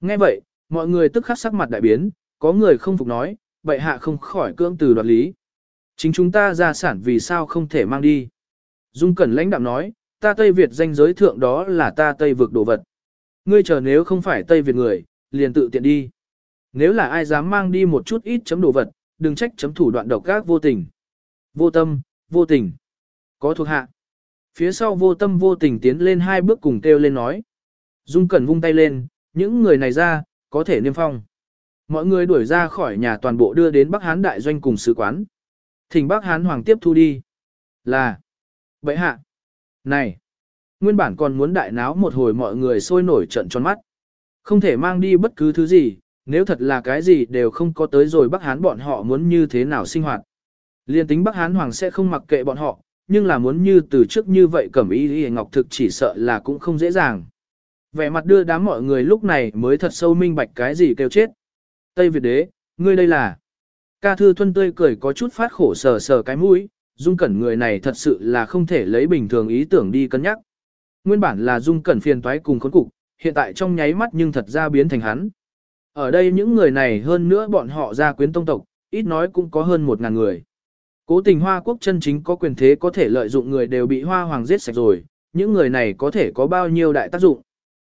Nghe vậy, mọi người tức khắc sắc mặt đại biến, có người không phục nói, bệ hạ không khỏi cưỡng từ đoạt lý. Chính chúng ta gia sản vì sao không thể mang đi. Dung Cẩn lãnh đạm nói, ta Tây Việt danh giới thượng đó là ta Tây vực đồ vật. Ngươi chờ nếu không phải Tây Việt người, liền tự tiện đi. Nếu là ai dám mang đi một chút ít chấm đồ vật, đừng trách chấm thủ đoạn độc ác vô tình. Vô tâm, vô tình. Có thuộc hạ. Phía sau vô tâm vô tình tiến lên hai bước cùng kêu lên nói. Dung Cẩn vung tay lên, những người này ra, có thể niêm phong. Mọi người đuổi ra khỏi nhà toàn bộ đưa đến Bắc Hán đại doanh cùng sứ quán. Thỉnh Bắc Hán hoàng tiếp thu đi. Là. Vậy hạ. Này. Nguyên bản còn muốn đại náo một hồi mọi người sôi nổi trận tròn mắt. Không thể mang đi bất cứ thứ gì, nếu thật là cái gì đều không có tới rồi Bắc Hán bọn họ muốn như thế nào sinh hoạt. Liên tính Bắc Hán Hoàng sẽ không mặc kệ bọn họ, nhưng là muốn như từ trước như vậy cẩm y y ngọc thực chỉ sợ là cũng không dễ dàng. Vẻ mặt đưa đám mọi người lúc này mới thật sâu minh bạch cái gì kêu chết. Tây Việt đế, ngươi đây là. Ca thư thuân tươi cười có chút phát khổ sờ sờ cái mũi, dung cẩn người này thật sự là không thể lấy bình thường ý tưởng đi cân nhắc. Nguyên bản là dung cẩn phiền toái cùng khốn cục, hiện tại trong nháy mắt nhưng thật ra biến thành hắn. Ở đây những người này hơn nữa bọn họ ra quyến tông tộc, ít nói cũng có hơn một ngàn người. Cố tình Hoa quốc chân chính có quyền thế có thể lợi dụng người đều bị Hoa Hoàng giết sạch rồi, những người này có thể có bao nhiêu đại tác dụng.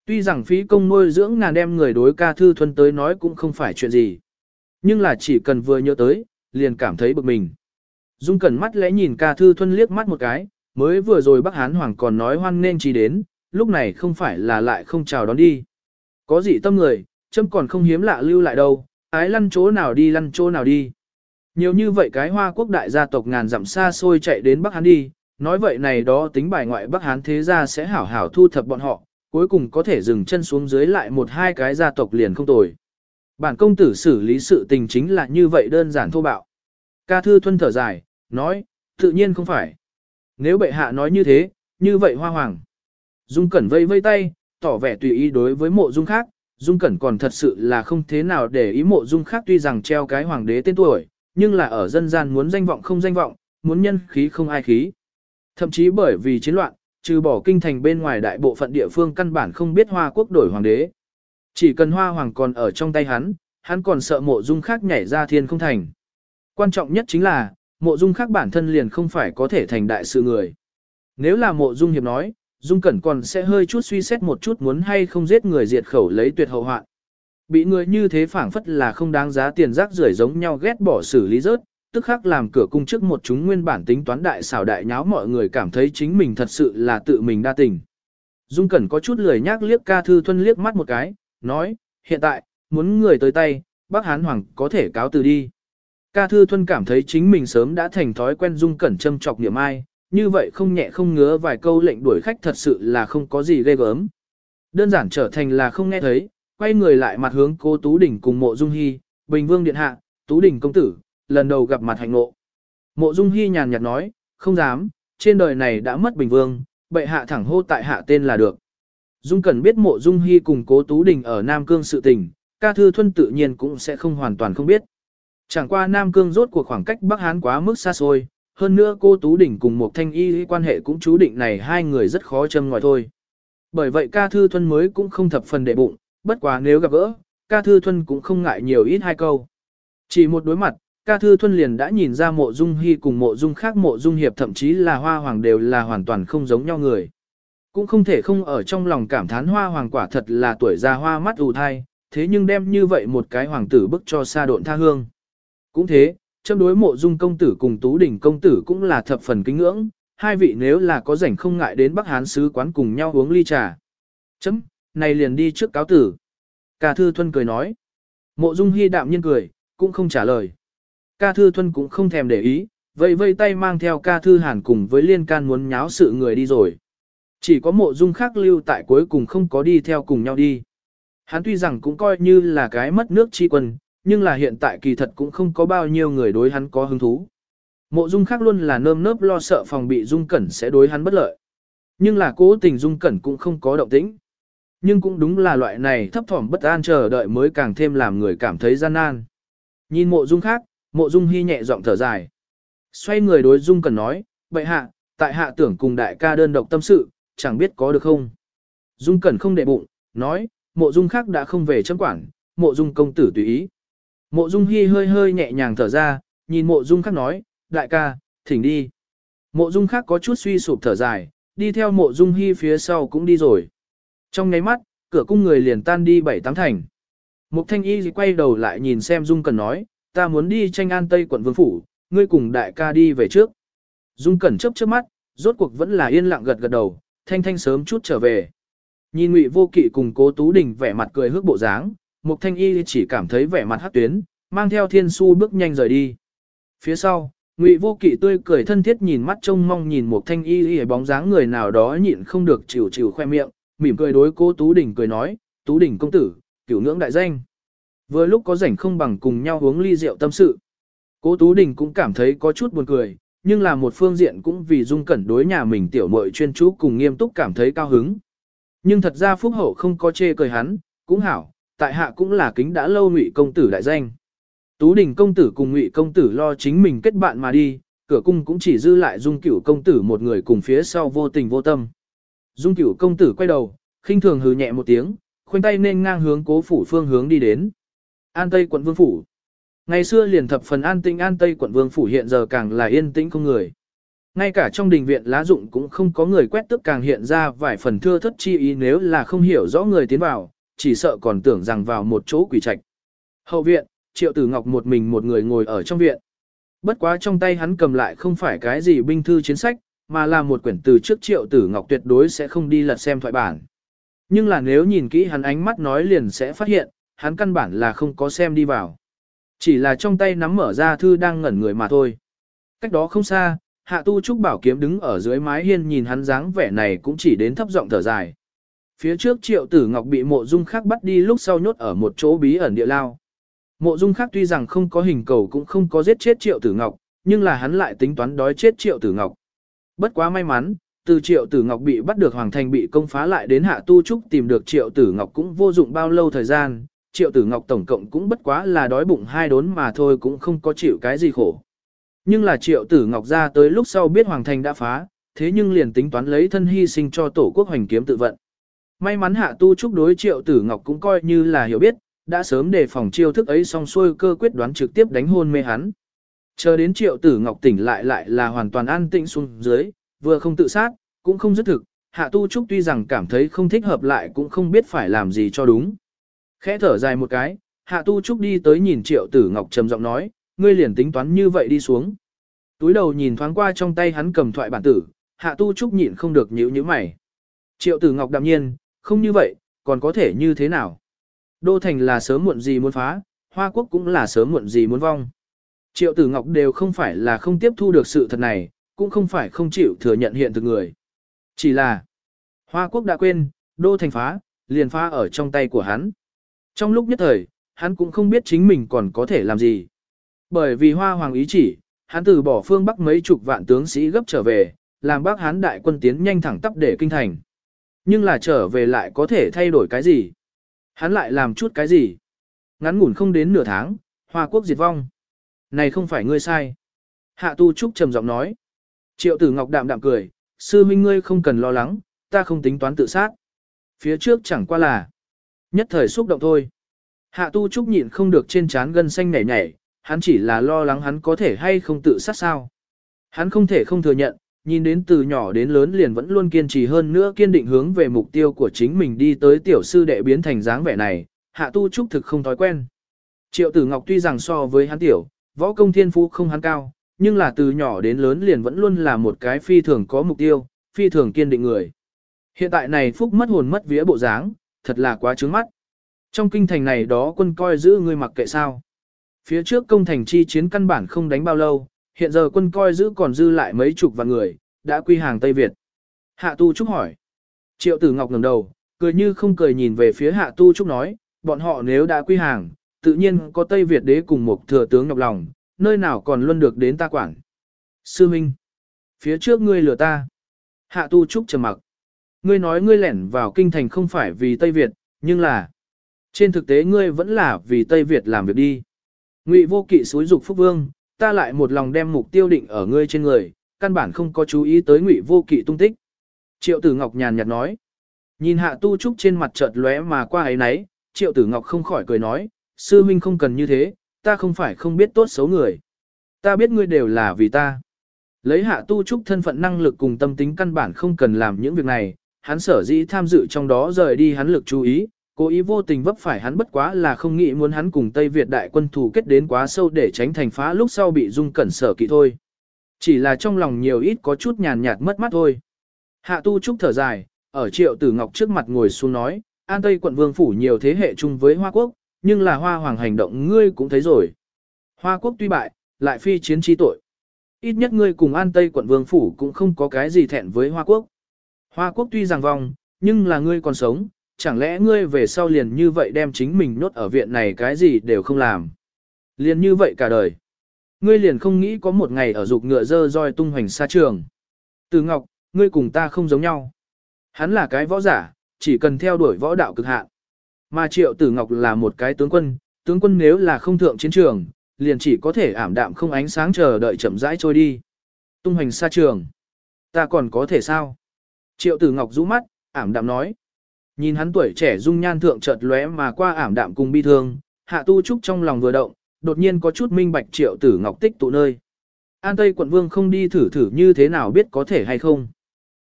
Tuy rằng phí công nuôi dưỡng ngàn đem người đối ca thư thuần tới nói cũng không phải chuyện gì. Nhưng là chỉ cần vừa nhớ tới, liền cảm thấy bực mình. Dung cẩn mắt lẽ nhìn ca thư thuần liếc mắt một cái, mới vừa rồi Bắc Hán Hoàng còn nói hoan nên chỉ đến, lúc này không phải là lại không chào đón đi. Có gì tâm người, châm còn không hiếm lạ lưu lại đâu, ái lăn chỗ nào đi lăn chỗ nào đi. Nhiều như vậy cái hoa quốc đại gia tộc ngàn dặm xa xôi chạy đến Bắc Hán đi, nói vậy này đó tính bài ngoại Bắc Hán thế gia sẽ hảo hảo thu thập bọn họ, cuối cùng có thể dừng chân xuống dưới lại một hai cái gia tộc liền không tồi. Bản công tử xử lý sự tình chính là như vậy đơn giản thô bạo. Ca thư thuân thở dài, nói, tự nhiên không phải. Nếu bệ hạ nói như thế, như vậy hoa hoàng. Dung Cẩn vây vây tay, tỏ vẻ tùy ý đối với mộ dung khác, Dung Cẩn còn thật sự là không thế nào để ý mộ dung khác tuy rằng treo cái hoàng đế tên tuổi, nhưng là ở dân gian muốn danh vọng không danh vọng, muốn nhân khí không ai khí. Thậm chí bởi vì chiến loạn, trừ bỏ kinh thành bên ngoài đại bộ phận địa phương căn bản không biết hoa quốc đổi hoàng đế. Chỉ cần hoa hoàng còn ở trong tay hắn, hắn còn sợ mộ dung khác nhảy ra thiên không thành. Quan trọng nhất chính là, mộ dung khác bản thân liền không phải có thể thành đại sự người. Nếu là mộ dung hiệp nói, dung cẩn còn sẽ hơi chút suy xét một chút muốn hay không giết người diệt khẩu lấy tuyệt hậu hoạn. Bị người như thế phảng phất là không đáng giá tiền rác rưởi giống nhau ghét bỏ xử lý rớt, tức khắc làm cửa cung trước một chúng nguyên bản tính toán đại xảo đại nháo mọi người cảm thấy chính mình thật sự là tự mình đa tình. Dung Cẩn có chút lười nhác liếc ca thư thuân liếc mắt một cái, nói, hiện tại, muốn người tới tay, bác Hán Hoàng có thể cáo từ đi. Ca thư thuân cảm thấy chính mình sớm đã thành thói quen Dung Cẩn châm chọc niệm ai, như vậy không nhẹ không ngứa vài câu lệnh đuổi khách thật sự là không có gì ghê gớm. Đơn giản trở thành là không nghe thấy, quay người lại mặt hướng cô Tú Đình cùng mộ Dung Hy, Bình Vương Điện Hạ, Tú Đình Công Tử, lần đầu gặp mặt hạnh ngộ. Mộ Dung Hy nhàn nhạt nói, không dám, trên đời này đã mất Bình Vương, bệ hạ thẳng hô tại hạ tên là được. Dung cần biết mộ Dung Hy cùng cố Tú Đình ở Nam Cương sự tình, ca thư thuân tự nhiên cũng sẽ không hoàn toàn không biết. Chẳng qua Nam Cương rốt cuộc khoảng cách Bắc Hán quá mức xa xôi, hơn nữa cô Tú Đình cùng một thanh y quan hệ cũng chú định này hai người rất khó châm ngòi thôi. Bởi vậy ca thư thuân mới cũng không thập phần đệ bụng, bất quá nếu gặp gỡ, ca thư thuân cũng không ngại nhiều ít hai câu. Chỉ một đối mặt, ca thư thuân liền đã nhìn ra mộ dung hy cùng mộ dung khác mộ dung hiệp thậm chí là hoa hoàng đều là hoàn toàn không giống nhau người. Cũng không thể không ở trong lòng cảm thán hoa hoàng quả thật là tuổi già hoa mắt ù thai, thế nhưng đem như vậy một cái hoàng tử bức cho xa độn tha hương. Cũng thế, châm đối mộ dung công tử cùng tú đỉnh công tử cũng là thập phần kính ngưỡng, hai vị nếu là có rảnh không ngại đến Bắc Hán sứ quán cùng nhau uống ly trà. Chấm, này liền đi trước cáo tử. Ca Thư Thuân cười nói. Mộ Dung hy đạm nhiên cười, cũng không trả lời. Ca Thư Thuân cũng không thèm để ý, vây vây tay mang theo Ca Thư Hàn cùng với liên can muốn nháo sự người đi rồi. Chỉ có mộ dung khác lưu tại cuối cùng không có đi theo cùng nhau đi. Hắn tuy rằng cũng coi như là cái mất nước chi quân, nhưng là hiện tại kỳ thật cũng không có bao nhiêu người đối hắn có hứng thú. Mộ dung khác luôn là nơm nớp lo sợ phòng bị dung cẩn sẽ đối hắn bất lợi. Nhưng là cố tình dung cẩn cũng không có động tĩnh. Nhưng cũng đúng là loại này thấp thỏm bất an chờ đợi mới càng thêm làm người cảm thấy gian nan. Nhìn mộ dung khác, mộ dung hy nhẹ giọng thở dài. Xoay người đối dung cần nói, bệ hạ, tại hạ tưởng cùng đại ca đơn độc tâm sự, chẳng biết có được không. Dung cần không để bụng, nói, mộ dung khác đã không về chấm quản, mộ dung công tử tùy ý. Mộ dung hy hơi hơi nhẹ nhàng thở ra, nhìn mộ dung khác nói, đại ca, thỉnh đi. Mộ dung khác có chút suy sụp thở dài, đi theo mộ dung hy phía sau cũng đi rồi. Trong nháy mắt, cửa cung người liền tan đi bảy tám thành. Mục thanh y quay đầu lại nhìn xem dung cẩn nói, ta muốn đi tranh an tây quận vương phủ, ngươi cùng đại ca đi về trước. Dung cẩn chớp chớp mắt, rốt cuộc vẫn là yên lặng gật gật đầu, thanh thanh sớm chút trở về. Nhìn Ngụy Vô Kỵ cùng Cố Tú Đình vẻ mặt cười hước bộ dáng, Mục Thanh Y chỉ cảm thấy vẻ mặt hắc tuyến, mang theo Thiên Su bước nhanh rời đi. Phía sau, Ngụy Vô Kỵ tươi cười thân thiết nhìn mắt trông mong nhìn Mục Thanh Y bóng dáng người nào đó nhịn không được chịu chịu khoe miệng, mỉm cười đối Cố Tú Đình cười nói, "Tú Đình công tử, cửu ngưỡng đại danh." Vừa lúc có rảnh không bằng cùng nhau uống ly rượu tâm sự. Cố Tú Đình cũng cảm thấy có chút buồn cười, nhưng là một phương diện cũng vì dung cẩn đối nhà mình tiểu muội chuyên chú cùng nghiêm túc cảm thấy cao hứng. Nhưng thật ra phúc hậu không có chê cười hắn, cũng hảo, tại hạ cũng là kính đã lâu ngụy công tử đại danh. Tú đình công tử cùng ngụy công tử lo chính mình kết bạn mà đi, cửa cung cũng chỉ dư lại dung cửu công tử một người cùng phía sau vô tình vô tâm. Dung cửu công tử quay đầu, khinh thường hừ nhẹ một tiếng, khoanh tay nên ngang hướng cố phủ phương hướng đi đến. An Tây quận vương phủ. Ngày xưa liền thập phần an tĩnh An Tây quận vương phủ hiện giờ càng là yên tĩnh không người. Ngay cả trong đình viện lá dụng cũng không có người quét tức càng hiện ra vài phần thưa thất chi ý nếu là không hiểu rõ người tiến vào, chỉ sợ còn tưởng rằng vào một chỗ quỷ trạch. Hậu viện, triệu tử ngọc một mình một người ngồi ở trong viện. Bất quá trong tay hắn cầm lại không phải cái gì binh thư chiến sách, mà là một quyển từ trước triệu tử ngọc tuyệt đối sẽ không đi lật xem thoại bản. Nhưng là nếu nhìn kỹ hắn ánh mắt nói liền sẽ phát hiện, hắn căn bản là không có xem đi vào. Chỉ là trong tay nắm mở ra thư đang ngẩn người mà thôi. Cách đó không xa, Hạ tu trúc bảo kiếm đứng ở dưới mái hiên nhìn hắn dáng vẻ này cũng chỉ đến thấp giọng thở dài. Phía trước triệu tử ngọc bị mộ dung khác bắt đi lúc sau nhốt ở một chỗ bí ẩn địa lao. Mộ dung khác tuy rằng không có hình cầu cũng không có giết chết triệu tử ngọc, nhưng là hắn lại tính toán đói chết triệu tử ngọc. Bất quá may mắn, từ triệu tử ngọc bị bắt được hoàng thành bị công phá lại đến hạ tu trúc tìm được triệu tử ngọc cũng vô dụng bao lâu thời gian, triệu tử ngọc tổng cộng cũng bất quá là đói bụng hai đốn mà thôi cũng không có chịu cái gì khổ. Nhưng là triệu tử ngọc ra tới lúc sau biết hoàng thành đã phá, thế nhưng liền tính toán lấy thân hy sinh cho tổ quốc hoành kiếm tự vận. May mắn hạ tu trúc đối triệu tử ngọc cũng coi như là hiểu biết, đã sớm đề phòng chiêu thức ấy xong xuôi cơ quyết đoán trực tiếp đánh hôn mê hắn. Chờ đến triệu tử ngọc tỉnh lại lại là hoàn toàn an tĩnh xuống dưới, vừa không tự sát, cũng không dứt thực, hạ tu trúc tuy rằng cảm thấy không thích hợp lại cũng không biết phải làm gì cho đúng. Khẽ thở dài một cái, hạ tu trúc đi tới nhìn triệu tử ngọc trầm giọng nói, ngươi liền tính toán như vậy đi xuống. Túi đầu nhìn thoáng qua trong tay hắn cầm thoại bản tử, hạ tu trúc nhịn không được nhíu nhíu mày. Triệu tử ngọc đạm nhiên, không như vậy, còn có thể như thế nào? Đô thành là sớm muộn gì muốn phá, hoa quốc cũng là sớm muộn gì muốn vong. Triệu tử ngọc đều không phải là không tiếp thu được sự thật này, cũng không phải không chịu thừa nhận hiện thực người. Chỉ là, hoa quốc đã quên, đô thành phá, liền phá ở trong tay của hắn. Trong lúc nhất thời, hắn cũng không biết chính mình còn có thể làm gì. Bởi vì hoa hoàng ý chỉ, hắn từ bỏ phương Bắc mấy chục vạn tướng sĩ gấp trở về, làm Bắc Hán đại quân tiến nhanh thẳng tắp để kinh thành. Nhưng là trở về lại có thể thay đổi cái gì? Hắn lại làm chút cái gì? Ngắn ngủn không đến nửa tháng, Hoa quốc diệt vong. Này không phải ngươi sai. Hạ Tu Trúc trầm giọng nói. Triệu tử Ngọc đạm đạm cười, sư minh ngươi không cần lo lắng, ta không tính toán tự sát. Phía trước chẳng qua là nhất thời xúc động thôi. Hạ Tu Trúc nhịn không được trên trán gân xanh nhảy nhảy, hắn chỉ là lo lắng hắn có thể hay không tự sát sao. Hắn không thể không thừa nhận, nhìn đến từ nhỏ đến lớn liền vẫn luôn kiên trì hơn nữa kiên định hướng về mục tiêu của chính mình đi tới tiểu sư đệ biến thành dáng vẻ này, hạ tu trúc thực không thói quen. Triệu tử ngọc tuy rằng so với hắn tiểu, võ công thiên phú không hắn cao, nhưng là từ nhỏ đến lớn liền vẫn luôn là một cái phi thường có mục tiêu, phi thường kiên định người. Hiện tại này phúc mất hồn mất vía bộ dáng, thật là quá trướng mắt. Trong kinh thành này đó quân coi giữ ngươi mặc kệ sao. Phía trước công thành chi chiến căn bản không đánh bao lâu, hiện giờ quân coi giữ còn dư lại mấy chục vạn người, đã quy hàng Tây Việt. Hạ Tu Trúc hỏi. Triệu Tử Ngọc ngẩng đầu, cười như không cười nhìn về phía Hạ Tu Trúc nói, bọn họ nếu đã quy hàng, tự nhiên có Tây Việt đế cùng một thừa tướng nhọc lòng, nơi nào còn luôn được đến ta quản. Sư Minh. Phía trước ngươi lừa ta. Hạ Tu Trúc trầm mặc. ngươi nói ngươi lẻn vào kinh thành không phải vì Tây Việt, nhưng là trên thực tế ngươi vẫn là vì Tây Việt làm việc đi. Ngụy vô kỵ xúi dục Phúc Vương, ta lại một lòng đem mục tiêu định ở ngươi trên người, căn bản không có chú ý tới Ngụy vô kỵ tung tích. Triệu tử Ngọc nhàn nhạt nói. Nhìn hạ tu trúc trên mặt chợt lóe mà qua ấy nấy, triệu tử Ngọc không khỏi cười nói, sư minh không cần như thế, ta không phải không biết tốt xấu người. Ta biết ngươi đều là vì ta. Lấy hạ tu trúc thân phận năng lực cùng tâm tính căn bản không cần làm những việc này, hắn sở dĩ tham dự trong đó rời đi hắn lực chú ý, cố ý vô tình vấp phải hắn bất quá là không nghĩ muốn hắn cùng Tây Việt đại quân thù kết đến quá sâu để tránh thành phá lúc sau bị dung cẩn sở kỵ thôi. Chỉ là trong lòng nhiều ít có chút nhàn nhạt mất mắt thôi. Hạ tu trúc thở dài, ở triệu tử ngọc trước mặt ngồi xuống nói, An Tây quận vương phủ nhiều thế hệ chung với Hoa Quốc, nhưng là Hoa Hoàng hành động ngươi cũng thấy rồi. Hoa Quốc tuy bại, lại phi chiến chi tội. Ít nhất ngươi cùng An Tây quận vương phủ cũng không có cái gì thẹn với Hoa Quốc. Hoa Quốc tuy rằng vong, nhưng là ngươi còn sống, chẳng lẽ ngươi về sau liền như vậy đem chính mình nốt ở viện này cái gì đều không làm. Liền như vậy cả đời. Ngươi liền không nghĩ có một ngày ở dục ngựa dơ roi tung hoành xa trường. Từ Ngọc, ngươi cùng ta không giống nhau. Hắn là cái võ giả, chỉ cần theo đuổi võ đạo cực hạn. Mà Triệu Tử Ngọc là một cái tướng quân, tướng quân nếu là không thượng chiến trường, liền chỉ có thể ảm đạm không ánh sáng chờ đợi chậm rãi trôi đi. Tung hoành xa trường. Ta còn có thể sao? Triệu Tử Ngọc rũ mắt, ảm đạm nói. Nhìn hắn tuổi trẻ dung nhan thượng chợt lóe mà qua ảm đạm cùng bi thương, Hạ Tu Trúc trong lòng vừa động, đột nhiên có chút minh bạch Triệu Tử Ngọc tích tụ nơi. An Tây quận vương không đi thử thử như thế nào biết có thể hay không.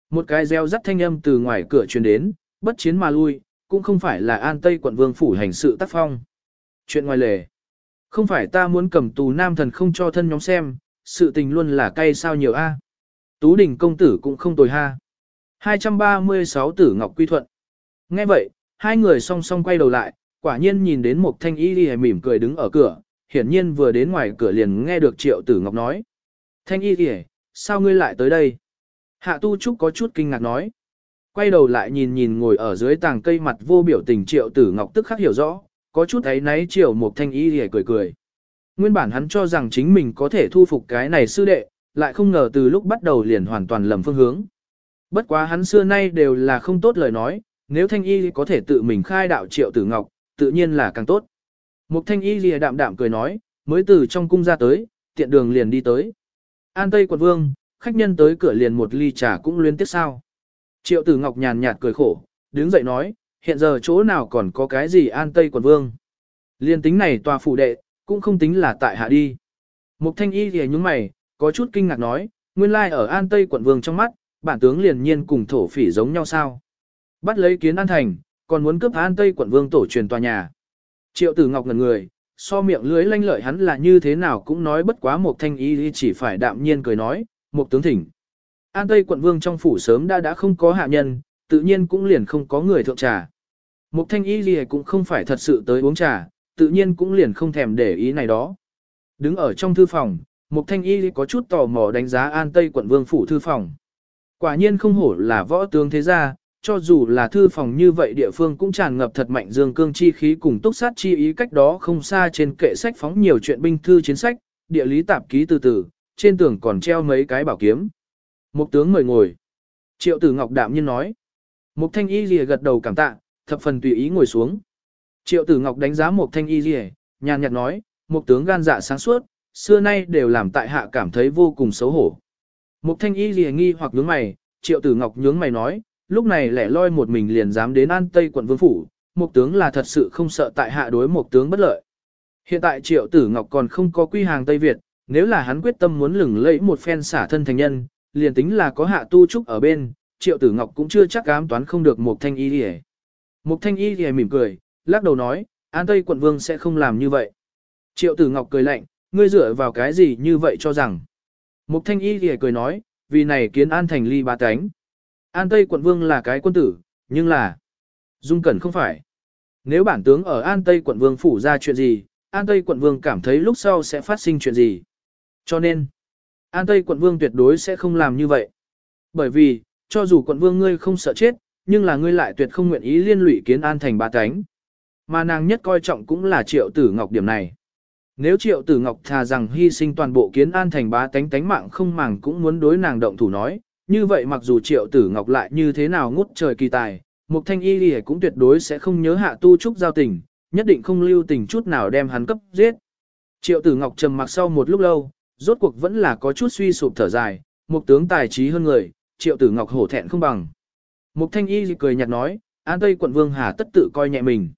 Một cái reo rắt thanh âm từ ngoài cửa truyền đến, bất chiến mà lui, cũng không phải là An Tây quận vương phủ hành sự tác phong. Chuyện ngoài lề. Không phải ta muốn cầm tù nam thần không cho thân nhóm xem, sự tình luôn là cay sao nhiều a. Tú đình công tử cũng không tồi ha. 236 tử ngọc quy thuận. Nghe vậy, hai người song song quay đầu lại, quả nhiên nhìn đến một thanh y đi mỉm cười đứng ở cửa, hiển nhiên vừa đến ngoài cửa liền nghe được triệu tử ngọc nói. Thanh y đi sao ngươi lại tới đây? Hạ tu trúc có chút kinh ngạc nói. Quay đầu lại nhìn nhìn ngồi ở dưới tàng cây mặt vô biểu tình triệu tử ngọc tức khắc hiểu rõ, có chút ấy náy triệu một thanh y hề cười cười. Nguyên bản hắn cho rằng chính mình có thể thu phục cái này sư đệ, lại không ngờ từ lúc bắt đầu liền hoàn toàn lầm phương hướng. Bất quá hắn xưa nay đều là không tốt lời nói, nếu thanh y có thể tự mình khai đạo triệu tử ngọc, tự nhiên là càng tốt. Một thanh y lìa đạm đạm cười nói, mới từ trong cung ra tới, tiện đường liền đi tới. An Tây quận vương, khách nhân tới cửa liền một ly trà cũng luyến tiếp sao. Triệu tử ngọc nhàn nhạt cười khổ, đứng dậy nói, hiện giờ chỗ nào còn có cái gì an Tây quận vương. Liên tính này tòa phủ đệ, cũng không tính là tại hạ đi. Mục thanh y thì nhúng mày, có chút kinh ngạc nói, nguyên lai ở an Tây quận vương trong mắt, bản tướng liền nhiên cùng thổ phỉ giống nhau sao. Bắt lấy kiến an thành, còn muốn cướp an Tây quận vương tổ truyền tòa nhà. Triệu tử ngọc ngần người, so miệng lưới lanh lợi hắn là như thế nào cũng nói bất quá một thanh y chỉ phải đạm nhiên cười nói, một tướng thỉnh. An Tây quận vương trong phủ sớm đã đã không có hạ nhân, tự nhiên cũng liền không có người thượng trà. Một thanh y gì cũng không phải thật sự tới uống trà, tự nhiên cũng liền không thèm để ý này đó. Đứng ở trong thư phòng, một thanh y có chút tò mò đánh giá An Tây quận vương phủ thư phòng. Quả nhiên không hổ là võ tướng thế gia, cho dù là thư phòng như vậy địa phương cũng tràn ngập thật mạnh dương cương chi khí cùng túc sát chi ý cách đó không xa trên kệ sách phóng nhiều chuyện binh thư chiến sách, địa lý tạp ký từ từ, trên tường còn treo mấy cái bảo kiếm. Mục tướng mời ngồi. Triệu tử ngọc đạm nhiên nói. Mục thanh y lìa gật đầu cảm tạ, thập phần tùy ý ngồi xuống. Triệu tử ngọc đánh giá mục thanh y lìa, nhàn nhạt nói, mục tướng gan dạ sáng suốt, xưa nay đều làm tại hạ cảm thấy vô cùng xấu hổ. Mục thanh y lìa nghi hoặc nhướng mày, triệu tử ngọc nhướng mày nói, lúc này lẻ loi một mình liền dám đến an tây quận vương phủ, mục tướng là thật sự không sợ tại hạ đối mục tướng bất lợi. Hiện tại triệu tử ngọc còn không có quy hàng Tây Việt, nếu là hắn quyết tâm muốn lừng lẫy một phen xả thân thành nhân, liền tính là có hạ tu trúc ở bên, triệu tử ngọc cũng chưa chắc ám toán không được một thanh y đi Một thanh y đi mỉm cười, lắc đầu nói, an tây quận vương sẽ không làm như vậy. Triệu tử ngọc cười lạnh, ngươi dựa vào cái gì như vậy cho rằng. Một thanh y thì cười nói, vì này kiến an thành ly ba cánh. An Tây quận vương là cái quân tử, nhưng là... Dung Cẩn không phải. Nếu bản tướng ở An Tây quận vương phủ ra chuyện gì, An Tây quận vương cảm thấy lúc sau sẽ phát sinh chuyện gì. Cho nên, An Tây quận vương tuyệt đối sẽ không làm như vậy. Bởi vì, cho dù quận vương ngươi không sợ chết, nhưng là ngươi lại tuyệt không nguyện ý liên lụy kiến An thành ba cánh. Mà nàng nhất coi trọng cũng là triệu tử ngọc điểm này. Nếu triệu tử ngọc thà rằng hy sinh toàn bộ kiến an thành bá tánh tánh mạng không màng cũng muốn đối nàng động thủ nói, như vậy mặc dù triệu tử ngọc lại như thế nào ngút trời kỳ tài, Mục Thanh Y Lì cũng tuyệt đối sẽ không nhớ hạ tu trúc giao tình, nhất định không lưu tình chút nào đem hắn cấp giết. Triệu tử ngọc trầm mặc sau một lúc lâu, rốt cuộc vẫn là có chút suy sụp thở dài, một tướng tài trí hơn người, triệu tử ngọc hổ thẹn không bằng. Mục Thanh Y cười nhạt nói, An Tây quận Vương Hà tất tự coi nhẹ mình.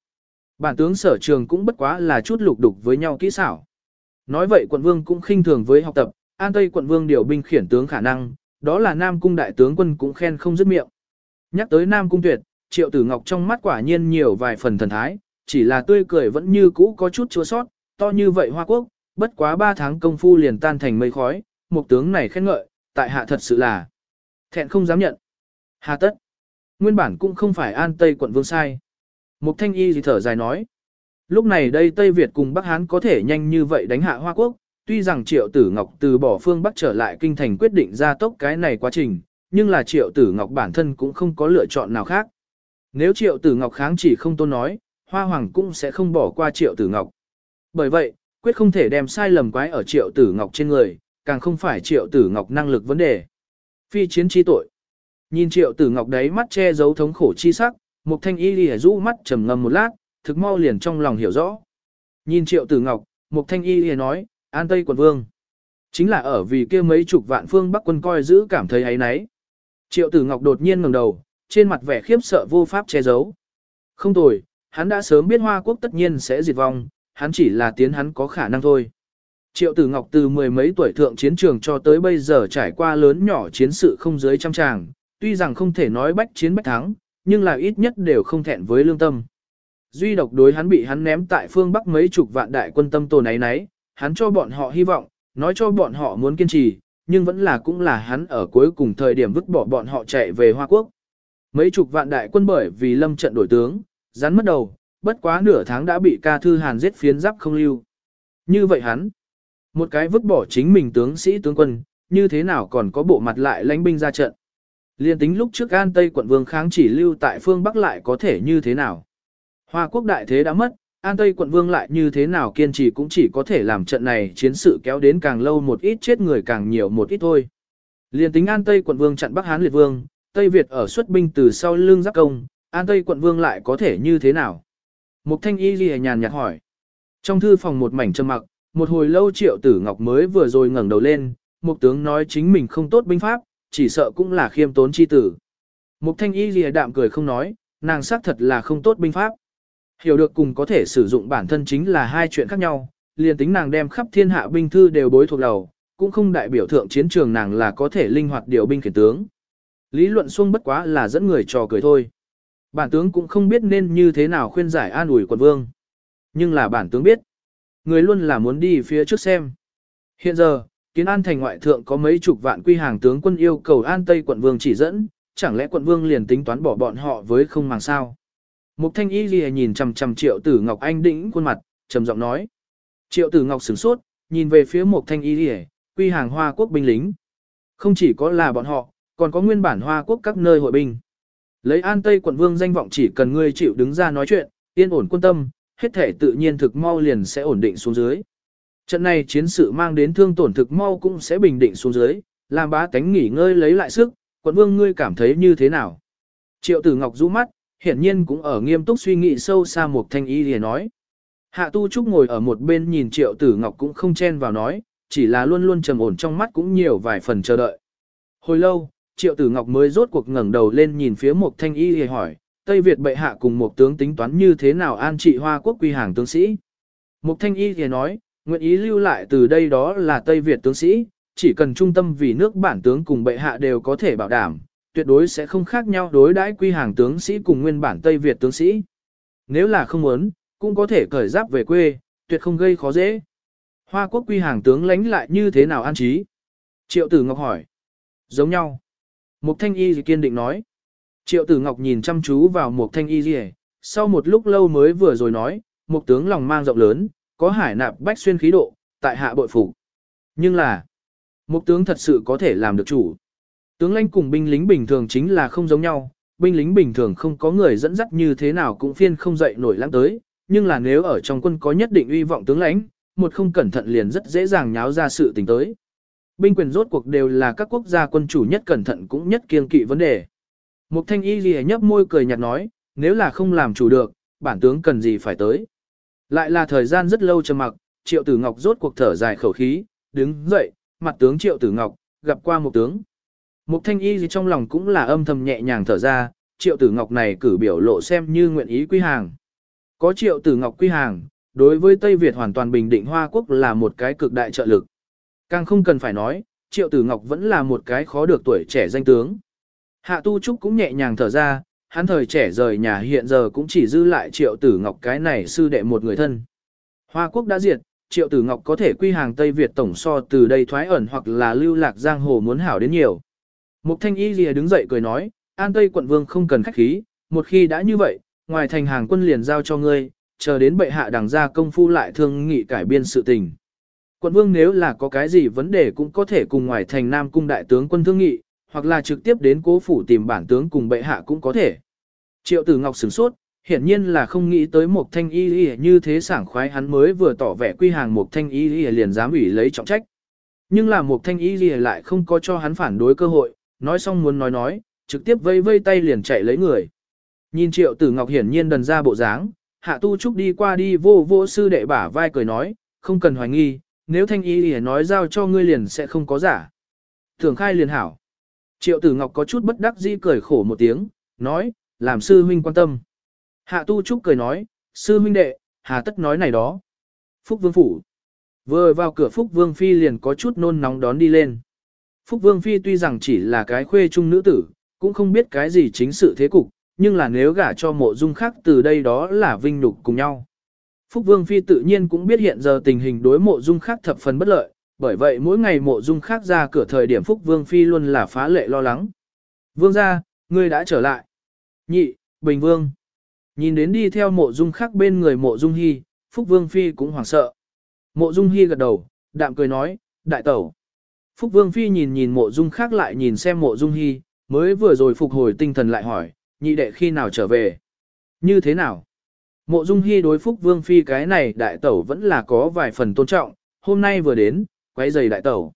Bản tướng sở trường cũng bất quá là chút lục đục với nhau kỹ xảo. Nói vậy quận Vương cũng khinh thường với học tập, An Tây quận Vương điều binh khiển tướng khả năng, đó là Nam Cung đại tướng quân cũng khen không dứt miệng. Nhắc tới Nam Cung tuyệt, Triệu Tử Ngọc trong mắt quả nhiên nhiều vài phần thần thái, chỉ là tươi cười vẫn như cũ có chút chua sót, to như vậy Hoa Quốc, bất quá 3 tháng công phu liền tan thành mây khói, một tướng này khen ngợi, tại hạ thật sự là thẹn không dám nhận. Hà tất, nguyên bản cũng không phải an Tây quận vương sai. Mục thanh y thì thở dài nói. Lúc này đây Tây Việt cùng Bắc Hán có thể nhanh như vậy đánh hạ Hoa Quốc, tuy rằng Triệu Tử Ngọc từ bỏ phương Bắc trở lại kinh thành quyết định ra tốc cái này quá trình, nhưng là Triệu Tử Ngọc bản thân cũng không có lựa chọn nào khác. Nếu Triệu Tử Ngọc kháng chỉ không tôn nói, Hoa Hoàng cũng sẽ không bỏ qua Triệu Tử Ngọc. Bởi vậy, quyết không thể đem sai lầm quái ở Triệu Tử Ngọc trên người, càng không phải Triệu Tử Ngọc năng lực vấn đề. Phi chiến chi tội. Nhìn Triệu Tử Ngọc đấy mắt che giấu thống khổ chi sắc, Mục Thanh Y lìa rũ mắt trầm ngâm một lát, thực mau liền trong lòng hiểu rõ. Nhìn Triệu Tử Ngọc, Mục Thanh Y lìa nói, An Tây quận vương. Chính là ở vì kia mấy chục vạn phương Bắc quân coi giữ cảm thấy ấy nấy. Triệu Tử Ngọc đột nhiên ngẩng đầu, trên mặt vẻ khiếp sợ vô pháp che giấu. Không tồi, hắn đã sớm biết Hoa Quốc tất nhiên sẽ diệt vong, hắn chỉ là tiến hắn có khả năng thôi. Triệu Tử Ngọc từ mười mấy tuổi thượng chiến trường cho tới bây giờ trải qua lớn nhỏ chiến sự không dưới trăm tràng, tuy rằng không thể nói bách chiến bách thắng, nhưng là ít nhất đều không thẹn với lương tâm. Duy độc đối hắn bị hắn ném tại phương Bắc mấy chục vạn đại quân tâm tồn ấy náy hắn cho bọn họ hy vọng, nói cho bọn họ muốn kiên trì, nhưng vẫn là cũng là hắn ở cuối cùng thời điểm vứt bỏ bọn họ chạy về Hoa Quốc. Mấy chục vạn đại quân bởi vì lâm trận đổi tướng, rắn mất đầu, bất quá nửa tháng đã bị ca thư hàn giết phiến giáp không lưu. Như vậy hắn, một cái vứt bỏ chính mình tướng sĩ tướng quân, như thế nào còn có bộ mặt lại lãnh binh ra trận. Liên tính lúc trước An Tây quận vương kháng chỉ lưu tại phương Bắc lại có thể như thế nào. Hoa quốc đại thế đã mất, An Tây quận vương lại như thế nào kiên trì cũng chỉ có thể làm trận này chiến sự kéo đến càng lâu một ít chết người càng nhiều một ít thôi. Liên tính An Tây quận vương chặn Bắc Hán liệt vương, Tây Việt ở xuất binh từ sau lưng giáp công, An Tây quận vương lại có thể như thế nào? Mục thanh y ghi nhàn nhạt hỏi. Trong thư phòng một mảnh trầm mặc, một hồi lâu triệu tử ngọc mới vừa rồi ngẩng đầu lên, mục tướng nói chính mình không tốt binh pháp, chỉ sợ cũng là khiêm tốn chi tử. Mục thanh y ghi đạm cười không nói, nàng xác thật là không tốt binh pháp. Hiểu được cùng có thể sử dụng bản thân chính là hai chuyện khác nhau, liền tính nàng đem khắp thiên hạ binh thư đều bối thuộc đầu, cũng không đại biểu thượng chiến trường nàng là có thể linh hoạt điều binh khiển tướng. Lý luận xuông bất quá là dẫn người trò cười thôi. Bản tướng cũng không biết nên như thế nào khuyên giải an ủi quận vương. Nhưng là bản tướng biết. Người luôn là muốn đi phía trước xem. Hiện giờ, kiến an thành ngoại thượng có mấy chục vạn quy hàng tướng quân yêu cầu an tây quận vương chỉ dẫn, chẳng lẽ quận vương liền tính toán bỏ bọn họ với không màng sao. Mục thanh y lìa nhìn chằm chằm triệu tử ngọc anh đĩnh khuôn mặt, trầm giọng nói. Triệu tử ngọc sửng sốt, nhìn về phía mục thanh y lìa, quy hàng hoa quốc binh lính. Không chỉ có là bọn họ, còn có nguyên bản hoa quốc các nơi hội binh. Lấy an tây quận vương danh vọng chỉ cần ngươi chịu đứng ra nói chuyện, yên ổn quân tâm, hết thể tự nhiên thực mau liền sẽ ổn định xuống dưới. Trận này chiến sự mang đến thương tổn thực mau cũng sẽ bình định xuống dưới, làm bá tánh nghỉ ngơi lấy lại sức, quận vương ngươi cảm thấy như thế nào? Triệu tử ngọc rũ mắt, hiển nhiên cũng ở nghiêm túc suy nghĩ sâu xa một thanh y liền nói. Hạ tu trúc ngồi ở một bên nhìn triệu tử ngọc cũng không chen vào nói, chỉ là luôn luôn trầm ổn trong mắt cũng nhiều vài phần chờ đợi. Hồi lâu, triệu tử ngọc mới rốt cuộc ngẩng đầu lên nhìn phía Mục thanh y liền hỏi, Tây Việt bệ hạ cùng một tướng tính toán như thế nào an trị hoa quốc quy hàng tướng sĩ. Mục thanh y thì nói, nguyện ý lưu lại từ đây đó là Tây Việt tướng sĩ, chỉ cần trung tâm vì nước bản tướng cùng bệ hạ đều có thể bảo đảm, tuyệt đối sẽ không khác nhau đối đãi quy hàng tướng sĩ cùng nguyên bản Tây Việt tướng sĩ. Nếu là không muốn, cũng có thể cởi giáp về quê, tuyệt không gây khó dễ. Hoa quốc quy hàng tướng lánh lại như thế nào an trí? Triệu tử Ngọc hỏi. Giống nhau. Mục thanh y kiên định nói. Triệu tử Ngọc nhìn chăm chú vào mục thanh y rìa, sau một lúc lâu mới vừa rồi nói, mục tướng lòng mang rộng lớn, có hải nạp bách xuyên khí độ, tại hạ bội phục. Nhưng là, mục tướng thật sự có thể làm được chủ. Tướng lãnh cùng binh lính bình thường chính là không giống nhau, binh lính bình thường không có người dẫn dắt như thế nào cũng phiên không dậy nổi lãng tới, nhưng là nếu ở trong quân có nhất định uy vọng tướng lãnh, một không cẩn thận liền rất dễ dàng nháo ra sự tình tới. Binh quyền rốt cuộc đều là các quốc gia quân chủ nhất cẩn thận cũng nhất kiên kỵ vấn đề. Mục thanh y ghi nhấp môi cười nhạt nói, nếu là không làm chủ được, bản tướng cần gì phải tới. Lại là thời gian rất lâu trầm mặc, triệu tử ngọc rốt cuộc thở dài khẩu khí, đứng dậy, mặt tướng triệu tử ngọc, gặp qua một tướng. Mục thanh y gì trong lòng cũng là âm thầm nhẹ nhàng thở ra, triệu tử ngọc này cử biểu lộ xem như nguyện ý quy hàng. Có triệu tử ngọc quy hàng, đối với Tây Việt hoàn toàn bình định Hoa Quốc là một cái cực đại trợ lực. Càng không cần phải nói, triệu tử ngọc vẫn là một cái khó được tuổi trẻ danh tướng. Hạ Tu Trúc cũng nhẹ nhàng thở ra, hắn thời trẻ rời nhà hiện giờ cũng chỉ dư lại triệu tử ngọc cái này sư đệ một người thân. Hoa quốc đã diệt, triệu tử ngọc có thể quy hàng Tây Việt tổng so từ đây thoái ẩn hoặc là lưu lạc giang hồ muốn hảo đến nhiều. Mục thanh y lìa đứng dậy cười nói, an Tây quận vương không cần khách khí, một khi đã như vậy, ngoài thành hàng quân liền giao cho ngươi, chờ đến bệ hạ đằng ra công phu lại thương nghị cải biên sự tình. Quận vương nếu là có cái gì vấn đề cũng có thể cùng ngoài thành Nam cung đại tướng quân thương nghị, hoặc là trực tiếp đến cố phủ tìm bản tướng cùng bệ hạ cũng có thể. Triệu tử ngọc sửng sốt, hiển nhiên là không nghĩ tới một thanh y y như thế sảng khoái hắn mới vừa tỏ vẻ quy hàng một thanh y y liền dám ủy lấy trọng trách. Nhưng là một thanh y y lại không có cho hắn phản đối cơ hội, nói xong muốn nói nói, trực tiếp vây vây tay liền chạy lấy người. Nhìn triệu tử ngọc hiển nhiên đần ra bộ dáng, hạ tu trúc đi qua đi vô vô sư đệ bả vai cười nói, không cần hoài nghi, nếu thanh y lìa nói giao cho ngươi liền sẽ không có giả. Thường khai liền hảo. Triệu tử ngọc có chút bất đắc dĩ cười khổ một tiếng, nói, làm sư huynh quan tâm. Hạ tu trúc cười nói, sư huynh đệ, hà tất nói này đó. Phúc vương phủ. Vừa vào cửa Phúc vương phi liền có chút nôn nóng đón đi lên. Phúc vương phi tuy rằng chỉ là cái khuê trung nữ tử, cũng không biết cái gì chính sự thế cục, nhưng là nếu gả cho mộ dung khác từ đây đó là vinh nhục cùng nhau. Phúc Vương Phi tự nhiên cũng biết hiện giờ tình hình đối mộ dung khác thập phần bất lợi, bởi vậy mỗi ngày mộ dung khác ra cửa thời điểm Phúc Vương Phi luôn là phá lệ lo lắng. Vương ra, ngươi đã trở lại. Nhị, Bình Vương. Nhìn đến đi theo mộ dung khác bên người mộ dung hy, Phúc Vương Phi cũng hoảng sợ. Mộ dung hy gật đầu, đạm cười nói, đại tẩu. Phúc Vương Phi nhìn nhìn mộ dung khác lại nhìn xem mộ dung hy, mới vừa rồi phục hồi tinh thần lại hỏi, nhị đệ khi nào trở về? Như thế nào? Mộ dung Hi đối Phúc Vương Phi cái này đại tẩu vẫn là có vài phần tôn trọng, hôm nay vừa đến, quấy giày đại tẩu.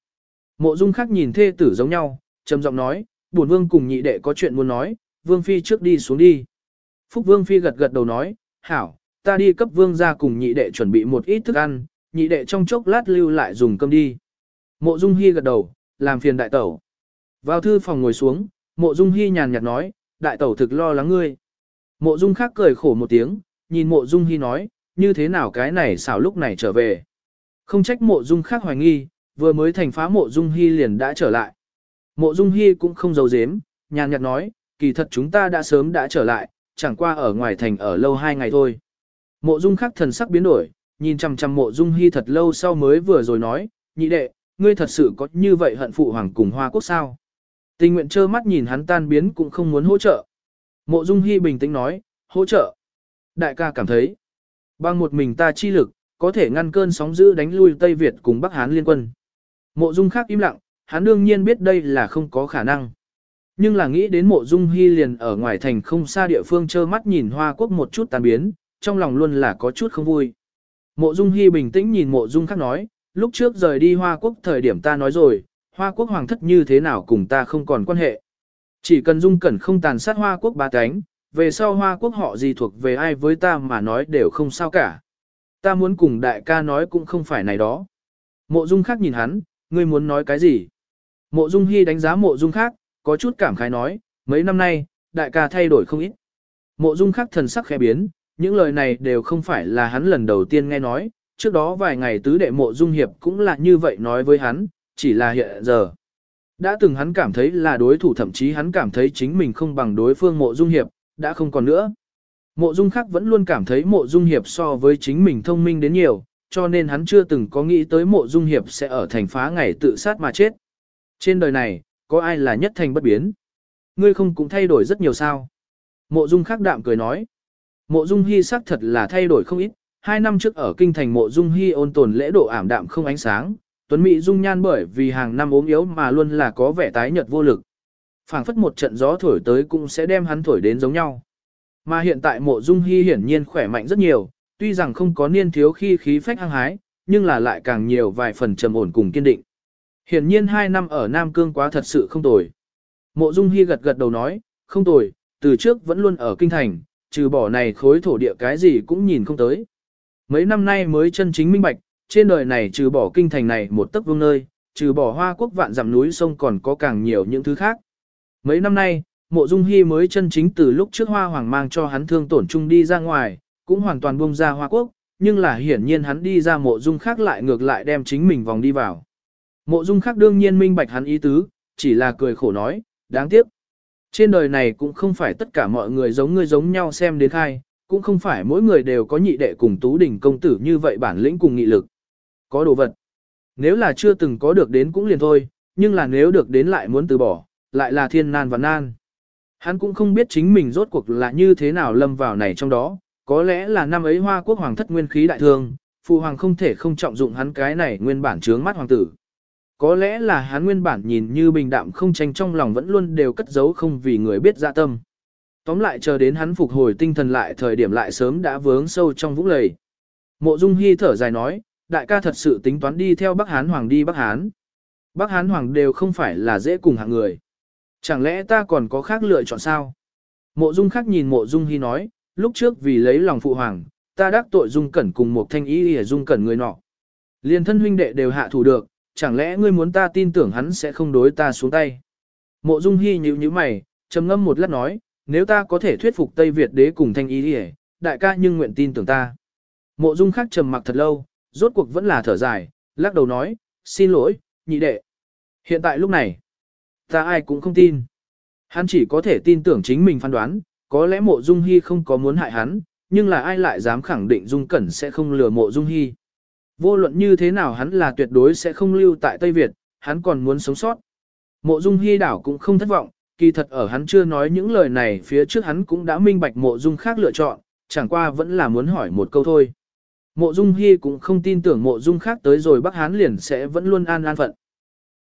Mộ dung khác nhìn thê tử giống nhau, trầm giọng nói, bổn vương cùng nhị đệ có chuyện muốn nói, vương phi trước đi xuống đi. Phúc vương phi gật gật đầu nói, hảo, ta đi cấp vương ra cùng nhị đệ chuẩn bị một ít thức ăn, nhị đệ trong chốc lát lưu lại dùng cơm đi. Mộ dung Hi gật đầu, làm phiền đại tẩu. Vào thư phòng ngồi xuống, mộ dung Hi nhàn nhạt nói, đại tẩu thực lo lắng ngươi. Mộ dung khác cười khổ một tiếng, nhìn mộ dung hy nói, như thế nào cái này xảo lúc này trở về. Không trách mộ dung khác hoài nghi, vừa mới thành phá mộ dung hy liền đã trở lại. Mộ dung hy cũng không giấu giếm, nhàn nhạt nói, kỳ thật chúng ta đã sớm đã trở lại, chẳng qua ở ngoài thành ở lâu hai ngày thôi. Mộ dung khác thần sắc biến đổi, nhìn chằm chằm mộ dung hy thật lâu sau mới vừa rồi nói, nhị đệ, ngươi thật sự có như vậy hận phụ hoàng cùng hoa quốc sao. Tình nguyện trơ mắt nhìn hắn tan biến cũng không muốn hỗ trợ. Mộ dung hy bình tĩnh nói, hỗ trợ. Đại ca cảm thấy, bằng một mình ta chi lực, có thể ngăn cơn sóng dữ đánh lui Tây Việt cùng Bắc Hán liên quân. Mộ Dung khác im lặng, hắn đương nhiên biết đây là không có khả năng. Nhưng là nghĩ đến mộ Dung Hy liền ở ngoài thành không xa địa phương trơ mắt nhìn Hoa Quốc một chút tan biến, trong lòng luôn là có chút không vui. Mộ Dung Hy bình tĩnh nhìn mộ Dung khác nói, lúc trước rời đi Hoa Quốc thời điểm ta nói rồi, Hoa Quốc hoàng thất như thế nào cùng ta không còn quan hệ. Chỉ cần Dung Cẩn không tàn sát Hoa Quốc ba cánh, về sau Hoa Quốc họ gì thuộc về ai với ta mà nói đều không sao cả. Ta muốn cùng đại ca nói cũng không phải này đó. Mộ Dung khác nhìn hắn, ngươi muốn nói cái gì? Mộ Dung Hy đánh giá mộ Dung khác, có chút cảm khái nói, mấy năm nay, đại ca thay đổi không ít. Mộ Dung khác thần sắc khẽ biến, những lời này đều không phải là hắn lần đầu tiên nghe nói, trước đó vài ngày tứ đệ mộ Dung Hiệp cũng là như vậy nói với hắn, chỉ là hiện giờ. Đã từng hắn cảm thấy là đối thủ thậm chí hắn cảm thấy chính mình không bằng đối phương mộ Dung Hiệp, đã không còn nữa. Mộ Dung khác vẫn luôn cảm thấy mộ Dung Hiệp so với chính mình thông minh đến nhiều, cho nên hắn chưa từng có nghĩ tới mộ Dung Hiệp sẽ ở thành phá ngày tự sát mà chết. Trên đời này, có ai là nhất thành bất biến? Ngươi không cũng thay đổi rất nhiều sao? Mộ Dung khác đạm cười nói. Mộ Dung Hi xác thật là thay đổi không ít, hai năm trước ở kinh thành Mộ Dung Hi ôn tồn lễ độ ảm đạm không ánh sáng, Tuấn Mỹ Dung nhan bởi vì hàng năm ốm yếu mà luôn là có vẻ tái nhợt vô lực phảng phất một trận gió thổi tới cũng sẽ đem hắn thổi đến giống nhau. Mà hiện tại mộ dung hy hiển nhiên khỏe mạnh rất nhiều, tuy rằng không có niên thiếu khi khí phách hăng hái, nhưng là lại càng nhiều vài phần trầm ổn cùng kiên định. Hiển nhiên hai năm ở Nam Cương quá thật sự không tồi. Mộ Dung Hi gật gật đầu nói, không tồi, từ trước vẫn luôn ở kinh thành, trừ bỏ này khối thổ địa cái gì cũng nhìn không tới. Mấy năm nay mới chân chính minh bạch, trên đời này trừ bỏ kinh thành này một tấc vương nơi, trừ bỏ hoa quốc vạn dặm núi sông còn có càng nhiều những thứ khác. Mấy năm nay, mộ dung hy mới chân chính từ lúc trước hoa hoàng mang cho hắn thương tổn chung đi ra ngoài, cũng hoàn toàn buông ra hoa quốc, nhưng là hiển nhiên hắn đi ra mộ dung khác lại ngược lại đem chính mình vòng đi vào. Mộ dung khác đương nhiên minh bạch hắn ý tứ, chỉ là cười khổ nói, đáng tiếc. Trên đời này cũng không phải tất cả mọi người giống ngươi giống nhau xem đến khai, cũng không phải mỗi người đều có nhị đệ cùng tú đỉnh công tử như vậy bản lĩnh cùng nghị lực. Có đồ vật. Nếu là chưa từng có được đến cũng liền thôi, nhưng là nếu được đến lại muốn từ bỏ, lại là thiên nan và nan. Hắn cũng không biết chính mình rốt cuộc là như thế nào lâm vào này trong đó, có lẽ là năm ấy hoa quốc hoàng thất nguyên khí đại thương, phụ hoàng không thể không trọng dụng hắn cái này nguyên bản trướng mắt hoàng tử. Có lẽ là hắn nguyên bản nhìn như bình đạm không tranh trong lòng vẫn luôn đều cất giấu không vì người biết dạ tâm. Tóm lại chờ đến hắn phục hồi tinh thần lại thời điểm lại sớm đã vướng sâu trong vũng lầy. Mộ Dung Hi thở dài nói, đại ca thật sự tính toán đi theo Bắc Hán Hoàng đi Bắc Hán. Bắc Hán Hoàng đều không phải là dễ cùng hạng người. Chẳng lẽ ta còn có khác lựa chọn sao? Mộ Dung khác nhìn Mộ Dung hy nói, lúc trước vì lấy lòng phụ hoàng, ta đắc tội Dung Cẩn cùng một thanh ý để Dung Cẩn người nọ. Liên thân huynh đệ đều hạ thủ được, chẳng lẽ ngươi muốn ta tin tưởng hắn sẽ không đối ta xuống tay? Mộ Dung hy nhíu nhíu mày, trầm ngâm một lát nói, nếu ta có thể thuyết phục Tây Việt đế cùng thanh ý đi đại ca nhưng nguyện tin tưởng ta. Mộ Dung khác trầm mặc thật lâu, rốt cuộc vẫn là thở dài, lắc đầu nói, xin lỗi, nhị đệ. Hiện tại lúc này, ta ai cũng không tin. Hắn chỉ có thể tin tưởng chính mình phán đoán, có lẽ mộ dung hy không có muốn hại hắn, nhưng là ai lại dám khẳng định dung cẩn sẽ không lừa mộ dung hy. Vô luận như thế nào hắn là tuyệt đối sẽ không lưu tại Tây Việt, hắn còn muốn sống sót. Mộ dung hy đảo cũng không thất vọng, kỳ thật ở hắn chưa nói những lời này phía trước hắn cũng đã minh bạch mộ dung khác lựa chọn, chẳng qua vẫn là muốn hỏi một câu thôi. Mộ Dung Hi cũng không tin tưởng mộ Dung khác tới rồi Bắc Hán liền sẽ vẫn luôn an an phận.